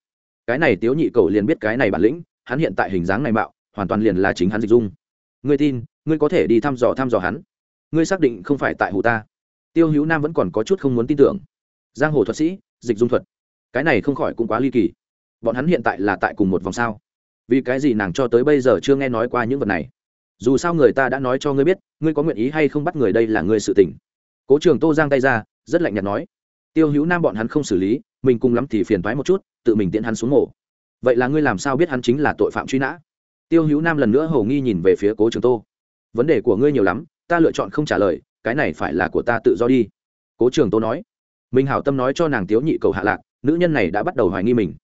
Cái này tiếu nhị cầu liền biết cái này bản lĩnh, hắn hiện tại hình dáng này mạo, hoàn toàn liền là chính hắn dịch dung. Ngươi tin, ngươi có thể đi thăm dò thăm dò hắn. Ngươi xác định không phải tại hụ ta. Tiêu hữu nam vẫn còn có chút không muốn tin tưởng giang hồ thuật sĩ, dịch dung thuật. Cái này không khỏi cũng quá ly kỳ. Bọn hắn hiện tại là tại cùng một vòng sao? Vì cái gì nàng cho tới bây giờ chưa nghe nói qua những vật này? Dù sao người ta đã nói cho ngươi biết, ngươi có nguyện ý hay không bắt người đây là ngươi sự tình. Cố trường tô giang tay ra, rất lạnh nhạt nói. Tiêu hữu nam bọn hắn không xử lý, mình cùng lắm thì phiền thoái một chút, tự mình tiễn hắn xuống mổ vậy là ngươi làm sao biết hắn chính là tội phạm truy nã? Tiêu hữu nam lần nữa hầu nghi nhìn về phía cố trường tô. Vấn đề của ngươi nhiều lắm, ta lựa chọn không trả lời, cái này phải là của ta tự do đi. Cố trường tô nói mình hảo tâm nói cho nàng tiếu nhị cầu hạ lạc, nữ nhân này đã bắt đầu hoài nghi mình.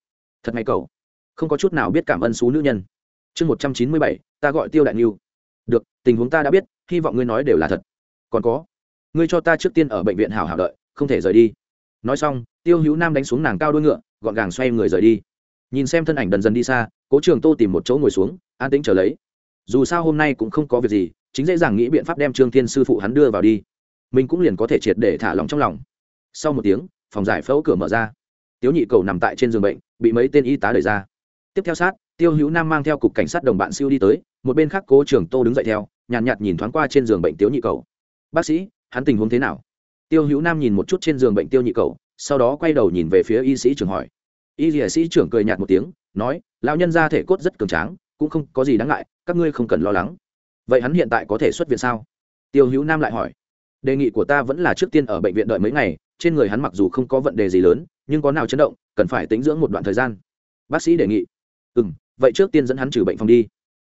Thật ngay cầu không có chút nào biết cảm ơn xú nữ nhân. Chương một trăm chín mươi bảy, ta gọi tiêu đại n được, tình huống ta đã biết, hy vọng ngươi nói đều là thật. Còn có, ngươi cho ta trước tiên ở bệnh viện hảo hảo đợi, không thể rời đi. Nói xong, tiêu hữu nam đánh xuống nàng cao đuôi ngựa, gọn gàng xoay người rời đi. Nhìn xem thân ảnh dần dần đi xa, cố trường tô tìm một chỗ ngồi xuống, an tĩnh chờ lấy. Dù sao hôm nay cũng không có việc gì, chính dễ dàng nghĩ biện pháp đem trương thiên sư phụ hắn đưa vào đi. Mình cũng liền có thể triệt để thả lòng trong lòng sau một tiếng phòng giải phẫu cửa mở ra. Tiếu nhị cầu nằm tại trên giường bệnh bị mấy tên y tá đẩy ra. Tiếp theo sát tiêu hữu nam mang theo cục cảnh sát đồng bạn siêu đi tới một bên khác cố trường tô đứng dậy theo nhàn nhạt, nhạt nhìn thoáng qua trên giường bệnh tiếu nhị cầu. Bác sĩ hắn tình huống thế nào? Tiêu hữu nam nhìn một chút trên giường bệnh tiêu nhị cầu sau đó quay đầu nhìn về phía y sĩ trưởng hỏi. Y sĩ trưởng cười nhạt một tiếng nói lão nhân ra thể cốt rất cường tráng cũng không có gì đáng ngại các ngươi không cần lo lắng. Vậy hắn hiện tại có thể xuất viện sao? Tiêu hữu nam lại hỏi. Đề nghị của ta vẫn là trước tiên ở bệnh viện đợi mấy ngày trên người hắn mặc dù không có vấn đề gì lớn, nhưng có nào chấn động, cần phải tính dưỡng một đoạn thời gian. Bác sĩ đề nghị. Ừ m vậy trước tiên dẫn hắn trừ bệnh phòng đi.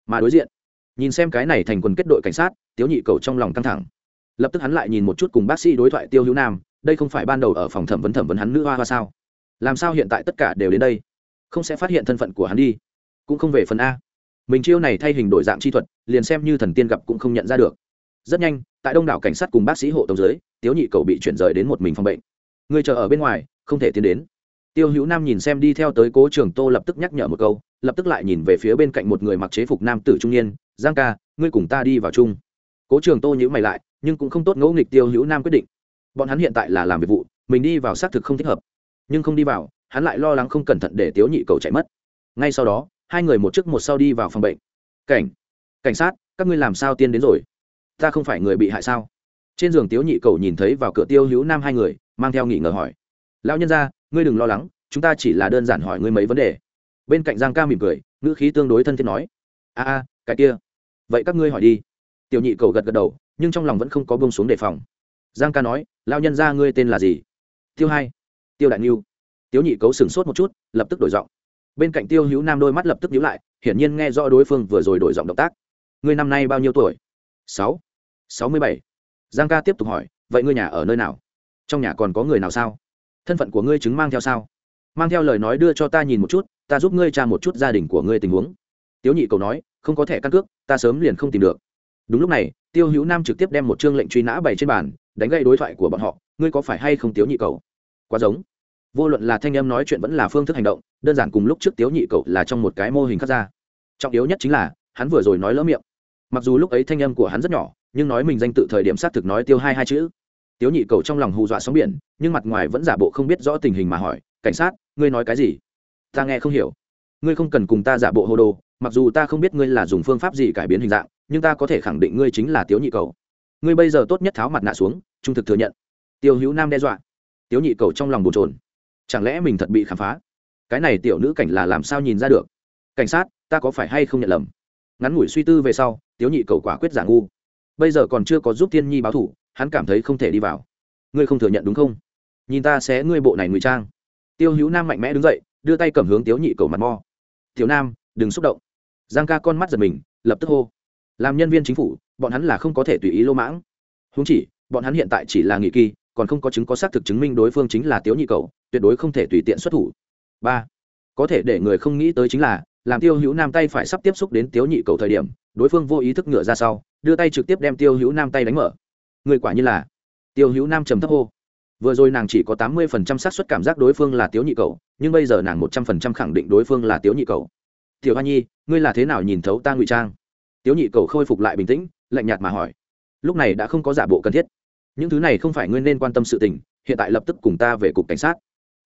Mà đối diện. Nhìn xem cái này thành quần kết đội cảnh sát, tiếu nhị cầu trong lòng căng thẳng. Lập tức hắn lại nhìn một chút cùng bác sĩ đối thoại tiêu hữu nam, đây không phải ban đầu ở phòng thẩm vấn thẩm vấn hắn nữ hoa hoa sao? Làm sao hiện tại tất cả đều đến đây? Không sẽ phát hiện thân phận của hắn đi. Cũng không về phần a. Mình chiêu này thay hình đổi dạng chi thuật, liền xem như thần tiên gặp cũng không nhận ra được. Rất nhanh tại đông đảo cảnh sát cùng bác sĩ hộ tống dưới, tiếu nhị cầu bị chuyển rời đến một mình phòng bệnh. Người chờ ở bên ngoài, không thể tiến đến. Tiêu hữu nam nhìn xem đi theo tới cố trường tô lập tức nhắc nhở một câu, lập tức lại nhìn về phía bên cạnh một người mặc chế phục nam tử trung niên, giang ca, ngươi cùng ta đi vào chung. Cố trường tô nhữ mày lại, nhưng cũng không tốt ngẫu nghịch tiêu hữu nam quyết định. Bọn hắn hiện tại là làm việc vụ, mình đi vào xác thực không thích hợp. Nhưng không đi vào, hắn lại lo lắng không cẩn thận để tiếu nhị cầu chạy mất. Ngay sau đó, hai người một trước một sau đi vào phòng bệnh. Cảnh cảnh sát, các ngươi làm sao tiên đến rồi? Ta không phải người bị hại sao? Trên giường tiếu nhị cầu nhìn thấy vào cửa tiêu hữu nam hai người, mang theo nghỉ ngờ hỏi. Lão nhân ra ngươi đừng lo lắng, chúng ta chỉ là đơn giản hỏi ngươi mấy vấn đề. Bên cạnh giang ca mỉm cười, ngữ khí tương đối thân thiết nói. A a, cái kia. Vậy các ngươi hỏi đi. Tiểu nhị cầu gật gật đầu, nhưng trong lòng vẫn không có bông xuống đề phòng. Giang ca nói lao nhân ra ngươi tên là gì? Tiêu hai. Tiêu đại niu tiêu nhị cấu sửng sốt một chút, lập tức đổi giọng. Bên cạnh tiêu hữu nam đôi mắt lập tức nhíu lại, hiển nhiên nghe rõ đối phương vừa rồi đổi giọng động tác. Ngươi năm nay bao nhiêu tuổi? Sáu sáu mươi bảy. Giang ca tiếp tục hỏi, vậy ngươi nhà ở nơi nào? Trong nhà còn có người nào sao? Thân phận của ngươi chứng mang theo sao? Mang theo lời nói đưa cho ta nhìn một chút, ta giúp ngươi tra một chút gia đình của ngươi tình huống. Tiếu nhị cầu nói, không có thẻ căn cước, ta sớm liền không tìm được. Đúng lúc này, tiêu hữu nam trực tiếp đem một chương lệnh truy nã bày trên bàn, đánh gây đối thoại của bọn họ, ngươi có phải hay không tiếu nhị cầu? Quá giống. Vô luận là thanh em nói chuyện vẫn là phương thức hành động, đơn giản cùng lúc trước tiếu nhị cậu là trong một cái mô hình khác ra. Trọng yếu nhất chính là, hắn vừa rồi nói lỡ miệng. Mặc dù lúc ấy thanh âm của hắn rất nhỏ nhưng nói mình danh tự thời điểm xác thực nói tiêu hai hai chữ. Tiếu nhị cầu trong lòng hù dọa sóng biển, nhưng mặt ngoài vẫn giả bộ không biết rõ tình hình mà hỏi, cảnh sát, ngươi nói cái gì? Ta nghe không hiểu. Ngươi không cần cùng ta giả bộ hô đồ, mặc dù ta không biết ngươi là dùng phương pháp gì cải biến hình dạng, nhưng ta có thể khẳng định ngươi chính là tiếu nhị cầu. Ngươi bây giờ tốt nhất tháo mặt nạ xuống, trung thực thừa nhận. Tiêu hữu nam đe dọa. Tiếu nhị cầu trong lòng bồn trồn chẳng lẽ mình thật bị khám phá? Cái này tiểu nữ cảnh là làm sao nhìn ra được? Cảnh sát, ta có phải hay không nhận lầm? Ngắn ngủi suy tư về sau, tiếu nhị cầu quả quyết giả ngu bây giờ còn chưa có giúp tiên nhi báo thủ, hắn cảm thấy không thể đi vào. Ngươi không thừa nhận đúng không? Nhìn ta sẽ ngươi bộ này ngụy trang. Tiêu hữu nam mạnh mẽ đứng dậy, đưa tay cầm hướng tiếu nhị cầu mặt mo. Thiếu nam, đừng xúc động. Giang ca con mắt giật mình, lập tức hô. Làm nhân viên chính phủ, bọn hắn là không có thể tùy ý lô mãng. Húng chỉ, bọn hắn hiện tại chỉ là nghị kỳ, còn không có chứng có xác thực chứng minh đối phương chính là tiếu nhị cầu, tuyệt đối không thể tùy tiện xuất thủ. Ba, có thể để người không nghĩ tới chính là, làm tiêu hữu nam tay phải sắp tiếp xúc đến tiếu nhị cầu thời điểm, đối phương vô ý thức ngựa ra sau đưa tay trực tiếp đem tiêu hữu nam tay đánh mở. Người quả như là. Tiêu hữu nam trầm thấp hô. Vừa rồi nàng chỉ có tám mươi phần trăm xác suất cảm giác đối phương là tiếu nhị cầu nhưng bây giờ nàng một trăm phần trăm khẳng định đối phương là tiếu nhị cầu tiểu hoa nhi, ngươi là thế nào nhìn thấu ta ngụy trang? Tiếu nhị cầu khôi phục lại bình tĩnh, lạnh nhạt mà hỏi. Lúc này đã không có giả bộ cần thiết. Những thứ này không phải ngươi nên quan tâm sự tình, hiện tại lập tức cùng ta về cục cảnh sát.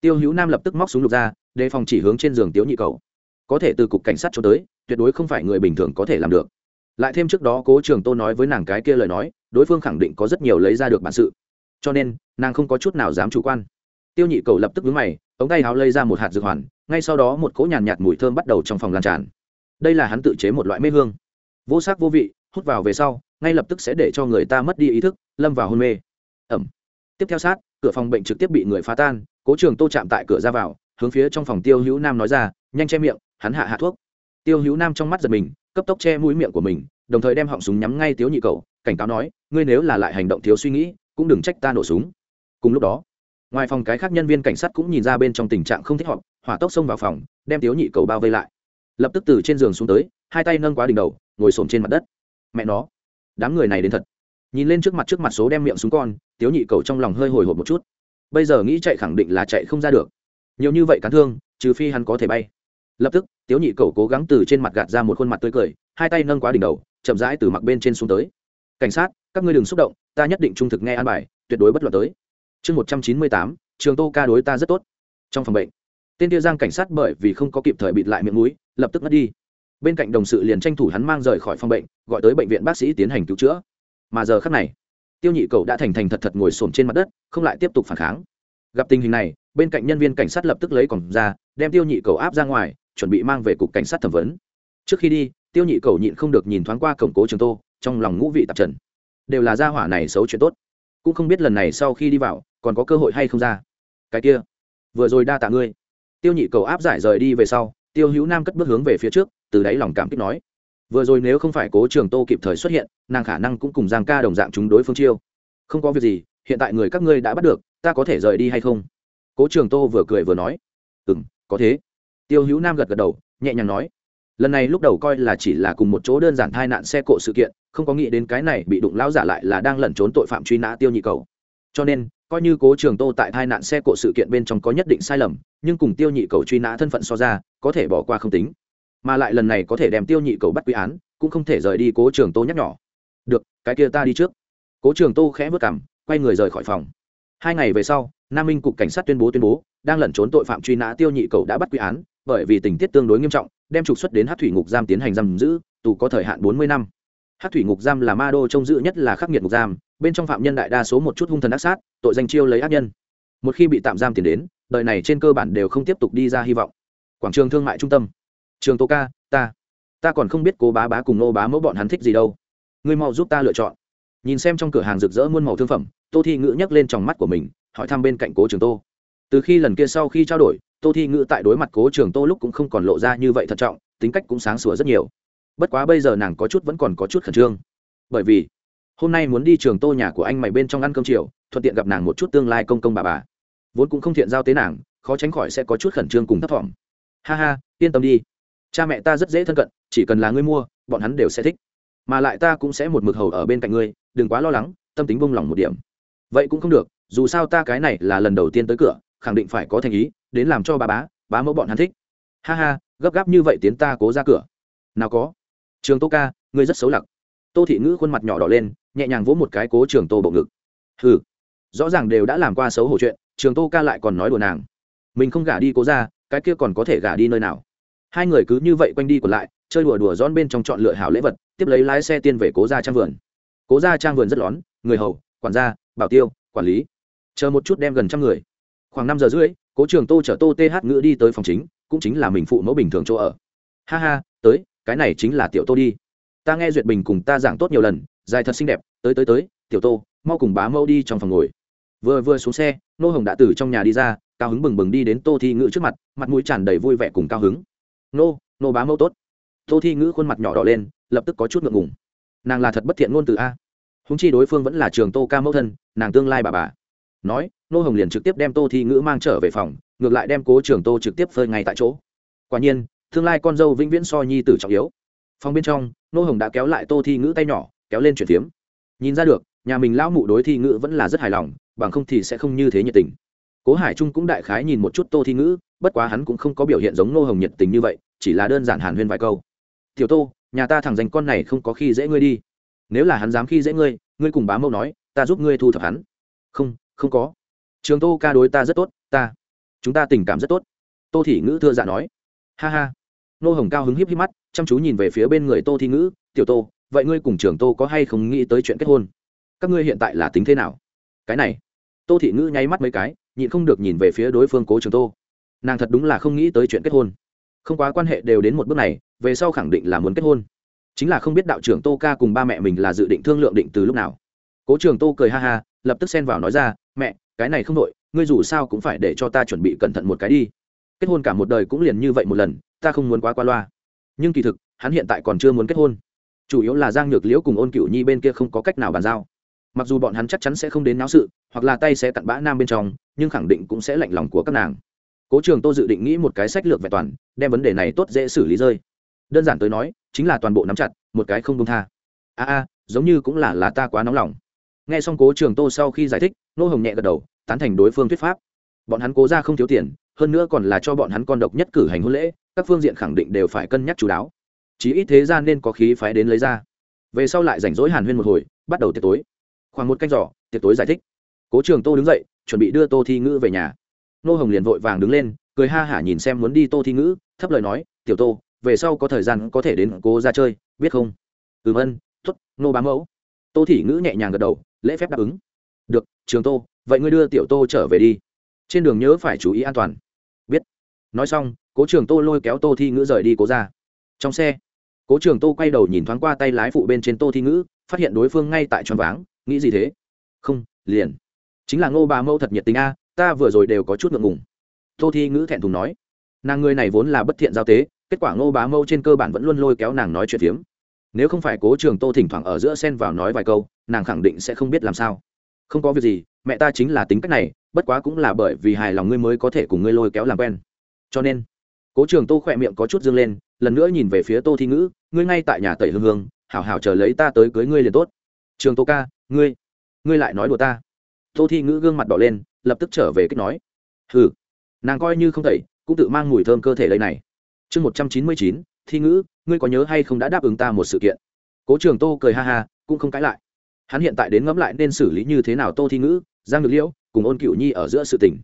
Tiêu hữu nam lập tức móc súng lục ra, đề phòng chỉ hướng trên giường tiếu nhị cầu có thể từ cục cảnh sát cho tới, tuyệt đối không phải người bình thường có thể làm được lại thêm trước đó cố trường tô nói với nàng cái kia lời nói đối phương khẳng định có rất nhiều lấy ra được bản sự. Cho nên nàng không có chút nào dám chủ quan. Tiêu nhị cầu lập tức vướng mày ống tay áo lây ra một hạt dược hoàn ngay sau đó một cỗ nhàn nhạt, nhạt mùi thơm bắt đầu trong phòng lan tràn. Đây là hắn tự chế một loại mê hương. Vô sắc vô vị hút vào về sau ngay lập tức sẽ để cho người ta mất đi ý thức lâm vào hôn mê. Ẩm. Tiếp theo sát cửa phòng bệnh trực tiếp bị người phá tan cố trường tô chạm tại cửa ra vào hướng phía trong phòng tiêu hữu nam nói ra nhanh che miệng hắn hạ hạ thuốc tiêu hữu nam trong mắt giật mình, cấp tốc che mũi miệng của mình, đồng thời đem họng súng nhắm ngay tiếu nhị cầu cảnh cáo nói, ngươi nếu là lại hành động thiếu suy nghĩ, cũng đừng trách ta nổ súng. Cùng lúc đó, ngoài phòng cái khác nhân viên cảnh sát cũng nhìn ra bên trong tình trạng không thích hợp, hỏa tốc xông vào phòng, đem tiếu nhị cầu bao vây lại. Lập tức từ trên giường xuống tới, hai tay nâng quá đỉnh đầu, ngồi xổm trên mặt đất. Mẹ nó, đám người này đến thật. Nhìn lên trước mặt trước mặt số đem miệng súng con, tiếu nhị cầu trong lòng hơi hồi hộp một chút. Bây giờ nghĩ chạy khẳng định là chạy không ra được. Nhiều như vậy cán thương, trừ phi hắn có thể bay. Lập tức tiếu nhị cầu cố gắng từ trên mặt gạt ra một khuôn mặt tươi cười, hai tay nâng quá đỉnh đầu, chậm rãi từ mặt bên trên xuống tới. Cảnh sát, các ngươi đừng xúc động, ta nhất định trung thực nghe an bài, tuyệt đối bất luận tới. Chương một trăm chín mươi tám, trường tô ca đối ta rất tốt. Trong phòng bệnh, tên tiêu giang cảnh sát bởi vì không có kịp thời bịt lại miệng mũi, lập tức mất đi. Bên cạnh đồng sự liền tranh thủ hắn mang rời khỏi phòng bệnh, gọi tới bệnh viện bác sĩ tiến hành cứu chữa. Mà giờ khắc này, tiêu nhị cầu đã thành thành thật thật ngồi sồn trên mặt đất, không lại tiếp tục phản kháng. Gặp tình hình này, bên cạnh nhân viên cảnh sát lập tức lấy còng ra, đem tiêu nhị cầu áp ra ngoài chuẩn bị mang về cục cảnh sát thẩm vấn. Trước khi đi, tiêu nhị cầu nhịn không được nhìn thoáng qua cổng cố trường tô, trong lòng ngũ vị tạp trần. Đều là gia hỏa này xấu chuyện tốt. Cũng không biết lần này sau khi đi vào, còn có cơ hội hay không ra. Cái kia, vừa rồi đa tạ ngươi. Tiêu nhị cầu áp giải rời đi về sau, tiêu hữu nam cất bước hướng về phía trước, từ đáy lòng cảm kích nói. Vừa rồi nếu không phải cố trường tô kịp thời xuất hiện, nàng khả năng cũng cùng giang ca đồng dạng chúng đối phương chiêu. Không có việc gì, hiện tại người các ngươi đã bắt được, ta có thể rời đi hay không? Cố trường tô vừa cười vừa nói. Ừ m có thế tiêu hữu nam gật gật đầu, nhẹ nhàng nói, lần này lúc đầu coi là chỉ là cùng một chỗ đơn giản tai nạn xe cộ sự kiện, không có nghĩ đến cái này bị đụng lão giả lại là đang lẩn trốn tội phạm truy nã tiêu nhị cầu. Cho nên, coi như cố trường tô tại tai nạn xe cộ sự kiện bên trong có nhất định sai lầm, nhưng cùng tiêu nhị cầu truy nã thân phận so ra, có thể bỏ qua không tính. Mà lại lần này có thể đem tiêu nhị cầu bắt quy án, cũng không thể rời đi cố trường tô nhắc nhỏ được, cái kia ta đi trước. Cố trường tô khẽ vất cảm quay người rời khỏi phòng. Hai ngày về sau, nam minh cục cảnh sát tuyên bố tuyên bố, đang lẩn trốn tội phạm truy nã tiêu nhị cầu đã bắt quy án bởi vì tình tiết tương đối nghiêm trọng, đem trục xuất đến hát thủy ngục giam tiến hành giam giữ, tù có thời hạn bốn mươi năm. Hát thủy ngục giam là ma đô trông giữ nhất là khắc nghiệt ngục giam, bên trong phạm nhân đại đa số một chút hung thần ác sát, tội danh chiêu lấy ác nhân. Một khi bị tạm giam tiền đến, đời này trên cơ bản đều không tiếp tục đi ra hy vọng. Quảng trường thương mại trung tâm. Trường tô ca, ta. Ta còn không biết cố bá bá cùng nô bá mẫu bọn hắn thích gì đâu. Ngươi mau giúp ta lựa chọn. Nhìn xem trong cửa hàng rực rỡ muôn màu thương phẩm, tô thi ngữ nhắc lên trong mắt của mình, hỏi thăm bên cạnh cố trường tô. Từ khi lần kia sau khi trao đổi tô thi ngữ tại đối mặt cố trường tô lúc cũng không còn lộ ra như vậy thận trọng, tính cách cũng sáng sủa rất nhiều. Bất quá bây giờ nàng có chút vẫn còn có chút khẩn trương. Bởi vì, hôm nay muốn đi trường tô nhà của anh mày bên trong ăn cơm chiều, thuận tiện gặp nàng một chút tương lai công công bà bà. Vốn cũng không thiện giao tế nàng, khó tránh khỏi sẽ có chút khẩn trương cùng thấp thỏm. Ha ha, yên tâm đi. Cha mẹ ta rất dễ thân cận, chỉ cần là ngươi mua, bọn hắn đều sẽ thích. Mà lại ta cũng sẽ một mực hầu ở bên cạnh ngươi, đừng quá lo lắng, tâm tính bông lòng một điểm. Vậy cũng không được, dù sao ta cái này là lần đầu tiên tới cửa, khẳng định phải có thành ý đến làm cho bà bá bá mẫu bọn hắn thích. Ha ha, gấp gáp như vậy tiến ta cố ra cửa. Nào có. Trường tô ca, ngươi rất xấu lặc. Tô thị ngữ khuôn mặt nhỏ đỏ lên, nhẹ nhàng vỗ một cái cố trường tô bộ ngực. Hừ. Rõ ràng đều đã làm qua xấu hổ chuyện, trường tô ca lại còn nói đùa nàng. Mình không gả đi cố ra, cái kia còn có thể gả đi nơi nào? Hai người cứ như vậy quanh đi còn lại, chơi đùa đùa gión bên trong chọn lựa hảo lễ vật, tiếp lấy lái xe tiên về cố gia trang vườn. Cố gia trang vườn rất lón, người hầu, quản gia, bảo tiêu, quản lý. Chờ một chút đem gần trăm người khoảng năm giờ rưỡi, cố trường tô chở tô th ngữ đi tới phòng chính, cũng chính là mình phụ mẫu bình thường chỗ ở. Ha ha, tới, cái này chính là tiểu tô đi. Ta nghe duyệt bình cùng ta giảng tốt nhiều lần, dài thật xinh đẹp, tới tới tới, tiểu tô, mau cùng bá mẫu đi trong phòng ngồi. Vừa vừa xuống xe, nô hồng đã từ trong nhà đi ra, cao hứng bừng bừng đi đến tô thi ngữ trước mặt mặt mũi tràn đầy vui vẻ cùng cao hứng. Nô nô bá mẫu tốt. Tô thi ngữ khuôn mặt nhỏ đỏ lên, lập tức có chút ngượng ngùng. Nàng là thật bất thiện ngôn từ a. Húng chi đối phương vẫn là trường tô ca mẫu thân, nàng tương lai bà bà. Nói nô hồng liền trực tiếp đem tô thi ngữ mang trở về phòng, ngược lại đem cố trường tô trực tiếp phơi ngay tại chỗ. Quả nhiên, tương lai con dâu vĩnh viễn so nhi tử trọng yếu. Phòng bên trong, nô hồng đã kéo lại tô thi ngữ tay nhỏ, kéo lên chuyển phiếm. Nhìn ra được, nhà mình lão mụ đối thi ngữ vẫn là rất hài lòng, bằng không thì sẽ không như thế nhiệt tình. Cố hải trung cũng đại khái nhìn một chút tô thi ngữ, bất quá hắn cũng không có biểu hiện giống nô hồng nhiệt tình như vậy, chỉ là đơn giản hàn huyên vài câu. Tiểu tô, nhà ta thẳng dành con này không có khi dễ ngươi đi. Nếu là hắn dám khi dễ ngươi ngươi cùng bá mẫu nói, ta giúp ngươi thu thập hắn. Không không có trường tô ca đối ta rất tốt, ta, chúng ta tình cảm rất tốt. Tô thị ngữ thưa dạ nói. Ha ha. Nô hồng cao hứng híp híp mắt, chăm chú nhìn về phía bên người tô thị ngữ, tiểu tô, vậy ngươi cùng trường tô có hay không nghĩ tới chuyện kết hôn? Các ngươi hiện tại là tính thế nào? Cái này, tô thị ngữ nháy mắt mấy cái, nhịn không được nhìn về phía đối phương cố trường tô. Nàng thật đúng là không nghĩ tới chuyện kết hôn. Không quá quan hệ đều đến một bước này, về sau khẳng định là muốn kết hôn. Chính là không biết đạo trưởng tô ca cùng ba mẹ mình là dự định thương lượng định từ lúc nào. Cố trường tô cười ha ha, lập tức xen vào nói ra, mẹ cái này không đội, ngươi dù sao cũng phải để cho ta chuẩn bị cẩn thận một cái đi. Kết hôn cả một đời cũng liền như vậy một lần, ta không muốn quá qua loa. Nhưng kỳ thực, hắn hiện tại còn chưa muốn kết hôn. Chủ yếu là giang nhược liễu cùng ôn cựu nhi bên kia không có cách nào bàn giao. Mặc dù bọn hắn chắc chắn sẽ không đến náo sự, hoặc là tay sẽ cặn bã nam bên trong, nhưng khẳng định cũng sẽ lạnh lòng của các nàng. Cố trường tô dự định nghĩ một cái sách lược vẹn toàn, đem vấn đề này tốt dễ xử lý rơi. Đơn giản tới nói, chính là toàn bộ nắm chặt, một cái không công tha. A a, giống như cũng là là ta quá nóng lòng nghe xong cố trường tô sau khi giải thích, nô hồng nhẹ gật đầu, tán thành đối phương thuyết pháp. Bọn hắn cố ra không thiếu tiền, hơn nữa còn là cho bọn hắn con độc nhất cử hành hôn lễ, các phương diện khẳng định đều phải cân nhắc chú đáo. Chí ít thế ra nên có khí phái đến lấy ra. Về sau lại rảnh rỗi hàn huyên một hồi, bắt đầu tiệc tối. Khoảng một canh giỏ tiệc tối giải thích. Cố trường tô đứng dậy, chuẩn bị đưa tô thi ngữ về nhà. Nô hồng liền vội vàng đứng lên, cười ha hả nhìn xem muốn đi tô thi ngữ, thấp lời nói, tiểu tô, về sau có thời gian có thể đến cố ra chơi, biết không? Ừm ân t ố t nô bám mẫu. Tô thị ngữ nhẹ nhàng gật đầu lễ phép đáp ứng. Được, trường tô, vậy ngươi đưa tiểu tô trở về đi. Trên đường nhớ phải chú ý an toàn. Biết. Nói xong, cố trường tô lôi kéo tô thi ngữ rời đi cố ra. Trong xe, cố trường tô quay đầu nhìn thoáng qua tay lái phụ bên trên tô thi ngữ, phát hiện đối phương ngay tại tròn váng, nghĩ gì thế? Không, liền. Chính là ngô bà mẫu thật nhiệt tình a, ta vừa rồi đều có chút ngượng ngùng. Tô thi ngữ thẹn thùng nói. Nàng người này vốn là bất thiện giao tế, kết quả ngô bá mâu trên cơ bản vẫn luôn lôi kéo nàng nói chuyện phiếm nếu không phải cố trường tô thỉnh thoảng ở giữa sen vào nói vài câu, nàng khẳng định sẽ không biết làm sao. Không có việc gì, mẹ ta chính là tính cách này, bất quá cũng là bởi vì hài lòng ngươi mới có thể cùng ngươi lôi kéo làm quen. Cho nên, cố trường tô khỏe miệng có chút dương lên, lần nữa nhìn về phía tô thi ngữ, ngươi ngay tại nhà tẩy hương hương, hảo hảo chờ lấy ta tới cưới ngươi liền tốt. Trường tô ca, ngươi ngươi lại nói đùa ta. Tô thi ngữ gương mặt đỏ lên, lập tức trở về kích nói. Hừ, nàng coi như không tẩy, cũng tự mang mùi thơm cơ thể lấy này. Chương một trăm chín mươi chín thi ngữ, ngươi có nhớ hay không đã đáp ứng ta một sự kiện? Cố trường tô cười ha ha, cũng không cãi lại. Hắn hiện tại đến ngẫm lại nên xử lý như thế nào tô thi ngữ, giang được liễu, cùng ôn cựu nhi ở giữa sự tình.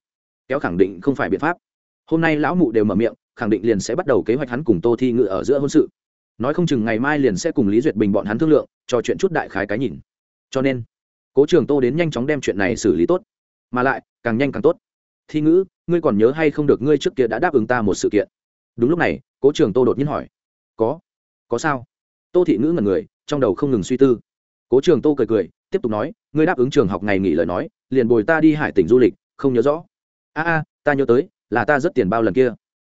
Kéo khẳng định không phải biện pháp. Hôm nay lão mụ đều mở miệng, khẳng định liền sẽ bắt đầu kế hoạch hắn cùng tô thi ngữ ở giữa hôn sự. Nói không chừng ngày mai liền sẽ cùng lý duyệt bình bọn hắn thương lượng, trò chuyện chút đại khái cái nhìn. Cho nên, cố trường tô đến nhanh chóng đem chuyện này xử lý tốt. Mà lại, càng nhanh càng tốt. Thi ngữ, ngươi còn nhớ hay không được ngươi trước kia đã đáp ứng ta một sự kiện? Đúng lúc này, cố trường tô đột nhiên hỏi có. Có sao? Tô thị ngữ ngần người, trong đầu không ngừng suy tư. Cố trường tô cười cười, tiếp tục nói, ngươi đáp ứng trường học ngày nghỉ lời nói, liền bồi ta đi hải tỉnh du lịch, không nhớ rõ. A a, ta nhớ tới, là ta rất tiền bao lần kia.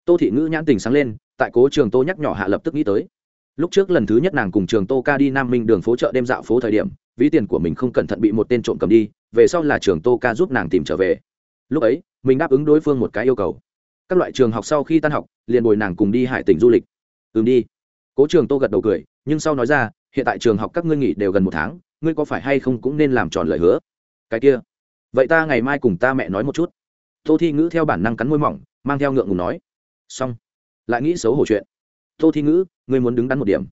Tô thị ngữ nhãn tình sáng lên, tại cố trường tô nhắc nhỏ hạ lập tức nghĩ tới. Lúc trước lần thứ nhất nàng cùng trường tô ca đi nam minh đường phố chợ đêm dạo phố thời điểm, ví tiền của mình không cẩn thận bị một tên trộm cầm đi, về sau là trường tô ca giúp nàng tìm trở về. Lúc ấy, mình đáp ứng đối phương một cái yêu cầu. Các loại trường học sau khi tan học, liền bồi nàng cùng đi hải tỉnh du lịch ừm đi. Cố trường tô gật đầu cười, nhưng sau nói ra, hiện tại trường học các ngươi nghỉ đều gần một tháng, ngươi có phải hay không cũng nên làm tròn lời hứa? Cái kia. Vậy ta ngày mai cùng ta mẹ nói một chút. Tô thi ngữ theo bản năng cắn môi mỏng, mang theo ngượng ngùng nói. Xong. Lại nghĩ xấu hổ chuyện. Tô thi ngữ, ngươi muốn đứng đắn một điểm.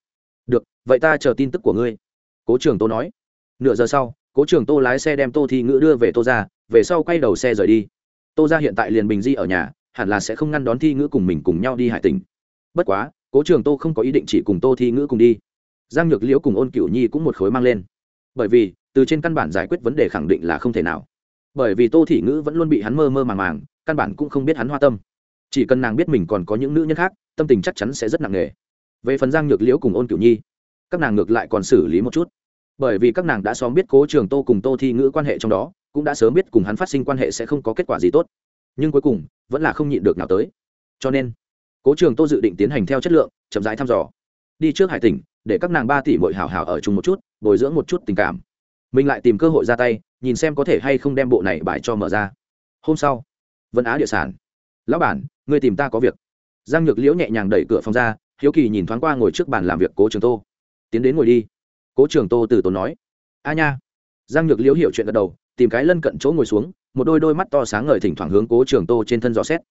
Được, vậy ta chờ tin tức của ngươi. Cố trường tô nói. Nửa giờ sau, cố trường tô lái xe đem tô thi ngữ đưa về tô ra về sau quay đầu xe rời đi. Tô ra hiện tại liền bình di ở nhà, hẳn là sẽ không ngăn đón thi ngữ cùng mình cùng nhau đi hải tỉnh. Bất quá cố trường tô không có ý định chỉ cùng tô thi ngữ cùng đi. Giang nhược liễu cùng ôn cửu nhi cũng một khối mang lên. Bởi vì, từ trên căn bản giải quyết vấn đề khẳng định là không thể nào. Bởi vì tô thị ngữ vẫn luôn bị hắn mơ mơ màng màng, căn bản cũng không biết hắn hoa tâm. Chỉ cần nàng biết mình còn có những nữ nhân khác, tâm tình chắc chắn sẽ rất nặng nề. Về phần giang nhược liễu cùng ôn cửu nhi, các nàng ngược lại còn xử lý một chút. Bởi vì các nàng đã xóm biết cố trường tô cùng tô thi ngữ quan hệ trong đó, cũng đã sớm biết cùng hắn phát sinh quan hệ sẽ không có kết quả gì tốt. Nhưng cuối cùng, vẫn là không nhịn được nào tới. Cho nên cố trường tô dự định tiến hành theo chất lượng, chậm rãi thăm dò. Đi trước hải tỉnh, để các nàng ba tỷ bội hào hào ở chung một chút, bồi dưỡng một chút tình cảm. Mình lại tìm cơ hội ra tay, nhìn xem có thể hay không đem bộ này bài cho mở ra. Hôm sau, vân á địa sản. Lão bản, người tìm ta có việc. Giang nhược liễu nhẹ nhàng đẩy cửa phòng ra, hiếu kỳ nhìn thoáng qua ngồi trước bàn làm việc cố trường tô. Tiến đến ngồi đi. Cố trường tô từ tốn nói. A nha. Giang nhược liễu hiểu chuyện gật đầu, tìm cái lân cận chỗ ngồi xuống, một đôi đôi mắt to sáng ngời thỉnh thoảng hướng cố trường tô trên thân gió xét.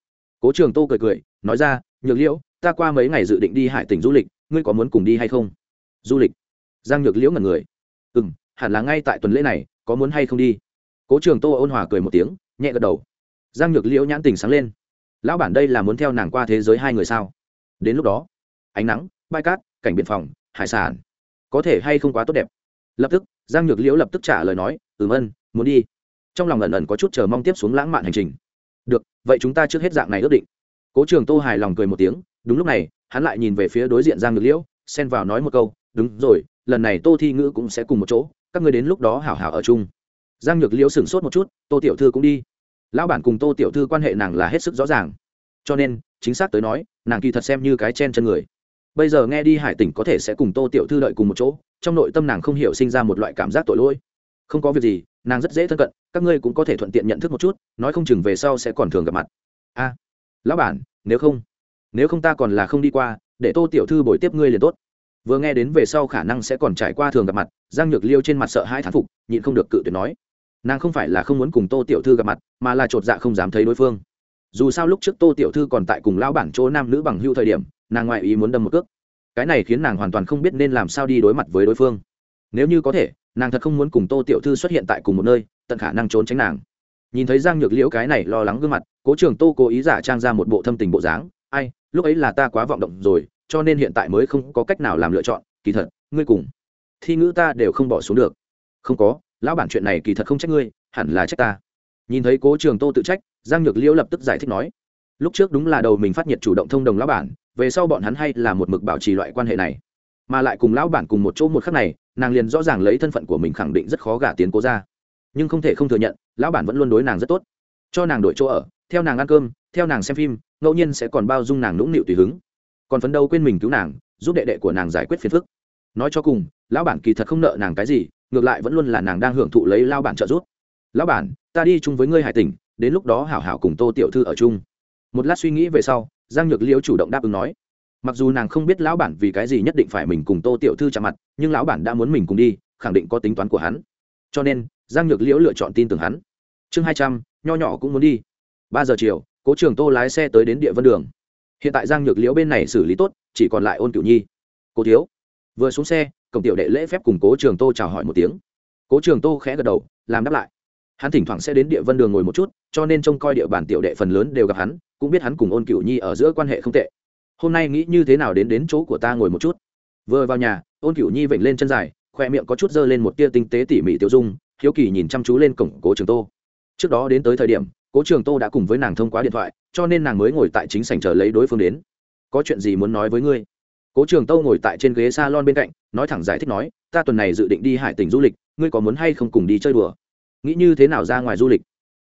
Cố trường tô cười cười, nói ra nhược liễu, ta qua mấy ngày dự định đi hải tỉnh du lịch, ngươi có muốn cùng đi hay không? Du lịch. Giang nhược liễu ngần người. Ừ m hẳn là ngay tại tuần lễ này, có muốn hay không đi? Cố trường tô ôn hòa cười một tiếng, nhẹ gật đầu. Giang nhược liễu nhãn tình sáng lên. Lão bản đây là muốn theo nàng qua thế giới hai người sao? Đến lúc đó, ánh nắng, bãi cát, cảnh biên phòng, hải sản. Có thể hay không quá tốt đẹp? Lập tức, giang nhược liễu lập tức trả lời nói, ừm ân, muốn đi. Trong lòng ẩn ẩn có chút chờ mong tiếp xuống lãng mạn hành trình. Được, vậy chúng ta trước hết dạng này ước định cố trường tô hài lòng cười một tiếng, đúng lúc này, hắn lại nhìn về phía đối diện giang nhược liễu, xen vào nói một câu, đúng rồi, lần này tô thi ngữ cũng sẽ cùng một chỗ, các người đến lúc đó hảo hảo ở chung. Giang nhược liễu sửng sốt một chút, tô tiểu thư cũng đi. Lão bản cùng tô tiểu thư quan hệ nàng là hết sức rõ ràng. Cho nên, chính xác tới nói, nàng kỳ thật xem như cái chen chân người. Bây giờ nghe đi hải tỉnh có thể sẽ cùng tô tiểu thư đợi cùng một chỗ, trong nội tâm nàng không hiểu sinh ra một loại cảm giác tội lỗi. Không có việc gì, nàng rất dễ thân cận, các ngươi cũng có thể thuận tiện nhận thức một chút, nói không chừng về sau sẽ còn thường gặp mặt. A lão bản, nếu không nếu không ta còn là không đi qua, để tô tiểu thư bồi tiếp ngươi liền tốt. Vừa nghe đến về sau khả năng sẽ còn trải qua thường gặp mặt, giang nhược liêu trên mặt sợ hai thán phục, nhịn không được cự tuyệt nói. Nàng không phải là không muốn cùng tô tiểu thư gặp mặt, mà là chột dạ không dám thấy đối phương. Dù sao lúc trước tô tiểu thư còn tại cùng lão bản chỗ nam nữ bằng hưu thời điểm, nàng ngoại ý muốn đâm một cước. Cái này khiến nàng hoàn toàn không biết nên làm sao đi đối mặt với đối phương. Nếu như có thể, nàng thật không muốn cùng tô tiểu thư xuất hiện tại cùng một nơi, tận khả năng trốn tránh nàng nhìn thấy giang nhược liễu cái này lo lắng gương mặt, cố trường tô cố ý giả trang ra một bộ thâm tình bộ dáng. Ai, lúc ấy là ta quá vọng động rồi, cho nên hiện tại mới không có cách nào làm lựa chọn. Kỳ thật, ngươi cùng thi ngữ ta đều không bỏ xuống được. Không có, lão bản chuyện này kỳ thật không trách ngươi, hẳn là trách ta. Nhìn thấy cố trường tô tự trách, giang nhược liễu lập tức giải thích nói, lúc trước đúng là đầu mình phát nhiệt chủ động thông đồng lão bản, về sau bọn hắn hay là một mực bảo trì loại quan hệ này. Mà lại cùng lão bản cùng một chỗ một khắc này, nàng liền rõ ràng lấy thân phận của mình khẳng định rất khó gả tiến cố ra nhưng không thể không thừa nhận, lão bản vẫn luôn đối nàng rất tốt. Cho nàng đổi chỗ ở, theo nàng ăn cơm, theo nàng xem phim, ngẫu nhiên sẽ còn bao dung nàng nũng nịu tùy hứng. Còn phấn đâu quên mình cứu nàng, giúp đệ đệ của nàng giải quyết phiền phức. Nói cho cùng, lão bản kỳ thật không nợ nàng cái gì, ngược lại vẫn luôn là nàng đang hưởng thụ lấy lao bản trợ giúp. Lão bản, ta đi chung với ngươi hải tỉnh, đến lúc đó hảo hảo cùng tô tiểu thư ở chung. Một lát suy nghĩ về sau, giang nhược liễu chủ động đáp ứng nói. Mặc dù nàng không biết lão bản vì cái gì nhất định phải mình cùng tô tiểu thư chạm mặt, nhưng lão bản đã muốn mình cùng đi, khẳng định có tính toán của hắn. Cho nên giang nhược liễu lựa chọn tin tưởng hắn. Chương hai trăm, nho nhỏ cũng muốn đi. Ba giờ chiều, cố trường tô lái xe tới đến địa vân đường. Hiện tại giang nhược liễu bên này xử lý tốt, chỉ còn lại ôn cửu nhi. Cố thiếu, vừa xuống xe, cổng tiểu đệ lễ phép cùng cố trường tô chào hỏi một tiếng. Cố trường tô khẽ gật đầu, làm đáp lại. Hắn thỉnh thoảng sẽ đến địa vân đường ngồi một chút, cho nên trông coi địa bàn tiểu đệ phần lớn đều gặp hắn, cũng biết hắn cùng ôn cửu nhi ở giữa quan hệ không tệ. Hôm nay nghĩ như thế nào đến đến chỗ của ta ngồi một chút. Vừa vào nhà, ôn cửu nhi vểnh lên chân dài, khoe miệng có chút dơ lên một tia tinh tế tỉ mỉ tiêu dung hiếu kỳ nhìn chăm chú lên cổng cố trường tô. Trước đó đến tới thời điểm, cố trường tô đã cùng với nàng thông qua điện thoại, cho nên nàng mới ngồi tại chính sảnh chờ lấy đối phương đến. Có chuyện gì muốn nói với ngươi? Cố trường tô ngồi tại trên ghế s a lon bên cạnh, nói thẳng giải thích nói, ta tuần này dự định đi hải tỉnh du lịch, ngươi có muốn hay không cùng đi chơi đùa? Nghĩ như thế nào ra ngoài du lịch?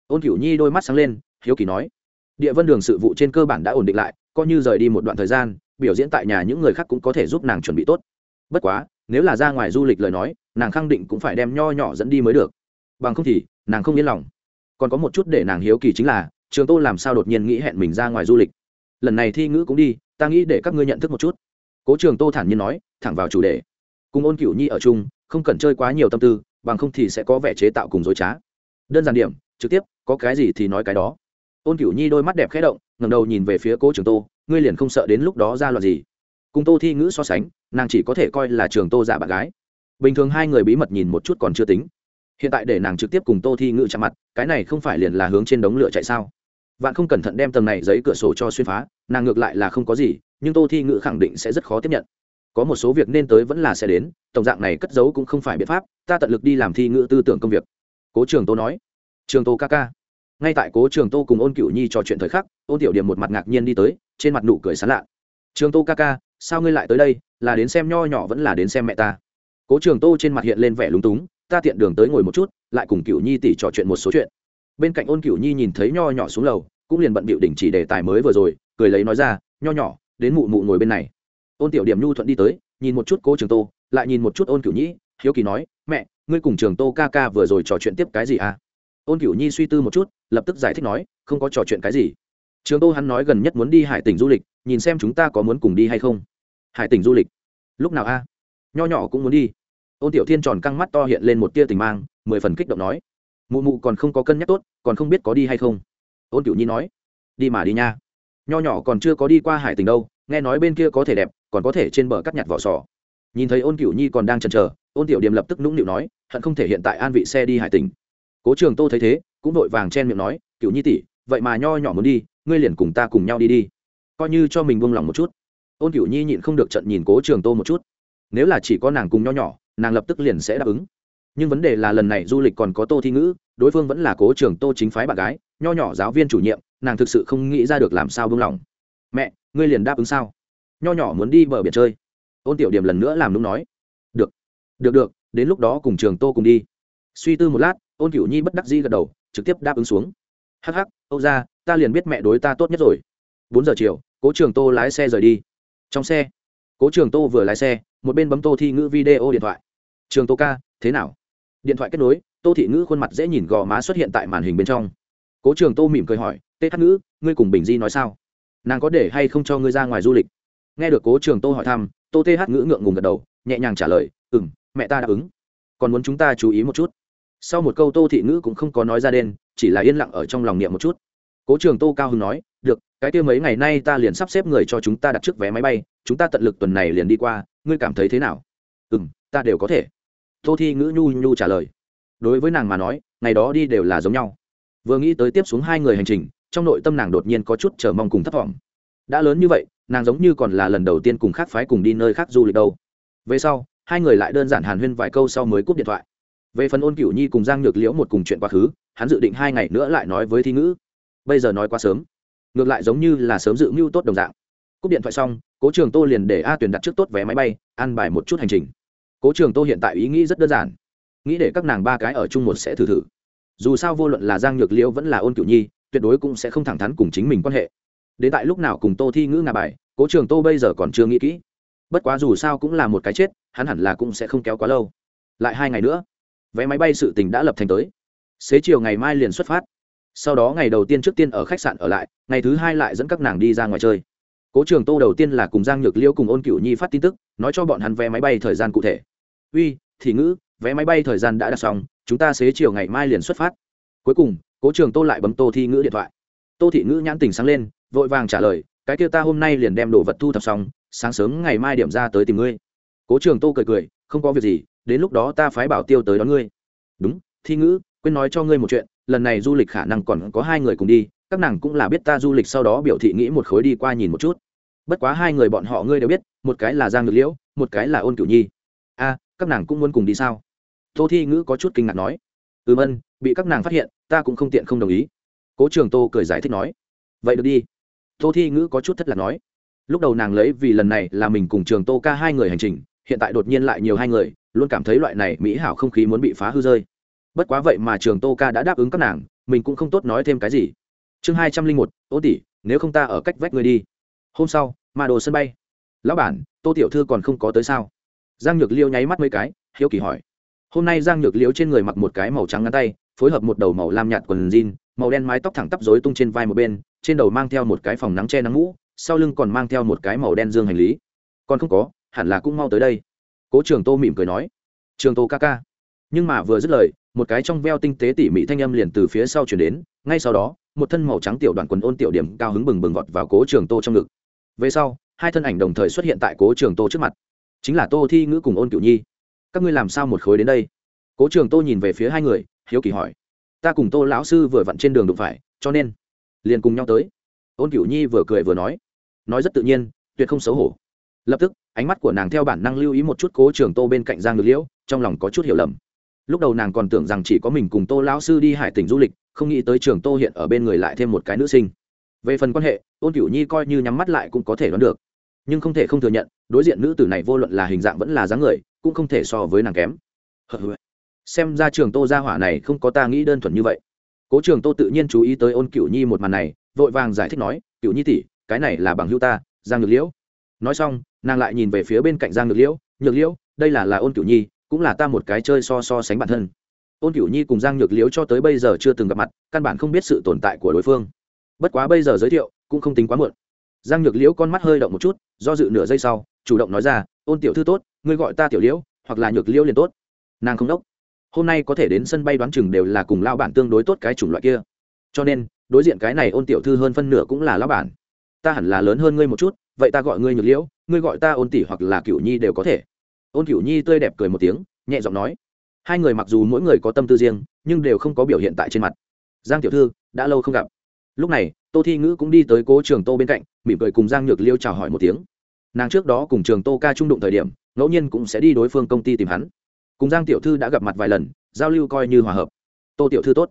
Ôn cửu nhi đôi mắt sáng lên, hiếu kỳ nói, địa vân đường sự vụ trên cơ bản đã ổn định lại, coi như rời đi một đoạn thời gian, biểu diễn tại nhà những người khác cũng có thể giúp nàng chuẩn bị tốt. Bất quá, nếu là ra ngoài du lịch lời nói nàng khẳng định cũng phải đem nho nhỏ dẫn đi mới được. Bằng không thì, nàng không yên lòng. Còn có một chút để nàng hiếu kỳ chính là, trường tô làm sao đột nhiên nghĩ hẹn mình ra ngoài du lịch? Lần này thi ngữ cũng đi, ta nghĩ để các ngươi nhận thức một chút. Cố trường tô thản nhiên nói, thẳng vào chủ đề. Cùng ôn cửu nhi ở chung, không cần chơi quá nhiều tâm tư, bằng không thì sẽ có vẻ chế tạo cùng dối trá. Đơn giản điểm, trực tiếp, có cái gì thì nói cái đó. Ôn cửu nhi đôi mắt đẹp khẽ động ngầm đầu nhìn về phía cố trường tô, ngươi liền không sợ đến lúc đó ra loạt gì. Cùng tô thi ngữ so sánh, nàng chỉ có thể coi là trường tô giả bạn gái bình thường hai người bí mật nhìn một chút còn chưa tính. Hiện tại để nàng trực tiếp cùng tô thi ngự chạm mặt, cái này không phải liền là hướng trên đống lửa chạy sao? Vạn không cẩn thận đem tầng này giấy cửa sổ cho xuyên phá, nàng ngược lại là không có gì, nhưng tô thi ngự khẳng định sẽ rất khó tiếp nhận. Có một số việc nên tới vẫn là sẽ đến, tổng dạng này cất giấu cũng không phải biện pháp, ta tận lực đi làm thi ngự tư tưởng công việc. Cố trường tô nói. Trường tô ca ca. Ngay tại cố trường tô cùng ôn cửu nhi trò chuyện thời khắc, ôn tiểu điểm một mặt ngạc nhiên đi tới, trên mặt nụ cười sán lạ. Trường tô ca ca, sao ngươi lại tới đây? Là đến xem nho nhỏ vẫn là đến xem mẹ ta? Cố trường tô trên mặt hiện lên vẻ lúng túng, ta tiện đường tới ngồi một chút, lại cùng cựu nhi tỉ trò chuyện một số chuyện. Bên cạnh ôn cựu nhi nhìn thấy nho nhỏ xuống lầu, cũng liền bận bịu đỉnh chỉ đề tài mới vừa rồi, cười lấy nói ra, nho nhỏ, đến mụ mụ ngồi bên này. Ôn tiểu điểm nhu thuận đi tới, nhìn một chút cố trường tô, lại nhìn một chút ôn cựu nhi, hiếu kỳ nói, mẹ, ngươi cùng trường tô ca ca vừa rồi trò chuyện tiếp cái gì à? Ôn cựu nhi suy tư một chút, lập tức giải thích nói, không có trò chuyện cái gì. Trường tô hắn nói gần nhất muốn đi hải tỉnh du lịch, nhìn xem chúng ta có muốn cùng đi hay không. Hải tỉnh du lịch. Lúc nào a? Nho nhỏ cũng muốn đi. Ôn tiểu thiên tròn căng mắt to hiện lên một tia tình mang, mười phần kích động nói, mụ mụ còn không có cân nhắc tốt, còn không biết có đi hay không? Ôn tiểu nhi nói, đi mà đi nha. Nho nhỏ còn chưa có đi qua hải tỉnh đâu, nghe nói bên kia có thể đẹp, còn có thể trên bờ cắt nhặt vỏ sò. Nhìn thấy ôn cửu nhi còn đang chần chờ, ôn tiểu điềm lập tức nũng nịu nói, hận không thể hiện tại an vị xe đi hải tỉnh cố trường tô thấy thế, cũng vội vàng chen miệng nói cửu nhi tỷ, vậy mà nho nhỏ muốn đi, ngươi liền cùng ta cùng nhau đi đi. Coi như cho mình buông lòng một chút. Ôn cửu nhi nhịn không được trận nhìn cố trường tô một chút nếu là chỉ có nàng cùng nho nhỏ, nàng lập tức liền sẽ đáp ứng. Nhưng vấn đề là lần này du lịch còn có tô thi ngữ, đối phương vẫn là cố trường tô chính phái bạn gái, nho nhỏ giáo viên chủ nhiệm, nàng thực sự không nghĩ ra được làm sao buông lòng mẹ, ngươi liền đáp ứng sao? Nho nhỏ muốn đi bờ biển chơi. Ôn tiểu điểm lần nữa làm đúng nói. Được được được, đến lúc đó cùng trường tô cùng đi. Suy tư một lát, ôn cửu nhi bất đắc dĩ gật đầu, trực tiếp đáp ứng xuống. Hắc hắc, âu ra ta liền biết mẹ đối ta tốt nhất rồi. Bốn giờ chiều, cố trường tô lái xe rời đi. Trong xe cố trường tô vừa lái xe, một bên bấm tô thi ngữ video điện thoại. Trường tô ca, thế nào? Điện thoại kết nối, tô thị ngữ khuôn mặt dễ nhìn gò má xuất hiện tại màn hình bên trong. Cố trường tô mỉm cười hỏi, tê hát ngữ, ngươi cùng bình di nói sao? Nàng có để hay không cho ngươi ra ngoài du lịch? Nghe được cố trường tô hỏi thăm, tô tê hát ngữ ngượng ngùng gật đầu, nhẹ nhàng trả lời ừ m mẹ ta đáp ứng. Còn muốn chúng ta chú ý một chút? Sau một câu tô thị ngữ cũng không có nói ra đen, chỉ là yên lặng ở trong lòng niệm một chút. Cố trường tô cao hưng nói cái kia mấy ngày nay ta liền sắp xếp người cho chúng ta đặt trước vé máy bay, chúng ta tận lực tuần này liền đi qua, ngươi cảm thấy thế nào? Ừ m ta đều có thể. Tô thi ngữ nhu nhu trả lời. Đối với nàng mà nói, ngày đó đi đều là giống nhau. Vừa nghĩ tới tiếp xuống hai người hành trình, trong nội tâm nàng đột nhiên có chút chờ mong cùng thất vọng. Đã lớn như vậy, nàng giống như còn là lần đầu tiên cùng khác phái cùng đi nơi khác du lịch đâu. Về sau, hai người lại đơn giản hàn huyên vài câu sau mới cúp điện thoại. Về phần ôn cửu nhi cùng giang nhược liễu một cùng chuyện quá khứ, hắn dự định hai ngày nữa lại nói với thi ngữ. Bây giờ nói quá sớm ngược lại giống như là sớm dự mưu tốt đồng dạng. Cúp điện thoại xong, cố trường tô liền để a tuyển đặt trước tốt vé máy bay ăn bài một chút hành trình. Cố trường tô hiện tại ý nghĩ rất đơn giản. Nghĩ để các nàng ba cái ở chung một sẽ thử thử. Dù sao vô luận là giang nhược liễu vẫn là ôn cửu nhi, tuyệt đối cũng sẽ không thẳng thắn cùng chính mình quan hệ. Đến tại lúc nào cùng tô thi ngữ ngà bài, cố trường tô bây giờ còn chưa nghĩ kỹ. Bất quá dù sao cũng là một cái chết, hắn hẳn là cũng sẽ không kéo quá lâu. Lại hai ngày nữa, vé máy bay sự tình đã lập thành tới. Xế chiều ngày mai liền xuất phát sau đó ngày đầu tiên trước tiên ở khách sạn ở lại, ngày thứ hai lại dẫn các nàng đi ra ngoài chơi. Cố trường tô đầu tiên là cùng giang nhược liêu cùng ôn cửu nhi phát tin tức, nói cho bọn hắn vé máy bay thời gian cụ thể. Uy, thị ngữ, vé máy bay thời gian đã đặt xong, chúng ta xế chiều ngày mai liền xuất phát. Cuối cùng, cố trường tô lại bấm tô thi ngữ điện thoại. Tô thị ngữ nhãn tình sáng lên, vội vàng trả lời, cái kia ta hôm nay liền đem đồ vật thu thập xong, sáng sớm ngày mai điểm ra tới tìm ngươi. Cố trường tô cười cười, không có việc gì, đến lúc đó ta phái bảo tiêu tới đón ngươi. Đúng thi ngữ, quên nói cho ngươi một chuyện lần này du lịch khả năng còn có hai người cùng đi, các nàng cũng là biết ta du lịch sau đó biểu thị nghĩ một khối đi qua nhìn một chút. Bất quá hai người bọn họ ngươi đều biết, một cái là giang ngược liễu, một cái là ôn cửu nhi. A, các nàng cũng muốn cùng đi sao? Tô thi ngữ có chút kinh ngạc nói. Ừm ân, bị các nàng phát hiện, ta cũng không tiện không đồng ý. Cố trường tô cười giải thích nói. Vậy được đi. Tô thi ngữ có chút thất lạc nói. Lúc đầu nàng lấy vì lần này là mình cùng trường tô ca hai người hành trình, hiện tại đột nhiên lại nhiều hai người, luôn cảm thấy loại này mỹ hảo không khí muốn bị phá hư rơi bất quá vậy mà trường tô ca đã đáp ứng các nàng, mình cũng không tốt nói thêm cái gì. Chương hai trăm linh một, ô tỷ, nếu không ta ở cách vách người đi. Hôm sau mà đồ sân bay. Lão bản, tô tiểu thư còn không có tới sao? Giang nhược liêu nháy mắt mấy cái, hiếu kỳ hỏi. Hôm nay giang nhược liêu trên người mặc một cái màu trắng ngắn tay, phối hợp một đầu màu lam nhạt quần jean, màu đen mái tóc thẳng tắp rối tung trên vai một bên, trên đầu mang theo một cái phòng nắng che nắng mũ, sau lưng còn mang theo một cái màu đen dương hành lý. Còn không có, hẳn là cũng mau tới đây. Cố trường tô mỉm cười nói. Trường tô ca ca. Nhưng mà vừa dứt lời một cái trong veo tinh tế tỉ mỉ thanh âm liền từ phía sau chuyển đến, ngay sau đó, một thân màu trắng tiểu đoàn quần ôn tiểu điểm cao hứng bừng bừng vọt vào cố trường tô trong ngực. Về sau, hai thân ảnh đồng thời xuất hiện tại cố trường tô trước mặt. Chính là tô thi ngữ cùng ôn cửu nhi. Các ngươi làm sao một khối đến đây? Cố trường tô nhìn về phía hai người, hiếu kỳ hỏi. Ta cùng tô lão sư vừa vặn trên đường đụng phải, cho nên liền cùng nhau tới. Ôn cửu nhi vừa cười vừa nói. Nói rất tự nhiên, tuyệt không xấu hổ. Lập tức, ánh mắt của nàng theo bản năng lưu ý một chút cố trường tô bên cạnh giang ngược liễu, trong lòng có chút hiểu lầm lúc đầu nàng còn tưởng rằng chỉ có mình cùng tô lão sư đi hải tỉnh du lịch, không nghĩ tới trường tô hiện ở bên người lại thêm một cái nữ sinh. Về phần quan hệ ôn cửu nhi coi như nhắm mắt lại cũng có thể đoán được. Nhưng không thể không thừa nhận, đối diện nữ tử này vô luận là hình dạng vẫn là dáng người, cũng không thể so với nàng kém. Xem ra trường tô gia hỏa này không có ta nghĩ đơn thuần như vậy. Cố trường tô tự nhiên chú ý tới ôn cửu nhi một màn này, vội vàng giải thích nói, cửu nhi tỷ, cái này là bằng hữu ta, giang nhược liễu. Nói xong, nàng lại nhìn về phía bên cạnh giang nhược liễu nhược liễu, đây là là ôn cửu nhi cũng là ta một cái chơi so so sánh bản thân. Ôn cửu nhi cùng giang nhược liễu cho tới bây giờ chưa từng gặp mặt, căn bản không biết sự tồn tại của đối phương. Bất quá bây giờ giới thiệu, cũng không tính quá muộn. Giang nhược liễu con mắt hơi động một chút, do dự nửa giây sau, chủ động nói ra, ôn tiểu thư tốt, ngươi gọi ta tiểu liễu, hoặc là nhược liễu liền tốt. Nàng không đốc. Hôm nay có thể đến sân bay đoán chừng đều là cùng lao bản tương đối tốt cái chủng loại kia. Cho nên, đối diện cái này ôn tiểu thư hơn phân nửa cũng là lao bản. Ta hẳn là lớn hơn ngươi một chút, vậy ta gọi ngươi nhược liễu, ngươi gọi ta ôn tỷ hoặc là cửu nhi đều có thể ôn cửu nhi tươi đẹp cười một tiếng, nhẹ giọng nói, hai người mặc dù mỗi người có tâm tư riêng, nhưng đều không có biểu hiện tại trên mặt. Giang tiểu thư, đã lâu không gặp. Lúc này, tô thi ngữ cũng đi tới cố trường tô bên cạnh, mỉm cười cùng giang nhược liêu chào hỏi một tiếng. Nàng trước đó cùng trường tô ca trung đụng thời điểm, ngẫu nhiên cũng sẽ đi đối phương công ty tìm hắn. Cùng giang tiểu thư đã gặp mặt vài lần, giao lưu coi như hòa hợp. Tô tiểu thư tốt.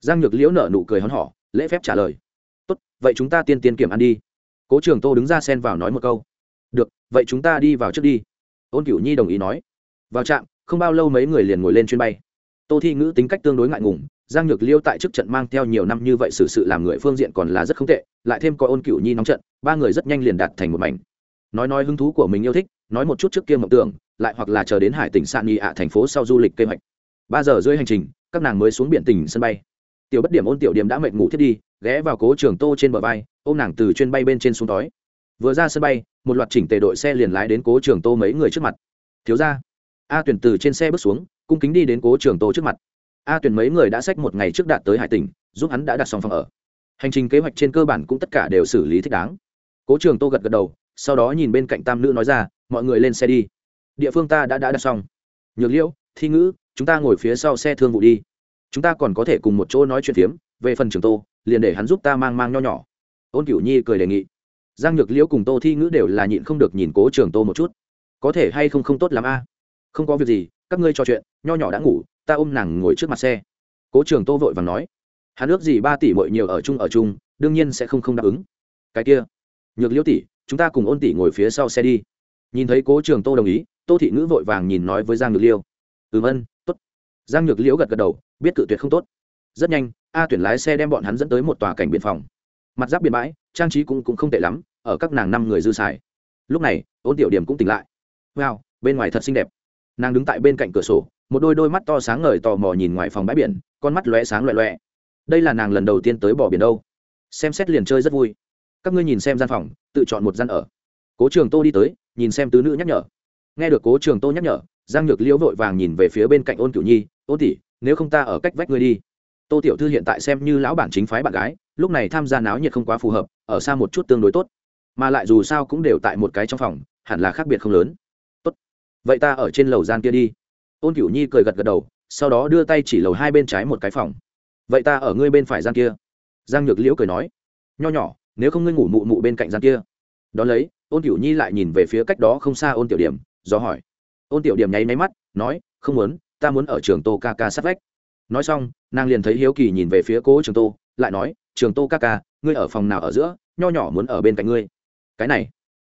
Giang nhược liễu nở nụ cười hón họ lễ phép trả lời. Tốt, vậy chúng ta tiên tiên kiểm ăn đi. Cố trường tô đứng ra xen vào nói một câu. Được, vậy chúng ta đi vào trước đi ôn cửu nhi đồng ý nói. Vào trạm không bao lâu mấy người liền ngồi lên chuyến bay. Tô thi ngữ tính cách tương đối ngại ngùng giang nhược liêu tại trước trận mang theo nhiều năm như vậy xử sự, sự làm người phương diện còn là rất không tệ lại thêm có ôn cửu nhi nóng trận ba người rất nhanh liền đạt thành một mảnh. Nói nói hứng thú của mình yêu thích nói một chút trước kia mộng tưởng lại hoặc là chờ đến hải tỉnh sạn nghị ạ thành phố sau du lịch kế hoạch. Ba giờ rưỡi hành trình các nàng mới xuống biển tỉnh sân bay. Tiểu bất điểm ôn tiểu điểm đã mệt ngủ thiết đi ghé vào cố trường tô trên bờ bay ô m nàng từ chuyên bay bên trên xuống tối. vừa ra sân bay một loạt chỉnh tề đội xe liền lái đến cố trường tô mấy người trước mặt. Thiếu ra a tuyển từ trên xe bước xuống, cung kính đi đến cố trường tô trước mặt. A tuyển mấy người đã xách một ngày trước đạt tới hải tỉnh, giúp hắn đã đặt xong phòng ở. Hành trình kế hoạch trên cơ bản cũng tất cả đều xử lý thích đáng. Cố trường tô gật gật đầu, sau đó nhìn bên cạnh tam nữ nói ra, mọi người lên xe đi. Địa phương ta đã đã đặt xong. Nhược liễu, thi ngữ, chúng ta ngồi phía sau xe thương vụ đi. Chúng ta còn có thể cùng một chỗ nói chuyện phiếm, về phần trường tô, liền để hắn giúp ta mang mang nho nhỏ. Ôn cửu nhi cười đề nghị giang nhược liễu cùng tô thi ngữ đều là nhịn không được nhìn cố trường tô một chút. Có thể hay không không tốt lắm a? À? Không có việc gì, các ngươi trò chuyện, nho nhỏ đã ngủ, ta ôm nàng ngồi trước mặt xe. Cố trường tô vội và nói, hắn ước gì ba tỷ mội nhiều ở chung ở chung, đương nhiên sẽ không không đáp ứng. Cái kia, nhược liễu tỷ, chúng ta cùng ôn tỷ ngồi phía sau xe đi. Nhìn thấy cố trường tô đồng ý, tô thị ngữ vội vàng nhìn nói với giang nhược liêu ừm ân t ố t giang nhược liễu gật gật đầu, biết cự tuyệt không tốt. Rất nhanh, a tuyển lái xe đem bọn hắn dẫn tới một tòa cảnh biên phòng mặt giáp biên bãi trang trí cũng, cũng không tệ lắm ở các nàng năm người dư xài. Lúc này ôn tiểu điểm cũng tỉnh lại. Wow bên ngoài thật xinh đẹp. Nàng đứng tại bên cạnh cửa sổ một đôi đôi mắt to sáng ngời tò mò nhìn ngoài phòng bãi biển con mắt lóe sáng loẹ loẹ. Đây là nàng lần đầu tiên tới bỏ biển đâu. Xem xét liền chơi rất vui. Các ngươi nhìn xem gian phòng tự chọn một gian ở. Cố trường tô đi tới nhìn xem tứ nữ nhắc nhở. Nghe được cố trường tô nhắc nhở giang nhược liễu vội vàng nhìn về phía bên cạnh ôn cửu nhi ôn tỷ nếu không ta ở cách vách ngươi đi tô tiểu thư hiện tại xem như lão bản chính phái bạn gái, lúc này tham gia náo nhiệt không quá phù hợp, ở xa một chút tương đối tốt. Mà lại dù sao cũng đều tại một cái trong phòng, hẳn là khác biệt không lớn. Tốt. Vậy ta ở trên lầu gian kia đi. Ôn cửu nhi cười gật gật đầu, sau đó đưa tay chỉ lầu hai bên trái một cái phòng. Vậy ta ở ngươi bên phải gian kia. Giang nhược liễu cười nói. Nho nhỏ, nếu không ngươi ngủ mụ mụ bên cạnh gian kia. Đón lấy, ôn cửu nhi lại nhìn về phía cách đó không xa ôn tiểu điểm, do hỏi. Ôn tiểu điểm nháy máy mắt, nói, không muốn, ta muốn ở trường tô ca ca sát vách nói xong, nàng liền thấy hiếu kỳ nhìn về phía cố trường tô, lại nói, trường tô ca ca, ngươi ở phòng nào ở giữa, nho nhỏ muốn ở bên cạnh ngươi. Cái này,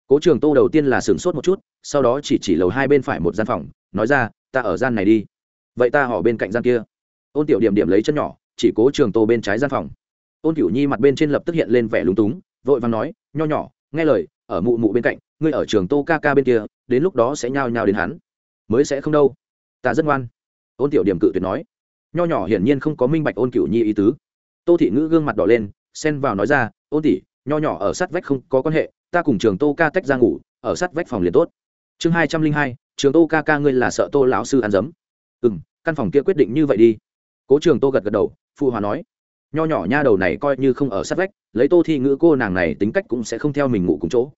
cố trường tô đầu tiên là sửng sốt một chút, sau đó chỉ chỉ lầu hai bên phải một gian phòng, nói ra, ta ở gian này đi. Vậy ta họ bên cạnh gian kia. Ôn tiểu điểm điểm lấy chân nhỏ, chỉ cố trường tô bên trái gian phòng. Ôn cửu nhi mặt bên trên lập tức hiện lên vẻ lúng túng, vội và nói, nho nhỏ, nghe lời, ở mụ mụ bên cạnh, ngươi ở trường tô ca ca bên kia, đến lúc đó sẽ nhao nhao đến hắn. Mới sẽ không đâu. Ta rất ngoan. Ôn tiểu điểm cự tuyệt nói nho nhỏ hiển nhiên không có minh bạch ôn cửu nhi ý tứ. Tô thị ngữ gương mặt đỏ lên, xen vào nói ra, ôn tỷ, nho nhỏ ở sát vách không có quan hệ, ta cùng trường tô ca tách ra ngủ, ở sát vách phòng liền tốt. Chương hai trăm linh hai, trường tô ca ca ngươi là sợ tô lão sư ăn dấm. Ừ m căn phòng kia quyết định như vậy đi. Cố trường tô gật gật đầu, phụ hòa nói, nho nhỏ nha đầu này coi như không ở sát vách, lấy tô thi ngữ cô nàng này tính cách cũng sẽ không theo mình ngủ cùng chỗ.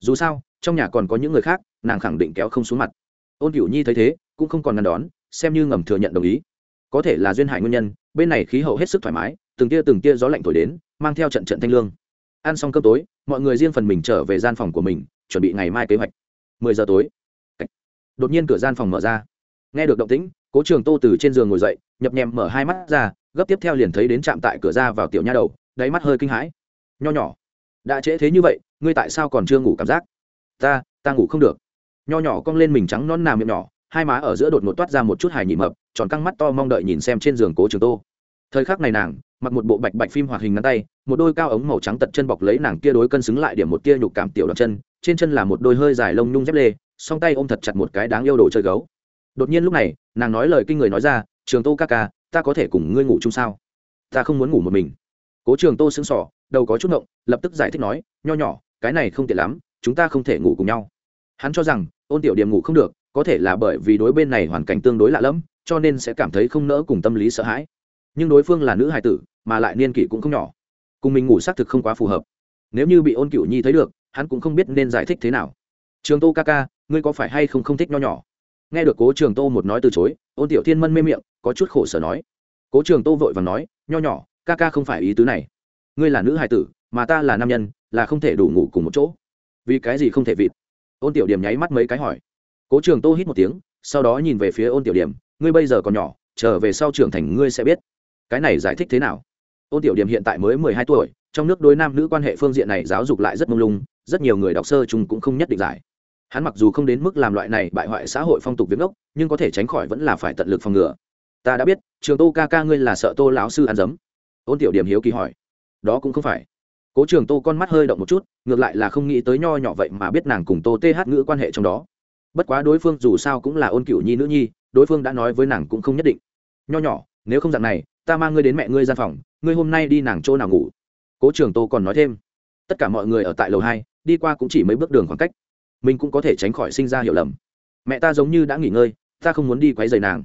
Dù sao, trong nhà còn có những người khác, nàng khẳng định kéo không xuống mặt. Ôn cửu nhi thấy thế, cũng không còn ngăn đón, xem như ngầm thừa nhận đồng ý có thể là duyên hải nguyên nhân, bên này khí hậu hết sức thoải mái, từng tia từng tia gió lạnh thổi đến, mang theo trận trận thanh lương. Ăn xong cơm tối, mọi người riêng phần mình trở về gian phòng của mình, chuẩn bị ngày mai kế hoạch. Mười giờ tối, đột nhiên cửa gian phòng mở ra. Nghe được động tĩnh, cố trường tô từ trên giường ngồi dậy, nhập nhèm mở hai mắt ra, gấp tiếp theo liền thấy đến chạm tại cửa ra vào tiểu nha đầu, đáy mắt hơi kinh hãi. Nho nhỏ, đã trễ thế như vậy, ngươi tại sao còn chưa ngủ cảm giác? Ta ta ngủ không được. Nho nhỏ cong lên mình trắng non nà miệng nhỏ hai má ở giữa đột ngột toát ra một chút hài nhị mập, tròn căng mắt to mong đợi nhìn xem trên giường cố trường tô. Thời khắc này nàng, mặc một bộ bạch bạch phim hoạt hình ngắn tay, một đôi cao ống màu trắng tật chân bọc lấy nàng kia đối cân xứng lại điểm một tia nhục cảm tiểu đoạn chân, trên chân là một đôi hơi dài lông nhung dép lê, song tay ôm thật chặt một cái đáng yêu đồ chơi gấu. Đột nhiên lúc này, nàng nói lời kinh người nói ra, trường tô ca ca, ta có thể cùng ngươi ngủ chung sao? Ta không muốn ngủ một mình. Cố trường tô sững sỏ đầu có chút ngộng, lập tức giải thích nói, nho nhỏ, cái này không tiện lắm, chúng ta không thể ngủ cùng nhau. Hắn cho rằng, ôn tiểu điểm ngủ không được có thể là bởi vì đối bên này hoàn cảnh tương đối lạ lẫm, cho nên sẽ cảm thấy không nỡ cùng tâm lý sợ hãi. Nhưng đối phương là nữ hài tử, mà lại niên kỷ cũng không nhỏ. Cùng mình ngủ xác thực không quá phù hợp. Nếu như bị ôn cựu nhi thấy được, hắn cũng không biết nên giải thích thế nào. Trường tô ca ca, ngươi có phải hay không không thích nho nhỏ? Nghe được cố trường tô một nói từ chối, ôn tiểu thiên mân mê miệng, có chút khổ sở nói. Cố trường tô vội và nói, nho nhỏ, ca ca không phải ý tứ này. Ngươi là nữ hài tử, mà ta là nam nhân, là không thể đủ ngủ cùng một chỗ. Vì cái gì không thể vịt? Ôn tiểu điểm nháy mắt mấy cái hỏi cố trường tô hít một tiếng, sau đó nhìn về phía ôn tiểu điểm, ngươi bây giờ còn nhỏ, trở về sau trưởng thành ngươi sẽ biết. Cái này giải thích thế nào? Ôn tiểu điểm hiện tại mới mười hai tuổi, trong nước đối nam nữ quan hệ phương diện này giáo dục lại rất mông lung, rất nhiều người đọc sơ chung cũng không nhất định giải. Hắn mặc dù không đến mức làm loại này bại hoại xã hội phong tục viếng ngốc, nhưng có thể tránh khỏi vẫn là phải tận lực phòng ngừa. Ta đã biết, trường tô ca ca ngươi là sợ tô lão sư ăn dấm. Ôn tiểu điểm hiếu kỳ hỏi. Đó cũng không phải. Cố trường tô con mắt hơi động một chút, ngược lại là không nghĩ tới nho nhỏ vậy mà biết nàng cùng tô th ngữ quan hệ trong đó bất quá đối phương dù sao cũng là ôn cựu nhi nữ nhi, đối phương đã nói với nàng cũng không nhất định. Nho nhỏ, nếu không dặn này, ta mang ngươi đến mẹ ngươi gian phòng, ngươi hôm nay đi nàng chỗ nào ngủ? Cố trường tô còn nói thêm. Tất cả mọi người ở tại lầu hai, đi qua cũng chỉ mấy bước đường khoảng cách. Mình cũng có thể tránh khỏi sinh ra hiểu lầm. Mẹ ta giống như đã nghỉ ngơi, ta không muốn đi quấy rầy nàng.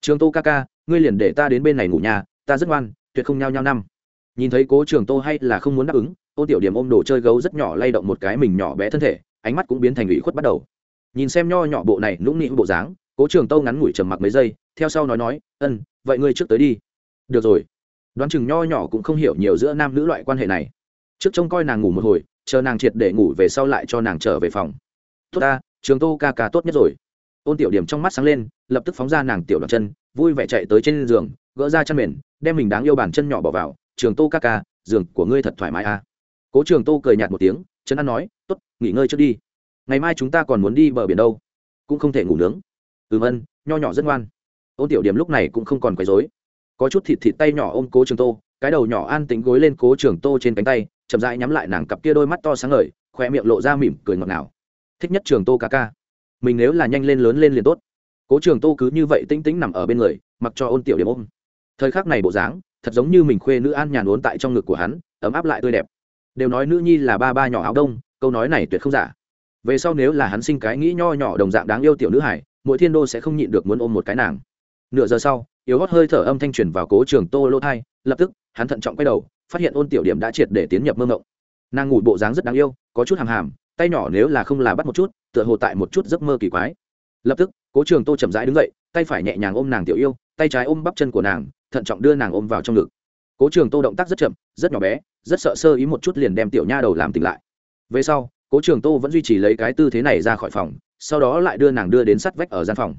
Trường tô ca ca, ngươi liền để ta đến bên này ngủ nhà, ta rất ngoan, tuyệt không nhao nhao năm. Nhìn thấy cố trường tô hay là không muốn đáp ứng ô tiểu điểm ôm đồ chơi gấu rất nhỏ lay động một cái mình nhỏ bé thân thể, ánh mắt cũng biến thành ủy khuất bắt đầu nhìn xem nho nhỏ bộ này nũng nịu bộ dáng, cố trường tô ngắn ngủi trầm mặc mấy giây, theo sau nói nói, ân, vậy ngươi trước tới đi. Được rồi. Đoán chừng nho nhỏ cũng không hiểu nhiều giữa nam nữ loại quan hệ này. Trước trông coi nàng ngủ một hồi, chờ nàng triệt để ngủ về sau lại cho nàng trở về phòng. Tốt ta, trường tô ca ca tốt nhất rồi. Ôn tiểu điểm trong mắt sáng lên, lập tức phóng ra nàng tiểu đoạn chân, vui vẻ chạy tới trên giường, gỡ ra chăn mền, đem mình đáng yêu bàn chân nhỏ bỏ vào. Trường tô ca ca, giường của ngươi thật thoải mái à. cố trường tô cười nhạt một tiếng trấn an nói t ố t nghỉ ngơi trước đi ngày mai chúng ta còn muốn đi bờ biển đâu, cũng không thể ngủ nướng. Ừ vân, nho nhỏ rất ngoan. Ôn tiểu điểm lúc này cũng không còn quấy dối có chút thịt thịt tay nhỏ ôm cố trường tô, cái đầu nhỏ an tính gối lên cố trường tô trên cánh tay, chậm rãi nhắm lại nàng cặp kia đôi mắt to sáng ngời, khoe miệng lộ ra mỉm cười ngọt ngào. Thích nhất trường tô ca ca. Mình nếu là nhanh lên lớn lên liền tốt. Cố trường tô cứ như vậy tĩnh tĩnh nằm ở bên người, mặc cho ôn tiểu điểm ôm. Thời khắc này bộ dáng, thật giống như mình khuê nữ an nhàn uốn tại trong ngực của hắn, ấm áp lại tươi đẹp. Đều nói nữ nhi là ba ba nhỏ áo đông, câu nói này tuyệt không giả về sau nếu là hắn sinh cái nghĩ nho nhỏ đồng dạng đáng yêu tiểu nữ hải, mỗi thiên đô sẽ không nhịn được muốn ôm một cái nàng. Nửa giờ sau, yếu hót hơi thở âm thanh truyền vào cố trường tô lô thai, lập tức, hắn thận trọng quay đầu, phát hiện ôn tiểu điểm đã triệt để tiến nhập mơ ngộng nàng ngủ bộ dáng rất đáng yêu, có chút hàm hàm, tay nhỏ nếu là không là bắt một chút, tựa hồ tại một chút giấc mơ kỳ quái. Lập tức, cố trường tô chậm rãi đứng dậy, tay phải nhẹ nhàng ôm nàng tiểu yêu, tay trái ôm bắp chân của nàng, thận trọng đưa nàng ôm vào trong ngực. Cố trường tô động tác rất chậm, rất nhỏ bé, rất sợ sơ ý một chút liền đem tiểu nha đầu làm tỉnh lại. Về sau cố trường tô vẫn duy trì lấy cái tư thế này ra khỏi phòng, sau đó lại đưa nàng đưa đến sắt vách ở gian phòng.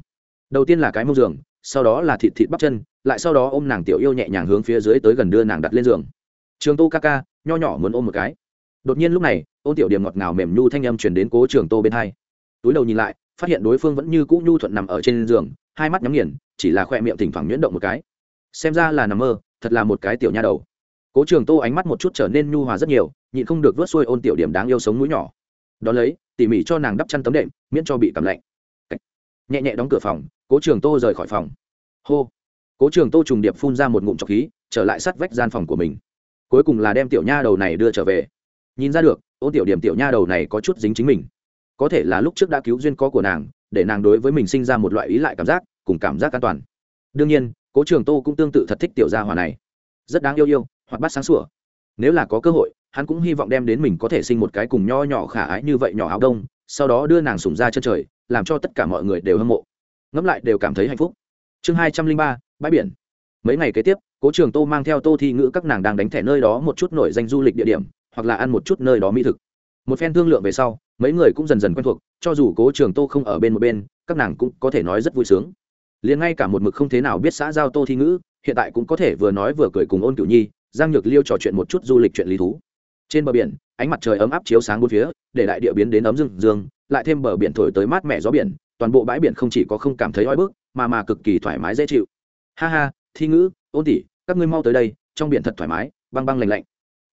Đầu tiên là cái mông giường, sau đó là thịt thịt bắp chân, lại sau đó ôm nàng tiểu yêu nhẹ nhàng hướng phía dưới tới gần đưa nàng đặt lên giường. Trường tô ca ca, nho nhỏ muốn ôm một cái. Đột nhiên lúc này, ôn tiểu điểm ngọt ngào mềm nhu thanh âm chuyển đến cố trường tô bên hai. Túi đầu nhìn lại, phát hiện đối phương vẫn như cũ nhu thuận nằm ở trên giường, hai mắt nhắm nghiền, chỉ là khoe miệng thỉnh thoảng nhuyễn động một cái. Xem ra là nằm mơ, thật là một cái tiểu nha đầu. Cố trường tô ánh mắt một chút trở nên nhu hòa rất nhiều, nhịn không được vớt xuôi ôn tiểu điểm đáng yêu sống mũi nhỏ đ ó lấy, tỉ mỉ cho nàng đắp chăn tấm đệm, miễn cho bị cảm lạnh. Nhẹ nhẹ đóng cửa phòng, cố trường tô rời khỏi phòng. Hô. Cố trường tô trùng điệp phun ra một ngụm trọc khí, trở lại sát vách gian phòng của mình. Cuối cùng là đem tiểu nha đầu này đưa trở về. Nhìn ra được, ô tiểu điểm tiểu nha đầu này có chút dính chính mình. Có thể là lúc trước đã cứu duyên có của nàng, để nàng đối với mình sinh ra một loại ý lại cảm giác, cùng cảm giác an toàn. Đương nhiên, cố trường tô cũng tương tự thật thích tiểu gia hòa này. Rất đáng yêu yêu hoặc bắt sáng sủa nếu là có cơ hội, hắn cũng hy vọng đem đến mình có thể sinh một cái cùng nho nhỏ khả ái như vậy nhỏ áo đông, sau đó đưa nàng sùng ra chân trời, làm cho tất cả mọi người đều hâm mộ. Ngẫm lại đều cảm thấy hạnh phúc. Chương hai trăm linh ba, bãi biển. Mấy ngày kế tiếp, cố trường tô mang theo tô thi ngữ các nàng đang đánh thẻ nơi đó một chút nổi danh du lịch địa điểm, hoặc là ăn một chút nơi đó mỹ thực. Một phen thương lượng về sau, mấy người cũng dần dần quen thuộc, cho dù cố trường tô không ở bên một bên, các nàng cũng có thể nói rất vui sướng. Liền ngay cả một mực không thế nào biết xã giao tô thi ngữ, hiện tại cũng có thể vừa nói vừa cười cùng ôn cửu nhi giang nhược liêu trò chuyện một chút du lịch chuyện lý thú. Trên bờ biển, ánh mặt trời ấm áp chiếu sáng bốn phía, để đại địa biến đến ấm rừng dương lại thêm bờ biển thổi tới mát mẻ gió biển, toàn bộ bãi biển không chỉ có không cảm thấy oi bức, mà mà cực kỳ thoải mái dễ chịu. Ha ha, thi ngữ, ôn tỉ các ngươi mau tới đây, trong biển thật thoải mái, băng băng lành lạnh.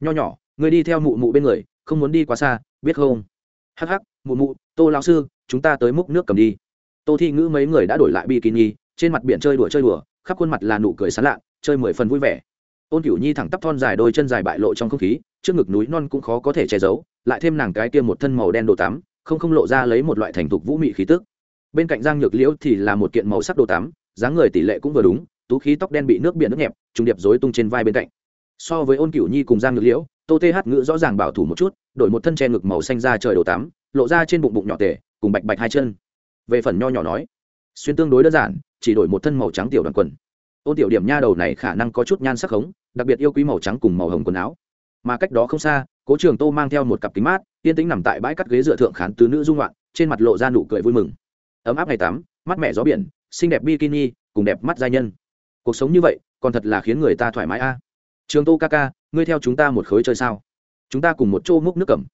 Nho nhỏ, ngươi đi theo mụ mụ bên người, không muốn đi quá xa, biết không? Hắc hắc, mụ mụ, tô lão sư, chúng ta tới múc nước cầm đi. Tô thi ngữ mấy người đã đổi lại bikini, trên mặt biển chơi đùa chơi đùa, khắp khuôn mặt là nụ cười sán lạ, chơi mười phần vui vẻ ôn cửu nhi thẳng tắp thon dài đôi chân dài bại lộ trong không khí, trước ngực núi non cũng khó có thể che giấu, lại thêm nàng cái kia một thân màu đen đồ tắm, không không lộ ra lấy một loại thành thục vũ mị khí tức. Bên cạnh giang nhược liễu thì là một kiện màu sắc đồ tắm, dáng người tỷ lệ cũng vừa đúng, tú khí tóc đen bị nước biển nước nhẹp, trùng điệp rối tung trên vai bên cạnh. So với ôn cửu nhi cùng giang nhược liễu, tô th ngữ rõ ràng bảo thủ một chút, đổi một thân che ngực màu xanh ra trời đồ tắm, lộ ra trên bụng bụng nhỏ tể cùng bạch bạch hai chân. Về phần nho nhỏ nói, xuyên tương đối đơn giản, chỉ đổi một thân màu trắng tiểu đoàn quần ôn tiểu điểm nha đầu này khả năng có chút nhan sắc khống đặc biệt yêu quý màu trắng cùng màu hồng quần áo. Mà cách đó không xa, cố trường tô mang theo một cặp kính mát, yên tĩnh nằm tại bãi cắt ghế dựa thượng khán tứ nữ dung loạn, trên mặt lộ ra nụ cười vui mừng. Ấm áp ngày tắm mắt mẹ gió biển, xinh đẹp bikini, cùng đẹp mắt giai nhân. Cuộc sống như vậy, còn thật là khiến người ta thoải mái a. Trường tô ca ca, ngươi theo chúng ta một khối chơi sao? Chúng ta cùng một chỗ múc nước cầm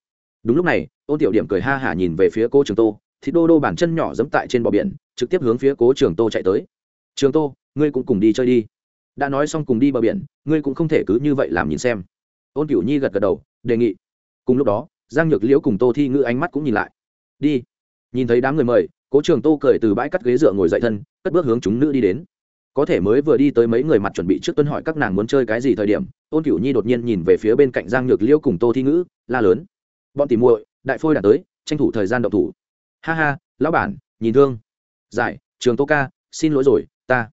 đúng lúc này, ôn tiểu điểm cười ha hả nhìn về phía cô trường tô thì đô đô bàn chân nhỏ dẫm tại trên bờ biển, trực tiếp hướng phía cố trường tô chạy tới. Trường tô ngươi cũng cùng đi chơi đi. Đã nói xong cùng đi bờ biển, ngươi cũng không thể cứ như vậy làm nhìn xem. Ôn cửu nhi gật gật đầu, đề nghị. Cùng lúc đó, giang nhược liễu cùng tô thi ngữ ánh mắt cũng nhìn lại. Đi. Nhìn thấy đám người mời, cố trường tô cười từ bãi cắt ghế dựa ngồi dậy thân, cất bước hướng chúng nữ đi đến. Có thể mới vừa đi tới mấy người mặt chuẩn bị trước tuân hỏi các nàng muốn chơi cái gì thời điểm, ôn cửu nhi đột nhiên nhìn về phía bên cạnh giang nhược liễu cùng tô thi ngữ la lớn. Bọn tìm muội, đại phôi đã tới, tranh thủ thời gian động thủ. Ha ha, lão bản, nhìn thương. Giải, trường tô ca, xin lỗi rồi, ta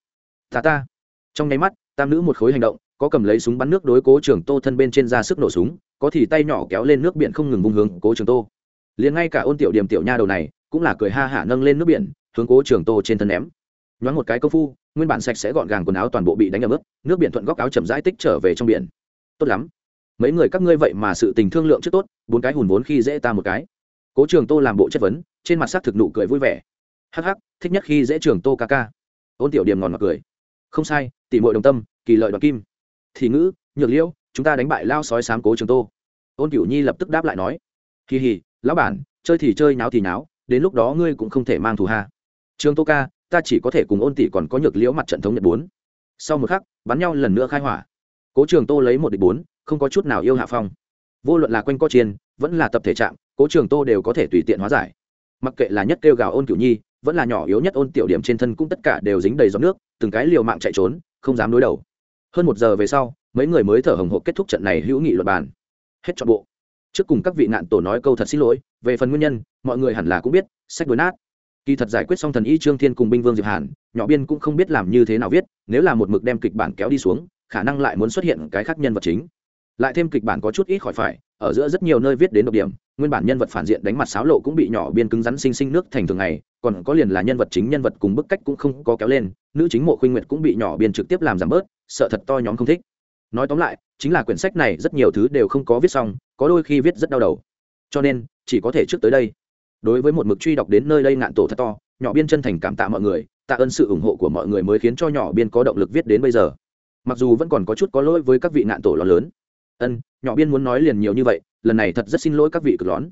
ta ta. Trong nháy mắt, tam nữ một khối hành động, có cầm lấy súng bắn nước đối cố trường tô thân bên trên ra sức nổ súng, có thì tay nhỏ kéo lên nước biển không ngừng vung hướng cố trường tô. Liền ngay cả ôn tiểu điểm tiểu nha đầu này, cũng là cười ha hả nâng lên nước biển, hướng cố trường tô trên thân ném. Nhoáng một cái công phu, nguyên bản sạch sẽ gọn gàng quần áo toàn bộ bị đánh ấm ướt, nước biển thuận góc áo chậm rãi tích trở về trong biển. Tốt lắm. Mấy người các ngươi vậy mà sự tình thương lượng trước tốt, bốn cái hùn vốn khi dễ ta một cái. Cố trường tô làm bộ chất vấn, trên mặt sắc thực nụ cười vui vẻ. Hắc hắc, thích nhất khi dễ trường tô ca ca. Ôn tiểu điểm ngòn ngọt cười không sai tỉ mội đồng tâm, kỳ lợi đoàn kim. Thì ngữ, nhược liễu, chúng ta đánh bại lao sói sám cố trường tô. Ôn cửu nhi lập tức đáp lại nói. Kỳ hì lão bản, chơi thì chơi náo thì náo đến lúc đó ngươi cũng không thể mang thù ha. Trường tô ca, ta chỉ có thể cùng ôn tỷ còn có nhược liễu mặt trận thống nhật bốn. Sau một khắc, bắn nhau lần nữa khai hỏa. Cố trường tô lấy một địch bốn, không có chút nào yêu hạ phong. Vô luận là quanh co chiên vẫn là tập thể trạng, cố trường tô đều có thể tùy tiện hóa giải. Mặc kệ là nhất kêu gào ôn cửu nhi, vẫn là nhỏ yếu nhất ôn tiểu điểm trên thân cũng tất cả đều dính đầy giọt nước từng cái liều mạng chạy trốn, không dám đối đầu. Hơn một giờ về sau, mấy người mới thở hồng hộc kết thúc trận này hữu nghị luật bàn. Hết trọn bộ. Trước cùng các vị nạn tổ nói câu thật xin lỗi, về phần nguyên nhân, mọi người hẳn là cũng biết, sách đối nát. Kỳ thật giải quyết xong thần y trương thiên cùng binh vương diệp hàn, nhỏ biên cũng không biết làm như thế nào viết, nếu là một mực đem kịch bản kéo đi xuống, khả năng lại muốn xuất hiện cái khác nhân vật chính. Lại thêm kịch bản có chút ít khỏi phải ở giữa rất nhiều nơi viết đến độc điểm, nguyên bản nhân vật phản diện đánh mặt sáo lộ cũng bị nhỏ biên cứng rắn sinh sinh nước thành thường ngày, còn có liền là nhân vật chính nhân vật cùng bức cách cũng không có kéo lên, nữ chính mộ khuynh nguyệt cũng bị nhỏ biên trực tiếp làm giảm bớt, sợ thật to nhóm không thích. Nói tóm lại, chính là quyển sách này rất nhiều thứ đều không có viết xong, có đôi khi viết rất đau đầu. Cho nên, chỉ có thể trước tới đây. Đối với một mực truy đọc đến nơi đây ngạn tổ thật to, nhỏ biên chân thành cảm tạ mọi người, tạ ơn sự ủng hộ của mọi người mới khiến cho nhỏ biên có động lực viết đến bây giờ. Mặc dù vẫn còn có chút có lỗi với các vị ngạn tổ lo lớn ân, nhỏ biên muốn nói liền nhiều như vậy, lần này thật rất xin lỗi các vị cực lón.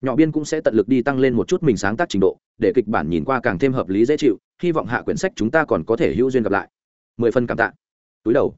Nhỏ biên cũng sẽ tận lực đi tăng lên một chút mình sáng tác trình độ, để kịch bản nhìn qua càng thêm hợp lý dễ chịu, hy vọng hạ quyển sách chúng ta còn có thể hữu duyên gặp lại. Mười phần cảm tạ. Túi đầu.